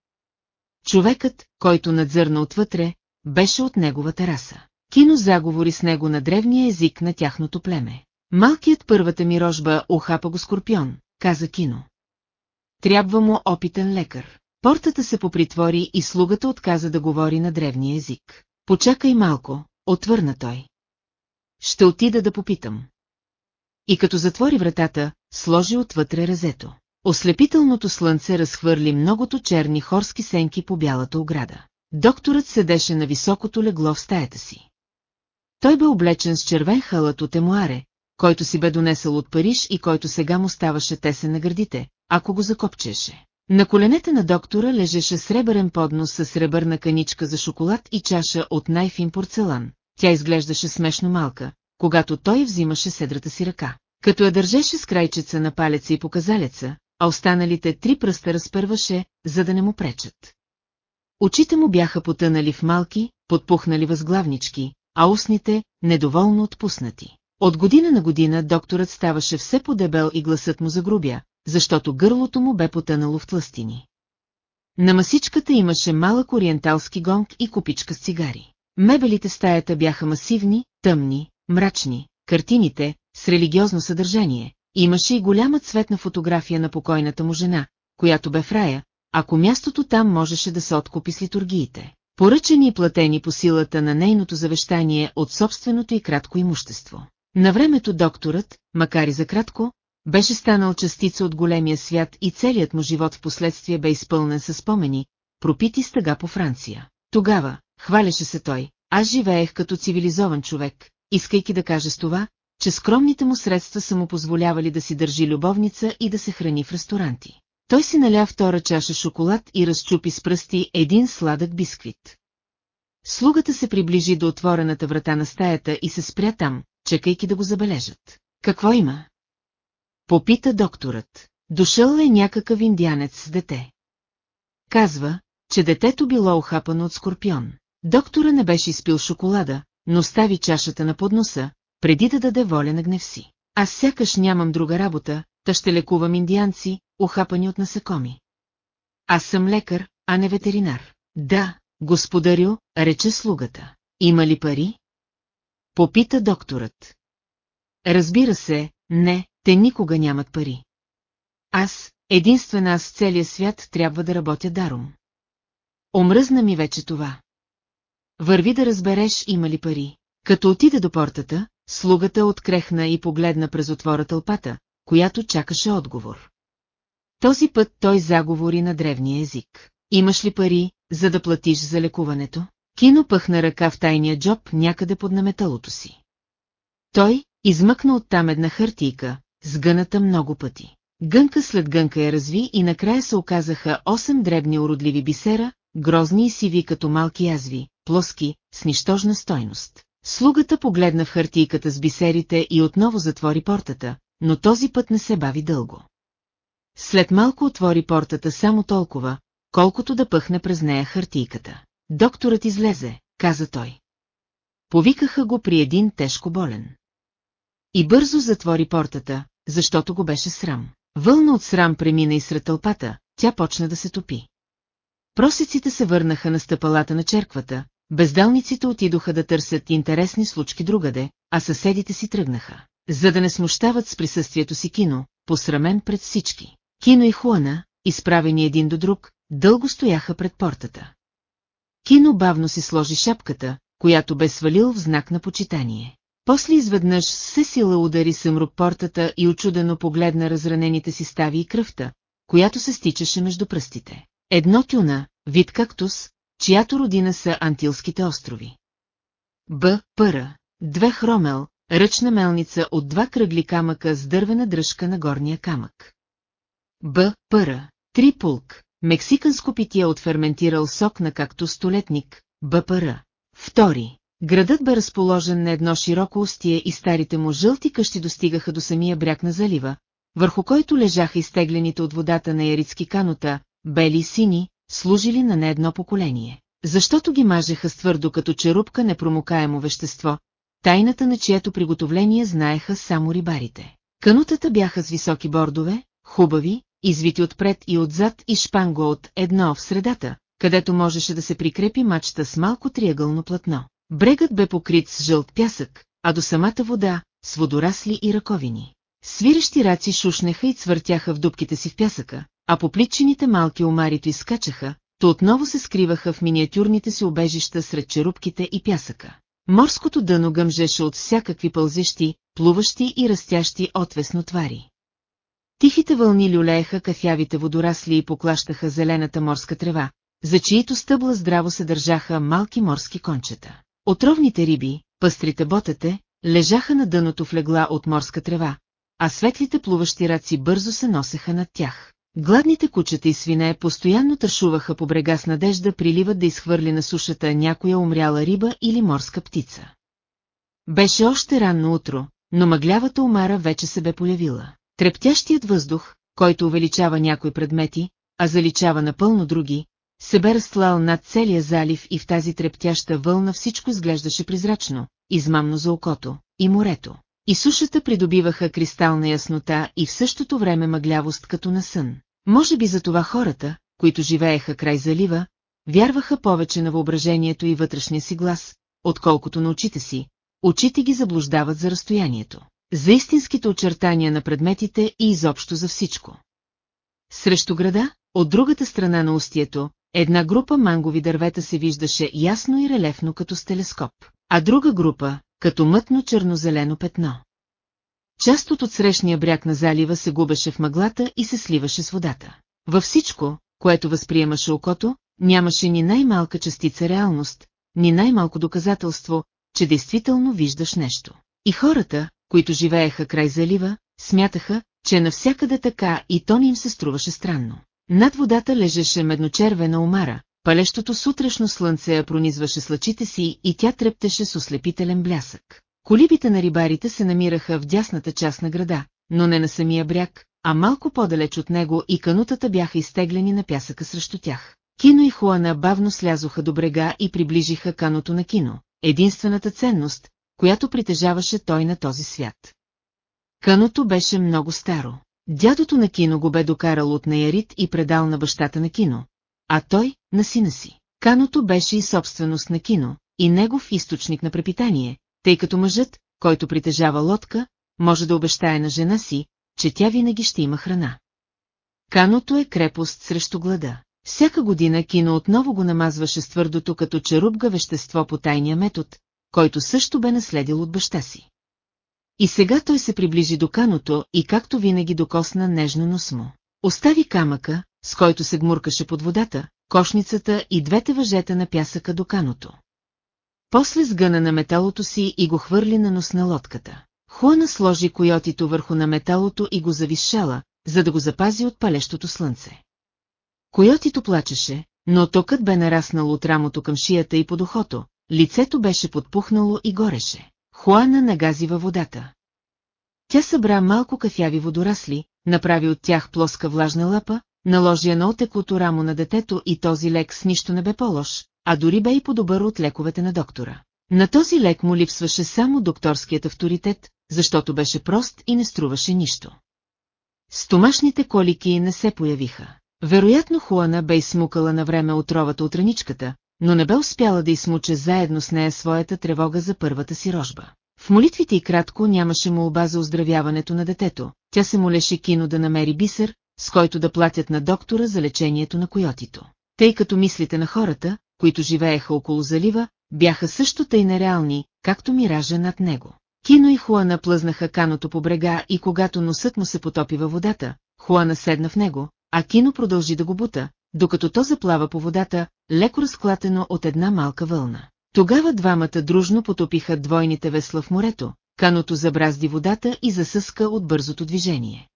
Човекът, който надзърна отвътре, беше от неговата раса. Кино заговори с него на древния език на тяхното племе. Малкият първата ми рожба охапа го скорпион, каза Кино. Трябва му опитен лекар. Портата се попритвори и слугата отказа да говори на древния език. Почакай малко, отвърна той. Ще отида да попитам. И като затвори вратата, сложи отвътре резето. Ослепителното слънце разхвърли многото черни хорски сенки по бялата ограда. Докторът седеше на високото легло в стаята си. Той бе облечен с червен халът от емуаре, който си бе донесъл от Париж и който сега му ставаше тесен на гърдите, ако го закопчеше. На коленете на доктора лежеше сребърен поднос с сребърна каничка за шоколад и чаша от най-фин порцелан. Тя изглеждаше смешно малка, когато той взимаше седрата си ръка. Като я държеше с крайчеца на палеца и показалеца, а останалите три пръста разпърваше, за да не му пречат. Очите му бяха потънали в малки, подпухнали възглавнички, а устните – недоволно отпуснати. От година на година докторът ставаше все по-дебел и гласът му загрубя, защото гърлото му бе потънало в тластини. На масичката имаше малък ориенталски гонг и купичка с цигари. Мебелите стаята бяха масивни, тъмни, мрачни, картините, с религиозно съдържание. Имаше и голяма цветна фотография на покойната му жена, която бе в рая, ако мястото там можеше да се откупи с литургиите. Поръчени и платени по силата на нейното завещание от собственото и кратко имущество. На времето докторът, макар и за кратко, беше станал частица от големия свят и целият му живот в последствие бе изпълнен със спомени, пропити стъга по Франция. Тогава, хваляше се той, аз живеех като цивилизован човек, искайки да каже с това, че скромните му средства са му позволявали да си държи любовница и да се храни в ресторанти. Той си наля втора чаша шоколад и разчупи с пръсти един сладък бисквит. Слугата се приближи до отворената врата на стаята и се спря там, чекайки да го забележат. Какво има? Попита докторът. Дошъл е някакъв индианец с дете. Казва, че детето било охапано от скорпион. Доктора не беше изпил шоколада, но стави чашата на подноса, преди да даде воля на гнев си. Аз сякаш нямам друга работа, та ще лекувам индианци, охапани от насекоми. Аз съм лекар, а не ветеринар. Да, господарю, рече слугата. Има ли пари? Попита докторът. Разбира се, не, те никога нямат пари. Аз, единствена аз в целия свят трябва да работя даром. Омръзна ми вече това. Върви да разбереш има ли пари. Като отида до портата, слугата открехна и погледна през отвора тълпата, която чакаше отговор. Този път той заговори на древния език. Имаш ли пари, за да платиш за лекуването? Кино пъхна ръка в тайния джоб някъде под наметалото си. Той измъкна оттам една хартийка, сгъната много пъти. Гънка след гънка я разви и накрая се оказаха 8 дребни уродливи бисера, грозни и сиви като малки язви, плоски, с нищожна стойност. Слугата погледна в хартийката с бисерите и отново затвори портата, но този път не се бави дълго. След малко отвори портата само толкова, колкото да пъхне през нея хартийката. Докторът излезе, каза той. Повикаха го при един тежко болен. И бързо затвори портата, защото го беше срам. Вълна от срам премина и сред тълпата, тя почна да се топи. Просеците се върнаха на стъпалата на черквата, бездалниците отидоха да търсят интересни случки другаде, а съседите си тръгнаха, за да не смущават с присъствието си кино, посрамен пред всички. Кино и Хуана, изправени един до друг, дълго стояха пред портата. Кино бавно си сложи шапката, която бе свалил в знак на почитание. После изведнъж все сила удари съмрук портата и очудено погледна разранените си стави и кръвта, която се стичаше между пръстите. Едно тюна, вид кактус, чиято родина са Антилските острови. Б. Пъра. Две хромел, ръчна мелница от два кръгли камъка с дървена дръжка на горния камък. Б. Пъра. Три пулк. Мексиканско питие от ферментирал сок на както столетник. Б. Пъра. Втори. Градът бе разположен на едно широко устие и старите му жълти къщи достигаха до самия бряг на залива, върху който лежаха изтеглените от водата на ярицки канота, бели и сини, служили на не едно поколение. Защото ги мажеха с твърдо като черупка непромокаемо вещество, тайната на чието приготовление знаеха само рибарите. Канутата бяха с високи бордове, хубави, извити отпред и отзад и шпанго от едно в средата, където можеше да се прикрепи мачта с малко триъгълно платно. Брегът бе покрит с жълт пясък, а до самата вода – с водорасли и ръковини. Свирещи раци шушнеха и цвъртяха в дубките си в пясъка, а по плитчените малки омарито изкачаха, то отново се скриваха в миниатюрните си обежища сред черупките и пясъка. Морското дъно гъмжеше от всякакви пълзещи, плуващи и растящи отвесно твари. Тихите вълни люлееха кафявите водорасли и поклащаха зелената морска трева, за чието стъбла здраво се държаха малки морски кончета. Отровните риби, пъстрите ботете, лежаха на дъното в легла от морска трева, а светлите плуващи раци бързо се носеха над тях. Гладните кучета и свине постоянно тършуваха по брега с надежда приливат да изхвърли на сушата някоя умряла риба или морска птица. Беше още ранно утро, но мъглявата омара вече се бе полявила. Трептящият въздух, който увеличава някои предмети, а заличава напълно други, се бе разтлал над целия залив и в тази трептяща вълна всичко изглеждаше призрачно, измамно за окото, и морето. И сушата придобиваха кристална яснота и в същото време мъглявост като на сън. Може би за това хората, които живееха край залива, вярваха повече на въображението и вътрешния си глас, отколкото на очите си, очите ги заблуждават за разстоянието, за истинските очертания на предметите и изобщо за всичко. Срещу града, от другата страна на устието, една група мангови дървета се виждаше ясно и релефно като с телескоп, а друга група, като мътно чернозелено петно. Част от отсрещния бряг на залива се губеше в мъглата и се сливаше с водата. Във всичко, което възприемаше окото, нямаше ни най-малка частица реалност, ни най-малко доказателство, че действително виждаш нещо. И хората, които живееха край залива, смятаха, че навсякъде така и то ни им се струваше странно. Над водата лежеше медночервена омара, палещото сутрешно слънце я пронизваше с лъчите си и тя трептеше с ослепителен блясък. Колибите на рибарите се намираха в дясната част на града, но не на самия бряг, а малко по-далеч от него и канутата бяха изтеглени на пясъка срещу тях. Кино и Хуана бавно слязоха до брега и приближиха каното на Кино, единствената ценност, която притежаваше той на този свят. Каното беше много старо. Дядото на Кино го бе докарал от Наярит и предал на бащата на Кино, а той – на сина си. Каното беше и собственост на Кино, и негов източник на препитание, тъй като мъжът, който притежава лодка, може да обещае на жена си, че тя винаги ще има храна. Каното е крепост срещу глада. Всяка година кино отново го намазваше с твърдото като черупга вещество по тайния метод, който също бе наследил от баща си. И сега той се приближи до каното и както винаги докосна нежно нос му. Остави камъка, с който се гмуркаше под водата, кошницата и двете въжета на пясъка до каното. После сгъна на металото си и го хвърли на нос на лодката. Хуана сложи койотито върху на металото и го завишала, за да го запази от палещото слънце. Койотито плачеше, но токът бе нараснал от рамото към шията и под ухото, лицето беше подпухнало и гореше. Хуана нагази във водата. Тя събра малко кафяви водорасли, направи от тях плоска влажна лапа, наложи я на отеклото рамо на детето и този лек с нищо не бе по-лош, а дори бе и по-добър от лековете на доктора. На този лек му липсваше само докторският авторитет, защото беше прост и не струваше нищо. Стомашните колики не се появиха. Вероятно Хуана бе изсмукала на време отровата от раничката, но не бе успяла да измуче заедно с нея своята тревога за първата си рожба. В молитвите и кратко нямаше молба за оздравяването на детето, тя се молеше кино да намери бисер, с който да платят на доктора за лечението на койотито. Тъй като мислите на хората, които живееха около залива, бяха също тъй нереални, както миража над него. Кино и Хуана плъзнаха каното по брега и когато носът му се потопи във водата, Хуана седна в него, а Кино продължи да го бута, докато то заплава по водата, леко разклатено от една малка вълна. Тогава двамата дружно потопиха двойните весла в морето, каното забразди водата и засъска от бързото движение.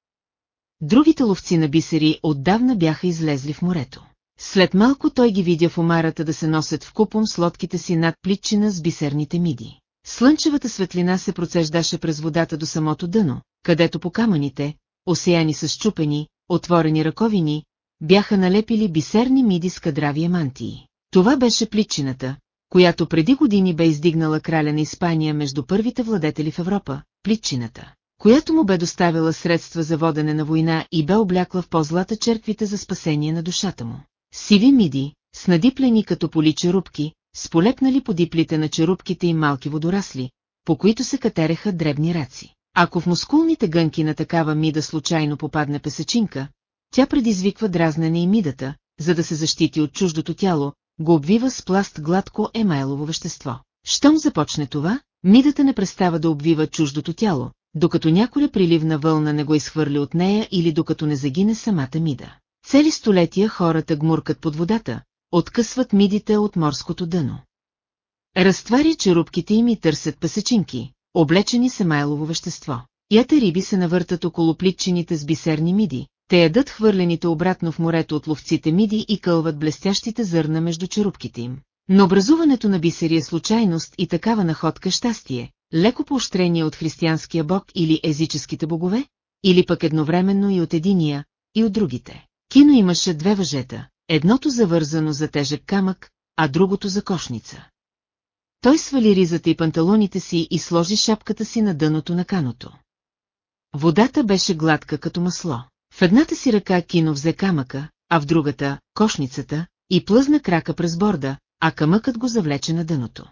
Другите ловци на бисери отдавна бяха излезли в морето. След малко той ги видя в омарата да се носят в купон с лодките си над плитчина с бисерните миди. Слънчевата светлина се процеждаше през водата до самото дъно, където по камъните, осеяни с чупени, отворени ръковини, бяха налепили бисерни миди с кадрави мантии. Това беше плитчината, която преди години бе издигнала краля на Испания между първите владетели в Европа, плитчината, която му бе доставила средства за водене на война и бе облякла в по-злата черквите за спасение на душата му. Сиви миди, с надиплени като поли черупки, сполепнали по диплите на черупките и малки водорасли, по които се катереха дребни раци. Ако в мускулните гънки на такава мида случайно попадне песечинка, тя предизвиква дразнене и мидата, за да се защити от чуждото тяло, го обвива с пласт гладко емайлово вещество. Щом започне това, мидата не престава да обвива чуждото тяло, докато няколя приливна вълна не го изхвърли от нея или докато не загине самата мида. Цели столетия хората гмуркат под водата, откъсват мидите от морското дъно. Разтваря черупките им и търсят пасечинки, облечени с емайлово вещество. Ята риби се навъртат около плитчините с бисерни миди, те ядат хвърлените обратно в морето от ловците миди и кълват блестящите зърна между черупките им. Но образуването на бисери е случайност и такава находка щастие, леко поощрение от християнския бог или езическите богове, или пък едновременно и от единия, и от другите. Кино имаше две въжета, едното завързано за тежък камък, а другото за кошница. Той свали ризата и панталоните си и сложи шапката си на дъното на каното. Водата беше гладка като масло. В едната си ръка Кино взе камъка, а в другата – кошницата, и плъзна крака през борда, а камъкът го завлече на дъното.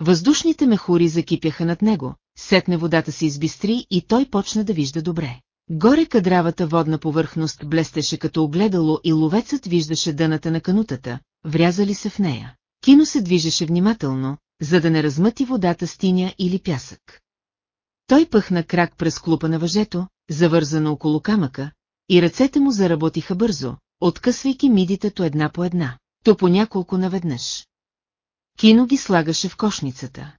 Въздушните мехури закипяха над него, сетне водата се избистри и той почна да вижда добре. Горе кадравата водна повърхност блестеше като огледало и ловецът виждаше дъната на канутата, врязали се в нея. Кино се движеше внимателно, за да не размъти водата с тиня или пясък. Той пъхна крак през клупа на въжето, завързано около камъка, и ръцете му заработиха бързо, откъсвайки мидите то една по една, то по няколко наведнъж. Кино ги слагаше в кошницата.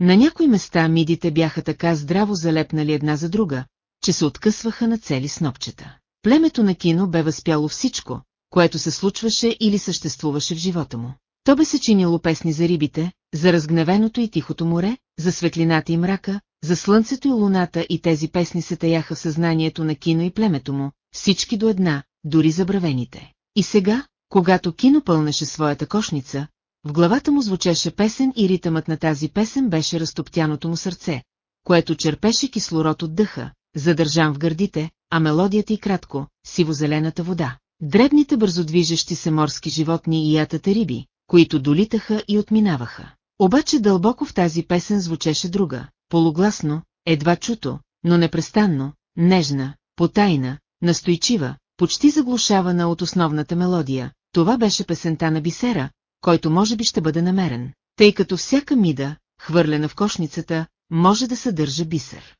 На някои места мидите бяха така здраво залепнали една за друга, че се откъсваха на цели снопчета. Племето на Кино бе възпяло всичко, което се случваше или съществуваше в живота му. То бе се чинило песни за рибите, за разгневеното и тихото море, за светлината и мрака, за слънцето и луната и тези песни се таяха в съзнанието на Кино и племето му, всички до една, дори забравените. И сега, когато Кино пълнеше своята кошница, в главата му звучеше песен и ритъмът на тази песен беше разтоптяното му сърце, което черпеше кислород от дъха, задържан в гърдите, а мелодията и кратко, сивозелената вода. Дребните бързодвижещи се морски животни и ятата риби, които долитаха и отминаваха. Обаче дълбоко в тази песен звучеше друга, полугласно, едва чуто, но непрестанно, нежна, потайна, настойчива, почти заглушавана от основната мелодия. Това беше песента на бисера, който може би ще бъде намерен, тъй като всяка мида, хвърлена в кошницата, може да съдържа бисер.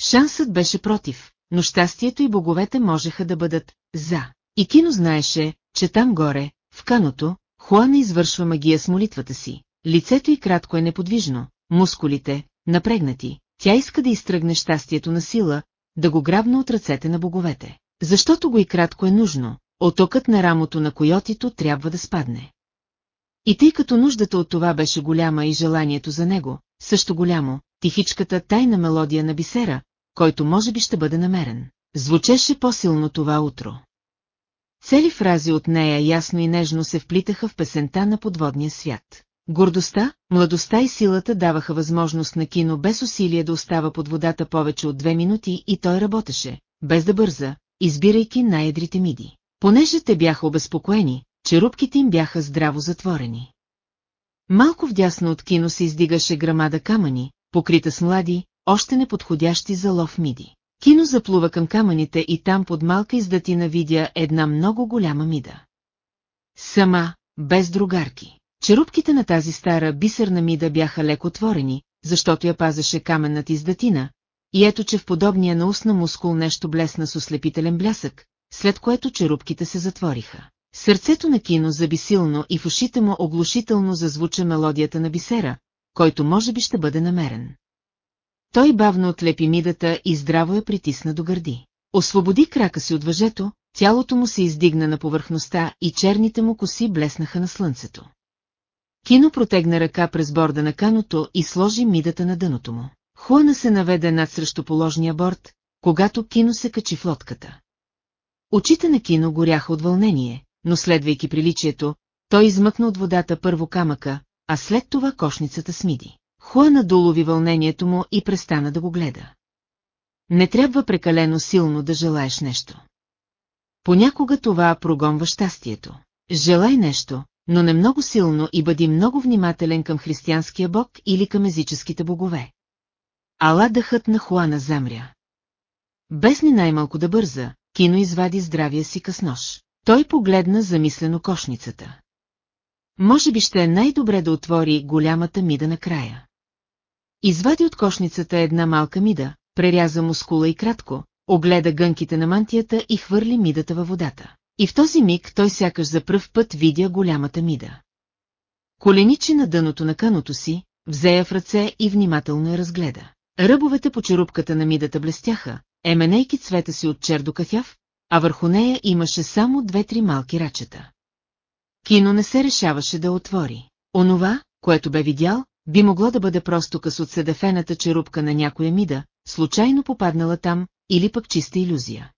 Шансът беше против, но щастието и боговете можеха да бъдат «за». И Кино знаеше, че там горе, в каното, Хуана извършва магия с молитвата си. Лицето й кратко е неподвижно, мускулите, напрегнати. Тя иска да изтръгне щастието на сила, да го грабна от ръцете на боговете. Защото го и кратко е нужно, отокът на рамото на койотито трябва да спадне. И тъй като нуждата от това беше голяма и желанието за него, също голямо, тихичката тайна мелодия на бисера, който може би ще бъде намерен. Звучеше по-силно това утро. Цели фрази от нея ясно и нежно се вплитаха в песента на подводния свят. Гордостта, младостта и силата даваха възможност на кино без усилие да остава под водата повече от две минути и той работеше, без да бърза, избирайки най-едрите миди. Понеже те бяха обезпокоени, черупките им бяха здраво затворени. Малко вдясно от кино се издигаше грамада камъни, покрита с млади, още неподходящи за лов миди. Кино заплува към камъните и там под малка издатина видя една много голяма мида. Сама, без другарки. Черупките на тази стара бисерна мида бяха леко отворени, защото я пазеше каменната издатина, и ето че в подобния на устна мускул нещо блесна с ослепителен блясък, след което черупките се затвориха. Сърцето на кино заби силно и в ушите му оглушително зазвуча мелодията на бисера, който може би ще бъде намерен. Той бавно отлепи мидата и здраво я притисна до гърди. Освободи крака си от въжето, тялото му се издигна на повърхността и черните му коси блеснаха на слънцето. Кино протегна ръка през борда на каното и сложи мидата на дъното му. Хуана се наведе над срещу положния борт, когато Кино се качи в лодката. Очите на Кино горяха от вълнение, но следвайки приличието, той измъкна от водата първо камъка, а след това кошницата с миди. Хуана долови вълнението му и престана да го гледа. Не трябва прекалено силно да желаеш нещо. Понякога това прогонва щастието. Желай нещо, но не много силно и бъди много внимателен към християнския бог или към езическите богове. Ала дъхът на Хуана замря. Без ни най-малко да бърза, Кино извади здравия си къснож. Той погледна замислено кошницата. Може би ще е най-добре да отвори голямата мида на края. Извади от кошницата една малка мида, преряза мускула и кратко, огледа гънките на мантията и хвърли мидата във водата. И в този миг той сякаш за пръв път видя голямата мида. Коленичи на дъното на каното си, взе я в ръце и внимателно я разгледа. Ръбовете по черупката на мидата блестяха, еменейки цвета си от чер до кафяв, а върху нея имаше само две-три малки рачета. Кино не се решаваше да отвори. Онова, което бе видял, би могло да бъде просто къс от седефената черупка на някоя мида, случайно попаднала там, или пък чиста иллюзия.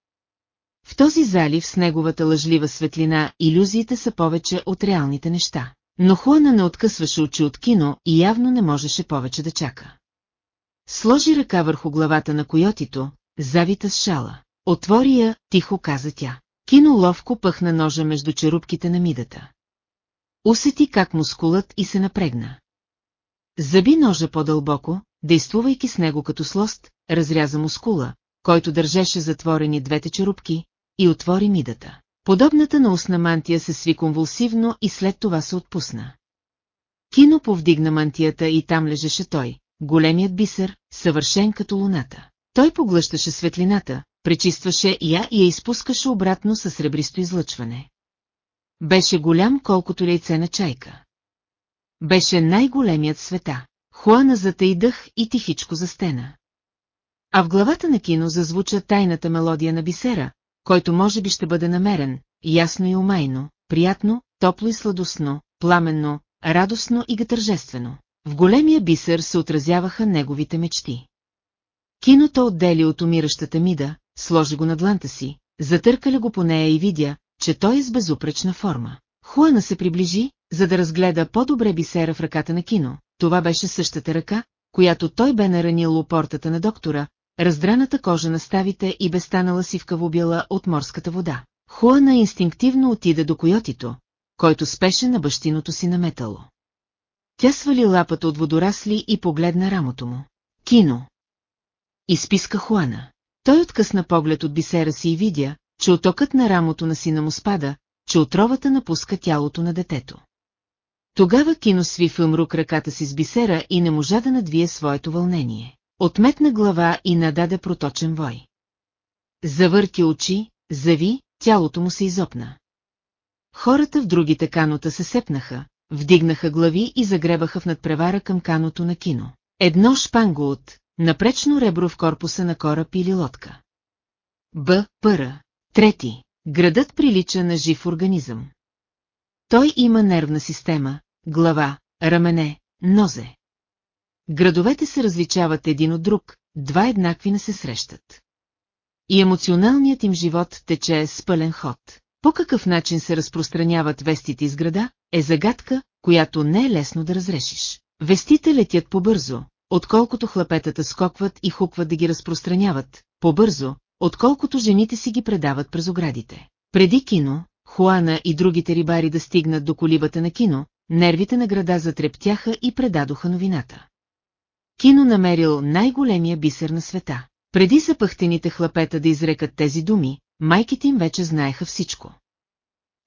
В този залив с неговата лъжлива светлина иллюзиите са повече от реалните неща. Но Хуана не откъсваше очи от кино и явно не можеше повече да чака. Сложи ръка върху главата на койотито, завита с шала. Отвори я, тихо каза тя. Кино ловко пъхна ножа между черупките на мидата. Усети как мускулът и се напрегна. Заби ножа по-дълбоко, действувайки с него като слост, разряза мускула, който държеше затворени двете черупки, и отвори мидата. Подобната на устна мантия се сви конвулсивно и след това се отпусна. Кино повдигна мантията и там лежеше той, големият бисер, съвършен като луната. Той поглъщаше светлината, пречистваше я и я изпускаше обратно със сребристо излъчване. Беше голям колкото яйце на чайка. Беше най-големият света. Хуана затейдъх и тихичко застена. А в главата на кино зазвуча тайната мелодия на бисера, който може би ще бъде намерен, ясно и умайно, приятно, топло и сладостно, пламенно, радостно и гатържествено. В големия бисер се отразяваха неговите мечти. Киното отдели от умиращата мида, сложи го на дланта си, затъркали го по нея и видя, че той е с безупречна форма. Хуана се приближи, за да разгледа по-добре бисера в ръката на кино. Това беше същата ръка, която той бе наранил у портата на доктора, раздраната кожа на ставите и бе станала сивкаво бяла от морската вода. Хуана инстинктивно отида до койотито, който спеше на бащиното си наметало. Тя свали лапата от водорасли и погледна рамото му. Кино. Изписка Хуана. Той откъсна поглед от бисера си и видя, че отокът на рамото на сина му спада, че отровата напуска тялото на детето. Тогава Кино сви в ръката си с бисера и не можа да надвие своето вълнение. Отметна глава и нададе проточен вой. Завърти очи, зави, тялото му се изопна. Хората в другите канота се сепнаха, вдигнаха глави и загребаха в надпревара към каното на кино. Едно шпанго от, напречно ребро в корпуса на кораб или лодка. Б. Пъра. Трети. Градът прилича на жив организъм. Той има нервна система, глава, рамене, нозе. Градовете се различават един от друг, два еднакви не се срещат. И емоционалният им живот тече с пълен ход. По какъв начин се разпространяват вестите из града, е загадка, която не е лесно да разрешиш. Вестите летят по-бързо, отколкото хлапетата скокват и хукват да ги разпространяват, по-бързо, отколкото жените си ги предават през оградите. Преди кино, Хуана и другите рибари да стигнат до колибата на кино, нервите на града затрептяха и предадоха новината. Кино намерил най-големия бисер на света. Преди запъхтените хлапета да изрекат тези думи, майките им вече знаеха всичко.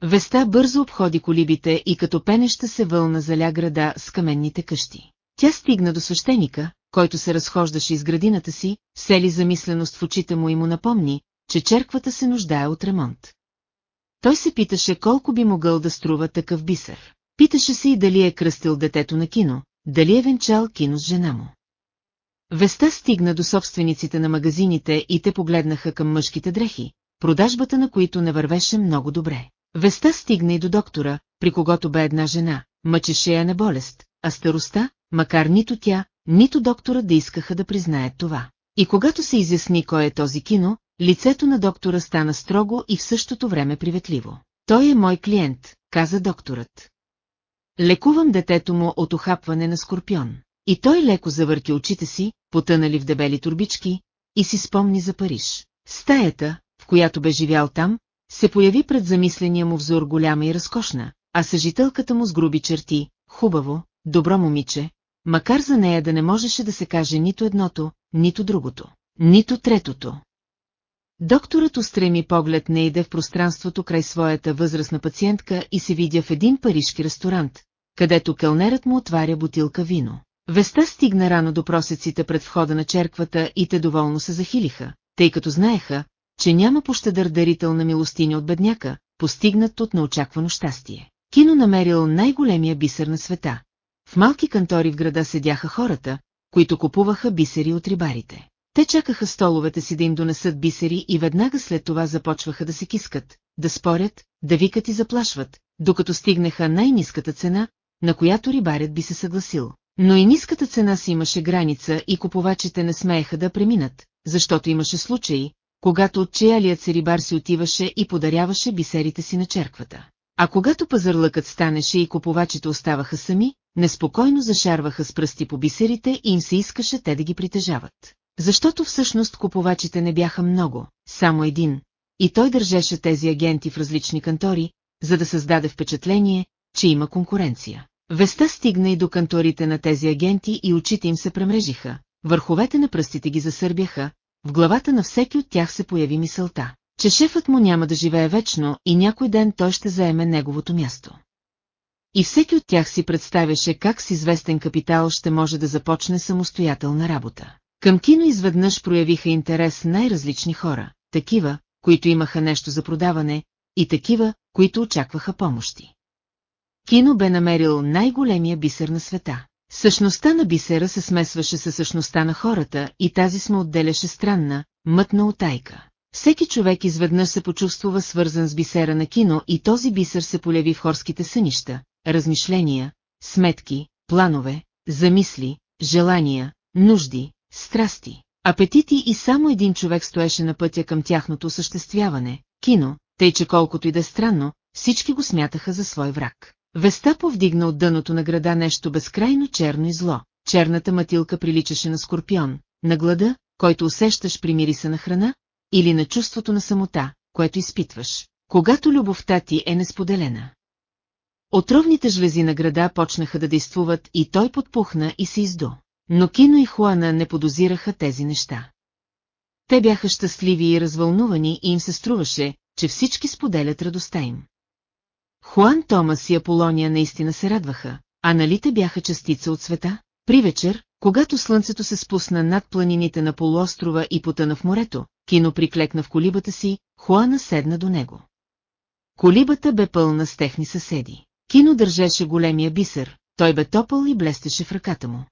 Веста бързо обходи колибите и като пенеща се вълна заля града с каменните къщи. Тя стигна до свещеника, който се разхождаше из градината си, сели замисленост в очите му и му напомни, че черквата се нуждае от ремонт. Той се питаше колко би могъл да струва такъв бисер. Питаше се и дали е кръстил детето на кино, дали е венчал кино с жена му. Веста стигна до собствениците на магазините и те погледнаха към мъжките дрехи, продажбата на които не вървеше много добре. Веста стигна и до доктора, при когото бе една жена, мъчеше я не болест, а староста, макар нито тя, нито доктора да искаха да признаят това. И когато се изясни кой е този кино, лицето на доктора стана строго и в същото време приветливо. Той е мой клиент, каза докторът. Лекувам детето му от охапване на скорпион. И той леко завърки очите си, потънали в дебели турбички, и си спомни за Париж. Стаята, в която бе живял там, се появи пред замисления му взор голяма и разкошна, а съжителката му с груби черти, хубаво, добро момиче, макар за нея да не можеше да се каже нито едното, нито другото, нито третото. Докторът устреми поглед не иде в пространството край своята възрастна пациентка и се видя в един парижки ресторант, където кълнерът му отваря бутилка вино. Веста стигна рано до просеците пред входа на черквата и те доволно се захилиха, тъй като знаеха, че няма пощадър дарител на милостиня от бедняка, постигнат от неочаквано щастие. Кино намерил най-големия бисер на света. В малки кантори в града седяха хората, които купуваха бисери от рибарите. Те чакаха столовете си да им донесат бисери и веднага след това започваха да се кискат, да спорят, да викат и заплашват, докато стигнаха най-низката цена, на която рибарят би се съгласил. Но и ниската цена си имаше граница и купувачите не смееха да преминат, защото имаше случаи, когато отчаялият се рибар си отиваше и подаряваше бисерите си на черквата. А когато пазарлъкът станеше и купувачите оставаха сами, неспокойно зашарваха с пръсти по бисерите и им се искаше те да ги притежават. Защото всъщност купувачите не бяха много, само един, и той държеше тези агенти в различни кантори, за да създаде впечатление, че има конкуренция. Веста стигна и до канторите на тези агенти и очите им се премрежиха, върховете на пръстите ги засърбяха, в главата на всеки от тях се появи мисълта, че шефът му няма да живее вечно и някой ден той ще заеме неговото място. И всеки от тях си представяше как с известен капитал ще може да започне самостоятелна работа. Към кино изведнъж проявиха интерес най-различни хора, такива, които имаха нещо за продаване, и такива, които очакваха помощи. Кино бе намерил най-големия бисер на света. Същността на бисера се смесваше със същността на хората и тази сме отделяше странна, мътна отайка. Всеки човек изведнъж се почувствува свързан с бисера на кино и този бисер се поляви в хорските сънища, размишления, сметки, планове, замисли, желания, нужди, страсти, апетити и само един човек стоеше на пътя към тяхното осъществяване, кино, тъй че колкото и да е странно, всички го смятаха за свой враг. Веста повдигна от дъното на града нещо безкрайно черно и зло. Черната матилка приличаше на скорпион, на глада, който усещаш при мириса на храна, или на чувството на самота, което изпитваш, когато любовта ти е несподелена. Отровните жлези на града почнаха да действуват и той подпухна и се издо. Но Кино и Хуана не подозираха тези неща. Те бяха щастливи и развълнувани и им се струваше, че всички споделят радостта им. Хуан Томас и Аполония наистина се радваха, а нали те бяха частица от света? При вечер, когато слънцето се спусна над планините на полуострова и потъна в морето, Кино приклекна в колибата си, Хуана седна до него. Колибата бе пълна с техни съседи. Кино държеше големия бисер, той бе топъл и блестеше в ръката му.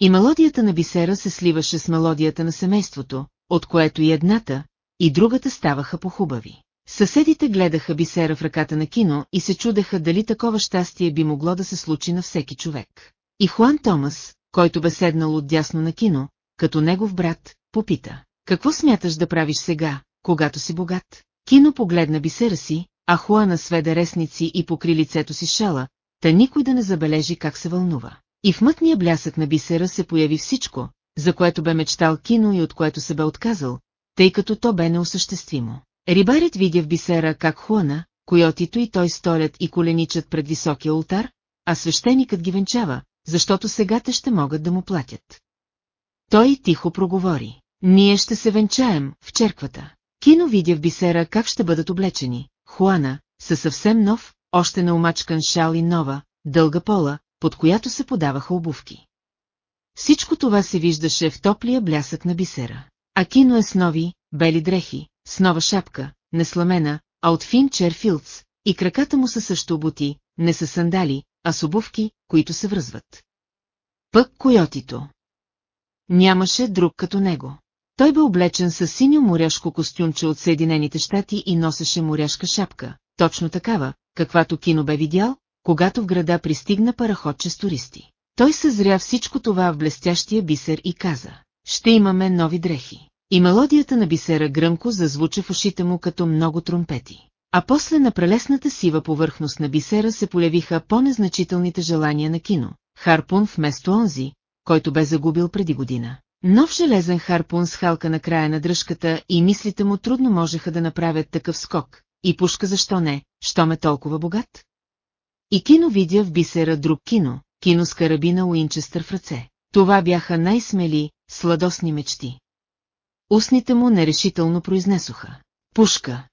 И мелодията на бисера се сливаше с мелодията на семейството, от което и едната, и другата ставаха похубави. Съседите гледаха бисера в ръката на кино и се чудеха дали такова щастие би могло да се случи на всеки човек. И Хуан Томас, който бе седнал отдясно на кино, като негов брат, попита. Какво смяташ да правиш сега, когато си богат? Кино погледна бисера си, а Хуана сведе ресници и покри лицето си шала, та никой да не забележи как се вълнува. И в мътния блясък на бисера се появи всичко, за което бе мечтал кино и от което се бе отказал, тъй като то бе неосъществимо. Рибарят видя в бисера как Хуана, койотито и той сторят и коленичат пред високия ултар, а свещеникът ги венчава, защото сега те ще могат да му платят. Той тихо проговори. Ние ще се венчаем в черквата. Кино видя в бисера как ще бъдат облечени. Хуана, със съвсем нов, още на умачкан шал и нова, дълга пола, под която се подаваха обувки. Всичко това се виждаше в топлия блясък на бисера. А кино е с нови, бели дрехи, с нова шапка, несламена, а от фин черфилдс, и краката му са също обути, не са сандали, а с обувки, които се връзват. Пък койотито. Нямаше друг като него. Той бе облечен с синьо моряшко костюмче от Съединените щати и носеше моряшка шапка, точно такава, каквато кино бе видял, когато в града пристигна параходче с туристи. Той съзря всичко това в блестящия бисер и каза, ще имаме нови дрехи. И мелодията на бисера гръмко зазвуча в ушите му като много тромпети. А после на прелесната сива повърхност на бисера се полявиха по-незначителните желания на кино. Харпун вместо онзи, който бе загубил преди година. Нов железен харпун с халка на края на дръжката и мислите му трудно можеха да направят такъв скок. И пушка защо не, що ме толкова богат? И кино видя в бисера друг кино, кино с карабина Уинчестър в ръце. Това бяха най-смели, сладосни мечти. Устните му нерешително произнесоха. Пушка.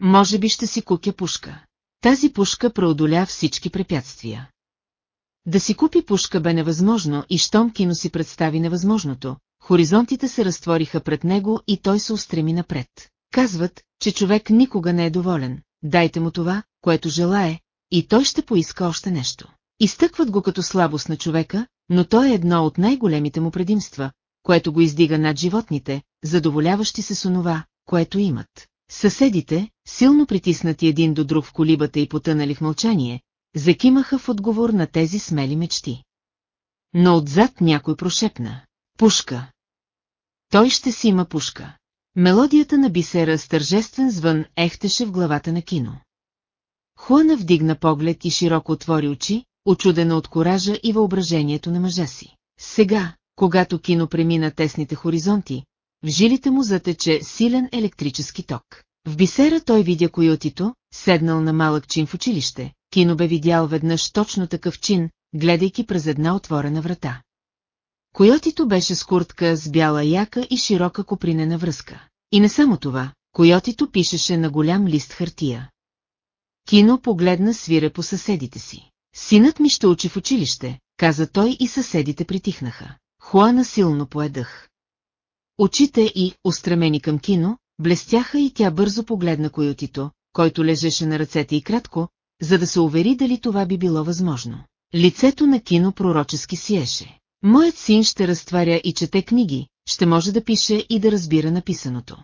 Може би ще си купя пушка. Тази пушка преодоля всички препятствия. Да си купи пушка бе невъзможно и щом кино си представи невъзможното, хоризонтите се разтвориха пред него и той се устреми напред. Казват, че човек никога не е доволен, дайте му това, което желае, и той ще поиска още нещо. Изтъкват го като слабост на човека, но то е едно от най-големите му предимства, което го издига над животните, задоволяващи се с онова, което имат. Съседите, силно притиснати един до друг в колибата и потънали в мълчание, закимаха в отговор на тези смели мечти. Но отзад някой прошепна. Пушка. Той ще си има пушка. Мелодията на бисера с тържествен звън ехтеше в главата на кино. Хуана вдигна поглед и широко отвори очи, очудена от коража и въображението на мъжа си. Сега, когато кино премина тесните хоризонти, в жилите му затече силен електрически ток. В бисера той видя койотито, седнал на малък чин в училище. Кино бе видял веднъж точно такъв чин, гледайки през една отворена врата. Койотито беше с куртка с бяла яка и широка копринена връзка. И не само това, койотито пишеше на голям лист хартия. Кино погледна свире по съседите си. Синът ми ще учи в училище, каза той и съседите притихнаха. Хуана силно поедах. Очите и, устремени към кино, блестяха и тя бързо погледна койотито, който лежеше на ръцете и кратко, за да се увери дали това би било възможно. Лицето на кино пророчески сиеше. Моят син ще разтваря и чете книги, ще може да пише и да разбира написаното.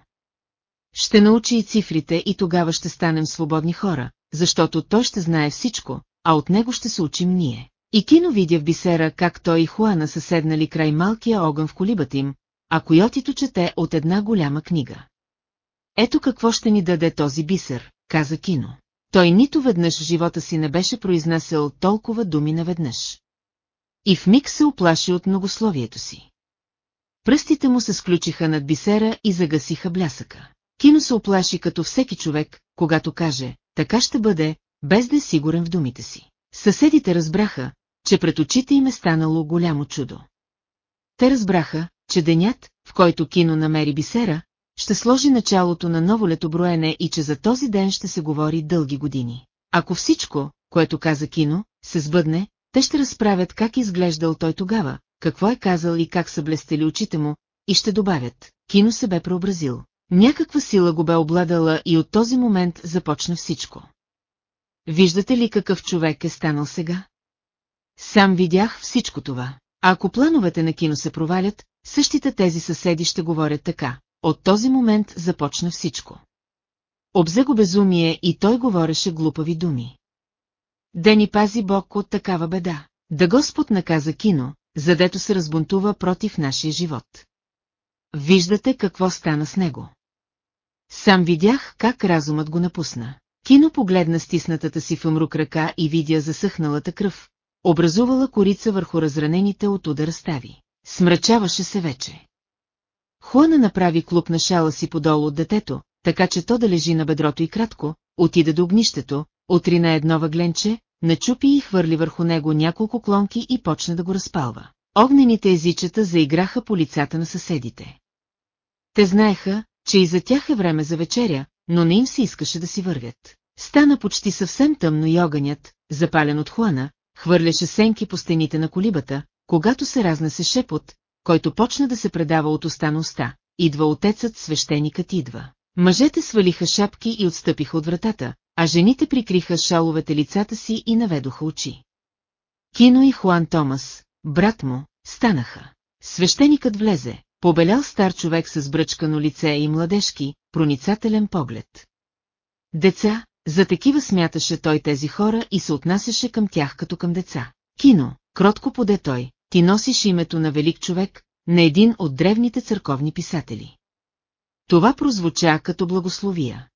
Ще научи и цифрите и тогава ще станем свободни хора, защото той ще знае всичко, а от него ще се учим ние. И кино видя в бисера как той и Хуана са седнали край малкия огън в колибата им, а койотито чете от една голяма книга. Ето какво ще ни даде този бисер, каза кино. Той нито веднъж в живота си не беше произнасял толкова думи наведнъж. И в миг се оплаши от многословието си. Пръстите му се сключиха над бисера и загасиха блясъка. Кино се оплаши като всеки човек, когато каже, така ще бъде, без да е сигурен в думите си. Съседите разбраха, че пред очите им е станало голямо чудо. Те разбраха, че денят, в който кино намери бисера, ще сложи началото на ново летоброене и че за този ден ще се говори дълги години. Ако всичко, което каза кино, се сбъдне, те ще разправят как изглеждал той тогава, какво е казал и как са блестели очите му, и ще добавят, кино се бе преобразил. Някаква сила го бе обладала и от този момент започна всичко. Виждате ли какъв човек е станал сега? Сам видях всичко това. Ако плановете на кино се провалят, същите тези съседи ще говорят така. от този момент започна всичко. Обзе го безумие и той говореше глупави думи. Да ни пази Бог от такава беда. Да Господ наказа кино, задето се разбунтува против нашия живот. Виждате какво стана с него. Сам видях как разумът го напусна. Кино погледна стиснатата си в умрук ръка и видя засъхналата кръв, образувала корица върху разранените от удара стави. Смрачаваше се вече. Хуана направи клуб на шала си подолу от детето, така че то да лежи на бедрото и кратко, отида до огнището, отрина едно въгленче, начупи и хвърли върху него няколко клонки и почна да го разпалва. Огнените езичета заиграха по лицата на съседите. Те знаеха, че и за тях е време за вечеря, но не им се искаше да си вървят. Стана почти съвсем тъмно и огънят, запален от Хуана, хвърляше сенки по стените на колибата, когато се разнесе шепот, който почна да се предава от уста на уста. Идва отецът, свещеникът идва. Мъжете свалиха шапки и отстъпиха от вратата, а жените прикриха шаловете лицата си и наведоха очи. Кино и Хуан Томас, брат му, станаха. Свещеникът влезе, побелял стар човек с бръчкано лице и младежки, проницателен поглед. Деца, за такива смяташе той тези хора и се отнасяше към тях като към деца. Кино, кротко поде той, ти носиш името на велик човек, на един от древните църковни писатели. Това прозвуча като благословия.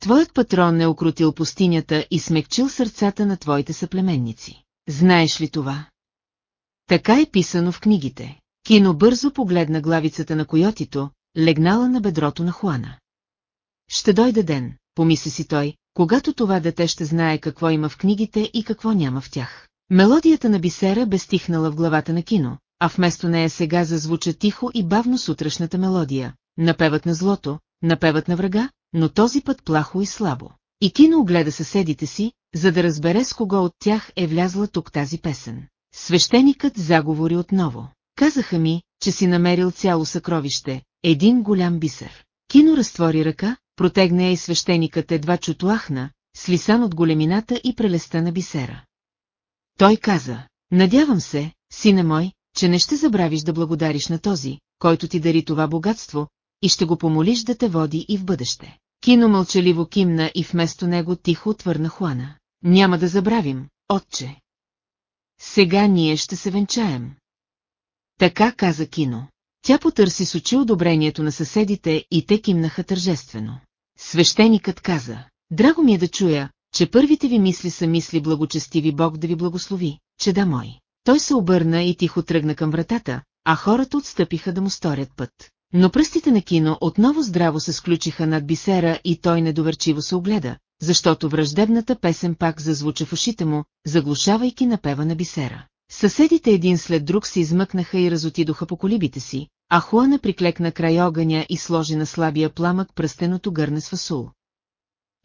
Твоят патрон е окрутил пустинята и смекчил сърцата на твоите съплеменници. Знаеш ли това? Така е писано в книгите. Кино бързо погледна главицата на койотито, легнала на бедрото на Хуана. Ще дойде ден, помисли си той, когато това дете ще знае какво има в книгите и какво няма в тях. Мелодията на бисера бе стихнала в главата на кино, а вместо нея сега зазвуча тихо и бавно сутрешната мелодия. Напеват на злото, напеват на врага, но този път плахо и слабо. И кино огледа съседите си, за да разбере с кого от тях е влязла тук тази песен. Свещеникът заговори отново. Казаха ми, че си намерил цяло съкровище, един голям бисер. Кино разтвори ръка, протегна и свещеникът едва чутлахна, слисан от големината и прелеста на бисера. Той каза, надявам се, сине мой, че не ще забравиш да благодариш на този, който ти дари това богатство, и ще го помолиш да те води и в бъдеще. Кино мълчаливо кимна и вместо него тихо отвърна Хуана. Няма да забравим, отче. Сега ние ще се венчаем. Така каза Кино. Тя потърси с очи одобрението на съседите и те кимнаха тържествено. Свещеникът каза, драго ми е да чуя, че първите ви мисли са мисли благочестиви Бог да ви благослови, че да мой. Той се обърна и тихо тръгна към вратата, а хората отстъпиха да му сторят път. Но пръстите на кино отново здраво се сключиха над бисера и той недоверчиво се огледа, защото враждебната песен пак зазвуча в ушите му, заглушавайки напева на бисера. Съседите един след друг се измъкнаха и разотидоха по колибите си, а Хуана приклекна край огъня и сложи на слабия пламък пръстеното гърне с фасул.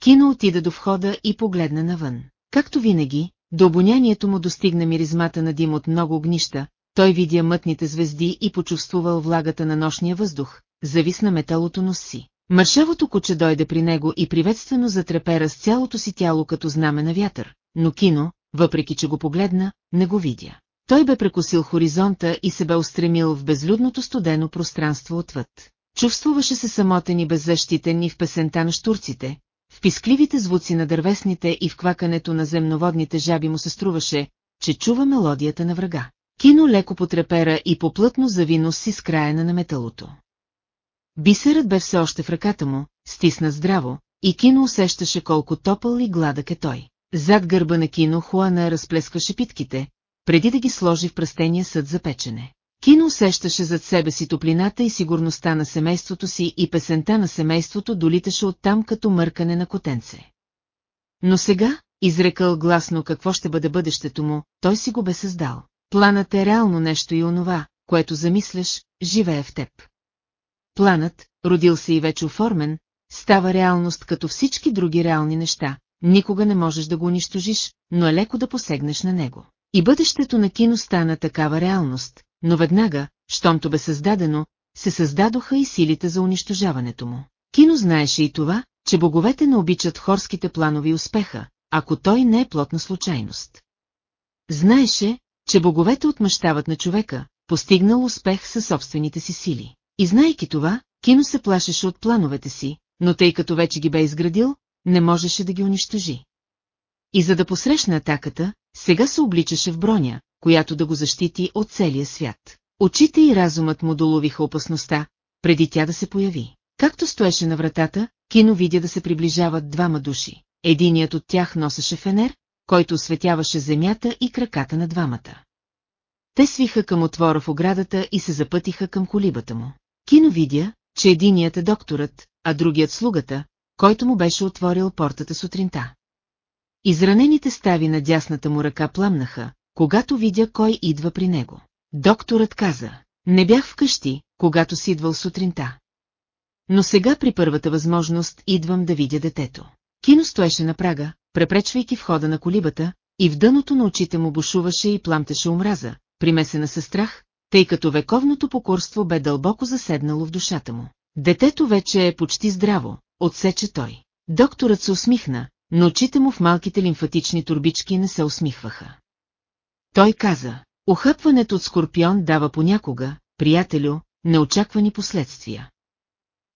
Кино отида до входа и погледна навън. Както винаги, до обонянието му достигна миризмата на дим от много огнища, той видя мътните звезди и почувствувал влагата на нощния въздух, зависна металото носи. Мършавото куче дойде при него и приветствено затрепера с цялото си тяло като знаме на вятър, но кино, въпреки че го погледна, не го видя. Той бе прекусил хоризонта и се бе устремил в безлюдното студено пространство отвъд. Чувствуваше се самотен и беззащитен и в песента на штурците, в пискливите звуци на дървесните и в квакането на земноводните жаби му се струваше, че чува мелодията на врага. Кино леко потрепера и поплътно завино си с края на металото. Бисерът бе все още в ръката му, стисна здраво, и Кино усещаше колко топъл и гладък е той. Зад гърба на Кино Хуана разплескваше питките, преди да ги сложи в пръстения съд за печене. Кино усещаше зад себе си топлината и сигурността на семейството си и песента на семейството долиташе оттам като мъркане на котенце. Но сега, изрекал гласно какво ще бъде бъдещето му, той си го бе създал. Планът е реално нещо и онова, което замисляш, живее в теб. Планът, родил се и вече оформен, става реалност като всички други реални неща, никога не можеш да го унищожиш, но е леко да посегнеш на него. И бъдещето на кино стана такава реалност, но веднага, щомто бе създадено, се създадоха и силите за унищожаването му. Кино знаеше и това, че боговете не обичат хорските планови успеха, ако той не е плотна случайност. Знаеше, че боговете отмъщават на човека, постигнал успех със собствените си сили. И знайки това, Кино се плашеше от плановете си, но тъй като вече ги бе изградил, не можеше да ги унищожи. И за да посрещне атаката, сега се обличаше в броня, която да го защити от целия свят. Очите и разумът му доловиха опасността, преди тя да се появи. Както стоеше на вратата, Кино видя да се приближават двама души. Единият от тях носеше фенер, който осветяваше земята и краката на двамата. Те свиха към отвора в оградата и се запътиха към колибата му. Кино видя, че единият е докторът, а другият слугата, който му беше отворил портата сутринта. Изранените стави на дясната му ръка пламнаха, когато видя кой идва при него. Докторът каза, не бях вкъщи, когато си идвал сутринта. Но сега при първата възможност идвам да видя детето. Кино стоеше на прага, препречвайки входа на колибата, и в дъното на очите му бушуваше и пламтеше омраза, примесена със страх, тъй като вековното покорство бе дълбоко заседнало в душата му. Детето вече е почти здраво, отсече той. Докторът се усмихна, но очите му в малките лимфатични турбички не се усмихваха. Той каза, ухъпването от скорпион дава понякога, приятелю, неочаквани последствия.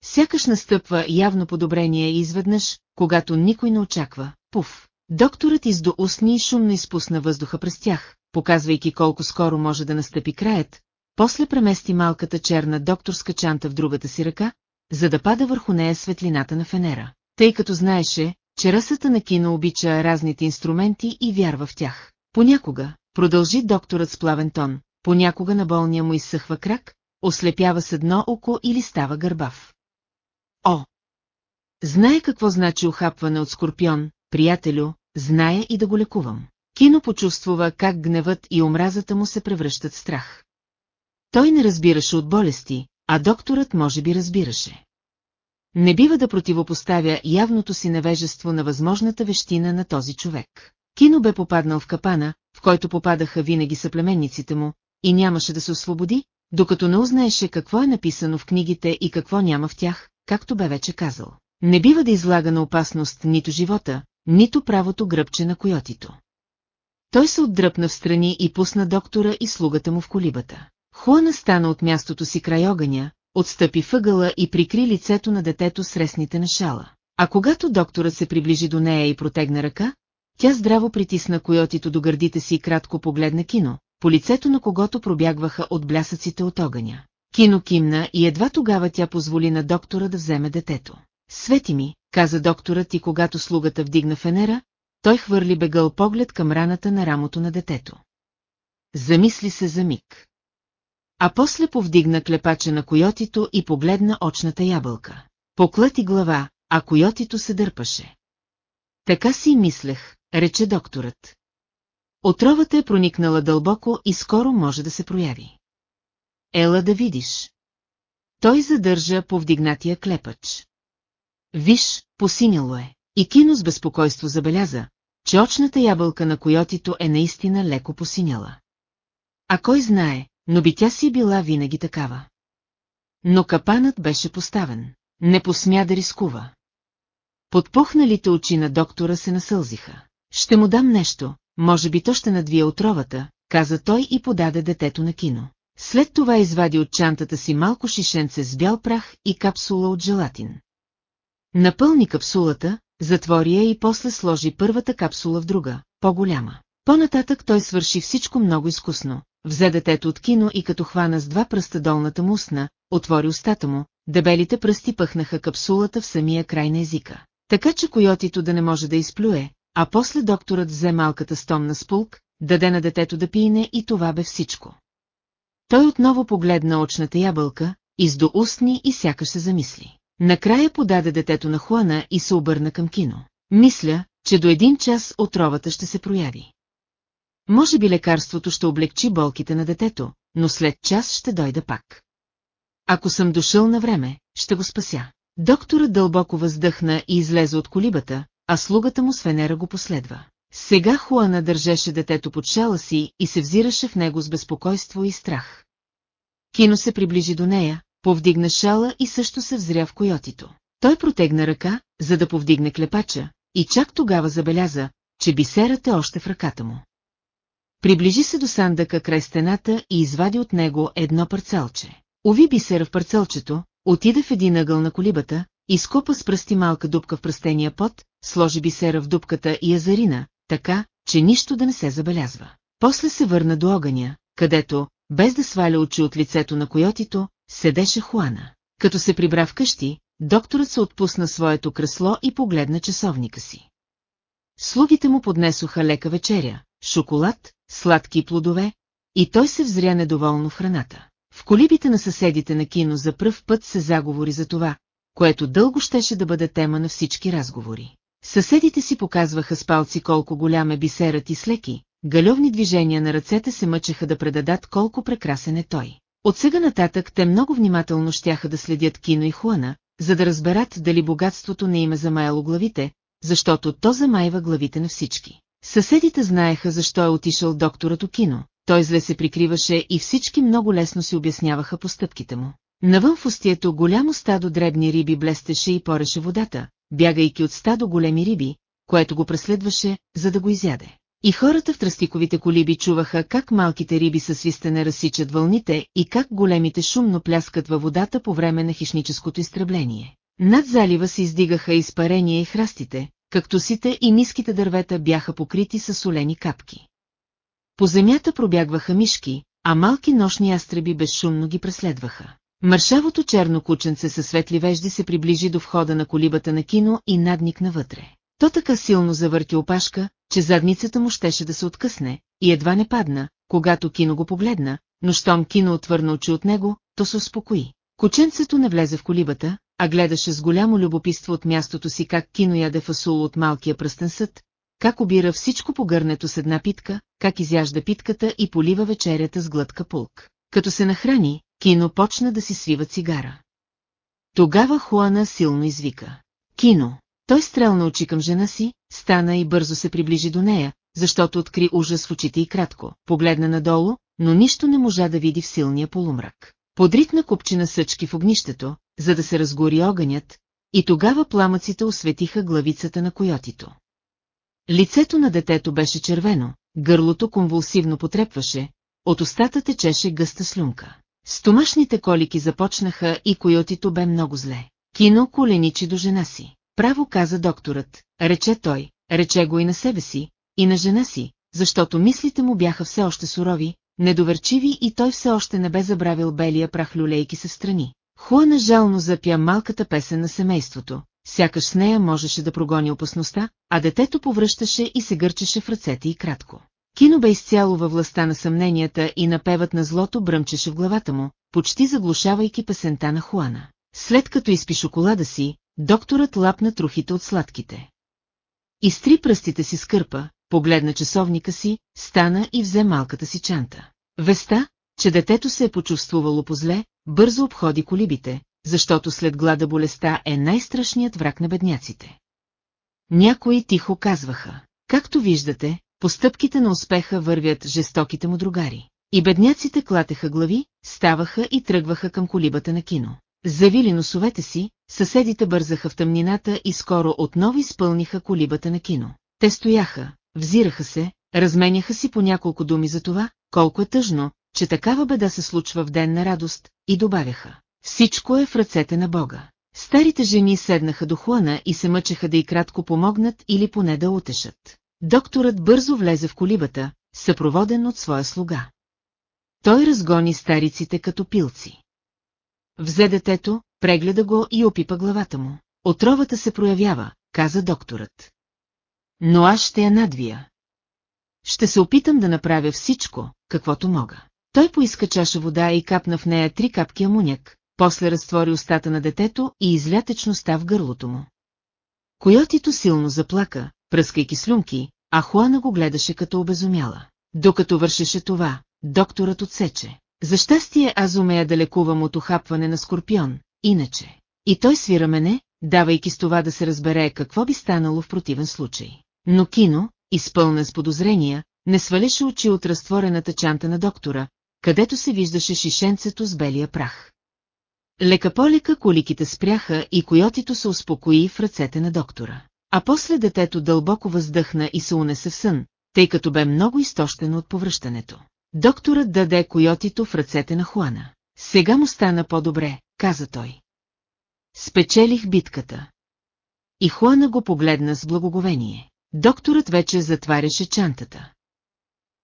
Сякаш настъпва явно подобрение изведнъж, когато никой не очаква, пуф. Докторът издо устни и шумно изпусна въздуха през тях, показвайки колко скоро може да настъпи краят, после премести малката черна докторска чанта в другата си ръка, за да пада върху нея светлината на фенера, тъй като знаеше, че ръсата на кино обича разните инструменти и вярва в тях. Понякога, продължи докторът с плавен тон, понякога на болния му изсъхва крак, ослепява с едно око или става гърбав. О! Знае какво значи охапване от скорпион, приятелю, знае и да го лекувам. Кино почувствува как гневът и омразата му се превръщат в страх. Той не разбираше от болести, а докторът може би разбираше. Не бива да противопоставя явното си невежество на възможната вещина на този човек. Кино бе попаднал в капана, в който попадаха винаги съплеменниците му, и нямаше да се освободи, докато не узнаеше какво е написано в книгите и какво няма в тях, както бе вече казал. Не бива да излага на опасност нито живота, нито правото гръбче на койотито. Той се отдръпна в страни и пусна доктора и слугата му в колибата. Хуана стана от мястото си край огъня, отстъпи въгъла и прикри лицето на детето с ресните на шала. А когато докторът се приближи до нея и протегна ръка, тя здраво притисна койотито до гърдите си и кратко погледна кино, по лицето на когото пробягваха от блясъците от огъня. Кино кимна и едва тогава тя позволи на доктора да вземе детето. Свети ми, каза докторът и когато слугата вдигна фенера, той хвърли бегъл поглед към раната на рамото на детето. Замисли се за миг. А после повдигна клепача на койотито и погледна очната ябълка. Поклати глава, а койотито се дърпаше. Така си мислех, рече докторът. Отровата е проникнала дълбоко и скоро може да се прояви. Ела да видиш. Той задържа повдигнатия клепач. Виж, посиняло е. И Кино с безпокойство забеляза, че очната ябълка на койотито е наистина леко посиняла. А кой знае, но би тя си била винаги такава. Но капанът беше поставен. Не посмя да рискува. Подпухналите очи на доктора се насълзиха. Ще му дам нещо, може би то ще надвие отровата, каза той и подаде детето на кино. След това извади от чантата си малко шишенце с бял прах и капсула от желатин. Напълни капсулата, затвори я и после сложи първата капсула в друга, по-голяма. По-нататък той свърши всичко много изкусно. Взе детето от кино и като хвана с два пръста долната му устна, отвори устата му, дебелите пръсти пъхнаха капсулата в самия край на езика. Така че койотито да не може да изплюе, а после докторът взе малката стомна спулк, даде на детето да пине и това бе всичко. Той отново погледна очната ябълка, издо устни и сякаш се замисли. Накрая подаде детето на Хуана и се обърна към кино. Мисля, че до един час отровата ще се прояви. Може би лекарството ще облегчи болките на детето, но след час ще дойда пак. Ако съм дошъл на време, ще го спася. Докторът дълбоко въздъхна и излезе от колибата, а слугата му с Венера го последва. Сега Хуана държеше детето под шала си и се взираше в него с безпокойство и страх. Кино се приближи до нея, повдигна шала и също се взря в койотито. Той протегна ръка, за да повдигне клепача, и чак тогава забеляза, че бисерът е още в ръката му. Приближи се до сандъка край стената и извади от него едно парцелче. Ови бисера в парцелчето, отида в един ъгъл на колибата, изкопа с пръсти малка дупка в пръстения пот, сложи бисера в дупката и язарина, така, че нищо да не се забелязва. После се върна до огъня, където, без да сваля очи от лицето на койотито, седеше Хуана. Като се прибра в къщи, докторът се отпусна своето кресло и погледна часовника си. Слугите му поднесоха лека вечеря, шоколад, сладки плодове, и той се взря недоволно в храната. В колибите на съседите на кино за пръв път се заговори за това, което дълго щеше да бъде тема на всички разговори. Съседите си показваха с палци колко голям е бисерът и слеки, галевни движения на ръцете се мъчеха да предадат колко прекрасен е той. От сега нататък те много внимателно щяха да следят Кино и Хуана, за да разберат дали богатството не им е замаяло главите, защото то замайва главите на всички. Съседите знаеха защо е отишъл докторът Окино, той зле се прикриваше и всички много лесно си обясняваха постъпките му. Навън в устието голямо стадо дребни риби блестеше и пореше водата, бягайки от стадо големи риби, което го преследваше, за да го изяде. И хората в тръстиковите колиби чуваха как малките риби със свистене разсичат вълните и как големите шумно пляскат във водата по време на хищническото изтребление. Над залива се издигаха изпарения и храстите, кактусите и ниските дървета бяха покрити с солени капки. По земята пробягваха мишки, а малки нощни ястреби безшумно ги преследваха. Маршавото черно кученце със светли вежди се приближи до входа на колибата на кино и надникна вътре. То така силно завърти опашка, че задницата му щеше да се откъсне, и едва не падна, когато кино го погледна, но щом кино отвърна очи от него, то се успокои. Кученцето не влезе в колибата, а гледаше с голямо любопитство от мястото си как кино яде фасул от малкия пръстен съд, как обира всичко по гърнето с една питка, как изяжда питката и полива вечерята с глътка пулк. Като се нахрани, Кино почна да си свива цигара. Тогава Хуана силно извика. Кино. Той стрелна очи към жена си, стана и бързо се приближи до нея, защото откри ужас в очите и кратко, погледна надолу, но нищо не можа да види в силния полумрак. Подритна купчина съчки в огнището, за да се разгори огънят, и тогава пламъците осветиха главицата на койотито. Лицето на детето беше червено, гърлото конвулсивно потрепваше, от устата течеше гъста слюнка. Стомашните колики започнаха и койотито бе много зле. Кино коленичи до жена си. Право каза докторът, рече той, рече го и на себе си, и на жена си, защото мислите му бяха все още сурови, недоверчиви и той все още не бе забравил белия прах люлейки се страни. Хуана жално запя малката песен на семейството, сякаш с нея можеше да прогони опасността, а детето повръщаше и се гърчеше в ръцете и кратко. Кино бе изцяло във властта на съмненията и напевът на злото бръмчеше в главата му, почти заглушавайки песента на Хуана. След като изпи шоколада си, докторът лапна трухите от сладките. Изтри пръстите си скърпа, погледна часовника си, стана и взе малката си чанта. Веста, че детето се е почувствувало позле, бързо обходи колибите, защото след глада болестта е най-страшният враг на бедняците. Някои тихо казваха, както виждате, постъпките на успеха вървят жестоките му другари. И бедняците клатеха глави, ставаха и тръгваха към колибата на кино. Завили носовете си, съседите бързаха в тъмнината и скоро отново изпълниха колибата на кино. Те стояха, взираха се, разменяха си по няколко думи за това, колко е тъжно, че такава беда се случва в ден на радост, и добавяха. Всичко е в ръцете на Бога. Старите жени седнаха до Хуана и се мъчеха да и кратко помогнат или поне да утешат. Докторът бързо влезе в колибата, съпроводен от своя слуга. Той разгони стариците като пилци. Взе детето, прегледа го и опипа главата му. Отровата се проявява, каза докторът. Но аз ще я надвия. Ще се опитам да направя всичко, каквото мога. Той поиска чаша вода и капна в нея три капки амуняк, после разтвори устата на детето и изля течността в гърлото му. Койотито силно заплака, пръскайки слюнки, а Хуана го гледаше като обезумяла. Докато вършеше това, докторът отсече. За щастие аз умея да лекувам от охапване на скорпион, иначе. И той свира мене, давайки с това да се разбере какво би станало в противен случай. Но Кино, изпълнен с подозрения, не свалеше очи от разтворената чанта на доктора, където се виждаше шишенцето с белия прах. Лека по лека коликите спряха и койотито се успокои в ръцете на доктора. А после детето дълбоко въздъхна и се унесе в сън, тъй като бе много изтощено от повръщането. Докторът даде койотито в ръцете на Хуана. Сега му стана по-добре, каза той. Спечелих битката. И Хуана го погледна с благоговение. Докторът вече затваряше чантата.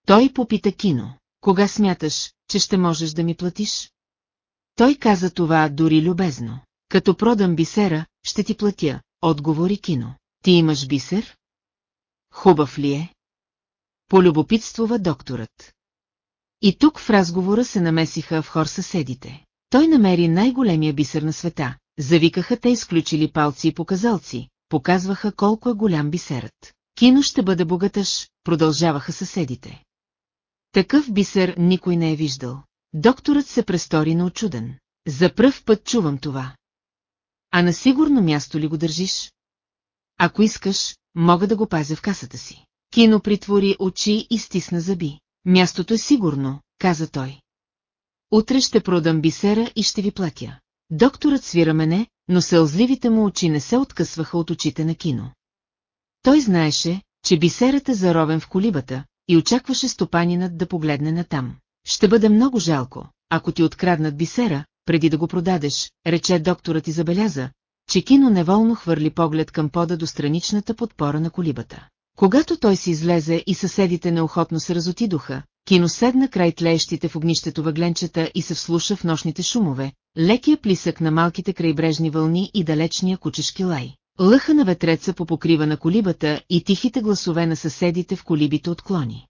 Той попита Кино. Кога смяташ, че ще можеш да ми платиш? Той каза това дори любезно. Като продам бисера, ще ти платя, отговори Кино. Ти имаш бисер? Хубав ли е? Полюбопитствува докторът. И тук в разговора се намесиха в хор съседите. Той намери най-големия бисер на света. Завикаха те изключили палци и показалци, показваха колко е голям бисерът. Кино ще бъде богатъж, продължаваха съседите. Такъв бисер никой не е виждал. Докторът се престори на очуден. За пръв път чувам това. А на сигурно място ли го държиш? Ако искаш, мога да го пазя в касата си. Кино притвори очи и стисна зъби. Мястото е сигурно, каза той. Утре ще продам бисера и ще ви платя. Докторът свира мене, но сълзливите му очи не се откъсваха от очите на кино. Той знаеше, че бисерът е заровен в колибата и очакваше стопанинът да погледне натам. Ще бъде много жалко, ако ти откраднат бисера, преди да го продадеш, рече докторът и забеляза, че кино неволно хвърли поглед към пода до страничната подпора на колибата. Когато той си излезе и съседите неохотно се разотидоха, кино седна край тлеещите в огнището въгленчета и се вслуша в нощните шумове, лекия плисък на малките крайбрежни вълни и далечния кучешки лай. Лъха на ветреца по покрива на колибата и тихите гласове на съседите в колибите отклони.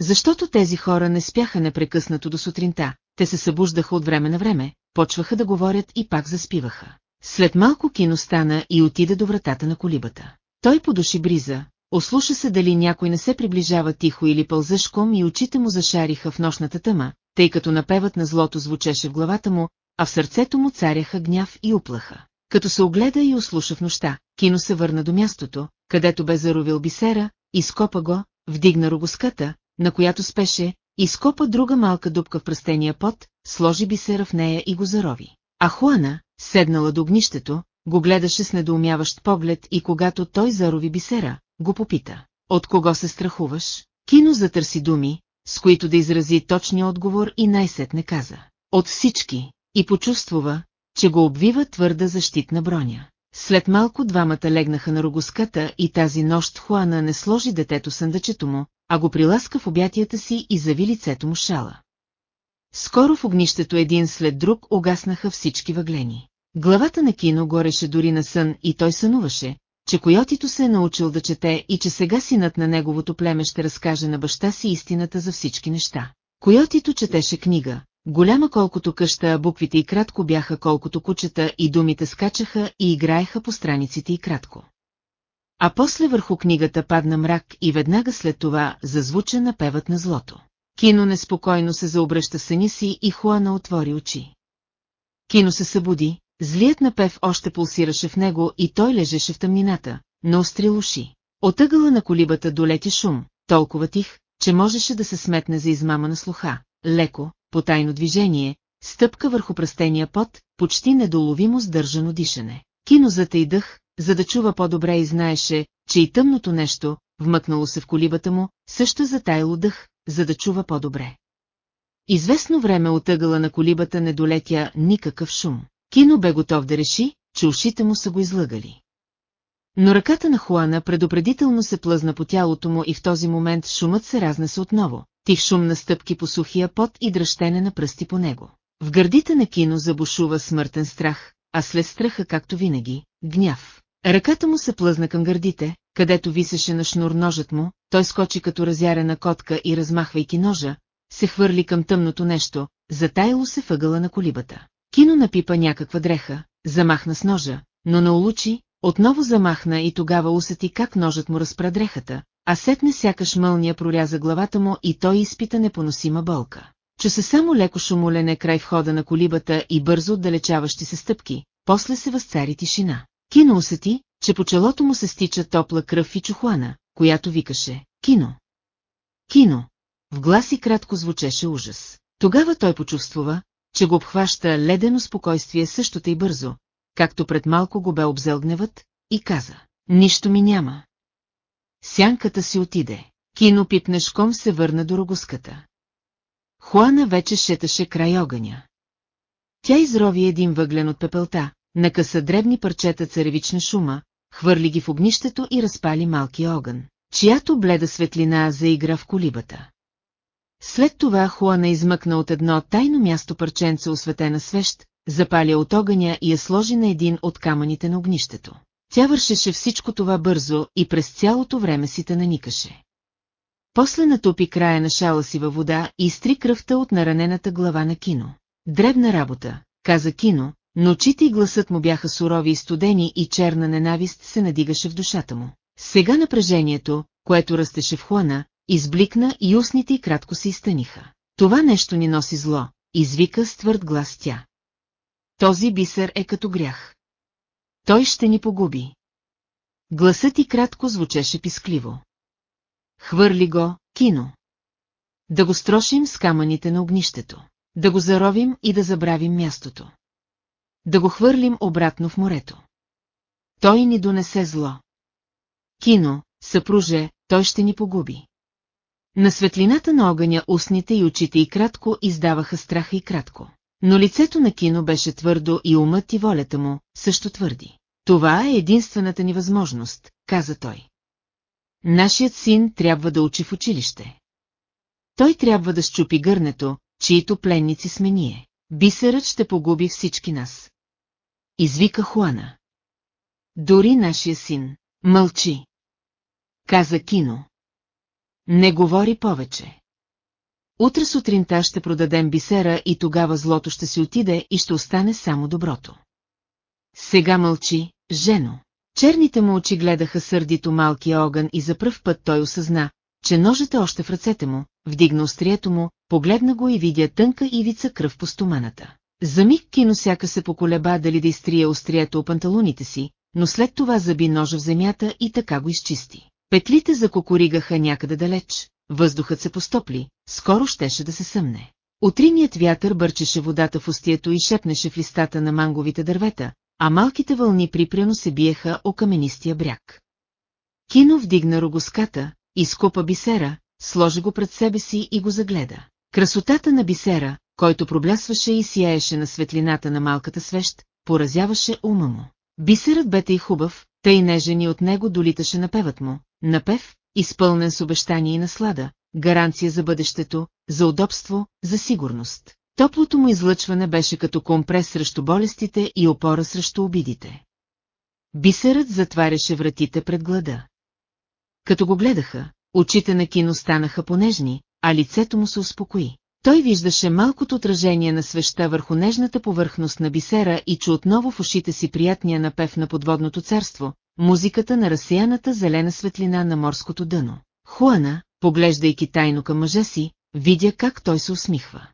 Защото тези хора не спяха непрекъснато до сутринта, те се събуждаха от време на време, почваха да говорят и пак заспиваха. След малко кино стана и отида до вратата на колибата. Той подуши бриза, ослуша се дали някой не се приближава тихо или пълзъшком и очите му зашариха в нощната тъма, тъй като напевът на злото звучеше в главата му, а в сърцето му царяха гняв и уплаха. Като се огледа и ослуша в нощта, кино се върна до мястото, където бе заровил бисера, изкопа го, вдигна рогоската, на която спеше, изкопа друга малка дупка в пръстения пот, сложи бисера в нея и го зарови. А Хуана, седнала до огнището, го гледаше с недоумяващ поглед и когато той зарови бисера, го попита. От кого се страхуваш? Кино затърси думи, с които да изрази точния отговор и най-сетне каза. От всички, и почувствува, че го обвива твърда защитна броня. След малко двамата легнаха на рогоската и тази нощ Хуана не сложи детето съндъчето му, а го приласка в обятията си и зави лицето му шала. Скоро в огнището един след друг огаснаха всички въглени. Главата на кино гореше дори на сън и той сънуваше, че койотито се е научил да чете и че сега синът на неговото племе ще разкаже на баща си истината за всички неща. Койотито четеше книга, голяма колкото къща, буквите и кратко бяха колкото кучета и думите скачаха и играеха по страниците и кратко. А после върху книгата падна мрак и веднага след това зазвуча напевът на злото. Кино неспокойно се заобръща съни си и Хуана отвори очи. Кино се събуди, злият напев още пулсираше в него и той лежеше в тъмнината, но острил уши. Отъгъла на колибата долети шум, толкова тих, че можеше да се сметне за измама на слуха. Леко, по тайно движение, стъпка върху пръстения пот, почти недоловимо сдържано дишане. Кино и дъх, за да чува по-добре и знаеше, че и тъмното нещо, вмъкнало се в колибата му, също затаяло дъх, за да чува по-добре. Известно време от ъгъла на колибата не долетя никакъв шум. Кино бе готов да реши, че ушите му са го излъгали. Но ръката на Хуана предупредително се плъзна по тялото му и в този момент шумът се разнесе отново. Тих шум на стъпки по сухия пот и дръщене на пръсти по него. В гърдите на кино забушува смъртен страх, а след страха, както винаги, гняв. Ръката му се плъзна към гърдите, където висеше на шнур ножът му, той скочи като разярена котка и размахвайки ножа, се хвърли към тъмното нещо, затаяло се въгъла на колибата. Кино напипа някаква дреха, замахна с ножа, но на улучи, отново замахна и тогава усети как ножът му разпра дрехата, а сетне сякаш мълния проряза главата му и той изпита непоносима болка. Чу се само леко шумолене край входа на колибата и бързо отдалечаващи се стъпки, после се възцари тишина. Кино усети, че по челото му се стича топла кръв и чухлана, която викаше «Кино! Кино!» В глас кратко звучеше ужас. Тогава той почувствува, че го обхваща ледено спокойствие същото и бързо, както пред малко го бе обзел гневът, и каза «Нищо ми няма». Сянката си отиде. Кино пипнешком се върна до рогоската. Хуана вече шеташе край огъня. Тя изрови един въглен от пепелта, накъса дребни парчета царевична шума, хвърли ги в огнището и разпали малки огън, чиято бледа светлина заигра в колибата. След това Хуана измъкна от едно тайно място парченце осветена свещ, запаля от огъня и я сложи на един от камъните на огнището. Тя вършеше всичко това бързо и през цялото време си те наникаше. После натопи края на шала си във вода и изтри кръвта от наранената глава на Кино. Дребна работа, каза Кино, но очите и гласът му бяха сурови и студени и черна ненавист се надигаше в душата му. Сега напрежението, което растеше в Хуана, избликна и устните й кратко се изтъниха. Това нещо ни носи зло, извика с твърд глас тя. Този бисер е като грях. Той ще ни погуби. Гласът и кратко звучеше пискливо. Хвърли го, кино. Да го строшим с камъните на огнището. Да го заровим и да забравим мястото. Да го хвърлим обратно в морето. Той ни донесе зло. Кино, съпруже, той ще ни погуби. На светлината на огъня устните и очите и кратко издаваха страха и кратко. Но лицето на Кино беше твърдо и умът и волята му също твърди. Това е единствената ни възможност, каза той. Нашият син трябва да учи в училище. Той трябва да щупи гърнето, чието пленници сме ние. Бисерът ще погуби всички нас. Извика Хуана. Дори нашия син. Мълчи. Каза Кино. Не говори повече. Утре сутринта ще продадем бисера и тогава злото ще си отиде и ще остане само доброто. Сега мълчи, жено. Черните му очи гледаха сърдито малкия огън и за пръв път той осъзна, че ножът е още в ръцете му, вдигна острието му, погледна го и видя тънка ивица кръв по стоманата. За миг кино сяка се поколеба дали да изтрие острието от панталоните си, но след това заби ножа в земята и така го изчисти. Петлите закокоригаха някъде далеч, въздухът се постопли, скоро щеше да се съмне. Утриният вятър бърчеше водата в устието и шепнеше в листата на манговите дървета, а малките вълни припряно се биеха о каменистия бряг. Кино вдигна рогоската, изкупа бисера, сложи го пред себе си и го загледа. Красотата на бисера, който проблясваше и сияеше на светлината на малката свещ, поразяваше ума му. Бисерът бе и хубав, тъй нежен и от него долиташе напевът му, напев, изпълнен с обещание и наслада, гаранция за бъдещето, за удобство, за сигурност. Топлото му излъчване беше като компрес срещу болестите и опора срещу обидите. Бисерът затваряше вратите пред глада. Като го гледаха, очите на кино станаха понежни, а лицето му се успокои. Той виждаше малкото отражение на свеща върху нежната повърхност на бисера и чу отново в ушите си приятния напев на подводното царство, музиката на разсеяната зелена светлина на морското дъно. Хуана, поглеждайки тайно към мъжа си, видя как той се усмихва.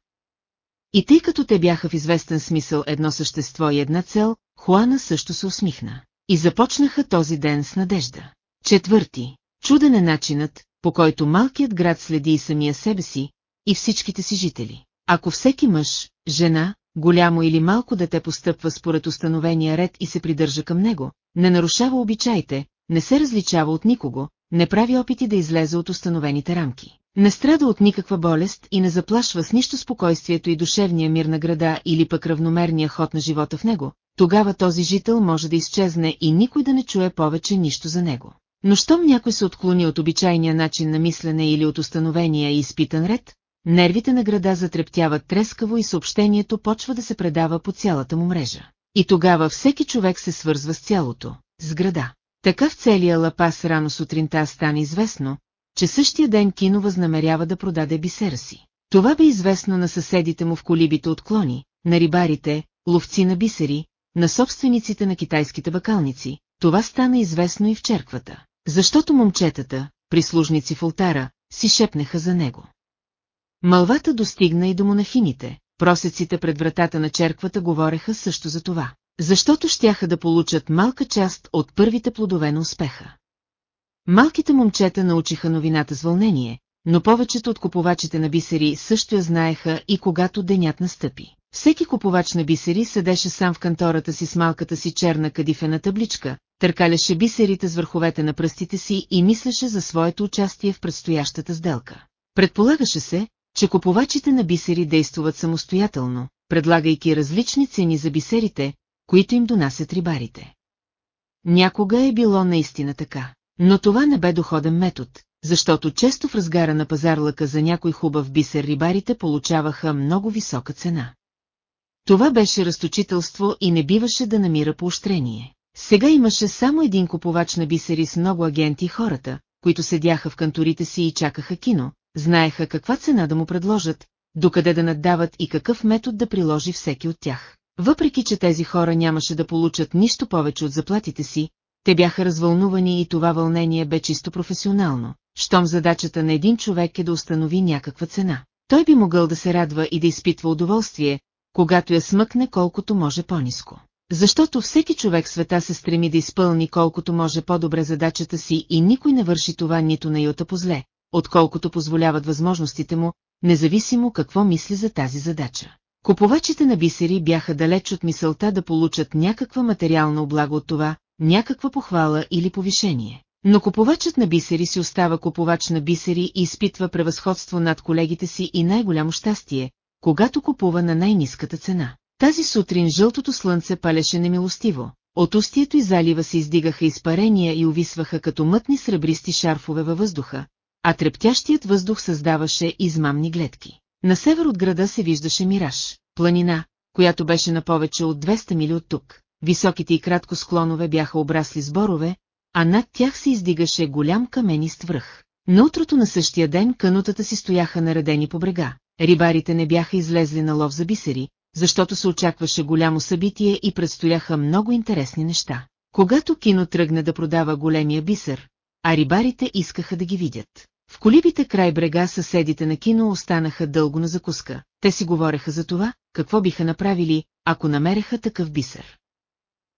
И тъй като те бяха в известен смисъл едно същество и една цел, Хуана също се усмихна. И започнаха този ден с надежда. Четвърти. Чуден е начинът, по който малкият град следи и самия себе си, и всичките си жители. Ако всеки мъж, жена, голямо или малко дете постъпва според установения ред и се придържа към него, не нарушава обичаите, не се различава от никого, не прави опити да излезе от установените рамки. Не страда от никаква болест и не заплашва с нищо спокойствието и душевния мир на града или пък равномерния ход на живота в него, тогава този жител може да изчезне и никой да не чуе повече нищо за него. Но щом някой се отклони от обичайния начин на мислене или от установения и изпитан ред, нервите на града затрептяват трескаво и съобщението почва да се предава по цялата му мрежа. И тогава всеки човек се свързва с цялото, с града. Така в целия Лапас рано сутринта стана известно, че същия ден Кино възнамерява да продаде бисера си. Това бе известно на съседите му в колибите от клони, на рибарите, ловци на бисери, на собствениците на китайските бакалници, това стана известно и в черквата, защото момчетата, прислужници в ултара, си шепнеха за него. Малвата достигна и до монахините, просеците пред вратата на черквата говореха също за това, защото щяха да получат малка част от първите плодове на успеха. Малките момчета научиха новината с вълнение, но повечето от купувачите на бисери също я знаеха и когато денят настъпи. Всеки купувач на бисери седеше сам в кантората си с малката си черна кадифена табличка, търкаляше бисерите с върховете на пръстите си и мислеше за своето участие в предстоящата сделка. Предполагаше се, че купувачите на бисери действуват самостоятелно, предлагайки различни цени за бисерите, които им донасят рибарите. Някога е било наистина така. Но това не бе доходен метод, защото често в разгара на пазарлъка за някой хубав бисер рибарите получаваха много висока цена. Това беше разточителство и не биваше да намира поощрение. Сега имаше само един купувач на бисери с много агенти хората, които седяха в канторите си и чакаха кино, знаеха каква цена да му предложат, докъде да наддават и какъв метод да приложи всеки от тях. Въпреки, че тези хора нямаше да получат нищо повече от заплатите си, те бяха развълнувани и това вълнение бе чисто професионално. Щом задачата на един човек е да установи някаква цена. Той би могъл да се радва и да изпитва удоволствие, когато я смъкне колкото може по-низко. Защото всеки човек света се стреми да изпълни колкото може по-добре задачата си и никой не върши това нито на йота по-зле, отколкото позволяват възможностите му, независимо какво мисли за тази задача. Купувачите на бисери бяха далеч от мисълта да получат някаква материална облага от това, някаква похвала или повишение. Но купувачът на бисери си остава купувач на бисери и изпитва превъзходство над колегите си и най-голямо щастие, когато купува на най-низката цена. Тази сутрин жълтото слънце палеше немилостиво, от устието и залива се издигаха изпарения и увисваха като мътни сребристи шарфове във въздуха, а трептящият въздух създаваше измамни гледки. На север от града се виждаше мираж, планина, която беше на повече от 200 мили от тук. Високите и кратко склонове бяха обрасли с борове, а над тях се издигаше голям каменист връх. На утрото на същия ден канутата си стояха наредени по брега. Рибарите не бяха излезли на лов за бисери, защото се очакваше голямо събитие и предстояха много интересни неща. Когато кино тръгне да продава големия бисер, а рибарите искаха да ги видят. В колибите край брега съседите на кино останаха дълго на закуска. Те си говореха за това, какво биха направили, ако намереха такъв бисер.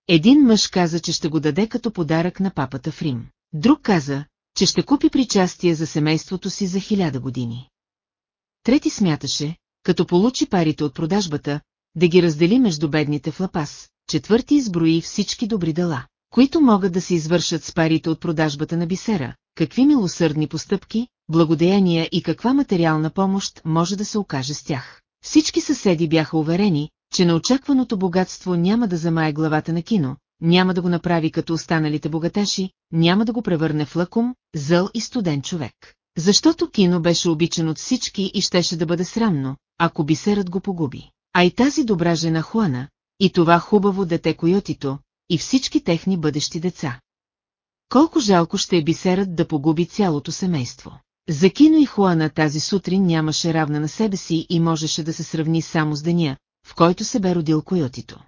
Един мъж каза, че ще го даде като подарък на папата в Рим. Друг каза, че ще купи причастие за семейството си за хиляда години. Трети смяташе, като получи парите от продажбата, да ги раздели между бедните в Лапас. Четвърти изброи всички добри дела, които могат да се извършат с парите от продажбата на бисера, какви милосърдни постъпки, благодеяния и каква материална помощ може да се окаже с тях. Всички съседи бяха уверени, че на очакваното богатство няма да замае главата на кино, няма да го направи като останалите богаташи, няма да го превърне в лъком, зъл и студен човек. Защото кино беше обичан от всички и щеше да бъде срамно, ако бисерът го погуби. А и тази добра жена Хуана, и това хубаво дете Койотито, и всички техни бъдещи деца. Колко жалко ще е бисерът да погуби цялото семейство. За Кино и Хуана тази сутрин нямаше равна на себе си и можеше да се сравни само с деня, в който се бе родил койотито.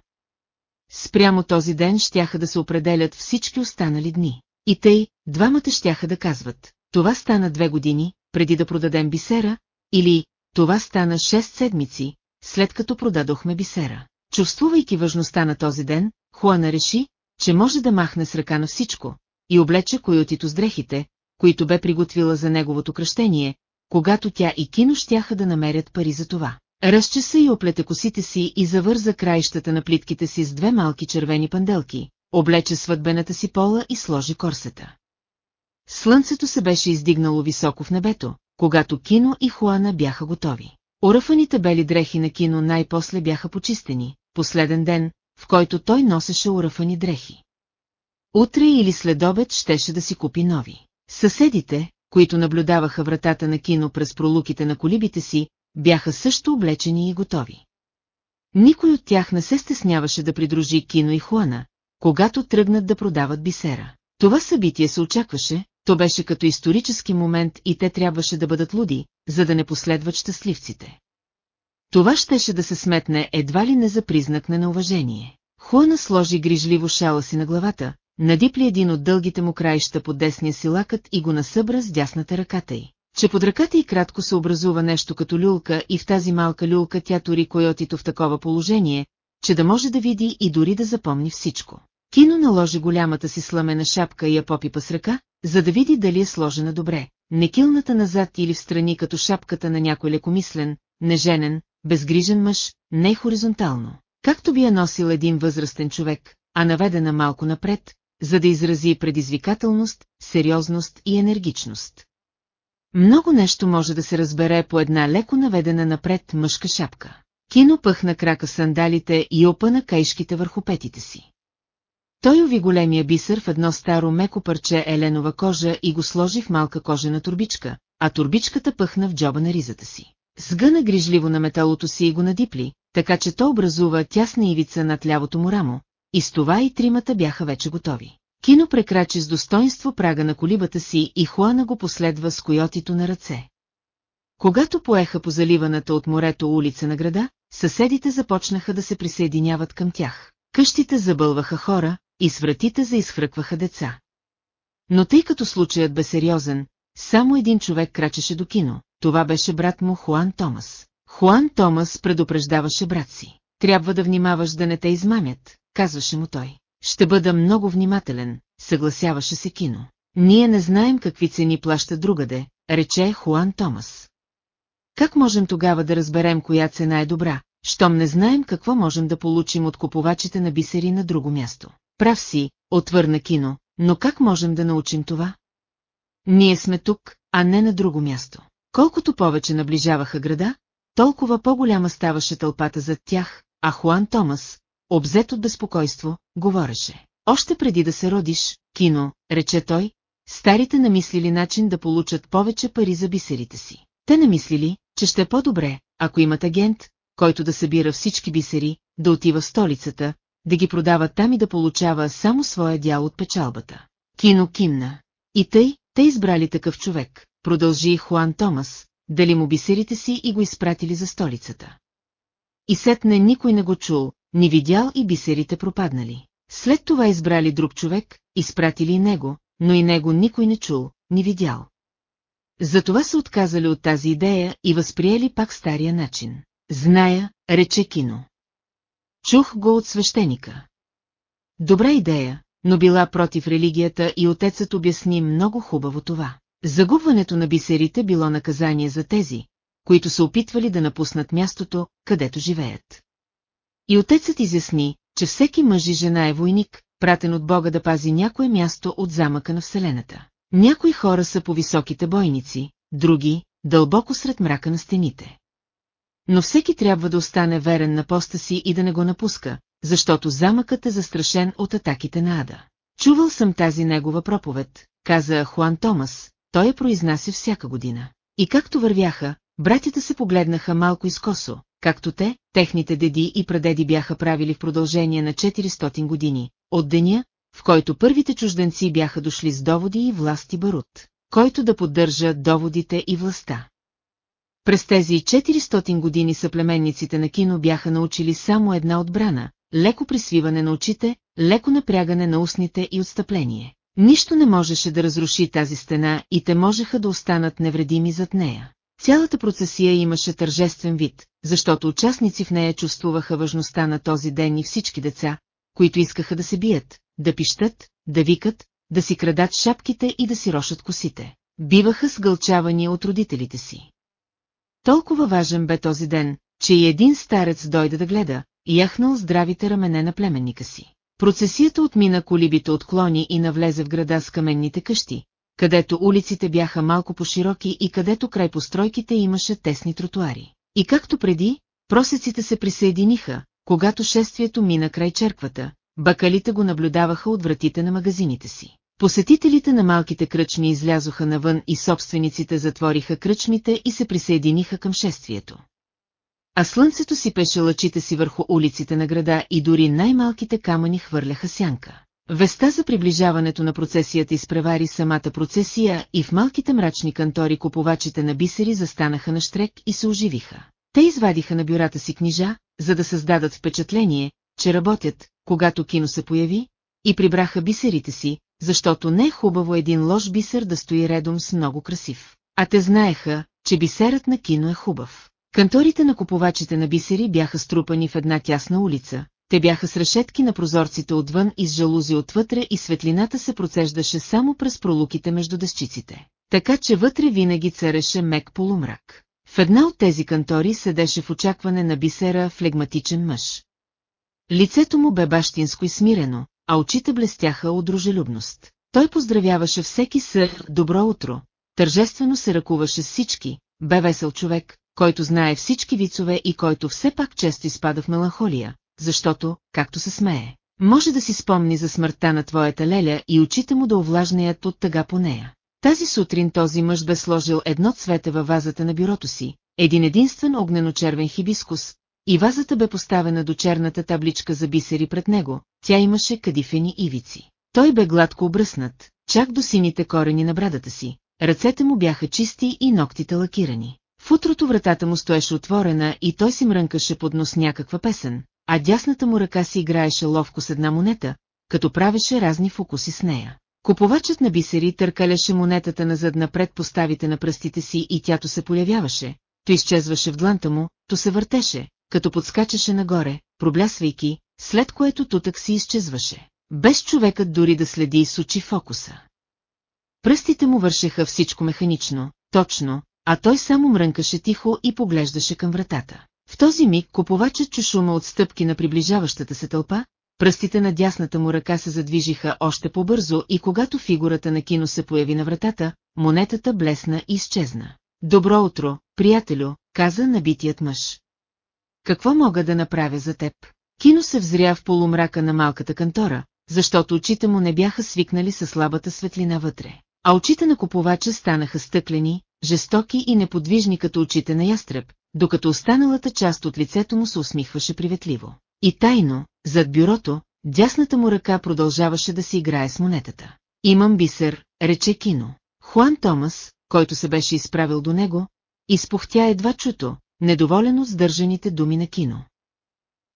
Спрямо този ден щяха да се определят всички останали дни. И тъй, двамата щяха да казват, това стана две години, преди да продадем бисера, или това стана шест седмици, след като продадохме бисера. Чувствувайки важността на този ден, Хуана реши, че може да махне с ръка на всичко, и облече койотито с дрехите, които бе приготвила за неговото кръщение, когато тя и Кино щяха да намерят пари за това. Разчеса и оплете косите си и завърза краищата на плитките си с две малки червени панделки, облече свъдбената си пола и сложи корсета. Слънцето се беше издигнало високо в небето, когато Кино и Хуана бяха готови. Орафаните бели дрехи на Кино най-после бяха почистени, последен ден, в който той носеше урафани дрехи. Утре или след обед щеше да си купи нови. Съседите, които наблюдаваха вратата на кино през пролуките на колибите си, бяха също облечени и готови. Никой от тях не се стесняваше да придружи Кино и Хуана, когато тръгнат да продават бисера. Това събитие се очакваше, то беше като исторически момент и те трябваше да бъдат луди, за да не последват щастливците. Това щеше да се сметне едва ли не за признак на неуважение. Хуана сложи грижливо шала си на главата, надипли един от дългите му краища под десния си лакът и го насъбра с дясната ръката й. Че под ръката й кратко се образува нещо като люлка и в тази малка люлка тя тори койотито в такова положение, че да може да види и дори да запомни всичко. Кино наложи голямата си сламена шапка и я попипа с ръка, за да види дали е сложена добре, не килната назад или в страни като шапката на някой лекомислен, неженен, безгрижен мъж, не хоризонтално. Както би я носил един възрастен човек, а наведена малко напред, за да изрази предизвикателност, сериозност и енергичност. Много нещо може да се разбере по една леко наведена напред мъжка шапка. Кино пъхна крака сандалите и опъна кайшките върху петите си. Той уви големия бисер в едно старо меко парче еленова кожа и го сложи в малка кожена турбичка, а турбичката пъхна в джоба на ризата си. Сгъна грижливо на металото си и го надипли, така че то образува тясна ивица над лявото му рамо, и с това и тримата бяха вече готови. Кино прекрачи с достоинство прага на колибата си и Хуана го последва с койотито на ръце. Когато поеха по заливаната от морето улица на града, съседите започнаха да се присъединяват към тях. Къщите забълваха хора, и с вратите заизхръкваха деца. Но тъй като случаят бе сериозен, само един човек крачеше до кино, това беше брат му Хуан Томас. Хуан Томас предупреждаваше брат си. Трябва да внимаваш да не те измамят, казваше му той. Ще бъда много внимателен, съгласяваше се кино. Ние не знаем какви цени плаща другаде, рече Хуан Томас. Как можем тогава да разберем коя цена е добра, щом не знаем какво можем да получим от купувачите на бисери на друго място? Прав си, отвърна кино, но как можем да научим това? Ние сме тук, а не на друго място. Колкото повече наближаваха града, толкова по-голяма ставаше тълпата зад тях, а Хуан Томас, обзет от безпокойство, говореше. Още преди да се родиш, кино, рече той, старите намислили начин да получат повече пари за бисерите си. Те намислили, че ще е по-добре, ако имат агент, който да събира всички бисери, да отива в столицата, да ги продава там и да получава само своя дял от печалбата. Кино кимна. И тъй, те избрали такъв човек, продължи Хуан Томас, дали му бисерите си и го изпратили за столицата. И сетне никой не го чул, ни видял и бисерите пропаднали. След това избрали друг човек, изпратили и него, но и него никой не чул, ни видял. Затова се отказали от тази идея и възприели пак стария начин. Зная, рече Кино. Чух го от свещеника. Добра идея, но била против религията и отецът обясни много хубаво това. Загубването на бисерите било наказание за тези, които се опитвали да напуснат мястото, където живеят. И отецът изясни, че всеки мъж и жена е войник, пратен от Бога да пази някое място от замъка на Вселената. Някои хора са по високите бойници, други – дълбоко сред мрака на стените. Но всеки трябва да остане верен на поста си и да не го напуска, защото замъкът е застрашен от атаките на Ада. Чувал съм тази негова проповед, каза Хуан Томас, той я произнася всяка година. И както вървяха, братята се погледнаха малко изкосо, както те, техните деди и прадеди бяха правили в продължение на 400 години, от деня, в който първите чужденци бяха дошли с доводи и власти барут, който да поддържа доводите и властта. През тези 400 години съплеменниците на кино бяха научили само една отбрана – леко присвиване на очите, леко напрягане на устните и отстъпление. Нищо не можеше да разруши тази стена и те можеха да останат невредими зад нея. Цялата процесия имаше тържествен вид, защото участници в нея чувствуваха важността на този ден и всички деца, които искаха да се бият, да пищат, да викат, да си крадат шапките и да си рошат косите. Биваха сгълчавани от родителите си. Толкова важен бе този ден, че и един старец дойде да гледа, яхнал здравите рамене на племенника си. Процесията отмина колибите отклони и навлезе в града с каменните къщи, където улиците бяха малко по-широки и където край постройките имаше тесни тротуари. И както преди, просеците се присъединиха, когато шествието мина край черквата, бакалите го наблюдаваха от вратите на магазините си. Посетителите на малките кръчми излязоха навън и собствениците затвориха кръчмите и се присъединиха към шествието. А слънцето си пеше лъчите си върху улиците на града и дори най-малките камъни хвърляха сянка. Веста за приближаването на процесията изпревари самата процесия и в малките мрачни кантори купувачите на бисери застанаха на штрек и се оживиха. Те извадиха на бюрата си книжа, за да създадат впечатление, че работят, когато кино се появи, и прибраха бисерите си, защото не е хубаво един лош бисер да стои редом с много красив. А те знаеха, че бисерът на кино е хубав. Канторите на купувачите на бисери бяха струпани в една тясна улица, те бяха с решетки на прозорците отвън и с жалузи отвътре и светлината се процеждаше само през пролуките между дъщиците. Така че вътре винаги цареше мек полумрак. В една от тези кантори седеше в очакване на бисера флегматичен мъж. Лицето му бе бащинско и смирено, а очите блестяха от дружелюбност. Той поздравяваше всеки с «Добро утро», тържествено се ръкуваше с всички, бе весел човек, който знае всички вицове и който все пак често изпада в меланхолия, защото, както се смее, може да си спомни за смъртта на твоята леля и очите му да овлажнеят от тъга по нея. Тази сутрин този мъж бе сложил едно цвете във вазата на бюрото си, един единствен огнено-червен хибискус, и вазата бе поставена до черната табличка за бисери пред него, тя имаше кадифени ивици. Той бе гладко обръснат, чак до сините корени на брадата си, ръцете му бяха чисти и ногтите лакирани. В утрото вратата му стоеше отворена и той си мрънкаше под нос някаква песен, а дясната му ръка си играеше ловко с една монета, като правеше разни фокуси с нея. Купувачът на бисери търкаляше монетата назад напред поставите на пръстите си и тято се появяваше, то изчезваше в дланта му, то се въртеше, като подскачаше нагоре, проблясвайки, след което тутък си изчезваше, без човекът дори да следи с очи фокуса. Пръстите му вършеха всичко механично, точно, а той само мрънкаше тихо и поглеждаше към вратата. В този миг купувачът чу шума от стъпки на приближаващата се тълпа, пръстите на дясната му ръка се задвижиха още по-бързо и когато фигурата на кино се появи на вратата, монетата блесна и изчезна. Добро утро, приятелю, каза набитият мъж. Какво мога да направя за теб? Кино се взря в полумрака на малката кантора, защото очите му не бяха свикнали със слабата светлина вътре. А очите на купувача станаха стъклени, жестоки и неподвижни като очите на ястреб, докато останалата част от лицето му се усмихваше приветливо. И тайно, зад бюрото, дясната му ръка продължаваше да си играе с монетата. Имам бисер, рече Кино. Хуан Томас, който се беше изправил до него, изпухтя едва чуто, недоволен от сдържаните думи на Кино.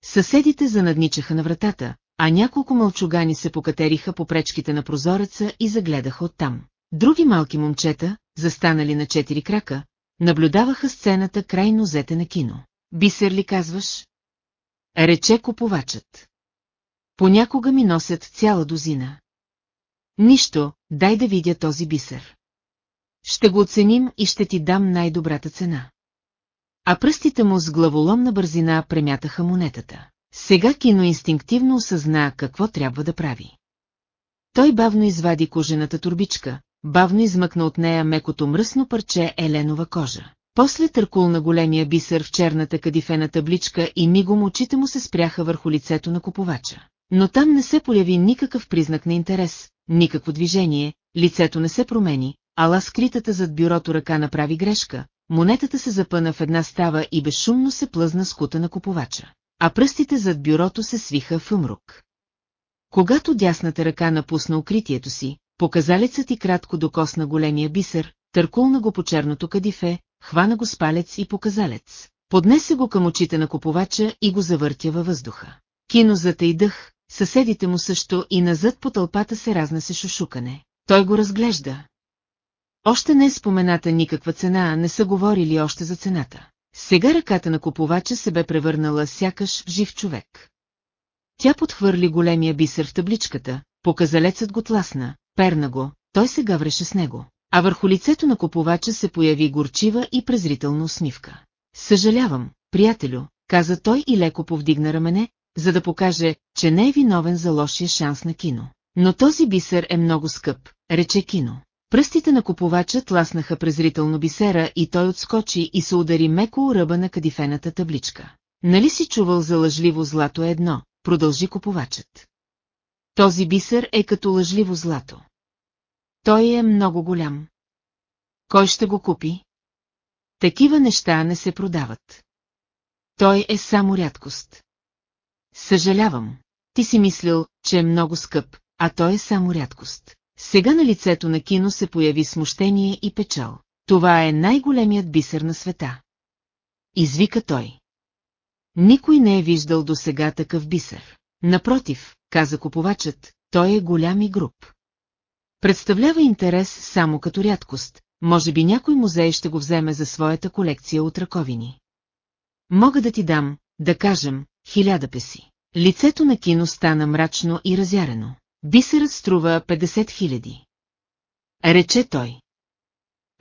Съседите занадничаха на вратата, а няколко мълчугани се покатериха по пречките на прозореца и загледаха оттам. Други малки момчета, застанали на четири крака, наблюдаваха сцената край нозете на кино. Бисер ли казваш? Рече купувачът. Понякога ми носят цяла дозина. Нищо, дай да видя този бисер. Ще го оценим и ще ти дам най-добрата цена. А пръстите му с главоломна бързина премятаха монетата. Сега кино инстинктивно осъзна какво трябва да прави. Той бавно извади кожената турбичка, бавно измъкна от нея мекото мръсно парче еленова кожа. После търкул на големия бисер в черната кадифена табличка и мигом очите му се спряха върху лицето на купувача. Но там не се появи никакъв признак на интерес, никакво движение, лицето не се промени, ала скритата зад бюрото ръка направи грешка, монетата се запъна в една става и безшумно се плъзна с кута на купувача, а пръстите зад бюрото се свиха в умрук. Когато дясната ръка напусна укритието си, показалецът и кратко докосна големия бисер, търкулна го по черното кадифе, хвана го с палец и показалец. Поднесе го към очите на купувача и го завъртя във въздуха. Кино и дъх, съседите му също и назад по тълпата се разнесе шушукане. Той го разглежда. Още не е спомената никаква цена, не са говорили още за цената. Сега ръката на купувача се бе превърнала сякаш в жив човек. Тя подхвърли големия бисер в табличката, показалецът го тласна, перна го, той се гавреше с него, а върху лицето на купувача се появи горчива и презрителна усмивка. Съжалявам, приятелю, каза той и леко повдигна рамене, за да покаже, че не е виновен за лошия шанс на кино. Но този бисер е много скъп, рече кино. Пръстите на купувача тласнаха презрително бисера и той отскочи и се удари меко ръба на кадифената табличка. Нали си чувал за лъжливо злато едно, продължи купувачът. Този бисер е като лъжливо злато. Той е много голям. Кой ще го купи? Такива неща не се продават. Той е само рядкост. Съжалявам, ти си мислил, че е много скъп, а той е само рядкост. Сега на лицето на кино се появи смущение и печал. Това е най-големият бисер на света. Извика той. Никой не е виждал до сега такъв бисер. Напротив, каза купувачът, той е голям и груб. Представлява интерес само като рядкост, може би някой музей ще го вземе за своята колекция от раковини. Мога да ти дам, да кажем, хиляда песи. Лицето на кино стана мрачно и разярено. Бисерът струва 50 хиляди. Рече той.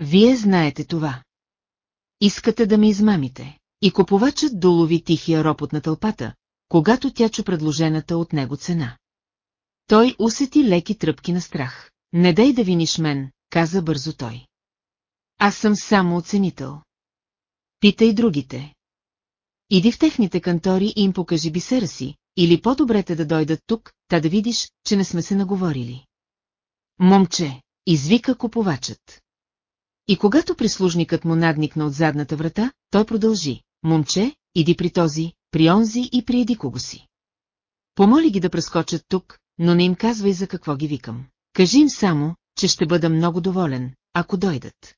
Вие знаете това. Искате да ме измамите. И купувачът долови тихия ропот на тълпата, когато тя чу предложената от него цена. Той усети леки тръпки на страх. Не дай да виниш мен, каза бързо той. Аз съм само оценител. Пита и другите. Иди в техните кантори и им покажи бисера си, или по-добре те да дойдат тук, та да видиш, че не сме се наговорили. Момче, извика купувачът. И когато прислужникът му надникна от задната врата, той продължи. Момче, иди при този, при онзи и при еди кого си. Помоли ги да прескочат тук, но не им казвай за какво ги викам. Кажи им само, че ще бъда много доволен, ако дойдат.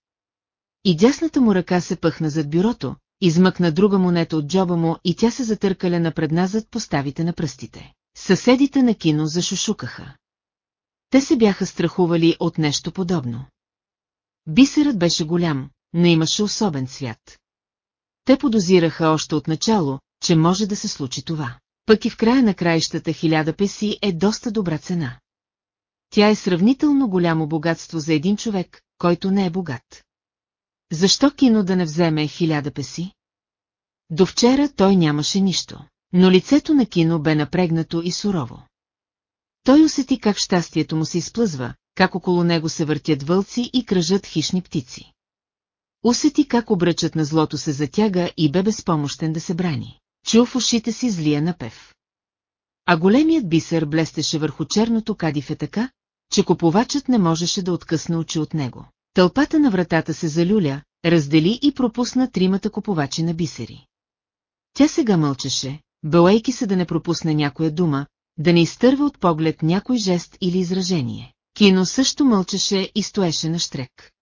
И дясната му ръка се пъхна зад бюрото, измъкна друга монета от джоба му и тя се затъркаля напредназад по ставите на пръстите. Съседите на кино зашушукаха. Те се бяха страхували от нещо подобно. Бисерът беше голям, но имаше особен свят. Те подозираха още от начало, че може да се случи това. Пък и в края на краищата хиляда песи е доста добра цена. Тя е сравнително голямо богатство за един човек, който не е богат. Защо кино да не вземе хиляда песи? До вчера той нямаше нищо, но лицето на кино бе напрегнато и сурово. Той усети как щастието му се изплъзва, как около него се въртят вълци и кръжат хищни птици. Усети как обръчът на злото се затяга и бе безпомощен да се брани. Чу в ушите си злия напев. А големият бисер блестеше върху черното кадифе така, че купувачът не можеше да откъсне очи от него. Тълпата на вратата се залюля, раздели и пропусна тримата купувачи на бисери. Тя сега мълчеше, бълейки се да не пропусне някоя дума, да не изтърва от поглед някой жест или изражение. Кино също мълчеше и стоеше на штрек.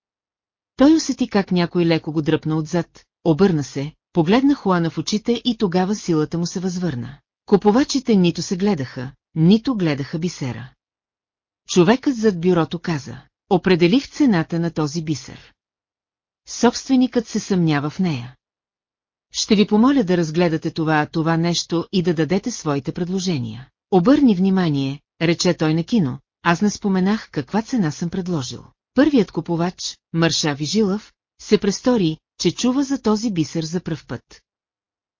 Той усети как някой леко го дръпна отзад, обърна се, погледна Хуана в очите и тогава силата му се възвърна. Купувачите нито се гледаха, нито гледаха бисера. Човекът зад бюрото каза, определих цената на този бисер. Собственикът се съмнява в нея. Ще ви помоля да разгледате това, това нещо и да дадете своите предложения. Обърни внимание, рече той на кино, аз не споменах каква цена съм предложил. Първият купувач, Маршав и се престори, че чува за този бисер за пръв път.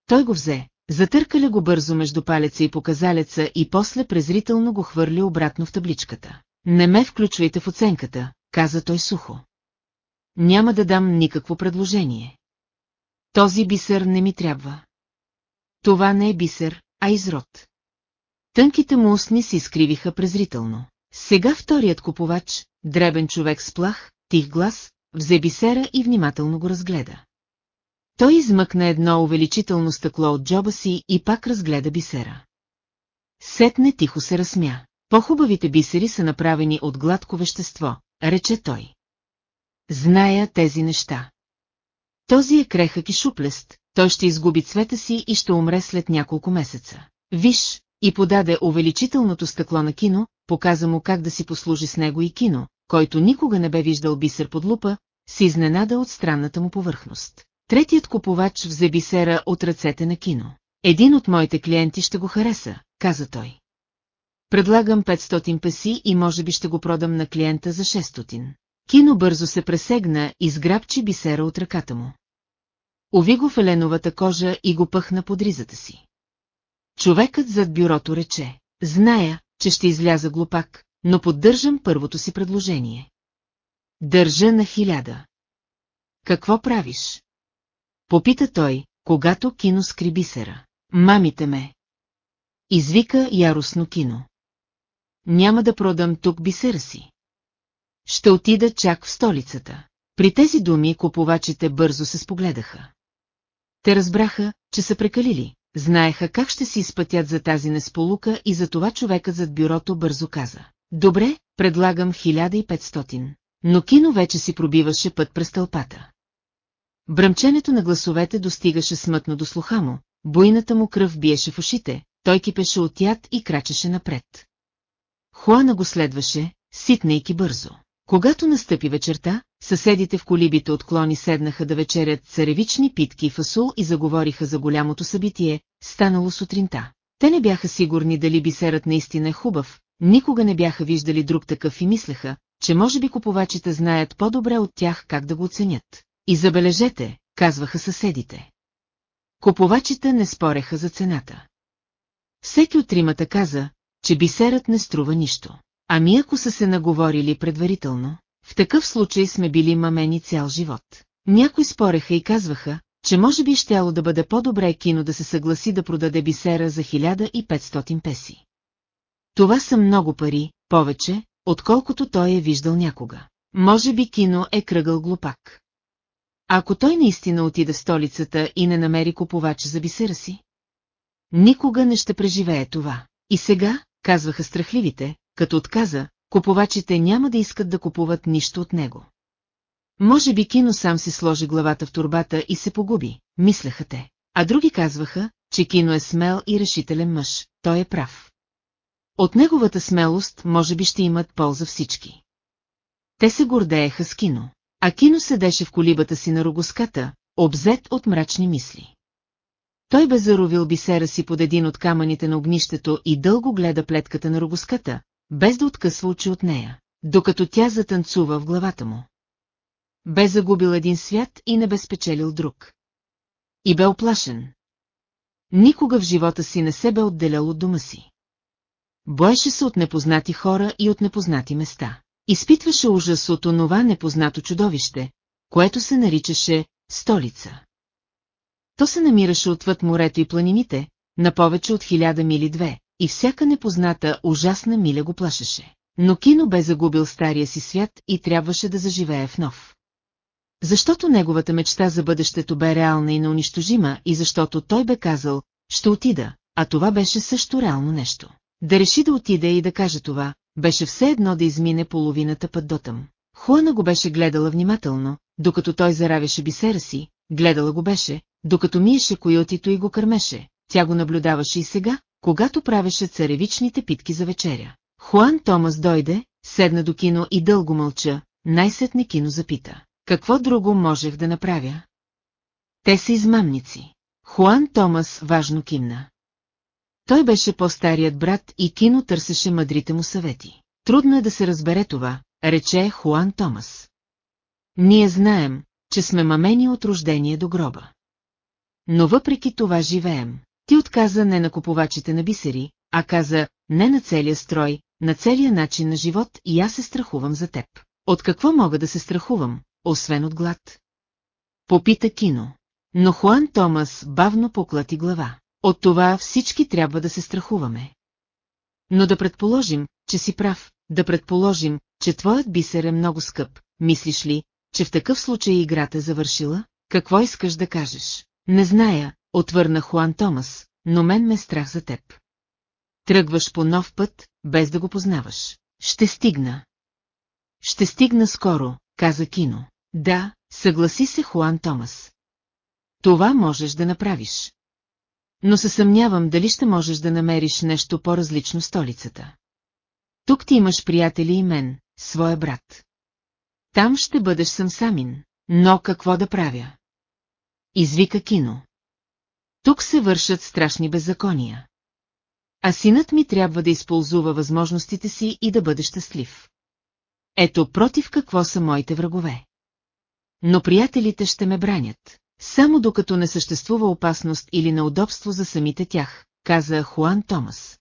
Той го взе, затъркаля го бързо между палеца и показалеца и после презрително го хвърли обратно в табличката. Не ме включвайте в оценката, каза той сухо. Няма да дам никакво предложение. Този бисер не ми трябва. Това не е бисер, а изрод. Тънките му устни се изкривиха презрително. Сега вторият купувач, дребен човек с плах, тих глас, взе бисера и внимателно го разгледа. Той измъкна едно увеличително стъкло от джоба си и пак разгледа бисера. Сетне тихо се разсмя. По-хубавите бисери са направени от гладко вещество, рече той. Зная тези неща. Този е крехък и шуплест, той ще изгуби цвета си и ще умре след няколко месеца. Виж, и подаде увеличителното стъкло на кино, показа му как да си послужи с него и кино, който никога не бе виждал бисер под лупа, се изненада от странната му повърхност. Третият купувач взе бисера от ръцете на кино. Един от моите клиенти ще го хареса, каза той. Предлагам 500 песи и може би ще го продам на клиента за 600. Кино бързо се пресегна и сграбчи бисера от ръката му. Ови го в еленовата кожа и го пъхна под ризата си. Човекът зад бюрото рече, зная, че ще изляза глупак, но поддържам първото си предложение. Държа на хиляда. Какво правиш? Попита той, когато кино скри бисера. Мамите ме. Извика яростно кино. Няма да продам тук бисера си. Ще отида чак в столицата. При тези думи купувачите бързо се спогледаха. Те разбраха, че са прекалили, знаеха как ще си изпътят за тази несполука и за това човекът зад бюрото бързо каза. Добре, предлагам 1500. Но кино вече си пробиваше път през тълпата. Бръмченето на гласовете достигаше смътно до слуха му, буйната му кръв биеше в ушите, той кипеше от яд и крачеше напред. Хуана го следваше, ситнейки бързо. Когато настъпи вечерта, съседите в колибите отклони седнаха да вечерят царевични питки и фасул и заговориха за голямото събитие, станало сутринта. Те не бяха сигурни дали бисерът наистина е хубав, никога не бяха виждали друг такъв и мислеха, че може би купувачите знаят по-добре от тях как да го оценят. И забележете, казваха съседите. Купувачите не спореха за цената. Всеки от тримата каза, че бисерът не струва нищо. Ами ако са се наговорили предварително, в такъв случай сме били мамени цял живот. Някои спореха и казваха, че може би щяло да бъде по-добре кино да се съгласи да продаде бисера за 1500 песи. Това са много пари, повече, отколкото той е виждал някога. Може би кино е кръгъл глупак. Ако той наистина отида в столицата и не намери купувач за бисера си? Никога не ще преживее това. И сега, казваха страхливите, като отказа, купувачите няма да искат да купуват нищо от него. Може би Кино сам си сложи главата в турбата и се погуби, мислеха те. А други казваха, че Кино е смел и решителен мъж, той е прав. От неговата смелост може би ще имат полза всички. Те се гордееха с Кино, а Кино седеше в колибата си на рогоската, обзет от мрачни мисли. Той бе заровил бисера си под един от камъните на огнището и дълго гледа плетката на рогоската, без да откъсва очи от нея, докато тя затанцува в главата му. Бе загубил един свят и не бе спечелил друг. И бе оплашен. Никога в живота си не се бе отделял от дома си. Боеше се от непознати хора и от непознати места. Изпитваше ужас от онова непознато чудовище, което се наричаше столица. То се намираше отвъд морето и планините, на повече от хиляда мили две, и всяка непозната, ужасна миля го плашеше. Но Кино бе загубил стария си свят и трябваше да заживее в нов. Защото неговата мечта за бъдещето бе реална и неунищожима и защото той бе казал, ще отида, а това беше също реално нещо. Да реши да отиде и да каже това, беше все едно да измине половината път дотъм. Хуана го беше гледала внимателно, докато той заравяше бисера си, гледала го беше, докато миеше койотито и го кърмеше. Тя го наблюдаваше и сега, когато правеше царевичните питки за вечеря. Хуан Томас дойде, седна до кино и дълго мълча, най-сетне кино запита. Какво друго можех да направя? Те са измамници. Хуан Томас важно кимна. Той беше по-старият брат и Кино търсеше мъдрите му съвети. Трудно е да се разбере това, рече Хуан Томас. Ние знаем, че сме мамени от рождение до гроба. Но въпреки това живеем. Ти отказа не на купувачите на бисери, а каза не на целия строй, на целия начин на живот и аз се страхувам за теб. От какво мога да се страхувам, освен от глад? Попита Кино. Но Хуан Томас бавно поклати глава. От това всички трябва да се страхуваме. Но да предположим, че си прав, да предположим, че твоят бисер е много скъп, мислиш ли, че в такъв случай играта е завършила? Какво искаш да кажеш? Не зная, отвърна Хуан Томас, но мен ме е страх за теб. Тръгваш по нов път, без да го познаваш. Ще стигна. Ще стигна скоро, каза Кино. Да, съгласи се Хуан Томас. Това можеш да направиш. Но се съмнявам дали ще можеш да намериш нещо по-различно столицата. Тук ти имаш приятели и мен, своя брат. Там ще бъдеш сам самин, но какво да правя? Извика Кино. Тук се вършат страшни беззакония. А синът ми трябва да използва възможностите си и да бъде щастлив. Ето против какво са моите врагове. Но приятелите ще ме бранят. Само докато не съществува опасност или неудобство за самите тях, каза Хуан Томас.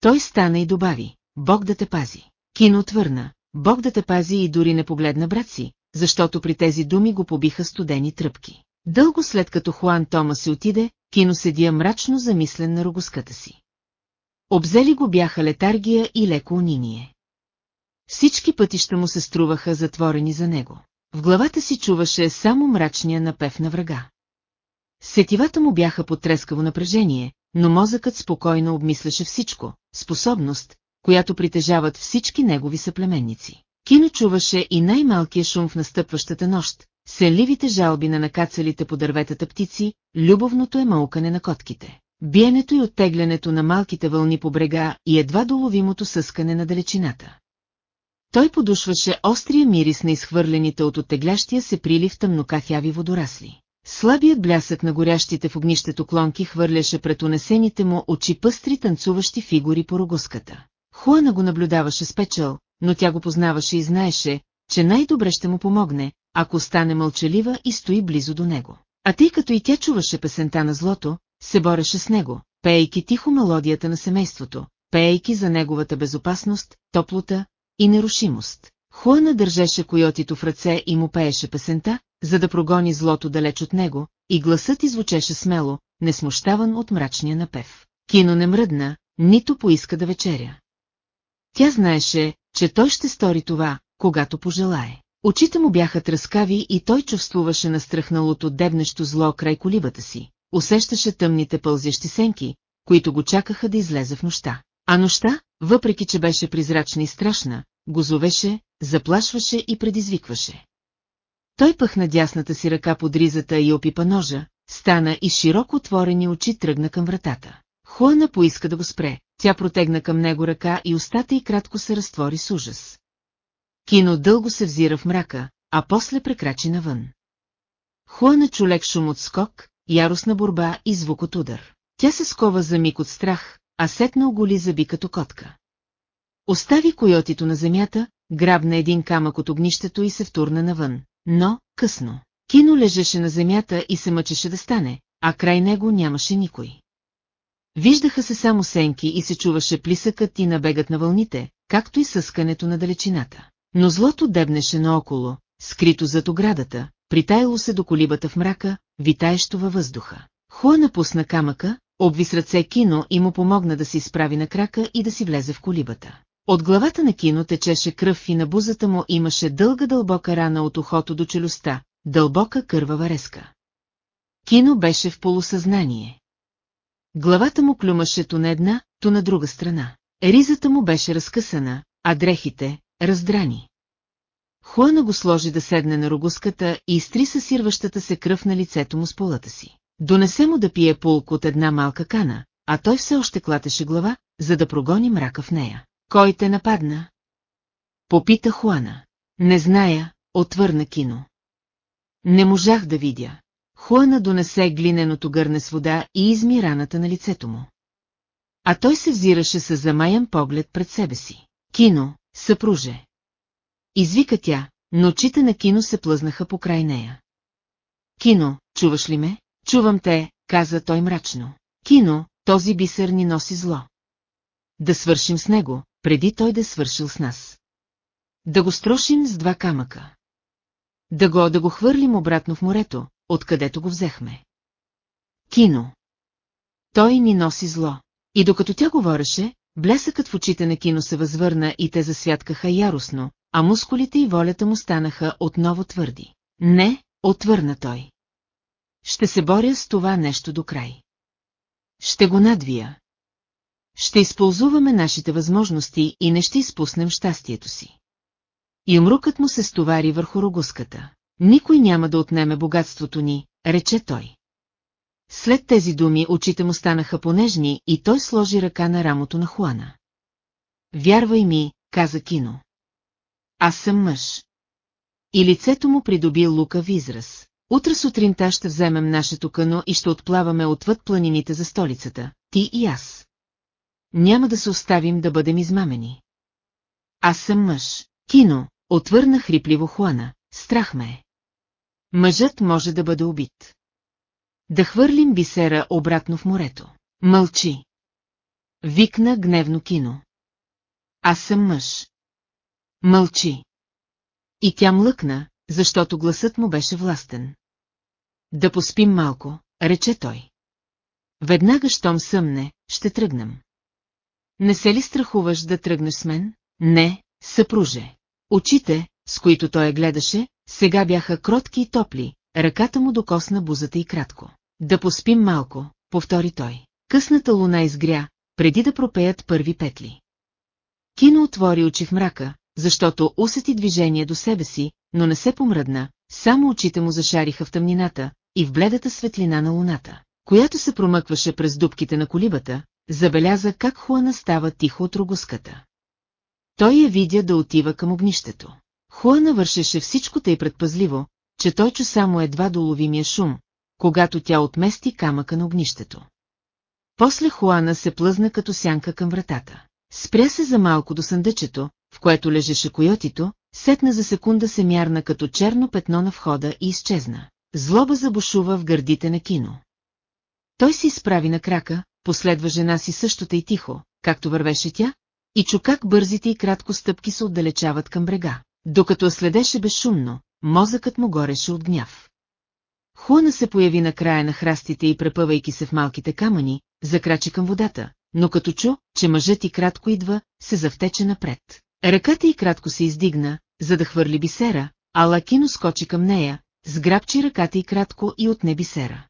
Той стана и добави, Бог да те пази. Кино отвърна, Бог да те пази и дори не погледна брат си, защото при тези думи го побиха студени тръпки. Дълго след като Хуан Томас се отиде, Кино седя мрачно замислен на рогоската си. Обзели го бяха летаргия и леко униние. Всички пътища му се струваха затворени за него. В главата си чуваше само мрачния напев на врага. Сетивата му бяха под трескаво напрежение, но мозъкът спокойно обмисляше всичко, способност, която притежават всички негови съплеменници. Кино чуваше и най-малкия шум в настъпващата нощ, сенливите жалби на накацалите по дърветата птици, любовното е мълкане на котките, биенето и оттеглянето на малките вълни по брега и едва доловимото съскане на далечината. Той подушваше острия мирис на изхвърлените от оттеглящия се прилив тъмнокафяви водорасли. Слабият блясък на горящите в огнището клонки хвърляше пред унесените му очи пъстри танцуващи фигури по рогуската. Хуана го наблюдаваше с печъл, но тя го познаваше и знаеше, че най-добре ще му помогне, ако стане мълчалива и стои близо до него. А тъй като и тя чуваше песента на злото, се бореше с него, пеейки тихо мелодията на семейството, пеейки за неговата безопасност, топлота, и нерушимост. Хуана държеше койотито в ръце и му пееше песента, за да прогони злото далеч от него, и гласът извучеше смело, несмущаван от мрачния напев. Кино не мръдна, нито поиска да вечеря. Тя знаеше, че той ще стори това, когато пожелае. Очите му бяха тръскави и той чувствуваше настръхналото дебнещо зло край колибата си. Усещаше тъмните пълзящи сенки, които го чакаха да излезе в нощта. А нощта, въпреки че беше призрачна и страшна, го зовеше, заплашваше и предизвикваше. Той пъхна дясната си ръка под ризата и опипа ножа, стана и широко отворени очи тръгна към вратата. Хуана поиска да го спре, тя протегна към него ръка и устата й кратко се разтвори с ужас. Кино дълго се взира в мрака, а после прекрачи навън. Хуана чу лек шум от скок, яростна борба и звук от удар. Тя се скова за миг от страх, а сетна оголи зъби като котка. Остави койотито на земята, грабна един камък от огнището и се втурна навън, но, късно. Кино лежеше на земята и се мъчеше да стане, а край него нямаше никой. Виждаха се само сенки и се чуваше плисъкът и набегът на вълните, както и съскането на далечината. Но злото дебнеше наоколо, скрито зад оградата, притаяло се до колибата в мрака, витаещо във въздуха. Хуа напусна камъка, обви с ръце кино и му помогна да се изправи на крака и да си влезе в колибата. От главата на кино течеше кръв и на бузата му имаше дълга дълбока рана от ухото до челюстта, дълбока кървава резка. Кино беше в полусъзнание. Главата му клюмаше то на една, то на друга страна. Ризата му беше разкъсана, а дрехите – раздрани. Хуана го сложи да седне на рогуската и изтри съсирващата се кръв на лицето му с полата си. Донесе му да пие пулк от една малка кана, а той все още клатеше глава, за да прогони мрака в нея. Кой те нападна? Попита Хуана. Не зная, отвърна кино. Не можах да видя. Хуана донесе глиненото гърне с вода и изми раната на лицето му. А той се взираше с замаян поглед пред себе си. Кино, съпруже. Извика тя, но очите на Кино се плъзнаха по край нея. Кино, чуваш ли ме? Чувам те, каза той мрачно. Кино, този бисер ни носи зло. Да свършим с него, преди той да е свършил с нас. Да го строшим с два камъка. Да го да го хвърлим обратно в морето, откъдето го взехме. Кино. Той ни носи зло. И докато тя говореше, блясъкът в очите на кино се възвърна и те засвяткаха яростно, а мускулите и волята му станаха отново твърди. Не, отвърна той. Ще се боря с това нещо до край. Ще го надвия. Ще използваме нашите възможности и не ще изпуснем щастието си. И умрукът му се стовари върху рогуската. Никой няма да отнеме богатството ни, рече той. След тези думи очите му станаха понежни и той сложи ръка на рамото на Хуана. Вярвай ми, каза Кино. Аз съм мъж. И лицето му придоби лукав израз. Утре сутринта ще вземем нашето кано и ще отплаваме отвъд планините за столицата, ти и аз. Няма да се оставим да бъдем измамени. Аз съм мъж. Кино, отвърна хрипливо Хуана, страх ме е. Мъжът може да бъде убит. Да хвърлим бисера обратно в морето. Мълчи. Викна гневно кино. Аз съм мъж. Мълчи. И тя млъкна, защото гласът му беше властен. Да поспим малко, рече той. Веднага, щом съмне, ще тръгнем. Не се ли страхуваш да тръгнеш с мен? Не, съпруже. Очите, с които той я гледаше, сега бяха кротки и топли, ръката му докосна бузата и кратко. Да поспим малко, повтори той. Късната луна изгря, преди да пропеят първи петли. Кино отвори очи в мрака, защото усети движение до себе си, но не се помръдна, само очите му зашариха в тъмнината и в бледата светлина на луната, която се промъкваше през дубките на колибата, забеляза как Хуана става тихо от рогуската. Той я видя да отива към огнището. Хуана вършеше всичко тъй предпазливо, че той чу само едва доловимия шум, когато тя отмести камъка на огнището. После Хуана се плъзна като сянка към вратата. Спря се за малко до съндъчето, в което лежеше койотито, сетна за секунда се мярна като черно петно на входа и изчезна. Злоба забушува в гърдите на кино. Той се изправи на крака, последва жена си същата и тихо, както вървеше тя, и чу как бързите и кратко стъпки се отдалечават към брега. Докато следеше безшумно, мозъкът му гореше от гняв. Хуана се появи на края на храстите и препъвайки се в малките камъни, закрачи към водата, но като чу, че мъжът и кратко идва, се завтече напред. Ръката й кратко се издигна, за да хвърли бисера, а Лакино скочи към нея, сграбчи ръката й кратко и отне бисера.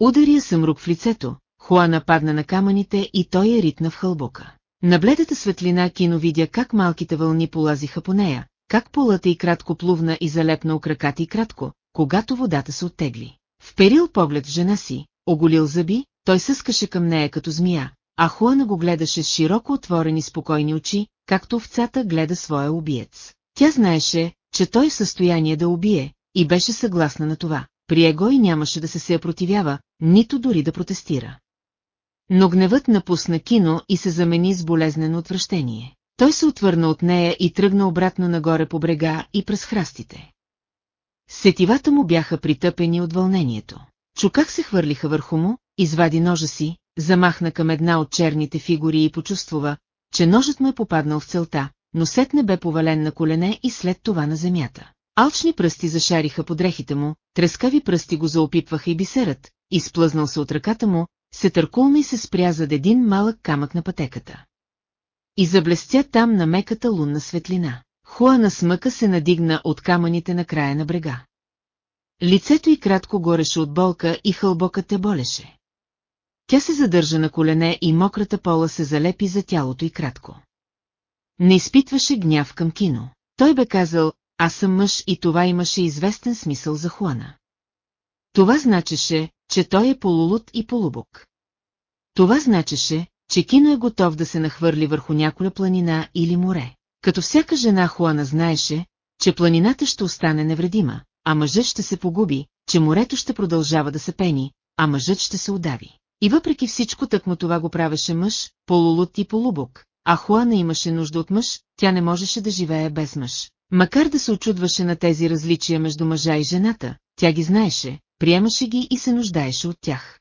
Удари я съмрук в лицето, Хуана падна на камъните и той я ритна в хълбока. На бледата светлина Кино видя как малките вълни полазиха по нея, как полата и кратко плувна и залепна у краката и кратко, когато водата се оттегли. Вперил поглед в жена си, оголил зъби, той съскаше към нея като змия, а Хуана го гледаше с широко отворени спокойни очи, както овцата гледа своя убиец. Тя знаеше, че той е в състояние да убие, и беше съгласна на това. Прие го и нямаше да се се противява, нито дори да протестира. Но гневът напусна кино и се замени с болезнено отвращение. Той се отвърна от нея и тръгна обратно нагоре по брега и през храстите. Сетивата му бяха притъпени от вълнението. Чукак се хвърлиха върху му, извади ножа си, замахна към една от черните фигури и почувствува, че ножът му е попаднал в целта, но сетне бе повален на колене и след това на земята. Алчни пръсти зашариха по дрехите му, трескави пръсти го заопипваха и бисерът, изплъзнал се от ръката му, се търкулна и се спря зад един малък камък на пътеката. И заблестя там на меката лунна светлина. Хуана смъка се надигна от камъните на края на брега. Лицето й кратко гореше от болка и хълбокът те болеше. Тя се задържа на колене и мократа пола се залепи за тялото й кратко. Не изпитваше гняв към кино. Той бе казал, аз съм мъж и това имаше известен смисъл за Хуана. Това значеше, че той е полулут и полубок. Това значеше, че Кино е готов да се нахвърли върху някоя планина или море. Като всяка жена Хуана знаеше, че планината ще остане невредима, а мъжът ще се погуби, че морето ще продължава да се пени, а мъжът ще се удави. И въпреки всичко тъкмо това го правеше мъж, полулут и полубок, а Хуана имаше нужда от мъж, тя не можеше да живее без мъж. Макар да се очудваше на тези различия между мъжа и жената, тя ги знаеше, приемаше ги и се нуждаеше от тях.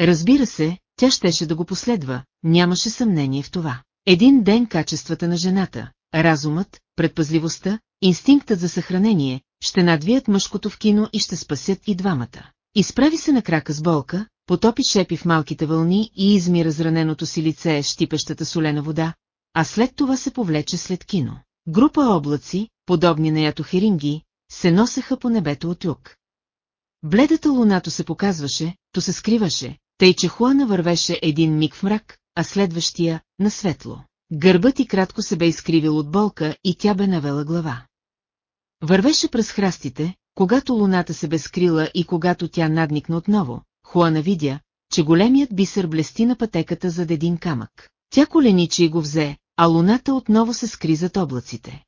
Разбира се, тя щеше да го последва, нямаше съмнение в това. Един ден качествата на жената, разумът, предпазливостта, инстинктът за съхранение, ще надвият мъжкото в кино и ще спасят и двамата. Изправи се на крака с болка, потопи шепи в малките вълни и изми разраненото си лице щипещата солена вода, а след това се повлече след кино. Група облаци, подобни на ято херинги, се носеха по небето от юг. Бледата луната се показваше, то се скриваше, тъй че Хуана вървеше един миг в мрак, а следващия – на светло. Гърбът и кратко се бе изкривил от болка и тя бе навела глава. Вървеше през храстите, когато луната се бе скрила и когато тя надникна отново, Хуана видя, че големият бисер блести на пътеката зад един камък. Тя коленичи и го взе, а луната отново се скри зад облаците.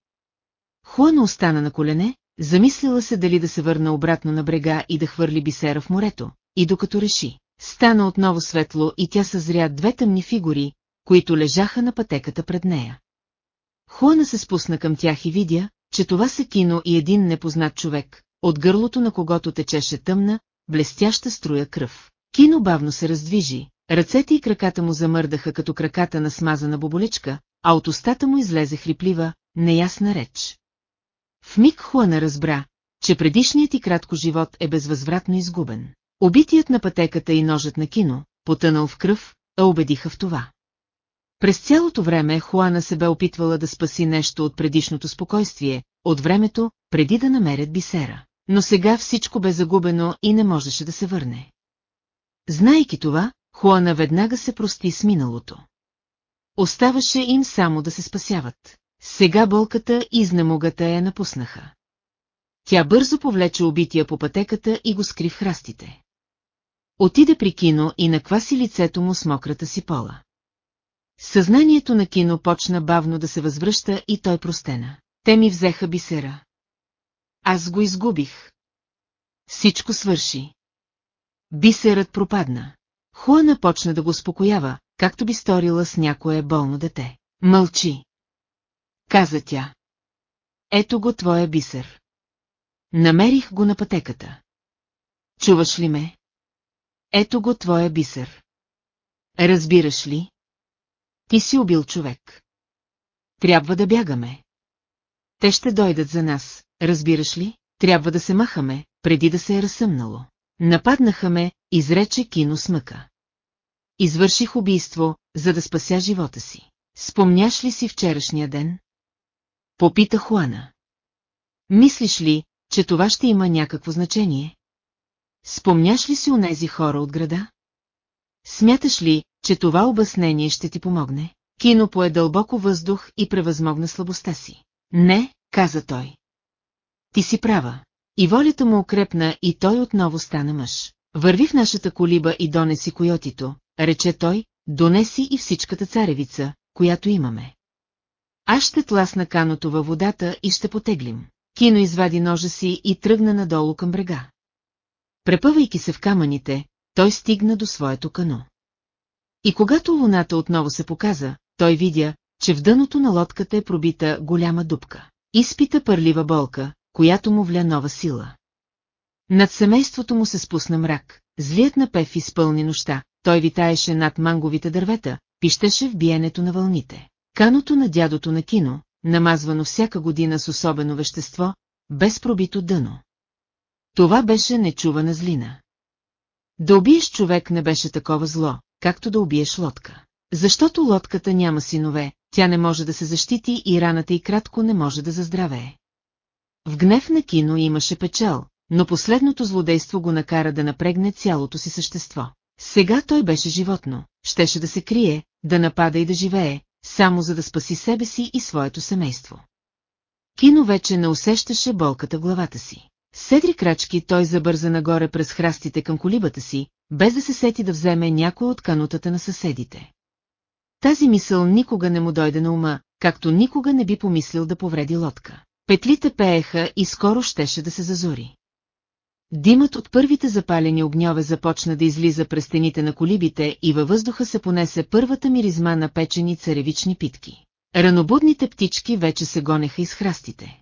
Хуана остана на колене, замислила се дали да се върна обратно на брега и да хвърли бисера в морето, и докато реши, стана отново светло и тя съзря две тъмни фигури, които лежаха на пътеката пред нея. Хуана се спусна към тях и видя, че това са кино и един непознат човек, от гърлото на когото течеше тъмна, блестяща струя кръв. Кино бавно се раздвижи, ръцете и краката му замърдаха като краката на смазана боболичка, а от устата му излезе хриплива, неясна реч. В миг Хуана разбра, че предишният и кратко живот е безвъзвратно изгубен. Убитият на пътеката и ножът на кино, потънал в кръв, а убедиха в това. През цялото време Хуана се бе опитвала да спаси нещо от предишното спокойствие, от времето, преди да намерят бисера. Но сега всичко бе загубено и не можеше да се върне. Знайки това, Хуана веднага се прости с миналото. Оставаше им само да се спасяват. Сега болката и изнемогата я напуснаха. Тя бързо повлече убития по пътеката и го скри в храстите. Отиде при кино и накваси лицето му с мократа си пола. Съзнанието на кино почна бавно да се възвръща и той простена. Те ми взеха бисера. Аз го изгубих. Всичко свърши. Бисерът пропадна. Хуана почна да го успокоява, както би сторила с някое болно дете. Мълчи. Каза тя. Ето го твоя бисер. Намерих го на пътеката. Чуваш ли ме? Ето го твоя бисер. Разбираш ли? Ти си убил човек. Трябва да бягаме. Те ще дойдат за нас, разбираш ли? Трябва да се махаме, преди да се е разсъмнало. Нападнаха ме, изрече кино смъка. Извърших убийство, за да спася живота си. Спомняш ли си вчерашния ден? Попита Хуана. Мислиш ли, че това ще има някакво значение? Спомняш ли си онези хора от града? Смяташ ли, че това обяснение ще ти помогне? Кино пое дълбоко въздух и превъзмогна слабостта си. Не, каза той. Ти си права. И волята му укрепна и той отново стана мъж. Върви в нашата колиба и донеси койотито, рече той, донеси и всичката царевица, която имаме. Аз ще тласна каното във водата и ще потеглим. Кино извади ножа си и тръгна надолу към брега. Препъвайки се в камъните, той стигна до своето кано. И когато луната отново се показа, той видя, че в дъното на лодката е пробита голяма дупка. Изпита пърлива болка, която му вля нова сила. Над семейството му се спусна мрак, злият напев изпълни нощта, той витаеше над манговите дървета, пищеше в биенето на вълните. Каното на дядото на кино, намазвано всяка година с особено вещество, без пробито дъно. Това беше нечувана злина. Да убиеш човек не беше такова зло, както да убиеш лодка. Защото лодката няма синове, тя не може да се защити и раната и кратко не може да заздравее. В гнев на кино имаше печал, но последното злодейство го накара да напрегне цялото си същество. Сега той беше животно, щеше да се крие, да напада и да живее, само за да спаси себе си и своето семейство. Кино вече не усещаше болката в главата си. Седри крачки той забърза нагоре през храстите към колибата си, без да се сети да вземе някой от канутата на съседите. Тази мисъл никога не му дойде на ума, както никога не би помислил да повреди лодка. Петлите пееха и скоро щеше да се зазори. Димът от първите запалени огньове започна да излиза през стените на колибите и във въздуха се понесе първата миризма на печени царевични питки. Ранобудните птички вече се гонеха из храстите.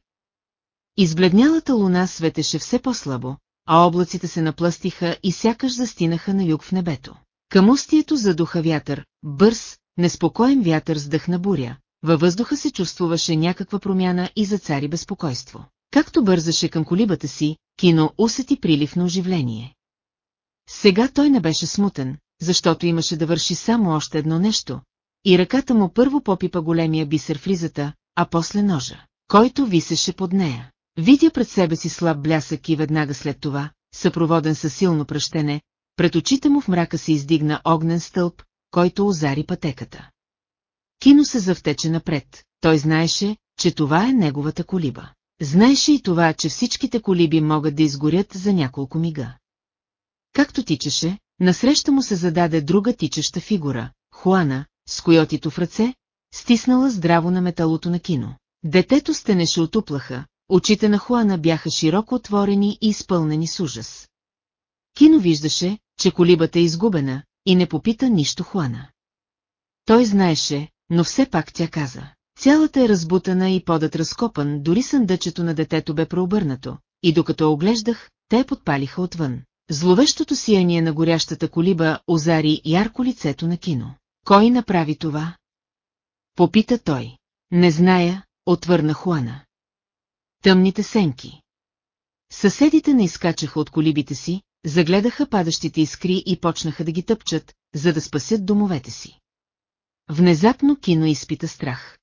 Избледнялата луна светеше все по-слабо, а облаците се напластиха и сякаш застинаха на юг в небето. Към устието задуха вятър, бърз, неспокоен вятър сдъхна буря. Във въздуха се чувствуваше някаква промяна и зацари безпокойство. Както бързаше към колибата си, кино усети прилив на оживление. Сега той не беше смутен, защото имаше да върши само още едно нещо, и ръката му първо попипа големия бисер в ризата, а после ножа, който висеше под нея. Видя пред себе си слаб блясък и веднага след това, съпроводен със силно пръщене, пред очите му в мрака се издигна огнен стълб, който озари пътеката. Кино се завтече напред, той знаеше, че това е неговата колиба. Знаеше и това, че всичките колиби могат да изгорят за няколко мига. Както тичаше, насреща му се зададе друга тичаща фигура, Хуана, с койотито в ръце, стиснала здраво на металото на кино. Детето стенеше от уплаха, очите на Хуана бяха широко отворени и изпълнени с ужас. Кино виждаше, че колибата е изгубена, и не попита нищо Хуана. Той знаеше, но все пак тя каза. Цялата е разбутана и подът разкопан, дори съндъчето на детето бе преобърнато, и докато оглеждах, те подпалиха отвън. Зловещото сияние на горящата колиба озари ярко лицето на кино. Кой направи това? Попита той. Не зная, отвърна Хуана. Тъмните сенки. Съседите не изкачаха от колибите си, загледаха падащите искри и почнаха да ги тъпчат, за да спасят домовете си. Внезапно кино изпита страх.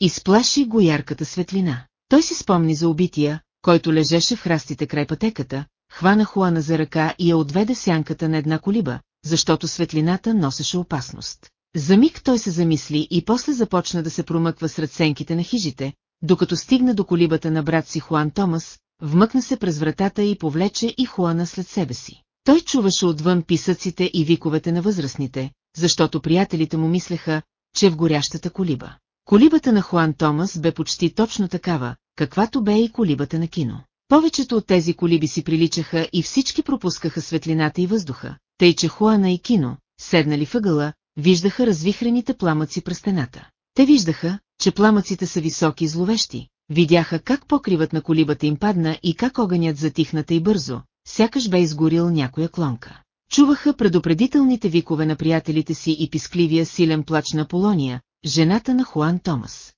Изплаши го ярката светлина. Той си спомни за убития, който лежеше в храстите край пътеката, хвана Хуана за ръка и я отведе сянката на една колиба, защото светлината носеше опасност. За миг той се замисли и после започна да се промъква сред сенките на хижите, докато стигна до колибата на брат си Хуан Томас, вмъкна се през вратата и повлече и Хуана след себе си. Той чуваше отвън писъците и виковете на възрастните, защото приятелите му мислеха, че в горящата колиба. Колибата на Хуан Томас бе почти точно такава, каквато бе и колибата на кино. Повечето от тези колиби си приличаха и всички пропускаха светлината и въздуха, тъй че Хуана и кино, седнали въгъла, виждаха развихрените пламъци през стената. Те виждаха, че пламъците са високи и зловещи, видяха как покривът на колибата им падна и как огънят затихната и бързо, сякаш бе изгорил някоя клонка. Чуваха предупредителните викове на приятелите си и пискливия силен плач на Полония, жената на Хуан Томас.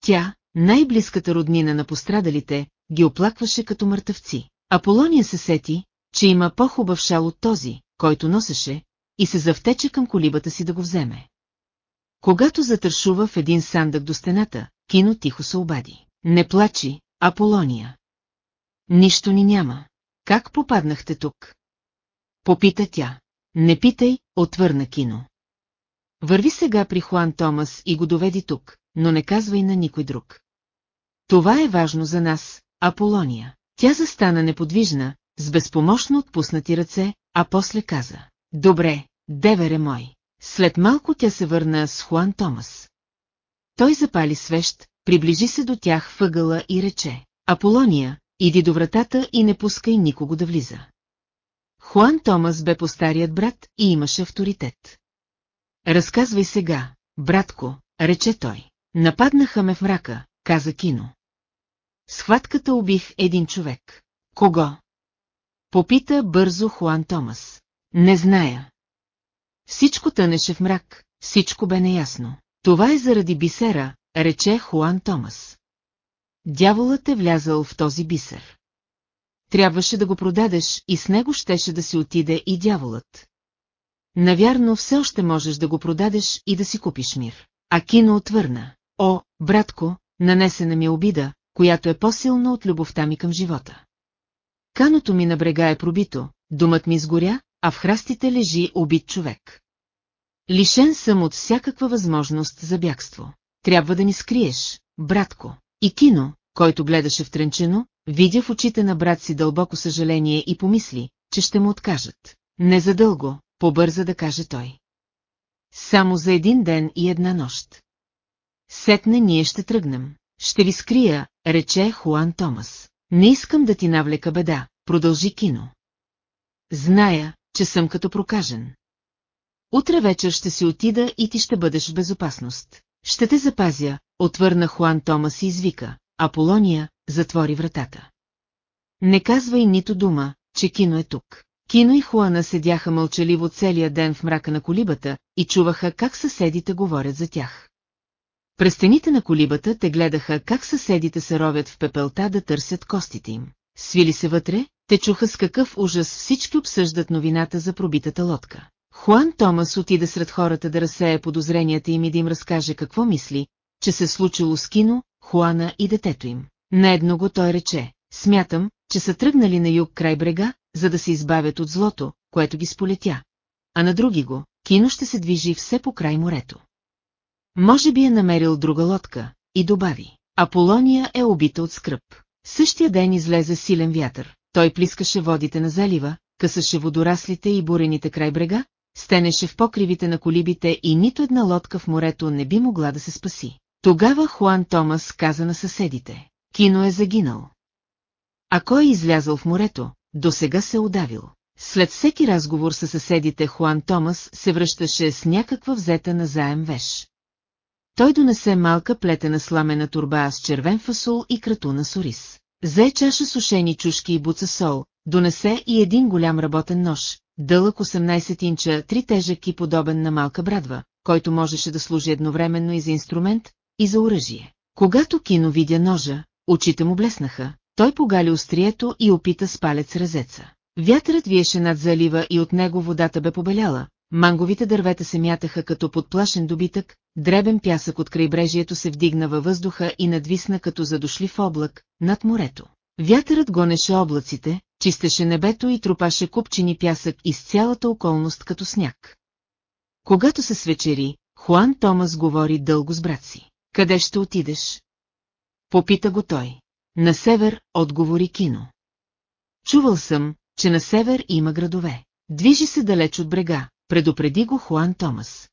Тя, най-близката роднина на пострадалите, ги оплакваше като мъртъвци. Аполония се сети, че има по-хубав шал от този, който носеше, и се завтече към колибата си да го вземе. Когато затършува в един сандък до стената, Кино тихо се обади. Не плачи, Аполония. Нищо ни няма. Как попаднахте тук? Попита тя. Не питай, отвърна Кино. Върви сега при Хуан Томас и го доведи тук, но не казвай на никой друг. Това е важно за нас, Аполония. Тя застана неподвижна, с безпомощно отпуснати ръце, а после каза. Добре, девере мой. След малко тя се върна с Хуан Томас. Той запали свещ, приближи се до тях въгъла и рече. Аполония, иди до вратата и не пускай никого да влиза. Хуан Томас бе по-старият брат и имаше авторитет. Разказвай сега, братко, рече той. Нападнаха ме в мрака, каза Кино. Схватката убих един човек. Кого? Попита бързо Хуан Томас. Не зная. Всичко тънеше в мрак, всичко бе неясно. Това е заради бисера, рече Хуан Томас. Дяволът е влязал в този бисер. Трябваше да го продадеш и с него щеше да си отиде и дяволът. Навярно все още можеш да го продадеш и да си купиш мир. А Кино отвърна. О, братко, нанесена ми е обида, която е по-силна от любовта ми към живота. Каното ми на брега е пробито, думът ми изгоря, а в храстите лежи убит човек. Лишен съм от всякаква възможност за бягство. Трябва да ни скриеш, братко. И Кино, който гледаше в тренчено, видя в очите на брат си дълбоко съжаление и помисли, че ще му откажат. Не задълго, побърза да каже той. Само за един ден и една нощ. Сетне ние ще тръгнем. Ще ви скрия, рече Хуан Томас. Не искам да ти навлека беда, продължи Кино. Зная, че съм като прокажен. Утре вечер ще си отида и ти ще бъдеш в безопасност. Ще те запазя, отвърна Хуан Томас и извика. Аполония, затвори вратата. Не казвай нито дума, че Кино е тук. Кино и Хуана седяха мълчаливо целия ден в мрака на колибата и чуваха как съседите говорят за тях. През стените на колибата те гледаха как съседите се ровят в пепелта да търсят костите им. Свили се вътре, те чуха с какъв ужас всички обсъждат новината за пробитата лодка. Хуан Томас отида сред хората да разсея подозренията им и да им разкаже какво мисли, че се случило с Кино, Хуана и детето им. На едно го той рече, смятам, че са тръгнали на юг край брега, за да се избавят от злото, което ги сполетя. А на други го, Кино ще се движи все по край морето. Може би е намерил друга лодка, и добави. Аполония е убита от скръп. Същия ден излезе силен вятър. Той плискаше водите на залива, късаше водораслите и бурените край брега, стенеше в покривите на колибите и нито една лодка в морето не би могла да се спаси. Тогава Хуан Томас каза на съседите. Кино е загинал. А кой е излязъл в морето, до сега се е удавил. След всеки разговор с съседите Хуан Томас се връщаше с някаква взета на заем веш. Той донесе малка плетена сламена турба с червен фасул и кратуна сорис. Взе чаша сушени чушки и буца сол, донесе и един голям работен нож, дълъг 18 инча, три тежък и подобен на малка брадва, който можеше да служи едновременно и за инструмент, и за оръжие. Когато Кино видя ножа, очите му блеснаха, той погали острието и опита с палец резеца. Вятърът виеше над залива и от него водата бе побеляла, манговите дървета се мятаха като подплашен добитък, дребен пясък от крайбрежието се вдигна във въздуха и надвисна като задошлив облак над морето. Вятърът гонеше облаците, чистеше небето и трупаше купчини пясък из цялата околност като сняг. Когато се свечери, Хуан Томас говори дълго с брат си. Къде ще отидеш? Попита го той. На север, отговори Кино. Чувал съм, че на север има градове. Движи се далеч от брега, предупреди го Хуан Томас.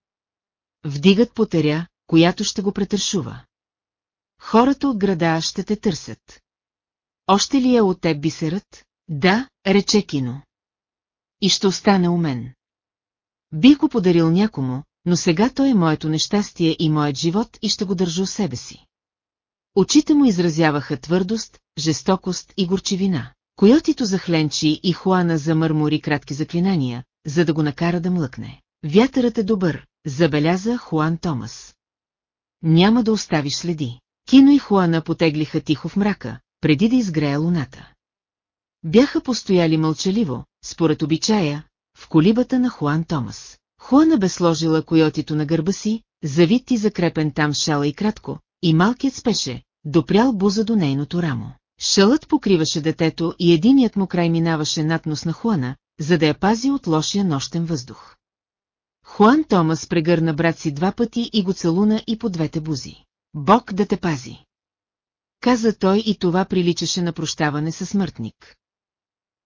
Вдигат потеря, която ще го претършува. Хората от града ще те търсят. Още ли е от теб бисерът? Да, рече Кино. И ще остане у мен. Бих го подарил някому, но сега той е моето нещастие и моят живот и ще го държа у себе си. Очите му изразяваха твърдост, жестокост и горчивина. Койотито захленчи и Хуана замърмори кратки заклинания, за да го накара да млъкне. Вятърът е добър, забеляза Хуан Томас. Няма да оставиш следи. Кино и Хуана потеглиха тихо в мрака, преди да изгрея луната. Бяха постояли мълчаливо, според обичая, в колибата на Хуан Томас. Хуана бе сложила койотито на гърба си, завит и закрепен там шала и кратко, и малкият спеше, допрял буза до нейното рамо. Шалът покриваше детето и единият му край минаваше над нос на Хуана, за да я пази от лошия нощен въздух. Хуан Томас прегърна брат си два пъти и го целуна и по двете бузи. Бог да те пази! Каза той и това приличаше на прощаване със смъртник.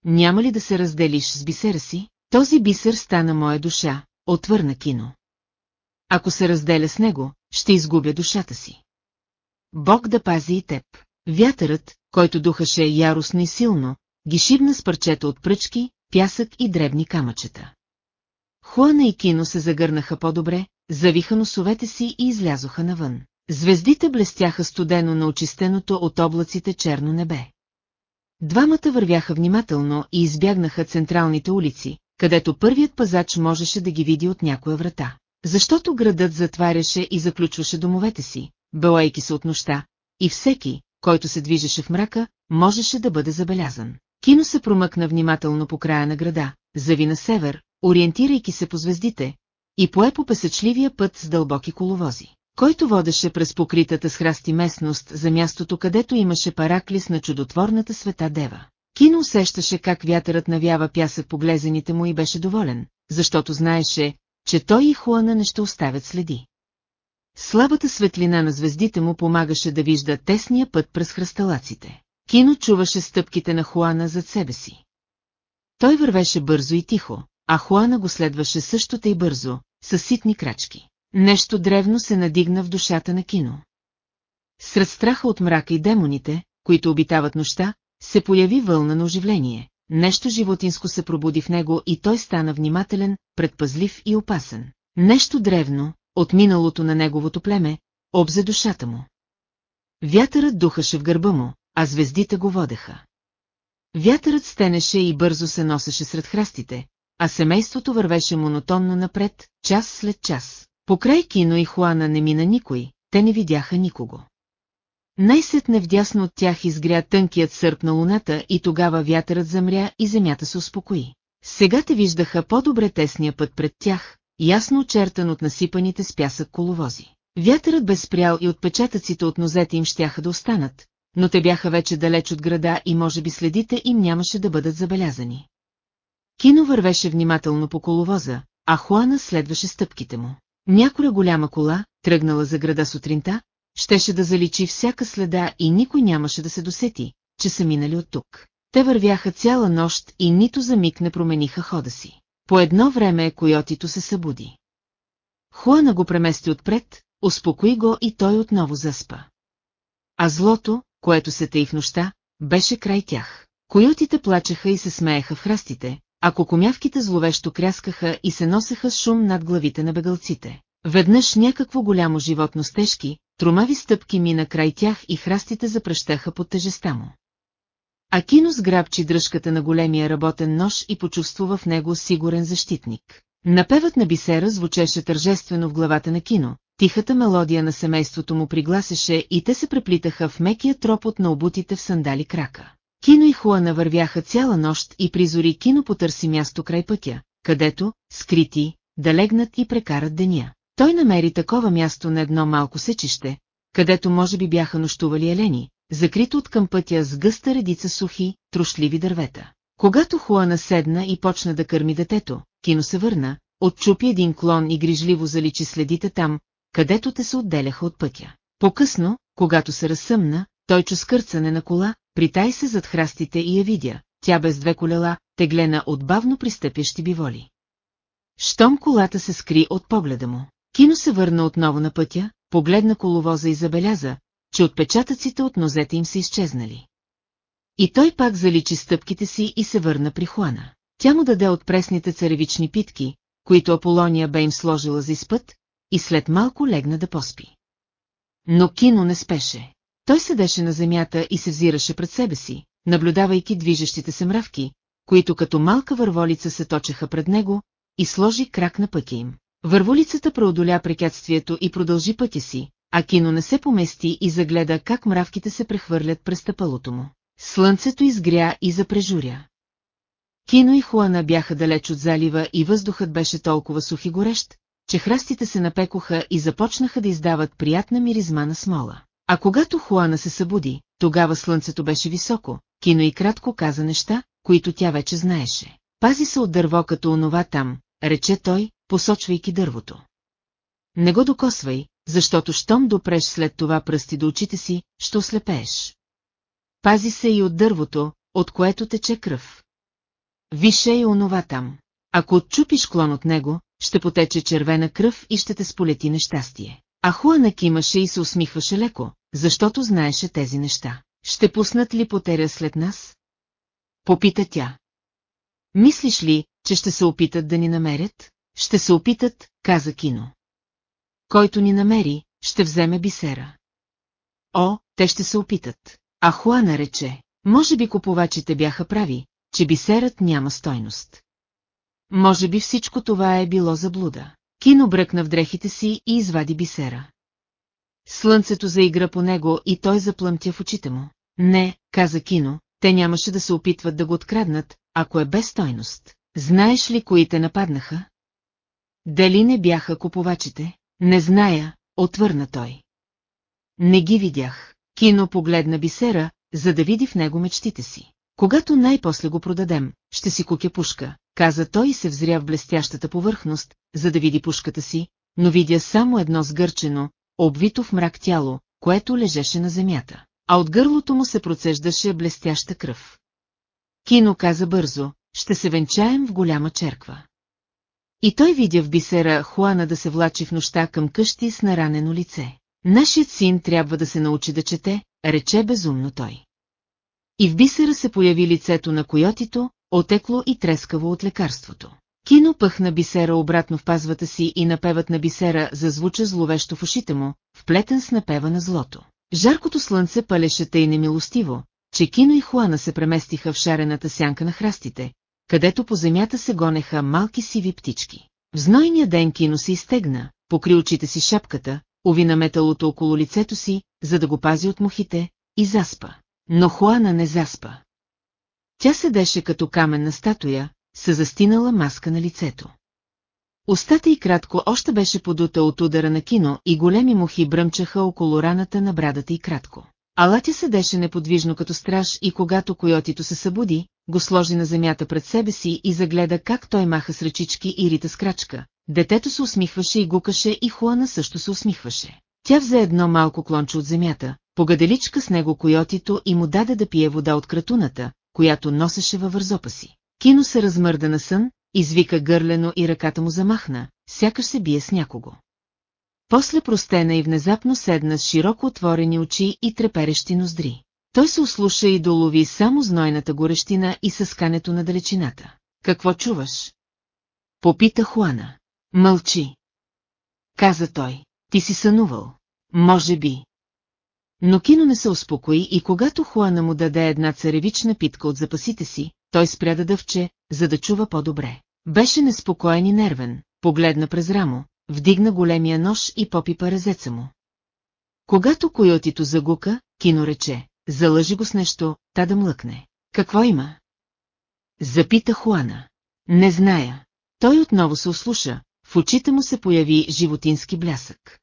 Няма ли да се разделиш с бисера си? Този бисер стана моя душа, отвърна кино. Ако се разделя с него, ще изгубя душата си. Бог да пази и теб. Вятърът, който духаше яростно и силно, ги шибна с парчета от пръчки, пясък и дребни камъчета. Хуана и Кино се загърнаха по-добре, завиха носовете си и излязоха навън. Звездите блестяха студено на очистеното от облаците черно небе. Двамата вървяха внимателно и избягнаха централните улици, където първият пазач можеше да ги види от някоя врата. Защото градът затваряше и заключваше домовете си, белайки се от нощта, и всеки, който се движеше в мрака, можеше да бъде забелязан. Кино се промъкна внимателно по края на града, зави на север, ориентирайки се по звездите, и пое по песъчливия път с дълбоки коловози, който водеше през покритата с храсти местност за мястото, където имаше параклис на чудотворната света Дева. Кино усещаше как вятърът навява пясък по глезените му и беше доволен, защото знаеше, че той и Хуана не ще оставят следи. Слабата светлина на звездите му помагаше да вижда тесния път през хръсталаците. Кино чуваше стъпките на Хуана зад себе си. Той вървеше бързо и тихо, а Хуана го следваше също тъй бързо, с ситни крачки. Нещо древно се надигна в душата на кино. Сред страха от мрака и демоните, които обитават нощта, се появи вълна на оживление. Нещо животинско се пробуди в него и той стана внимателен, предпазлив и опасен. Нещо древно, от миналото на неговото племе, обзе душата му. Вятърът духаше в гърба му, а звездите го водеха. Вятърът стенеше и бързо се носеше сред храстите, а семейството вървеше монотонно напред, час след час. Покрай кино и Хуана не мина никой, те не видяха никого. Най-сетне вдясно от тях изгря тънкият сърп на луната и тогава вятърът замря и земята се успокои. Сега те виждаха по-добре тесния път пред тях, ясно очертан от насипаните с пясък коловози. Вятърът бе спрял и отпечатъците от нозете им щяха да останат, но те бяха вече далеч от града и може би следите им нямаше да бъдат забелязани. Кино вървеше внимателно по коловоза, а Хуана следваше стъпките му. Някоя голяма кола, тръгнала за града сутринта, щеше да заличи всяка следа и никой нямаше да се досети, че са минали от тук. Те вървяха цяла нощ и нито за миг не промениха хода си. По едно време койотито се събуди. Хуана го премести отпред, успокои го и той отново заспа. А злото, което се тъй в нощта, беше край тях. Койотите плачеха и се смееха в храстите, а кокомявките зловещо кряскаха и се носеха шум над главите на бегалците. Веднъж някакво голямо животно с тежки, тромави стъпки мина край тях и храстите запръщаха под тежеста му. Акино сграбчи дръжката на големия работен нож и почувствува в него сигурен защитник. Напевът на бисера звучеше тържествено в главата на Кино, тихата мелодия на семейството му пригласеше и те се преплитаха в мекия тропот на обутите в сандали крака. Кино и Хуана вървяха цяла нощ и призори Кино потърси място край пътя, където, скрити, да легнат и прекарат деня. Той намери такова място на едно малко сечище, където може би бяха нощували елени, закрито от към пътя с гъста редица сухи, трошливи дървета. Когато Хуана седна и почна да кърми детето, Кино се върна, отчупи един клон и грижливо заличи следите там, където те се отделяха от пътя. По-късно, когато се разсъмна, той чу скърцане на кола, притай се зад храстите и я видя, тя без две колела, теглена от бавно пристъпящи биволи. Щом колата се скри от погледа му, Кино се върна отново на пътя, погледна коловоза и забеляза, че отпечатъците от нозете им са изчезнали. И той пак заличи стъпките си и се върна при Хуана. Тя му даде от пресните царевични питки, които Аполония бе им сложила за изпът, и след малко легна да поспи. Но Кино не спеше. Той седеше на земята и се взираше пред себе си, наблюдавайки движещите се мравки, които като малка върволица се точеха пред него, и сложи крак на пътя им. Върволицата преодоля препятствието и продължи пътя си, а Кино не се помести и загледа как мравките се прехвърлят през тъпалото му. Слънцето изгря и запрежуря. Кино и Хуана бяха далеч от залива и въздухът беше толкова сух и горещ, че храстите се напекоха и започнаха да издават приятна миризма на смола. А когато Хуана се събуди, тогава слънцето беше високо, кино и кратко каза неща, които тя вече знаеше. Пази се от дърво като онова там, рече той, посочвайки дървото. Не го докосвай, защото щом допреш след това пръсти до очите си, ще ослепееш. Пази се и от дървото, от което тече кръв. Више и онова там. Ако отчупиш клон от него, ще потече червена кръв и ще те сполети нещастие. А Хуана кимаше и се усмихваше леко, защото знаеше тези неща. Ще пуснат ли потеря след нас? Попита тя. Мислиш ли, че ще се опитат да ни намерят? Ще се опитат, каза Кино. Който ни намери, ще вземе бисера. О, те ще се опитат. А Хуана рече, може би купувачите бяха прави, че бисерът няма стойност. Може би всичко това е било заблуда. Кино бръкна в дрехите си и извади бисера. Слънцето заигра по него и той заплъмтя в очите му. Не, каза Кино, те нямаше да се опитват да го откраднат, ако е без стойност. Знаеш ли кои те нападнаха? Дали не бяха купувачите? Не зная, отвърна той. Не ги видях. Кино погледна бисера, за да види в него мечтите си. Когато най-после го продадем, ще си купя пушка, каза той и се взря в блестящата повърхност, за да види пушката си, но видя само едно сгърчено, обвито в мрак тяло, което лежеше на земята, а от гърлото му се процеждаше блестяща кръв. Кино каза бързо, ще се венчаем в голяма черква. И той видя в бисера Хуана да се влачи в нощта към къщи с наранено лице. Нашият син трябва да се научи да чете, рече безумно той. И в бисера се появи лицето на койотито, отекло и трескаво от лекарството. Кино пъхна бисера обратно в пазвата си и напевът на бисера зазвуча зловещо в ушите му, вплетен с напева на злото. Жаркото слънце палеше тъй немилостиво, че Кино и Хуана се преместиха в шарената сянка на храстите, където по земята се гонеха малки сиви птички. В знойния ден Кино се изтегна, покри очите си шапката, увина металото около лицето си, за да го пази от мухите, и заспа. Но Хуана не заспа. Тя седеше като каменна статуя, с застинала маска на лицето. Остата и кратко още беше подута от удара на кино и големи мухи бръмчаха около раната на брадата и кратко. Алатя седеше неподвижно като страж и когато койотито се събуди, го сложи на земята пред себе си и загледа как той маха с ръчички и рита с крачка. Детето се усмихваше и гукаше и Хуана също се усмихваше. Тя взе едно малко клонче от земята, погаделичка с него койотито и му даде да пие вода от кратуната, която носеше във вързопа си. Кино се размърда на сън, извика гърлено и ръката му замахна, сякаш се бие с някого. После простена и внезапно седна с широко отворени очи и треперещи ноздри. Той се услуша и долови само знойната горещина и съскането на далечината. Какво чуваш? Попита Хуана. Мълчи. Каза той. Ти си сънувал. Може би. Но Кино не се успокои и когато Хуана му даде една царевична питка от запасите си, той спря да дъвче, за да чува по-добре. Беше неспокоен и нервен, погледна през рамо, вдигна големия нож и попи резеца му. Когато койотито загука, Кино рече, залъжи го с нещо, та да млъкне. Какво има? Запита Хуана. Не зная. Той отново се ослуша, в очите му се появи животински блясък.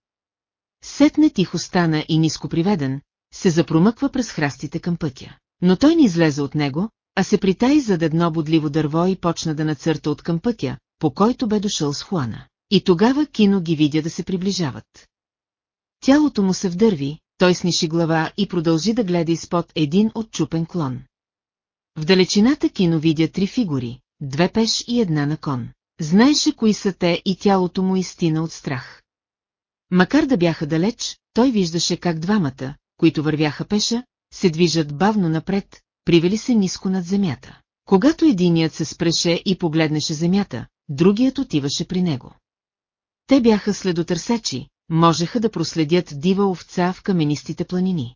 Сетне тихо стана и ниско приведен, се запромъква през храстите към пътя. Но той не излезе от него, а се притай зад едно бодливо дърво и почна да нацърта от към пътя, по който бе дошъл с Хуана. И тогава Кино ги видя да се приближават. Тялото му се вдърви, той сниши глава и продължи да гледа изпод един отчупен клон. В далечината Кино видя три фигури, две пеш и една на кон. Знаеше кои са те и тялото му изтина от страх. Макар да бяха далеч, той виждаше как двамата, които вървяха пеша, се движат бавно напред, привели се ниско над земята. Когато единият се спреше и погледнеше земята, другият отиваше при него. Те бяха следотърсачи, можеха да проследят дива овца в каменистите планини.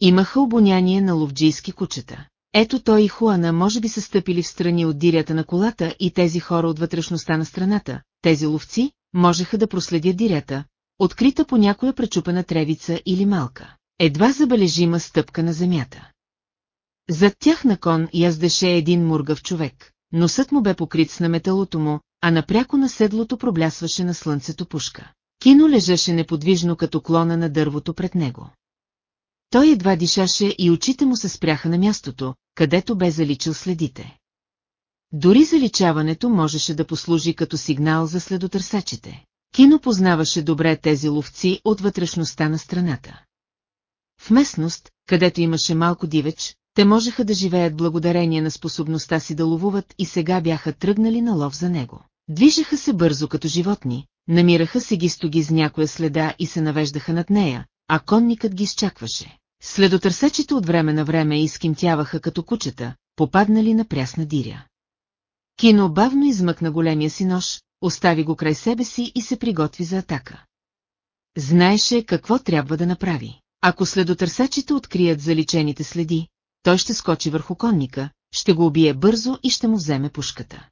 Имаха обоняние на ловджийски кучета. Ето той и Хуана може би са стъпили в страни от дирята на колата и тези хора от вътрешността на страната, тези ловци, можеха да проследят дирята, открита по някоя пречупена тревица или малка, едва забележима стъпка на земята. Зад тях на кон яздеше един мургав човек. Носът му бе покрит с наметалото му, а напряко на седлото проблясваше на слънцето пушка. Кино лежеше неподвижно като клона на дървото пред него. Той едва дишаше и очите му се спряха на мястото, където бе заличил следите. Дори заличаването можеше да послужи като сигнал за следотърсачите. Кино познаваше добре тези ловци от вътрешността на страната. В местност, където имаше малко дивеч, те можеха да живеят благодарение на способността си да ловуват и сега бяха тръгнали на лов за него. Движеха се бързо като животни, намираха се ги стоги с някоя следа и се навеждаха над нея, а конникът ги изчакваше. Следотърсачите от време на време изкимтяваха като кучета, попаднали на прясна диря. Кино бавно измъкна големия си нож, остави го край себе си и се приготви за атака. Знаеше какво трябва да направи. Ако следотърсачите открият заличените следи, той ще скочи върху конника, ще го убие бързо и ще му вземе пушката.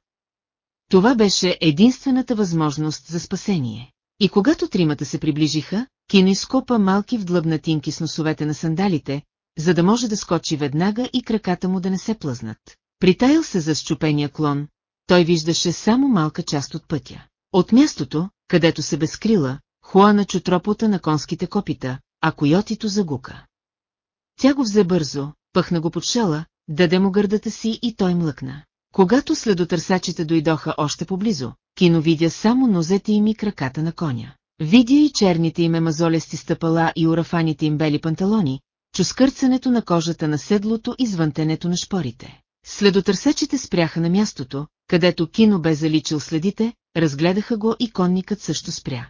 Това беше единствената възможност за спасение. И когато тримата се приближиха, Кино изкопа малки вдлъбнатинки с носовете на сандалите, за да може да скочи веднага и краката му да не се плъзнат. Притаял се за щупения клон, той виждаше само малка част от пътя. От мястото, където се безкрила, Хуана чу тропота на конските копита, а койотито загука. Тя го взе бързо, пъхна го под шела, даде му гърдата си и той млъкна. Когато следотърсачите дойдоха още поблизо, Кино видя само нозете им и краката на коня. Видя и черните им мазолести стъпала и урафаните им бели панталони, чу скърцането на кожата на седлото и звънтенето на шпорите. Следотърсачите спряха на мястото, където Кино бе заличил следите, разгледаха го и конникът също спря.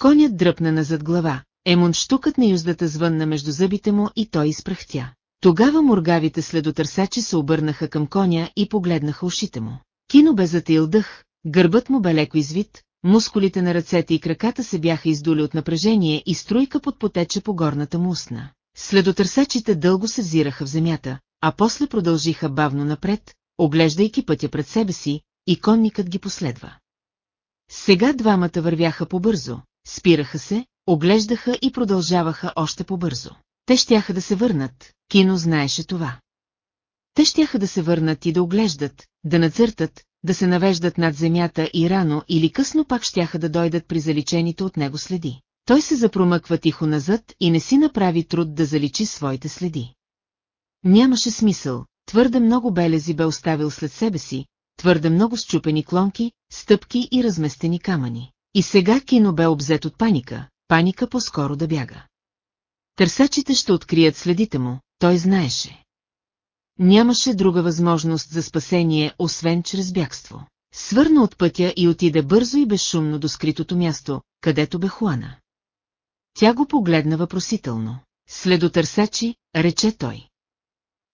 Конят дръпна назад глава, емон штукът на юздата звънна между зъбите му и той изпрахтя. Тогава моргавите следотърсачи се обърнаха към коня и погледнаха ушите му. Кино бе затаил дъх, гърбът му бе леко извит, мускулите на ръцете и краката се бяха издули от напрежение и струйка подпотече по горната му устна. Следотърсачите дълго се взираха в земята, а после продължиха бавно напред, оглеждайки пътя пред себе си, и конникът ги последва. Сега двамата вървяха побързо, спираха се, оглеждаха и продължаваха още по-бързо. Те щяха да се върнат, Кино знаеше това. Те щяха да се върнат и да оглеждат, да нацъртат, да се навеждат над земята и рано или късно пак щяха да дойдат при заличените от него следи. Той се запромъква тихо назад и не си направи труд да заличи своите следи. Нямаше смисъл, твърде много белези бе оставил след себе си, твърде много счупени клонки, стъпки и разместени камъни. И сега кино бе обзет от паника, паника по-скоро да бяга. Търсачите ще открият следите му, той знаеше. Нямаше друга възможност за спасение, освен чрез бягство. Свърна от пътя и отиде бързо и безшумно до скритото място, където бе Хуана. Тя го погледна въпросително. Следотърсачи, рече той.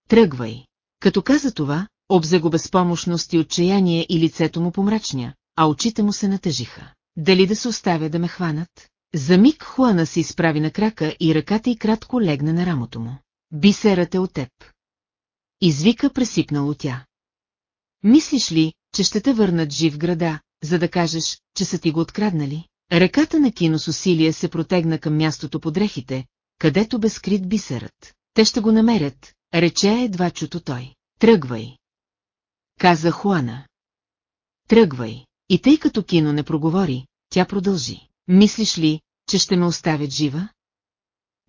Тръгвай. Като каза това, обзе го безпомощност и отчаяние и лицето му помрачня, а очите му се натъжиха. Дали да се оставя да ме хванат? За миг Хуана се изправи на крака и ръката й кратко легна на рамото му. Бисерът е от теб. Извика пресипнало тя. Мислиш ли, че ще те върнат жив града, за да кажеш, че са ти го откраднали? Ръката на кино с усилие се протегна към мястото под дрехите, където бе скрит бисерът. Те ще го намерят, рече едва чуто той. Тръгвай. Каза Хуана. Тръгвай. И тъй като кино не проговори, тя продължи. Мислиш ли, че ще ме оставят жива?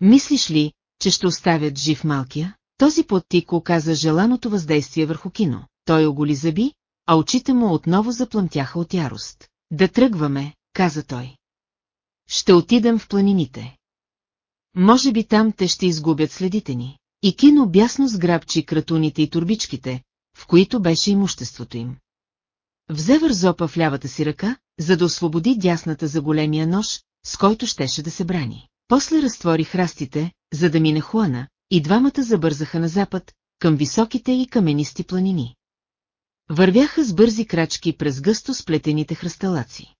Мислиш ли, че ще оставят жив малкия? Този подтик оказа желаното въздействие върху кино. Той оголи зъби, а очите му отново заплъмтяха от ярост. Да тръгваме, каза той. Ще отидем в планините. Може би там те ще изгубят следите ни. И кино бясно сграбчи кратуните и турбичките, в които беше имуществото им. Взе вързопа в лявата си ръка, за да освободи дясната за големия нож, с който щеше да се брани. После разтвори храстите, за да мине Хуана, и двамата забързаха на запад, към високите и каменисти планини. Вървяха с бързи крачки през гъсто сплетените хръсталаци.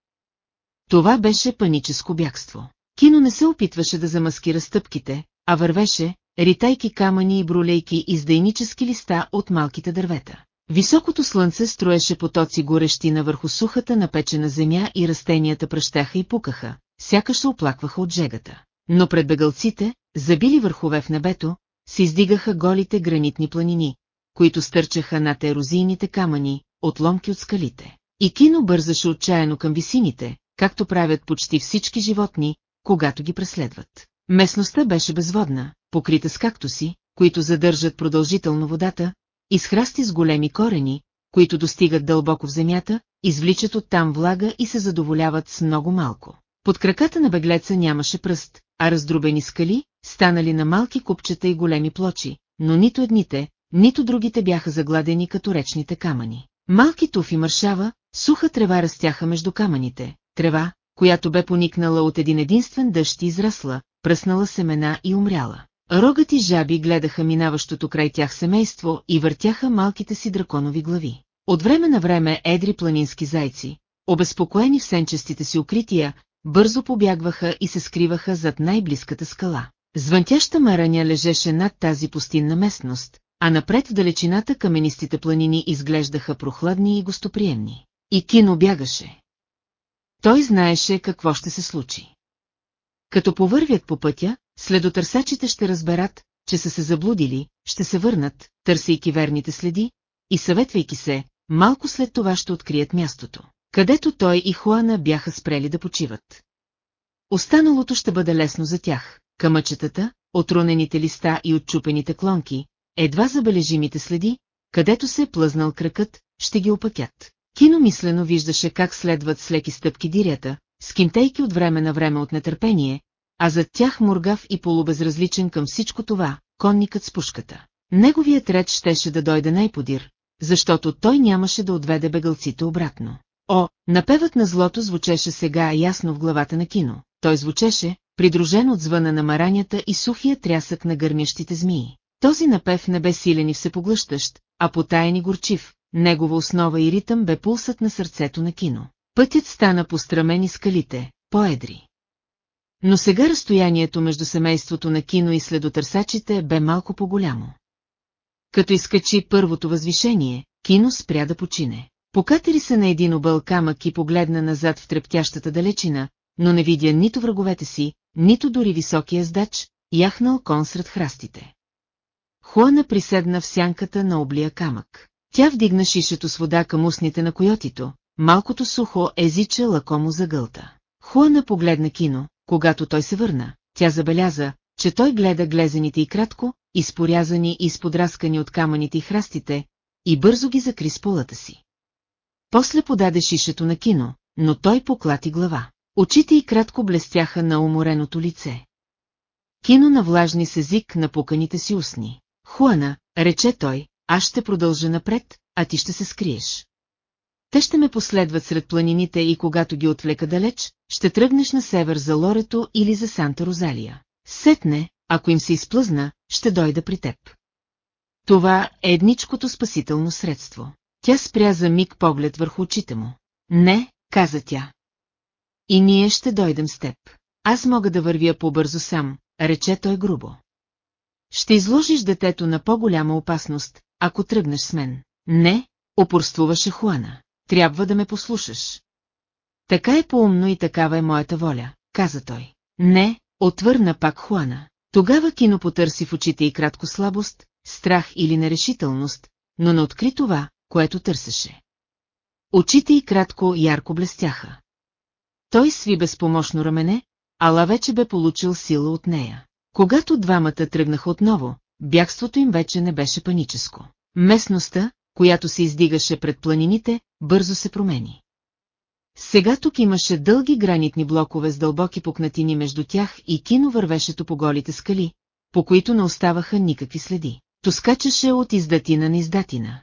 Това беше паническо бягство. Кино не се опитваше да замаскира стъпките, а вървеше, ритайки камъни и бролейки издайнически листа от малките дървета. Високото слънце строеше потоци горещина върху сухата напечена земя и растенията пръщаха и пукаха, сякаш се оплакваха от жегата. Но пред бегалците, забили върхове в небето, се издигаха голите гранитни планини, които стърчаха над ерозийните камъни, отломки от скалите. И Кино бързаше отчаяно към висините, както правят почти всички животни, когато ги преследват. Местността беше безводна, покрита с кактуси, които задържат продължително водата, и с големи корени, които достигат дълбоко в земята, извличат оттам влага и се задоволяват с много малко. Под краката на беглеца нямаше пръст, а раздробени скали, станали на малки купчета и големи плочи, но нито едните, нито другите бяха загладени като речните камъни. Малки туфи мършава, суха трева растяха между камъните, трева, която бе поникнала от един единствен дъжд и израсла, пръснала семена и умряла. Рогати жаби гледаха минаващото край тях семейство и въртяха малките си драконови глави. От време на време едри планински зайци, обезпокоени в сенчестите си укрития, бързо побягваха и се скриваха зад най-близката скала. Звънтяща мараня лежеше над тази пустинна местност, а напред в далечината каменистите планини изглеждаха прохладни и гостоприемни. И Кино бягаше. Той знаеше какво ще се случи. Като повървят по пътя, следотърсачите ще разберат, че са се заблудили, ще се върнат, търсейки верните следи, и съветвайки се, малко след това ще открият мястото, където той и Хуана бяха спрели да почиват. Останалото ще бъде лесно за тях, камъчетата, отрунените листа и отчупените клонки, едва забележимите следи, където се е плъзнал кръкът, ще ги опътят. Кино мислено виждаше как следват с леки стъпки дирята, скинтейки от време на време от нетърпение, а зад тях моргав и полубезразличен към всичко това, конникът с пушката. Неговият ред щеше да дойде най-подир, защото той нямаше да отведе бегалците обратно. О, напевът на злото звучеше сега ясно в главата на кино. Той звучеше, придружен от звъна на маранята и сухия трясък на гърмящите змии. Този напев не бе силен и всепоглъщащ, а потаен и горчив, негова основа и ритъм бе пулсът на сърцето на кино. Пътят стана пострамен и скалите, поедри. Но сега разстоянието между семейството на кино и следотърсачите бе малко по-голямо. Като изкачи първото възвишение, кино спря да почине. Покатери се на един объл камък и погледна назад в трептящата далечина, но не видя нито враговете си, нито дори високия здач, яхнал кон сред храстите. Хуана приседна в сянката на облия камък. Тя вдигна шишето с вода към устните на койотито, малкото сухо езиче лакомо загълта. Хуана погледна кино, когато той се върна, тя забеляза, че той гледа глезените и кратко, изпорязани и изподраскани от камъните и храстите, и бързо ги закри с полата си. После подаде шишето на кино, но той поклати глава. Очите й кратко блестяха на умореното лице. Кино на влажни с език на пуканите си устни. Хуана, рече той, аз ще продължа напред, а ти ще се скриеш. Те ще ме последват сред планините и когато ги отвлека далеч, ще тръгнеш на север за Лорето или за Санта Розалия. Сетне, ако им се изплъзна, ще дойда при теб. Това е едничкото спасително средство. Тя спря за миг поглед върху очите му. Не, каза тя. И ние ще дойдем с теб. Аз мога да вървя по-бързо сам, рече той грубо. Ще изложиш детето на по-голяма опасност, ако тръгнеш с мен. Не, упорствуваше Хуана. Трябва да ме послушаш. Така е по-умно и такава е моята воля, каза той. Не, отвърна пак Хуана. Тогава кино потърси в очите и кратко слабост, страх или нерешителност, но не откри това, което търсеше. Очите и кратко ярко блестяха. Той сви безпомощно рамене, ала вече бе получил сила от нея. Когато двамата тръгнаха отново, бягството им вече не беше паническо. Местността, която се издигаше пред планините, бързо се промени. Сега тук имаше дълги гранитни блокове с дълбоки пукнатини между тях и кино вървешето по голите скали, по които не оставаха никакви следи. То скачаше от издатина на издатина.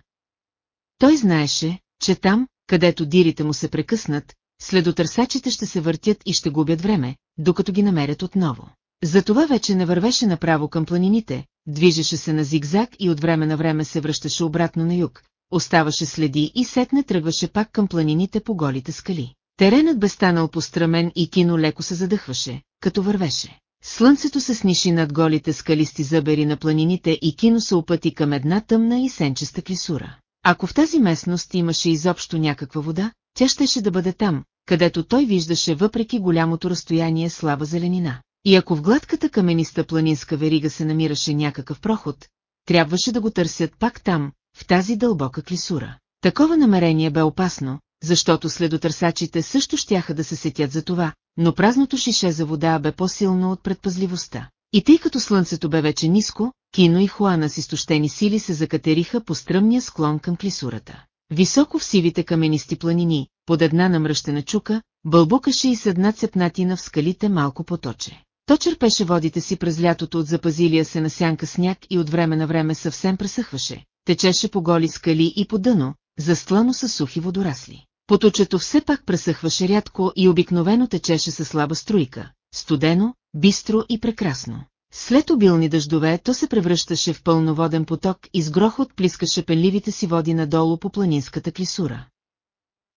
Той знаеше, че там, където дирите му се прекъснат, следотърсачите ще се въртят и ще губят време, докато ги намерят отново. Затова вече не вървеше направо към планините, движеше се на зигзаг и от време на време се връщаше обратно на юг, оставаше следи и сетне тръгваше пак към планините по голите скали. Теренът бе станал пострамен и кино леко се задъхваше, като вървеше. Слънцето се сниши над голите скалисти зъбери на планините и кино се опъти към една тъмна и сенчеста клисура. Ако в тази местност имаше изобщо някаква вода, тя щеше да бъде там, където той виждаше въпреки голямото разстояние слаба зеленина. И ако в гладката камениста планинска верига се намираше някакъв проход, трябваше да го търсят пак там, в тази дълбока клисура. Такова намерение бе опасно, защото следотърсачите също щяха да се сетят за това, но празното шише за вода бе по-силно от предпазливостта. И тъй като слънцето бе вече ниско, Кино и Хуана с изтощени сили се закатериха по стръмния склон към клисурата. Високо в сивите каменисти планини, под една намръщена чука, бълбукаше и с една цепнатина в скалите малко поточе. То черпеше водите си през лятото от запазилия се на сянка сняг и от време на време съвсем пресъхваше, течеше по голи скали и по дъно, застлано с сухи водорасли. Поточето все пак пресъхваше рядко и обикновено течеше със слаба струйка, студено, бистро и прекрасно. След обилни дъждове то се превръщаше в пълноводен поток и с грохот плискаше пенливите си води надолу по планинската клисура.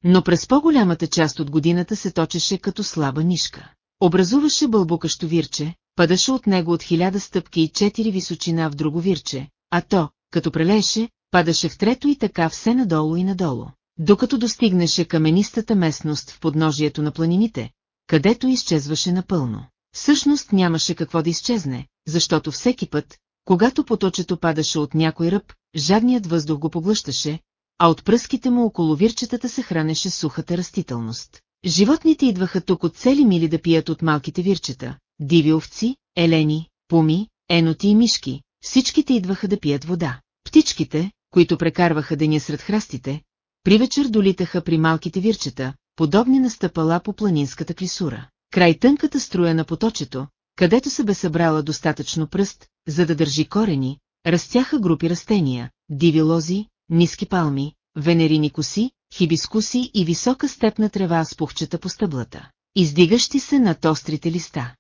Но през по-голямата част от годината се точеше като слаба нишка. Образуваше бълбукащо вирче, падаше от него от хиляда стъпки и четири височина в друго вирче, а то, като прелеше, падаше в трето и така все надолу и надолу, докато достигнеше каменистата местност в подножието на планините, където изчезваше напълно. Всъщност нямаше какво да изчезне, защото всеки път, когато поточето падаше от някой ръб, жадният въздух го поглъщаше, а от пръските му около вирчетата се хранеше сухата растителност. Животните идваха тук от цели мили да пият от малките вирчета, диви овци, елени, пуми, еноти и мишки, всичките идваха да пият вода. Птичките, които прекарваха деня сред храстите, при вечер долитаха при малките вирчета, подобни на стъпала по планинската клисура. Край тънката струя на поточето, където се бе събрала достатъчно пръст, за да държи корени, растяха групи растения, диви лози, ниски палми, венерини коси, хибискуси и висока степна трева с пухчета по стъблата, издигащи се над острите листа.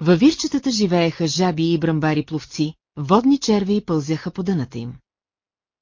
Във вирчетата живееха жаби и брамбари пловци, водни черви и пълзяха по дъната им.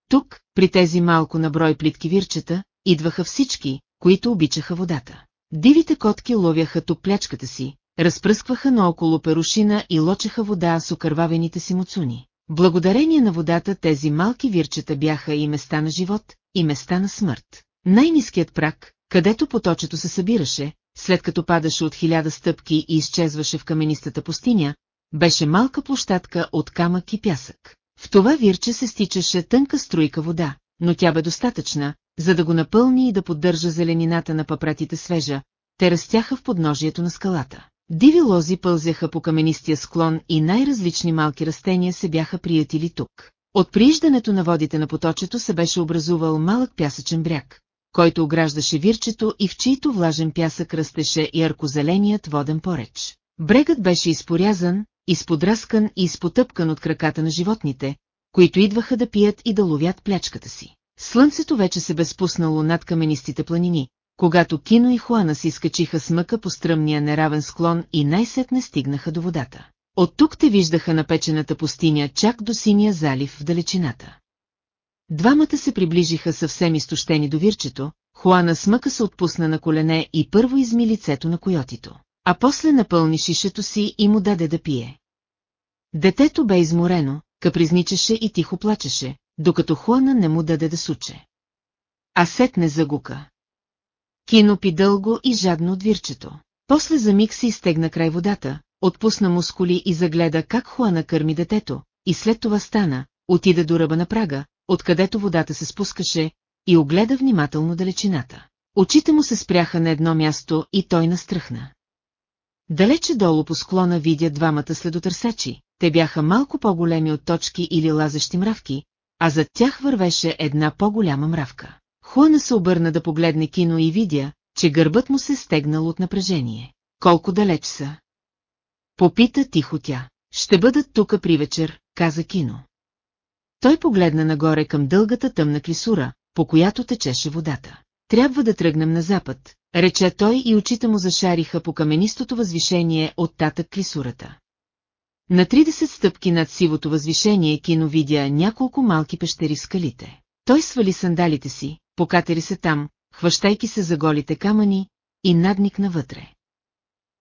Тук, при тези малко наброй плитки вирчета, идваха всички, които обичаха водата. Дивите котки ловяха тук плячката си, разпръскваха наоколо перушина и лочеха вода с окървавените си муцуни. Благодарение на водата тези малки вирчета бяха и места на живот, и места на смърт. Най-низкият прак, където поточето се събираше, след като падаше от хиляда стъпки и изчезваше в каменистата пустиня, беше малка площадка от камък и пясък. В това вирче се стичаше тънка струйка вода, но тя бе достатъчна, за да го напълни и да поддържа зеленината на папратите свежа, те растяха в подножието на скалата. Диви лози пълзяха по каменистия склон и най-различни малки растения се бяха приятели тук. От прииждането на водите на поточето се беше образувал малък пясъчен бряг, който ограждаше вирчето и в чието влажен пясък растеше и аркозеленият воден пореч. Брегът беше изпорязан, изподраскан и изпотъпкан от краката на животните, които идваха да пият и да ловят плячката си. Слънцето вече се бе спуснало над каменистите планини, когато Кино и Хуана си скачиха с мъка по стръмния неравен склон и най-сетне стигнаха до водата. От тук те виждаха напечената пустиня чак до синия залив в далечината. Двамата се приближиха съвсем изтощени до вирчето, Хуана с мъка се отпусна на колене и първо изми лицето на койотито, а после напълни шишето си и му даде да пие. Детето бе изморено, капризничеше и тихо плачеше, докато Хуана не му даде да суче. А сетне загука. Кино пи дълго и жадно от вирчето. После за миг се изтегна край водата, отпусна мускули и загледа как Хуана кърми детето, и след това стана, отида до ръба на прага, откъдето водата се спускаше, и огледа внимателно далечината. Очите му се спряха на едно място и той настръхна. Далече долу по склона видя двамата следотърсачи, те бяха малко по-големи от точки или лазещи мравки, а зад тях вървеше една по-голяма мравка. Хуана се обърна да погледне кино и видя, че гърбът му се стегнал от напрежение. Колко далеч са? Попита тихо тя. Ще бъдат тука при вечер, каза кино. Той погледна нагоре към дългата тъмна клисура, по която течеше водата. Трябва да тръгнем на запад, рече той и очите му зашариха по каменистото възвишение от татък клисурата. На 30 стъпки над сивото възвишение кино видя няколко малки пещери скалите. Той свали сандалите си, покатери се там, хващайки се за голите камъни, и надникна вътре.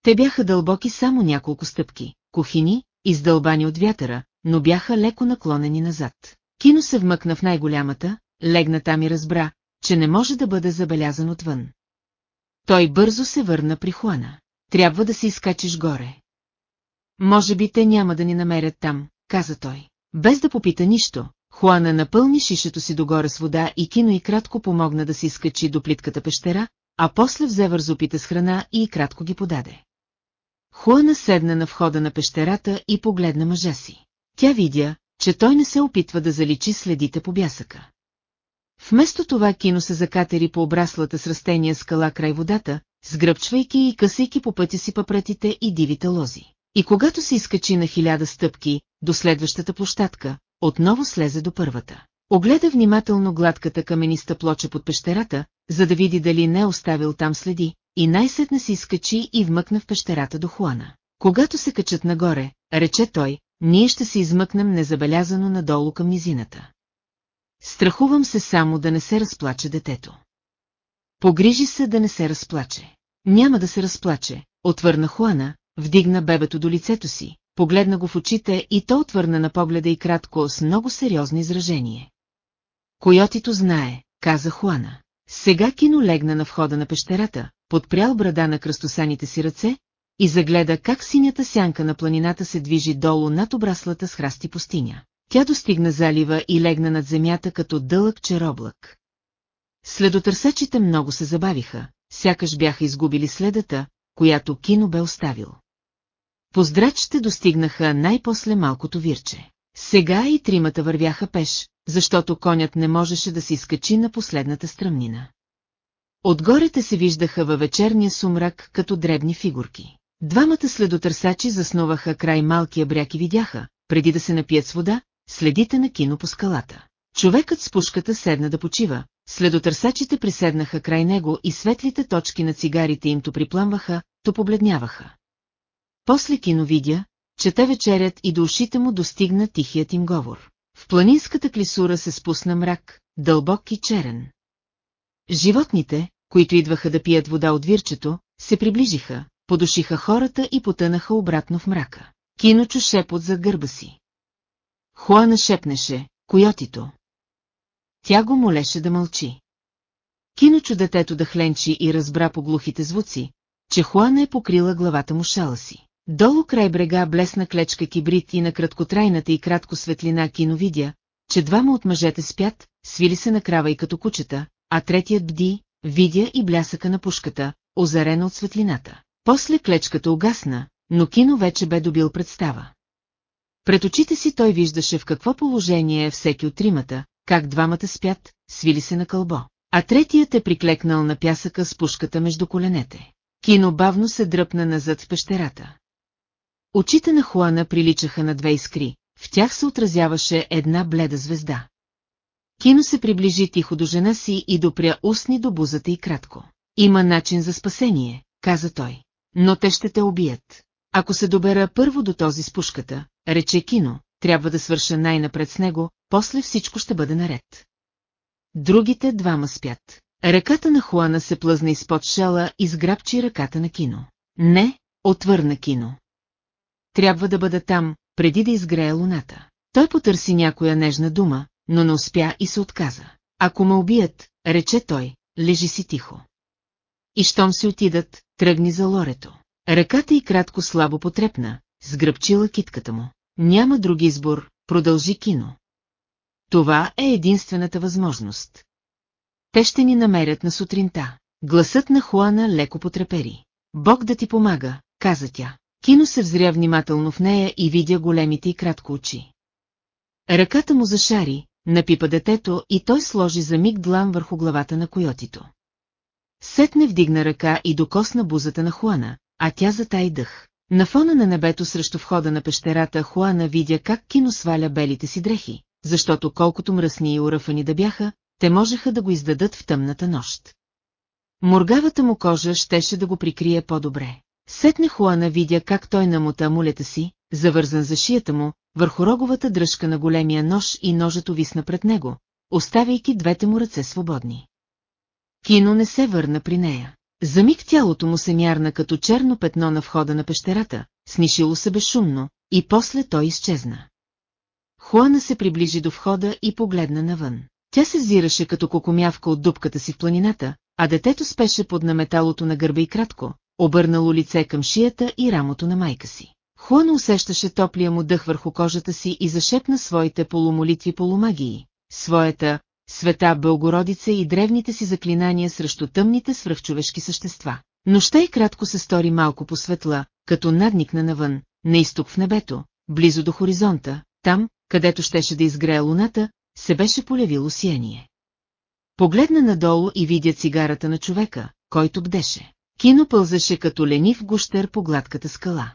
Те бяха дълбоки само няколко стъпки, кухини, издълбани от вятъра, но бяха леко наклонени назад. Кино се вмъкна в най-голямата, легна там и разбра, че не може да бъде забелязан отвън. Той бързо се върна при Хуана. Трябва да се изкачиш горе. Може би те няма да ни намерят там, каза той. Без да попита нищо, Хуана напълни шишето си догоре с вода и кино и кратко помогна да си изкачи до плитката пещера, а после взе вързопите с храна и кратко ги подаде. Хуана седна на входа на пещерата и погледна мъжа си. Тя видя, че той не се опитва да заличи следите по бясъка. Вместо това кино се закатери по обраслата с растения скала край водата, сгръбчвайки и късайки по пътя си папретите и дивите лози. И когато се изкачи на хиляда стъпки, до следващата площадка, отново слезе до първата. Огледа внимателно гладката камениста плоча под пещерата, за да види дали не е оставил там следи, и най-сетне се изкачи и вмъкна в пещерата до Хуана. Когато се качат нагоре, рече той, ние ще се измъкнем незабелязано надолу към низината. Страхувам се само да не се разплаче детето. Погрижи се да не се разплаче. Няма да се разплаче, отвърна Хуана, вдигна бебето до лицето си, погледна го в очите и то отвърна на погледа и кратко с много сериозно изражение. Койотито знае, каза Хуана. Сега кино легна на входа на пещерата, подпрял брада на кръстосаните си ръце и загледа как синята сянка на планината се движи долу над обраслата с храсти пустиня. Тя достигна залива и легна над земята като дълъг чероблак. Следотърсачите много се забавиха, сякаш бяха изгубили следата, която Кино бе оставил. Поздрачите достигнаха най-после малкото вирче. Сега и тримата вървяха пеш, защото конят не можеше да се изкачи на последната стръмнина. Отгорете се виждаха във вечерния сумрак като дребни фигурки. Двамата следотърсачи заснуваха край малкия бряг и видяха, преди да се напият с вода, следите на кино по скалата. Човекът с пушката седна да почива, следотърсачите приседнаха край него и светлите точки на цигарите им то припламваха, то побледняваха. После кино видя, че те вечерят и до ушите му достигна тихият им говор. В планинската клисура се спусна мрак, дълбок и черен. Животните, които идваха да пият вода от вирчето, се приближиха, подушиха хората и потънаха обратно в мрака. Кино чу шепот зад гърба си. Хуана шепнеше, койотито. Тя го молеше да мълчи. Киночо детето да хленчи и разбра по глухите звуци, че Хуана е покрила главата му шала си. Долу край брега блесна клечка кибрид и на краткотрайната и кратко светлина кино видя, че двама от мъжете спят, свили се на крава и като кучета, а третият бди, видя и блясъка на пушката, озарена от светлината. После клечката угасна, но кино вече бе добил представа. Пред очите си той виждаше в какво положение е всеки от тримата, как двамата спят, свили се на кълбо, а третият е приклекнал на пясъка с пушката между коленете. Кино бавно се дръпна назад в пещерата. Очите на Хуана приличаха на две искри, в тях се отразяваше една бледа звезда. Кино се приближи тихо до жена си и допря устни до бузата и кратко. Има начин за спасение, каза той. Но те ще те убият. Ако се добера първо до този с пушката, рече Кино, трябва да свърша най-напред с него, после всичко ще бъде наред. Другите двама спят. Ръката на Хуана се плъзна изпод шела и сграбчи ръката на Кино. Не, отвърна Кино. Трябва да бъда там, преди да изгрее луната. Той потърси някоя нежна дума, но не успя и се отказа. Ако ме убият, рече той, лежи си тихо. И щом си отидат, тръгни за лорето. Ръката й кратко слабо потрепна, сгръбчила китката му. Няма друг избор, продължи кино. Това е единствената възможност. Те ще ни намерят на сутринта. Гласът на Хуана леко потрепери. Бог да ти помага, каза тя. Кино се взря внимателно в нея и видя големите и кратко очи. Ръката му зашари, напипа детето и той сложи за миг длан върху главата на койотито. Сетне вдигна ръка и докосна бузата на Хуана, а тя затай дъх. На фона на небето срещу входа на пещерата Хуана видя как кино сваля белите си дрехи, защото колкото мръсни и урафани да бяха, те можеха да го издадат в тъмната нощ. Моргавата му кожа щеше да го прикрие по-добре. Сетне Хуана видя как той намота амулета си, завързан за шията му, върху роговата дръжка на големия нож и ножът висна пред него, оставяйки двете му ръце свободни. Кино не се върна при нея. За миг тялото му се мярна като черно петно на входа на пещерата, снишило се безшумно, и после той изчезна. Хуана се приближи до входа и погледна навън. Тя се зираше като кокомявка от дупката си в планината, а детето спеше под наметалото на гърба и кратко, обърнало лице към шията и рамото на майка си. Хуана усещаше топлия му дъх върху кожата си и зашепна своите полумолитви полумагии, своята света Бългородица и древните си заклинания срещу тъмните свръхчовешки същества. Нощта и кратко се стори малко посветла, като надникна навън, на изток в небето, близо до хоризонта, там, където щеше да изгрее луната, се беше полявило сияние. Погледна надолу и видя цигарата на човека, който бдеше. Кино пълзаше като ленив гущер по гладката скала.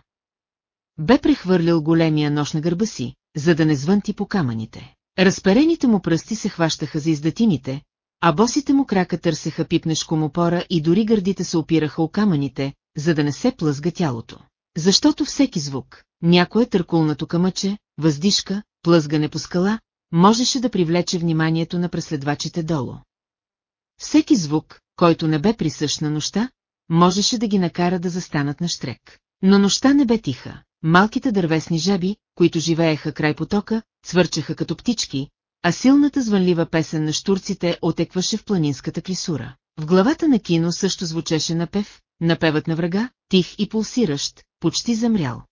Бе прехвърлил големия нож на гърба си, за да не звънти по камъните. Разперените му пръсти се хващаха за издатините, а босите му крака търсеха пипнешком опора и дори гърдите се опираха о камъните, за да не се плъзга тялото. Защото всеки звук, някое търкулнато камъче, въздишка, плъзгане по скала, можеше да привлече вниманието на преследвачите долу. Всеки звук, който не бе присъщ на нощта, можеше да ги накара да застанат на штрек. Но нощта не бе тиха. Малките дървесни жаби, които живееха край потока, свърчаха като птички, а силната звънлива песен на штурците отекваше в планинската клисура. В главата на кино също звучеше напев, напевът на врага, тих и пулсиращ, почти замрял.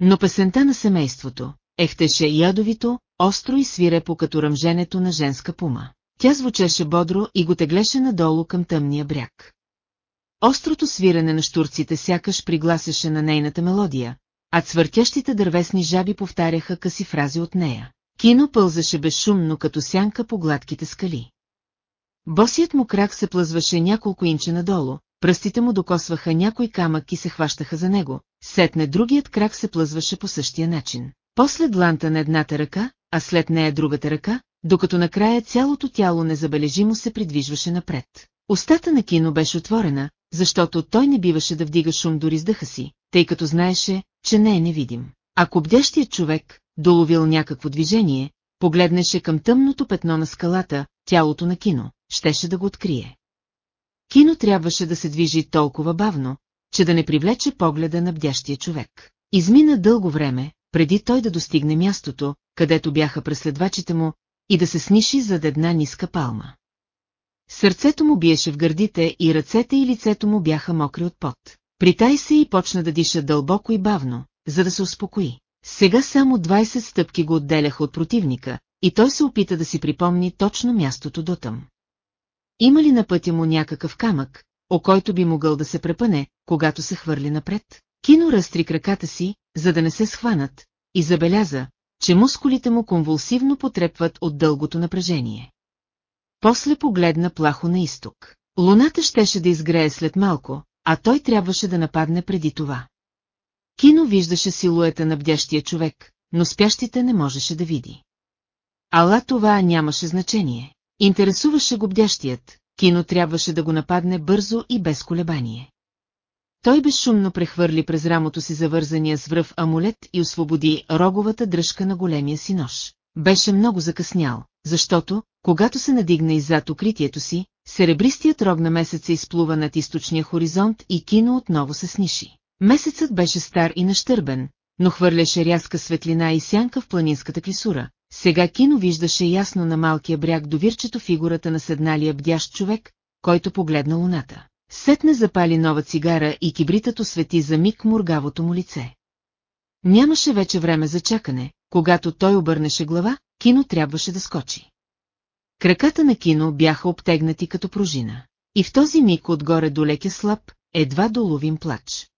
Но песента на семейството, ехтеше ядовито, остро и свирепо като ръмженето на женска пума. Тя звучеше бодро и го теглеше надолу към тъмния бряг. Острото свирене на штурците сякаш пригласяше на нейната мелодия, а цвъртящите дървесни жаби повтаряха къси фрази от нея. Кино пълзаше безшумно като сянка по гладките скали. Босият му крак се плъзваше няколко инча надолу, пръстите му докосваха някой камък и се хващаха за него, сетне другият крак се плъзваше по същия начин. После дланта на едната ръка, а след нея другата ръка, докато накрая цялото тяло незабележимо се придвижваше напред. Остата на кино беше отворена, защото той не биваше да вдига шум дори с дъха си, тъй като знаеше, че не е невидим. Ако бдящият човек, доловил някакво движение, погледнеше към тъмното петно на скалата, тялото на кино, щеше да го открие. Кино трябваше да се движи толкова бавно, че да не привлече погледа на бдящия човек. Измина дълго време, преди той да достигне мястото, където бяха преследвачите му, и да се сниши зад една ниска палма. Сърцето му биеше в гърдите и ръцете и лицето му бяха мокри от пот. Притай се и почна да диша дълбоко и бавно, за да се успокои. Сега само 20 стъпки го отделяха от противника, и той се опита да си припомни точно мястото дотъм. Има ли на пътя му някакъв камък, о който би могъл да се препъне, когато се хвърли напред? Кино разтри краката си, за да не се схванат, и забеляза, че мускулите му конвулсивно потрепват от дългото напрежение. После погледна плахо на изток. Луната щеше да изгрее след малко, а той трябваше да нападне преди това. Кино виждаше силуета на бдящия човек, но спящите не можеше да види. Ала това нямаше значение. Интересуваше го бдящият, кино трябваше да го нападне бързо и без колебание. Той безшумно прехвърли през рамото си завързания с връв амулет и освободи роговата дръжка на големия си нож. Беше много закъснял, защото, когато се надигна иззад укритието си, серебристият рог на месеца изплува над източния хоризонт и кино отново се сниши. Месецът беше стар и нащърбен, но хвърляше рязка светлина и сянка в планинската клисура. Сега кино виждаше ясно на малкия бряг довирчето фигурата на седналия бдящ човек, който погледна луната. Сетне запали нова цигара и кибритът освети за миг мургавото му лице. Нямаше вече време за чакане, когато той обърнеше глава, кино трябваше да скочи. Краката на кино бяха обтегнати като пружина. И в този миг отгоре до лекя слаб, едва доловим плач.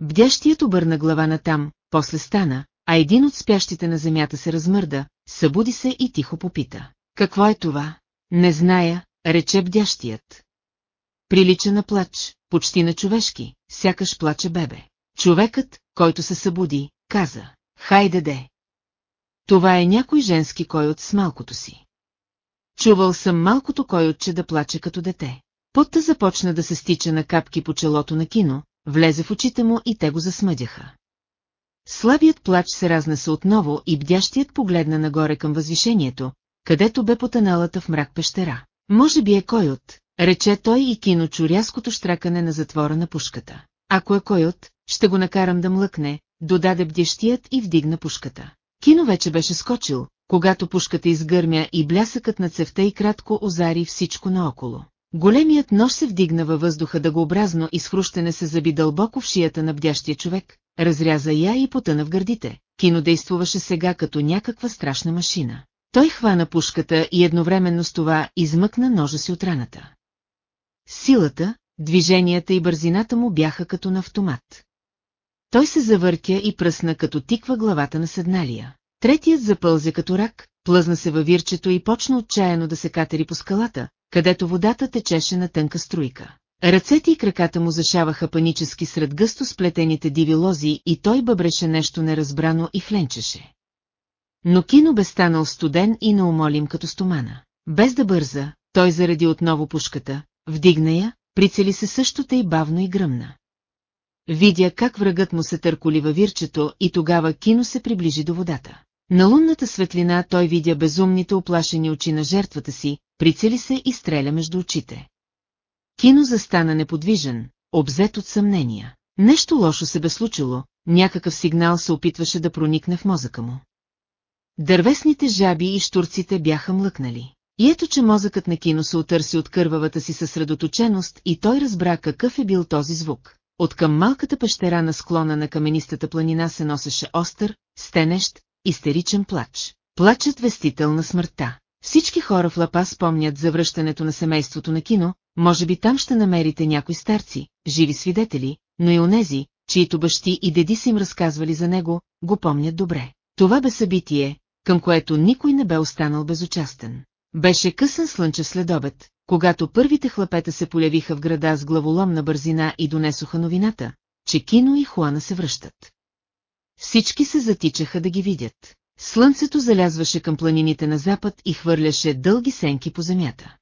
Бдящият обърна глава на там, после стана, а един от спящите на земята се размърда, събуди се и тихо попита. Какво е това? Не зная, рече бдящият. Прилича на плач, почти на човешки, сякаш плаче бебе. Човекът, който се събуди, каза. Хайде де! Това е някой женски кой от с малкото си. Чувал съм малкото кой отче да плаче като дете. Потта започна да се стича на капки по челото на кино, влезе в очите му и те го засмъдяха. Слабият плач се разнесе отново и бдящият погледна нагоре към възвишението, където бе потаналата в мрак пещера. Може би е кой от, рече той и кино чу рязкото штракане на затвора на пушката. Ако е кой от, ще го накарам да млъкне, додаде бдящият и вдигна пушката. Кино вече беше скочил, когато пушката изгърмя и блясъкът на цевта и кратко озари всичко наоколо. Големият нож се вдигна във въздуха дъгообразно и с хрущене се заби дълбоко в шията на бдящия човек, разряза я и потъна в гърдите. Кино действуваше сега като някаква страшна машина. Той хвана пушката и едновременно с това измъкна ножа си от раната. Силата, движенията и бързината му бяха като на автомат. Той се завъртя и пръсна като тиква главата на седналия. Третият запълзе като рак, плъзна се във вирчето и почна отчаяно да се катери по скалата, където водата течеше на тънка струйка. Ръцете и краката му зашаваха панически сред гъсто сплетените диви лози и той бъбреше нещо неразбрано и хленчеше. Но Кино бе станал студен и неумолим като стомана. Без да бърза, той заради отново пушката, вдигна я, прицели се същото и бавно и гръмна. Видя как врагът му се търколи във вирчето и тогава Кино се приближи до водата. На лунната светлина той видя безумните оплашени очи на жертвата си, прицели се и стреля между очите. Кино застана неподвижен, обзет от съмнения. Нещо лошо се бе случило, някакъв сигнал се опитваше да проникне в мозъка му. Дървесните жаби и штурците бяха млъкнали. И ето, че мозъкът на Кино се отърси от кървавата си съсредоточеност и той разбра какъв е бил този звук. От към малката пещера на склона на каменистата планина се носеше остър, стенещ, истеричен плач. Плачът вестител на смъртта. Всички хора в Лапа спомнят за връщането на семейството на кино, може би там ще намерите някои старци, живи свидетели, но и онези, чието бащи и деди са им разказвали за него, го помнят добре. Това бе събитие, към което никой не бе останал безучастен. Беше късен слънчев следобед, когато първите хлапета се полявиха в града с главоломна бързина и донесоха новината, че Кино и Хуана се връщат. Всички се затичаха да ги видят. Слънцето залязваше към планините на запад и хвърляше дълги сенки по земята.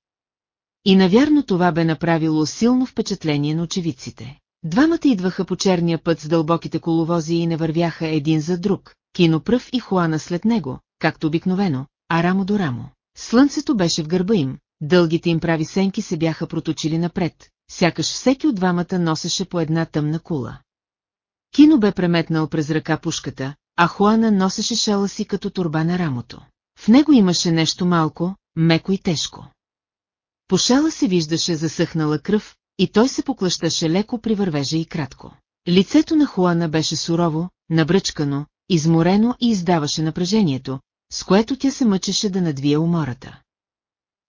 И навярно това бе направило силно впечатление на очевидците. Двамата идваха по черния път с дълбоките коловози и не вървяха един за друг, кинопръв и Хуана след него, както обикновено, а рамо до рамо. Слънцето беше в гърба им, дългите им прави сенки се бяха проточили напред, сякаш всеки от двамата носеше по една тъмна кула. Кино бе преметнал през ръка пушката, а Хуана носеше шала си като турба на рамото. В него имаше нещо малко, меко и тежко. По шала се виждаше засъхнала кръв, и той се поклащаше леко при вървежа и кратко. Лицето на Хуана беше сурово, набръчкано, изморено и издаваше напрежението, с което тя се мъчеше да надвие умората.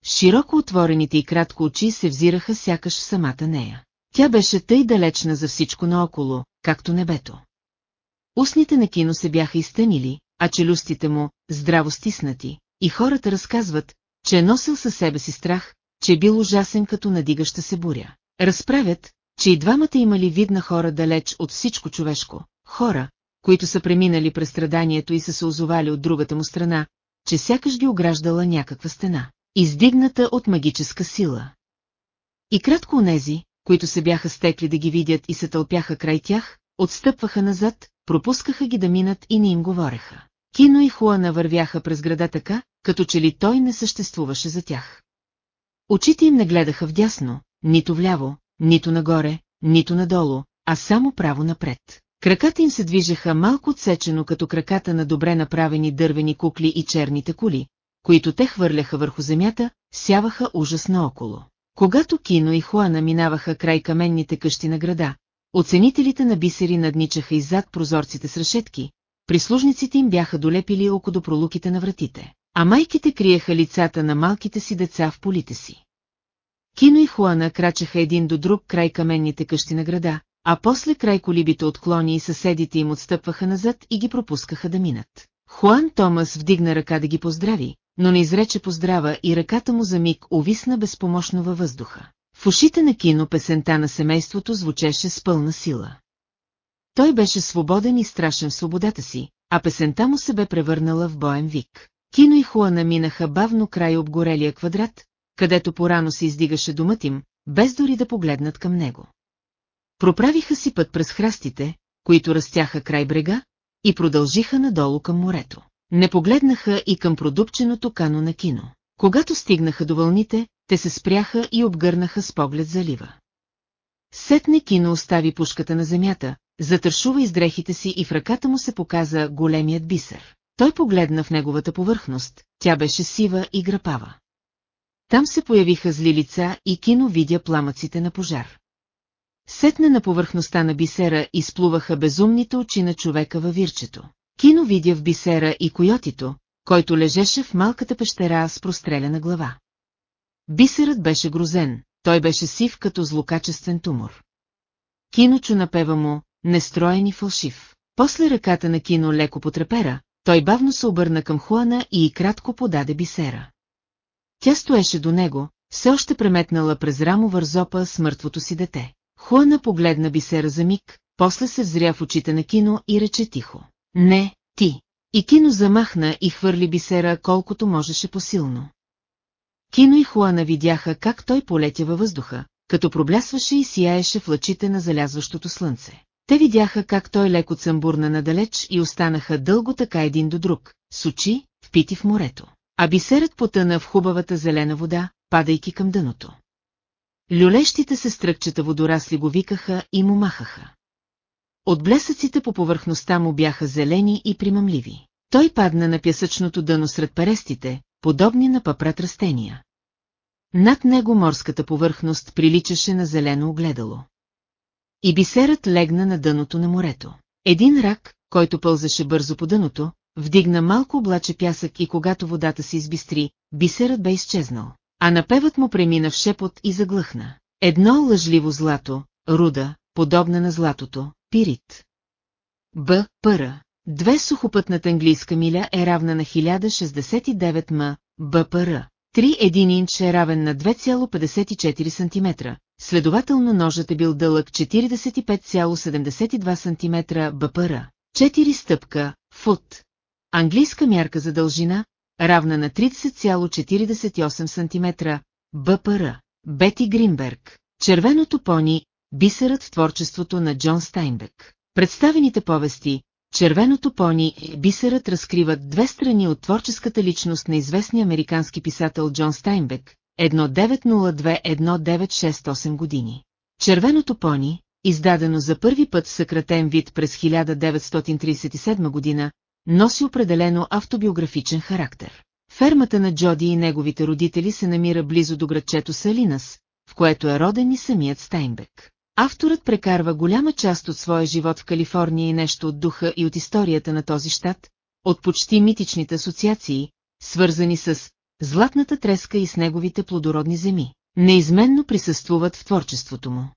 Широко отворените и кратко очи се взираха сякаш в самата нея. Тя беше тъй далечна за всичко наоколо, както небето. Устните на кино се бяха изтънили, а челюстите му, здраво стиснати, и хората разказват, че е носил със себе си страх, че е бил ужасен като надигаща се буря. Разправят, че и двамата имали вид на хора далеч от всичко човешко, хора, които са преминали през страданието и са се озовали от другата му страна, че сякаш ги ограждала някаква стена, издигната от магическа сила. И кратко онези, които се бяха стекли да ги видят и се тълпяха край тях, отстъпваха назад, пропускаха ги да минат и не им говореха. Кино и Хуана вървяха през града така, като че ли той не съществуваше за тях. Очите им не гледаха вдясно, нито вляво, нито нагоре, нито надолу, а само право напред. Краката им се движеха малко отсечено като краката на добре направени дървени кукли и черните кули, които те хвърляха върху земята, сяваха ужас наоколо. Когато Кино и Хуана минаваха край каменните къщи на града, оценителите на бисери надничаха иззад прозорците с решетки, прислужниците им бяха долепили около пролуките на вратите, а майките криеха лицата на малките си деца в полите си. Кино и Хуана крачеха един до друг край каменните къщи на града, а после край колибите отклони и съседите им отстъпваха назад и ги пропускаха да минат. Хуан Томас вдигна ръка да ги поздрави, но не изрече поздрава и ръката му за миг увисна безпомощно във въздуха. В ушите на кино песента на семейството звучеше с пълна сила. Той беше свободен и страшен в свободата си, а песента му се бе превърнала в боен вик. Кино и Хуана минаха бавно край обгорелия квадрат, където порано се издигаше домът им, без дори да погледнат към него. Проправиха си път през храстите, които растяха край брега, и продължиха надолу към морето. Не погледнаха и към продупченото кано на кино. Когато стигнаха до вълните, те се спряха и обгърнаха с поглед залива. Сетне кино остави пушката на земята, затършува издрехите си и в ръката му се показа големият бисер. Той погледна в неговата повърхност, тя беше сива и грапава. там се появиха зли лица и кино видя пламъците на пожар. Сетне на повърхността на бисера изплуваха безумните очи на човека във вирчето. Кино видя в бисера и койотито, който лежеше в малката пещера с простреляна глава. Бисерът беше грозен, той беше сив като злокачествен тумор. Кино чу напева му, нестроен и фалшив. После ръката на Кино леко потрепера, той бавно се обърна към Хуана и кратко подаде бисера. Тя стоеше до него, все още преметнала през рамо вързопа с мъртвото си дете. Хуана погледна бисера за миг, после се взря в очите на Кино и рече тихо. Не, ти. И Кино замахна и хвърли бисера колкото можеше посилно. Кино и Хуана видяха как той полетя във въздуха, като проблясваше и сияеше в лъчите на залязващото слънце. Те видяха как той леко цъмбурна надалеч и останаха дълго така един до друг, с очи, впити в морето. А бисерът потъна в хубавата зелена вода, падайки към дъното. Люлещите се стръкчета водорасли го викаха и му махаха. От блесъците по повърхността му бяха зелени и примамливи. Той падна на пясъчното дъно сред парестите, подобни на папрат растения. Над него морската повърхност приличаше на зелено огледало. И бисерът легна на дъното на морето. Един рак, който пълзаше бързо по дъното, вдигна малко облаче пясък и когато водата се избистри, бисерът бе изчезнал. А напевът му премина в шепот и заглъхна. Едно лъжливо злато, руда, подобна на златото, пирит. Б. Пъра. Две сухопътната английска миля е равна на 1069 м. БПР. 3 един инч е равен на 2,54 см, следователно ножът е бил дълъг 45,72 см БПР. 4 стъпка, фут. Английска мярка за дължина, равна на 30,48 см БПР. Бети Гринберг. Червеното пони, бисерът в творчеството на Джон Стайнбек. Представените повести, Червеното пони и бисерът разкриват две страни от творческата личност на известния американски писател Джон Стайнбек, 1902-1968 години. Червеното пони, издадено за първи път в съкратен вид през 1937 година, носи определено автобиографичен характер. Фермата на Джоди и неговите родители се намира близо до градчето Салинас, в което е роден и самият Стайнбек. Авторът прекарва голяма част от своя живот в Калифорния и нещо от духа и от историята на този щат, от почти митичните асоциации, свързани с златната треска и с неговите плодородни земи, неизменно присъствуват в творчеството му.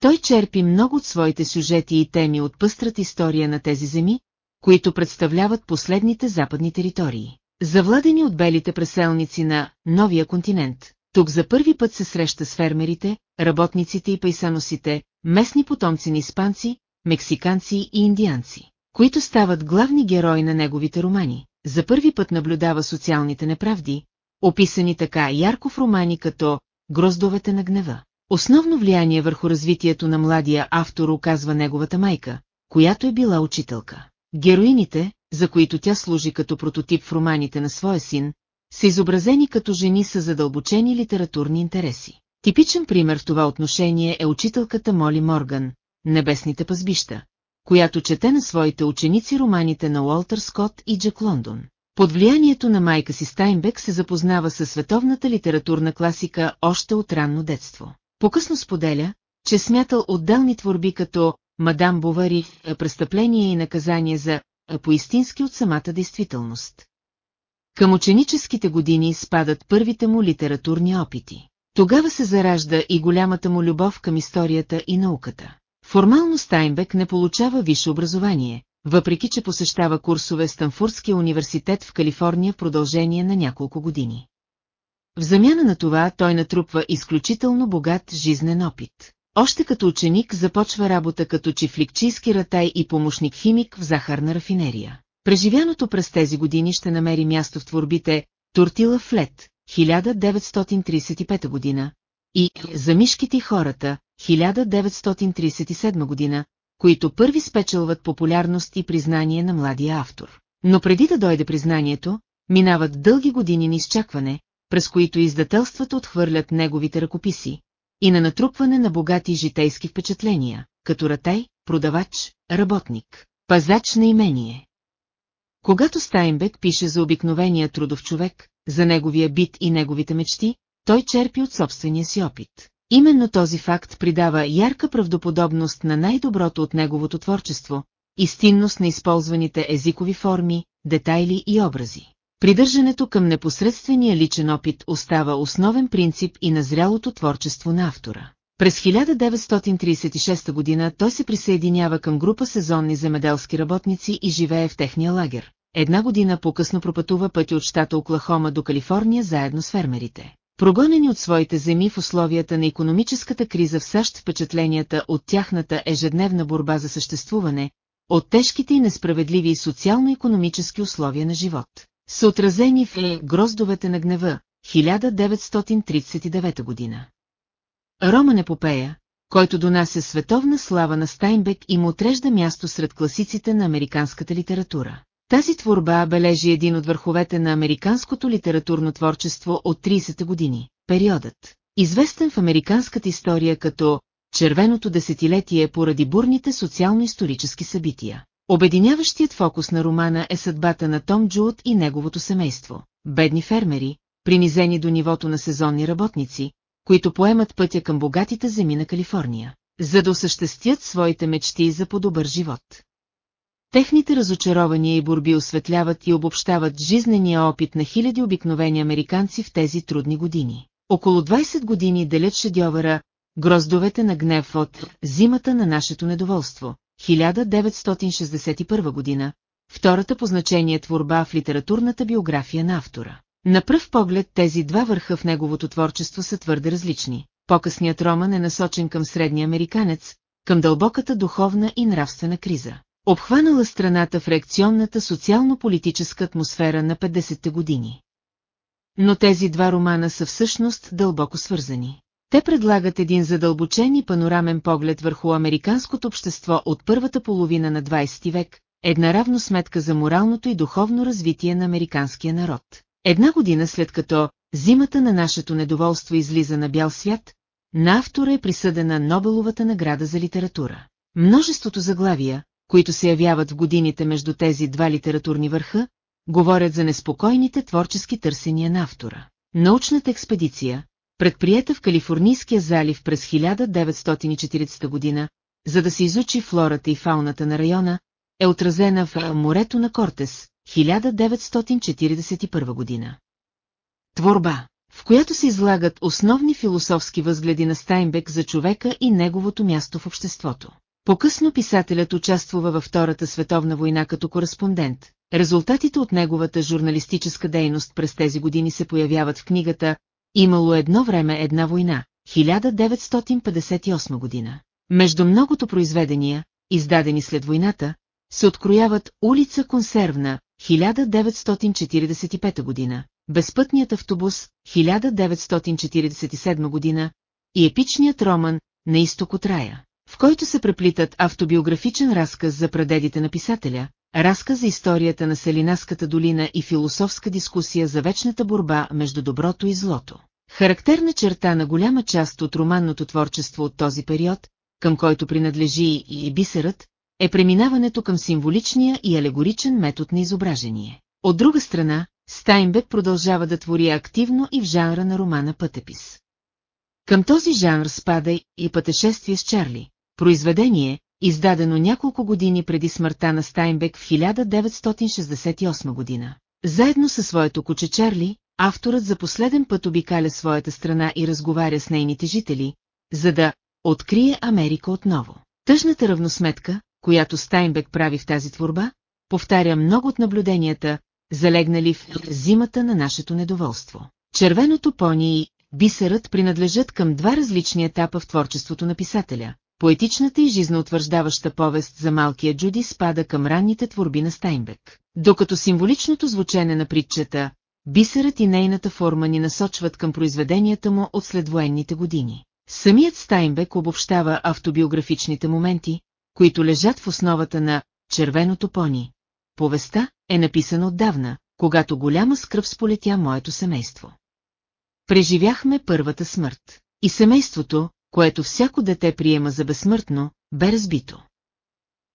Той черпи много от своите сюжети и теми от пъстрата история на тези земи, които представляват последните западни територии. Завладени от белите преселници на новия континент, тук за първи път се среща с фермерите, работниците и пайсаносите, местни потомци на испанци, мексиканци и индианци, които стават главни герои на неговите романи. За първи път наблюдава социалните неправди, описани така ярко в романи като «Гроздовете на гнева». Основно влияние върху развитието на младия автор оказва неговата майка, която е била учителка. Героините, за които тя служи като прототип в романите на своя син, са изобразени като жени с задълбочени литературни интереси. Типичен пример в това отношение е учителката Моли Морган, Небесните пазбища, която чете на своите ученици романите на Уолтер Скотт и Джек Лондон. Под влиянието на майка си Стайнбек се запознава със световната литературна класика още от ранно детство. Покъсно споделя, че смятал отделни творби като «Мадам Бовари», «Престъпление и наказание за» поистински от самата действителност. Към ученическите години спадат първите му литературни опити. Тогава се заражда и голямата му любов към историята и науката. Формално Стайнбек не получава висше образование, въпреки че посещава курсове в университет в Калифорния в продължение на няколко години. В замяна на това той натрупва изключително богат жизнен опит. Още като ученик започва работа като чифликчийски ратай и помощник химик в захарна рафинерия. Преживяното през тези години ще намери място в творбите Тортила Флет, 1935 година, и За мишките и хората, 1937 година, които първи спечелват популярност и признание на младия автор. Но преди да дойде признанието, минават дълги години на изчакване, през които издателствата отхвърлят неговите ръкописи, и на натрупване на богати житейски впечатления, като ратай, продавач, работник, пазач на имение. Когато Стайнбек пише за обикновения трудов човек, за неговия бит и неговите мечти, той черпи от собствения си опит. Именно този факт придава ярка правдоподобност на най-доброто от неговото творчество, истинност на използваните езикови форми, детайли и образи. Придържането към непосредствения личен опит остава основен принцип и на зрялото творчество на автора. През 1936 година той се присъединява към група сезонни земеделски работници и живее в техния лагер. Една година по-късно пропътува пътя от щата Оклахома до Калифорния заедно с фермерите. Прогонени от своите земи в условията на економическата криза в САЩ впечатленията от тяхната ежедневна борба за съществуване, от тежките и несправедливи социално-економически условия на живот, са отразени в Гроздовете на гнева, 1939 година. Роман Епопея, който донася световна слава на Стайнбек и му отрежда място сред класиците на американската литература. Тази творба бележи един от върховете на американското литературно творчество от 30-те години, периодът, известен в американската история като «червеното десетилетие» поради бурните социално-исторически събития. Обединяващият фокус на романа е съдбата на Том Джуот и неговото семейство, бедни фермери, принизени до нивото на сезонни работници, които поемат пътя към богатите земи на Калифорния, за да осъществят своите мечти за по-добър живот. Техните разочарования и борби осветляват и обобщават жизнения опит на хиляди обикновени американци в тези трудни години. Около 20 години делят шедьовъра «Гроздовете на гнев от «Зимата на нашето недоволство» 1961 година, втората по значение творба в литературната биография на автора. На пръв поглед тези два върха в неговото творчество са твърде различни. По-късният роман е насочен към средния американец, към дълбоката духовна и нравствена криза. Обхванала страната в реакционната социално-политическа атмосфера на 50-те години. Но тези два романа са всъщност дълбоко свързани. Те предлагат един задълбочен и панорамен поглед върху американското общество от първата половина на 20 век, една равносметка за моралното и духовно развитие на американския народ. Една година след като «Зимата на нашето недоволство излиза на бял свят», на автора е присъдена Нобеловата награда за литература. Множеството заглавия, които се явяват в годините между тези два литературни върха, говорят за неспокойните творчески търсения на автора. Научната експедиция, предприета в Калифорнийския залив през 1940 година, за да се изучи флората и фауната на района, е отразена в морето на Кортес, 1941 година. Творба, в която се излагат основни философски възгледи на Стайнбек за човека и неговото място в обществото. По-късно писателят участвува във Втората световна война като кореспондент. Резултатите от неговата журналистическа дейност през тези години се появяват в книгата «Имало едно време една война» 1958 година. Между многото произведения, издадени след войната, се открояват улица Консервна 1945 година, Безпътният автобус 1947 година и епичният роман На изток от рая в който се преплитат автобиографичен разказ за прадедите на писателя, разказ за историята на Селинаската долина и философска дискусия за вечната борба между доброто и злото. Характерна черта на голяма част от романното творчество от този период, към който принадлежи и бисерът, е преминаването към символичния и алегоричен метод на изображение. От друга страна, Стайнбек продължава да твори активно и в жанра на романа Пътепис. Към този жанр спада и пътешествие с Чарли, произведение, издадено няколко години преди смъртта на Стайнбек в 1968 година. Заедно със своето куче Чарли, авторът за последен път обикаля своята страна и разговаря с нейните жители, за да открие Америка отново. Тъжната равносметка, която Стайнбек прави в тази творба, повтаря много от наблюденията, залегнали в зимата на нашето недоволство. Червеното пони и бисерът принадлежат към два различни етапа в творчеството на писателя, поетичната и жизнеутвърждаваща повест за малкия Джуди спада към ранните творби на Стайнбек. Докато символичното звучене на притчета, бисерът и нейната форма ни насочват към произведенията му от следвоенните години. Самият Стайнбек обобщава автобиографичните моменти, които лежат в основата на «Червеното пони». Повестта е написана отдавна, когато голяма скръп сполетя моето семейство. Преживяхме първата смърт. И семейството, което всяко дете приема за безсмъртно, бе разбито.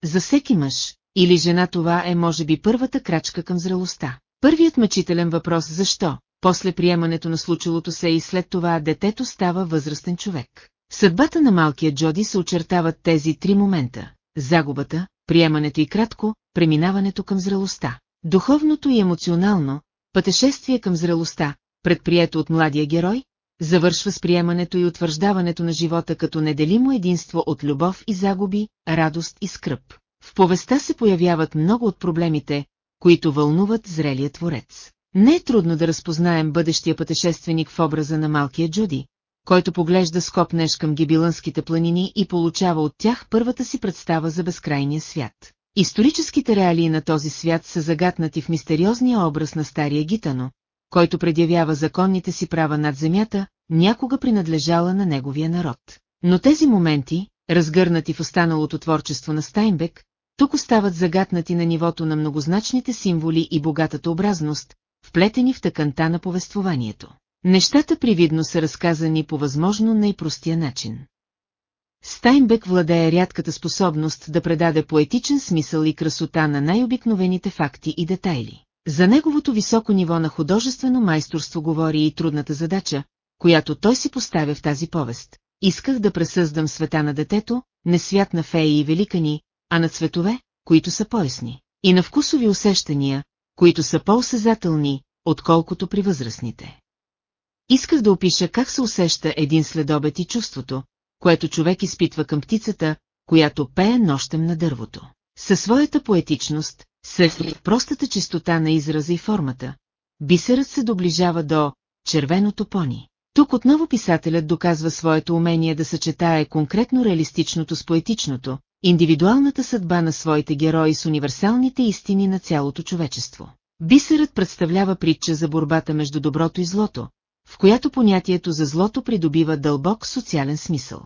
За всеки мъж или жена това е може би първата крачка към зрелостта. Първият мъчителен въпрос защо, после приемането на случилото се и след това детето става възрастен човек. Съдбата на малкия Джоди се очертават тези три момента – загубата, приемането и кратко, преминаването към зрелостта. Духовното и емоционално, пътешествие към зрелостта, предприето от младия герой, завършва с приемането и утвърждаването на живота като неделимо единство от любов и загуби, радост и скръп. В повестта се появяват много от проблемите, които вълнуват зрелия творец. Не е трудно да разпознаем бъдещия пътешественик в образа на малкия Джуди, който поглежда скопнеш към гибилънските планини и получава от тях първата си представа за безкрайния свят. Историческите реалии на този свят са загатнати в мистериозния образ на стария Гитано, който предявява законните си права над земята, някога принадлежала на неговия народ. Но тези моменти, разгърнати в останалото творчество на Стайнбек, тук остават загатнати на нивото на многозначните символи и богатата образност, вплетени в тъканта на повествованието. Нещата привидно са разказани по възможно най-простия начин. Стайнбек владее рядката способност да предаде поетичен смисъл и красота на най-обикновените факти и детайли. За неговото високо ниво на художествено майсторство говори и трудната задача, която той си поставя в тази повест. Исках да пресъздам света на детето, не свят на феи и великани, а на цветове, които са поясни, и на вкусови усещания, които са по-осезателни, отколкото при възрастните. Исках да опиша как се усеща един следобед и чувството, което човек изпитва към птицата, която пее нощем на дървото. Със своята поетичност, с простата чистота на израза и формата, бисерът се доближава до червеното пони. Тук отново писателят доказва своето умение да съчетае конкретно реалистичното с поетичното, индивидуалната съдба на своите герои с универсалните истини на цялото човечество. Бисерът представлява притча за борбата между доброто и злото, в която понятието за злото придобива дълбок социален смисъл.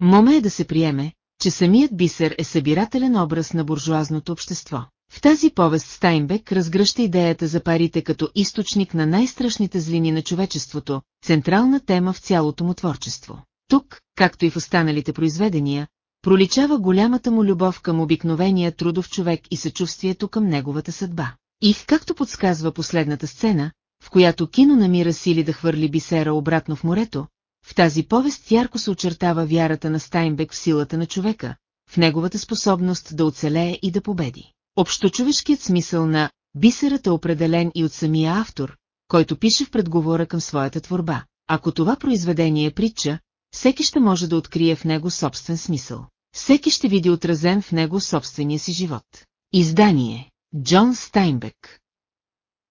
Моме е да се приеме, че самият бисер е събирателен образ на буржуазното общество. В тази повест Стайнбек разгръща идеята за парите като източник на най-страшните злини на човечеството, централна тема в цялото му творчество. Тук, както и в останалите произведения, проличава голямата му любов към обикновения трудов човек и съчувствието към неговата съдба. И, както подсказва последната сцена, в която кино намира сили да хвърли бисера обратно в морето, в тази повест ярко се очертава вярата на Стайнбек в силата на човека, в неговата способност да оцелее и да победи. Общочовешкият смисъл на бисерът е определен и от самия автор, който пише в предговора към своята творба. Ако това произведение е притча, всеки ще може да открие в него собствен смисъл. Всеки ще види отразен в него собствения си живот. Издание. Джон Стайнбек.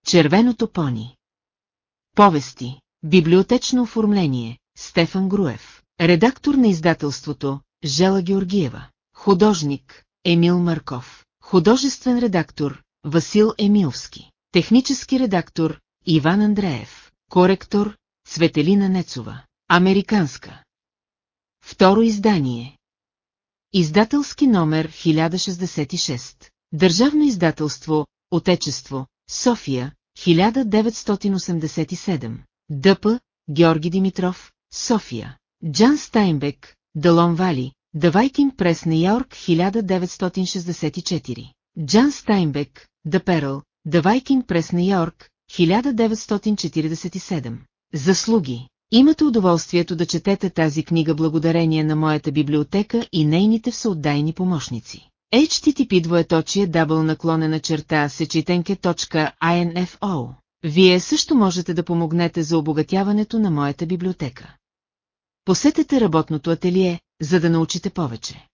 Червеното пони. Повести. Библиотечно оформление. Стефан Груев. Редактор на издателството Жела Георгиева. Художник. Емил Марков Художествен редактор Васил Емилски Технически редактор Иван Андреев. Коректор Светелина Нецова. Американска. Второ издание. Издателски номер 1066 Държавно издателство Отечество София 1987 ДП Георги Димитров София. Джан Стайнбек Далон Вали Press New York 1964 Джан Стайнбек The Viking Press New York 1947 Заслуги Имате удоволствието да четете тази книга благодарение на моята библиотека и нейните всеотдайни помощници. HTTP двоеточие дабл наклонена черта сечетенке.info Вие също можете да помогнете за обогатяването на моята библиотека. Посетете работното ателие, за да научите повече.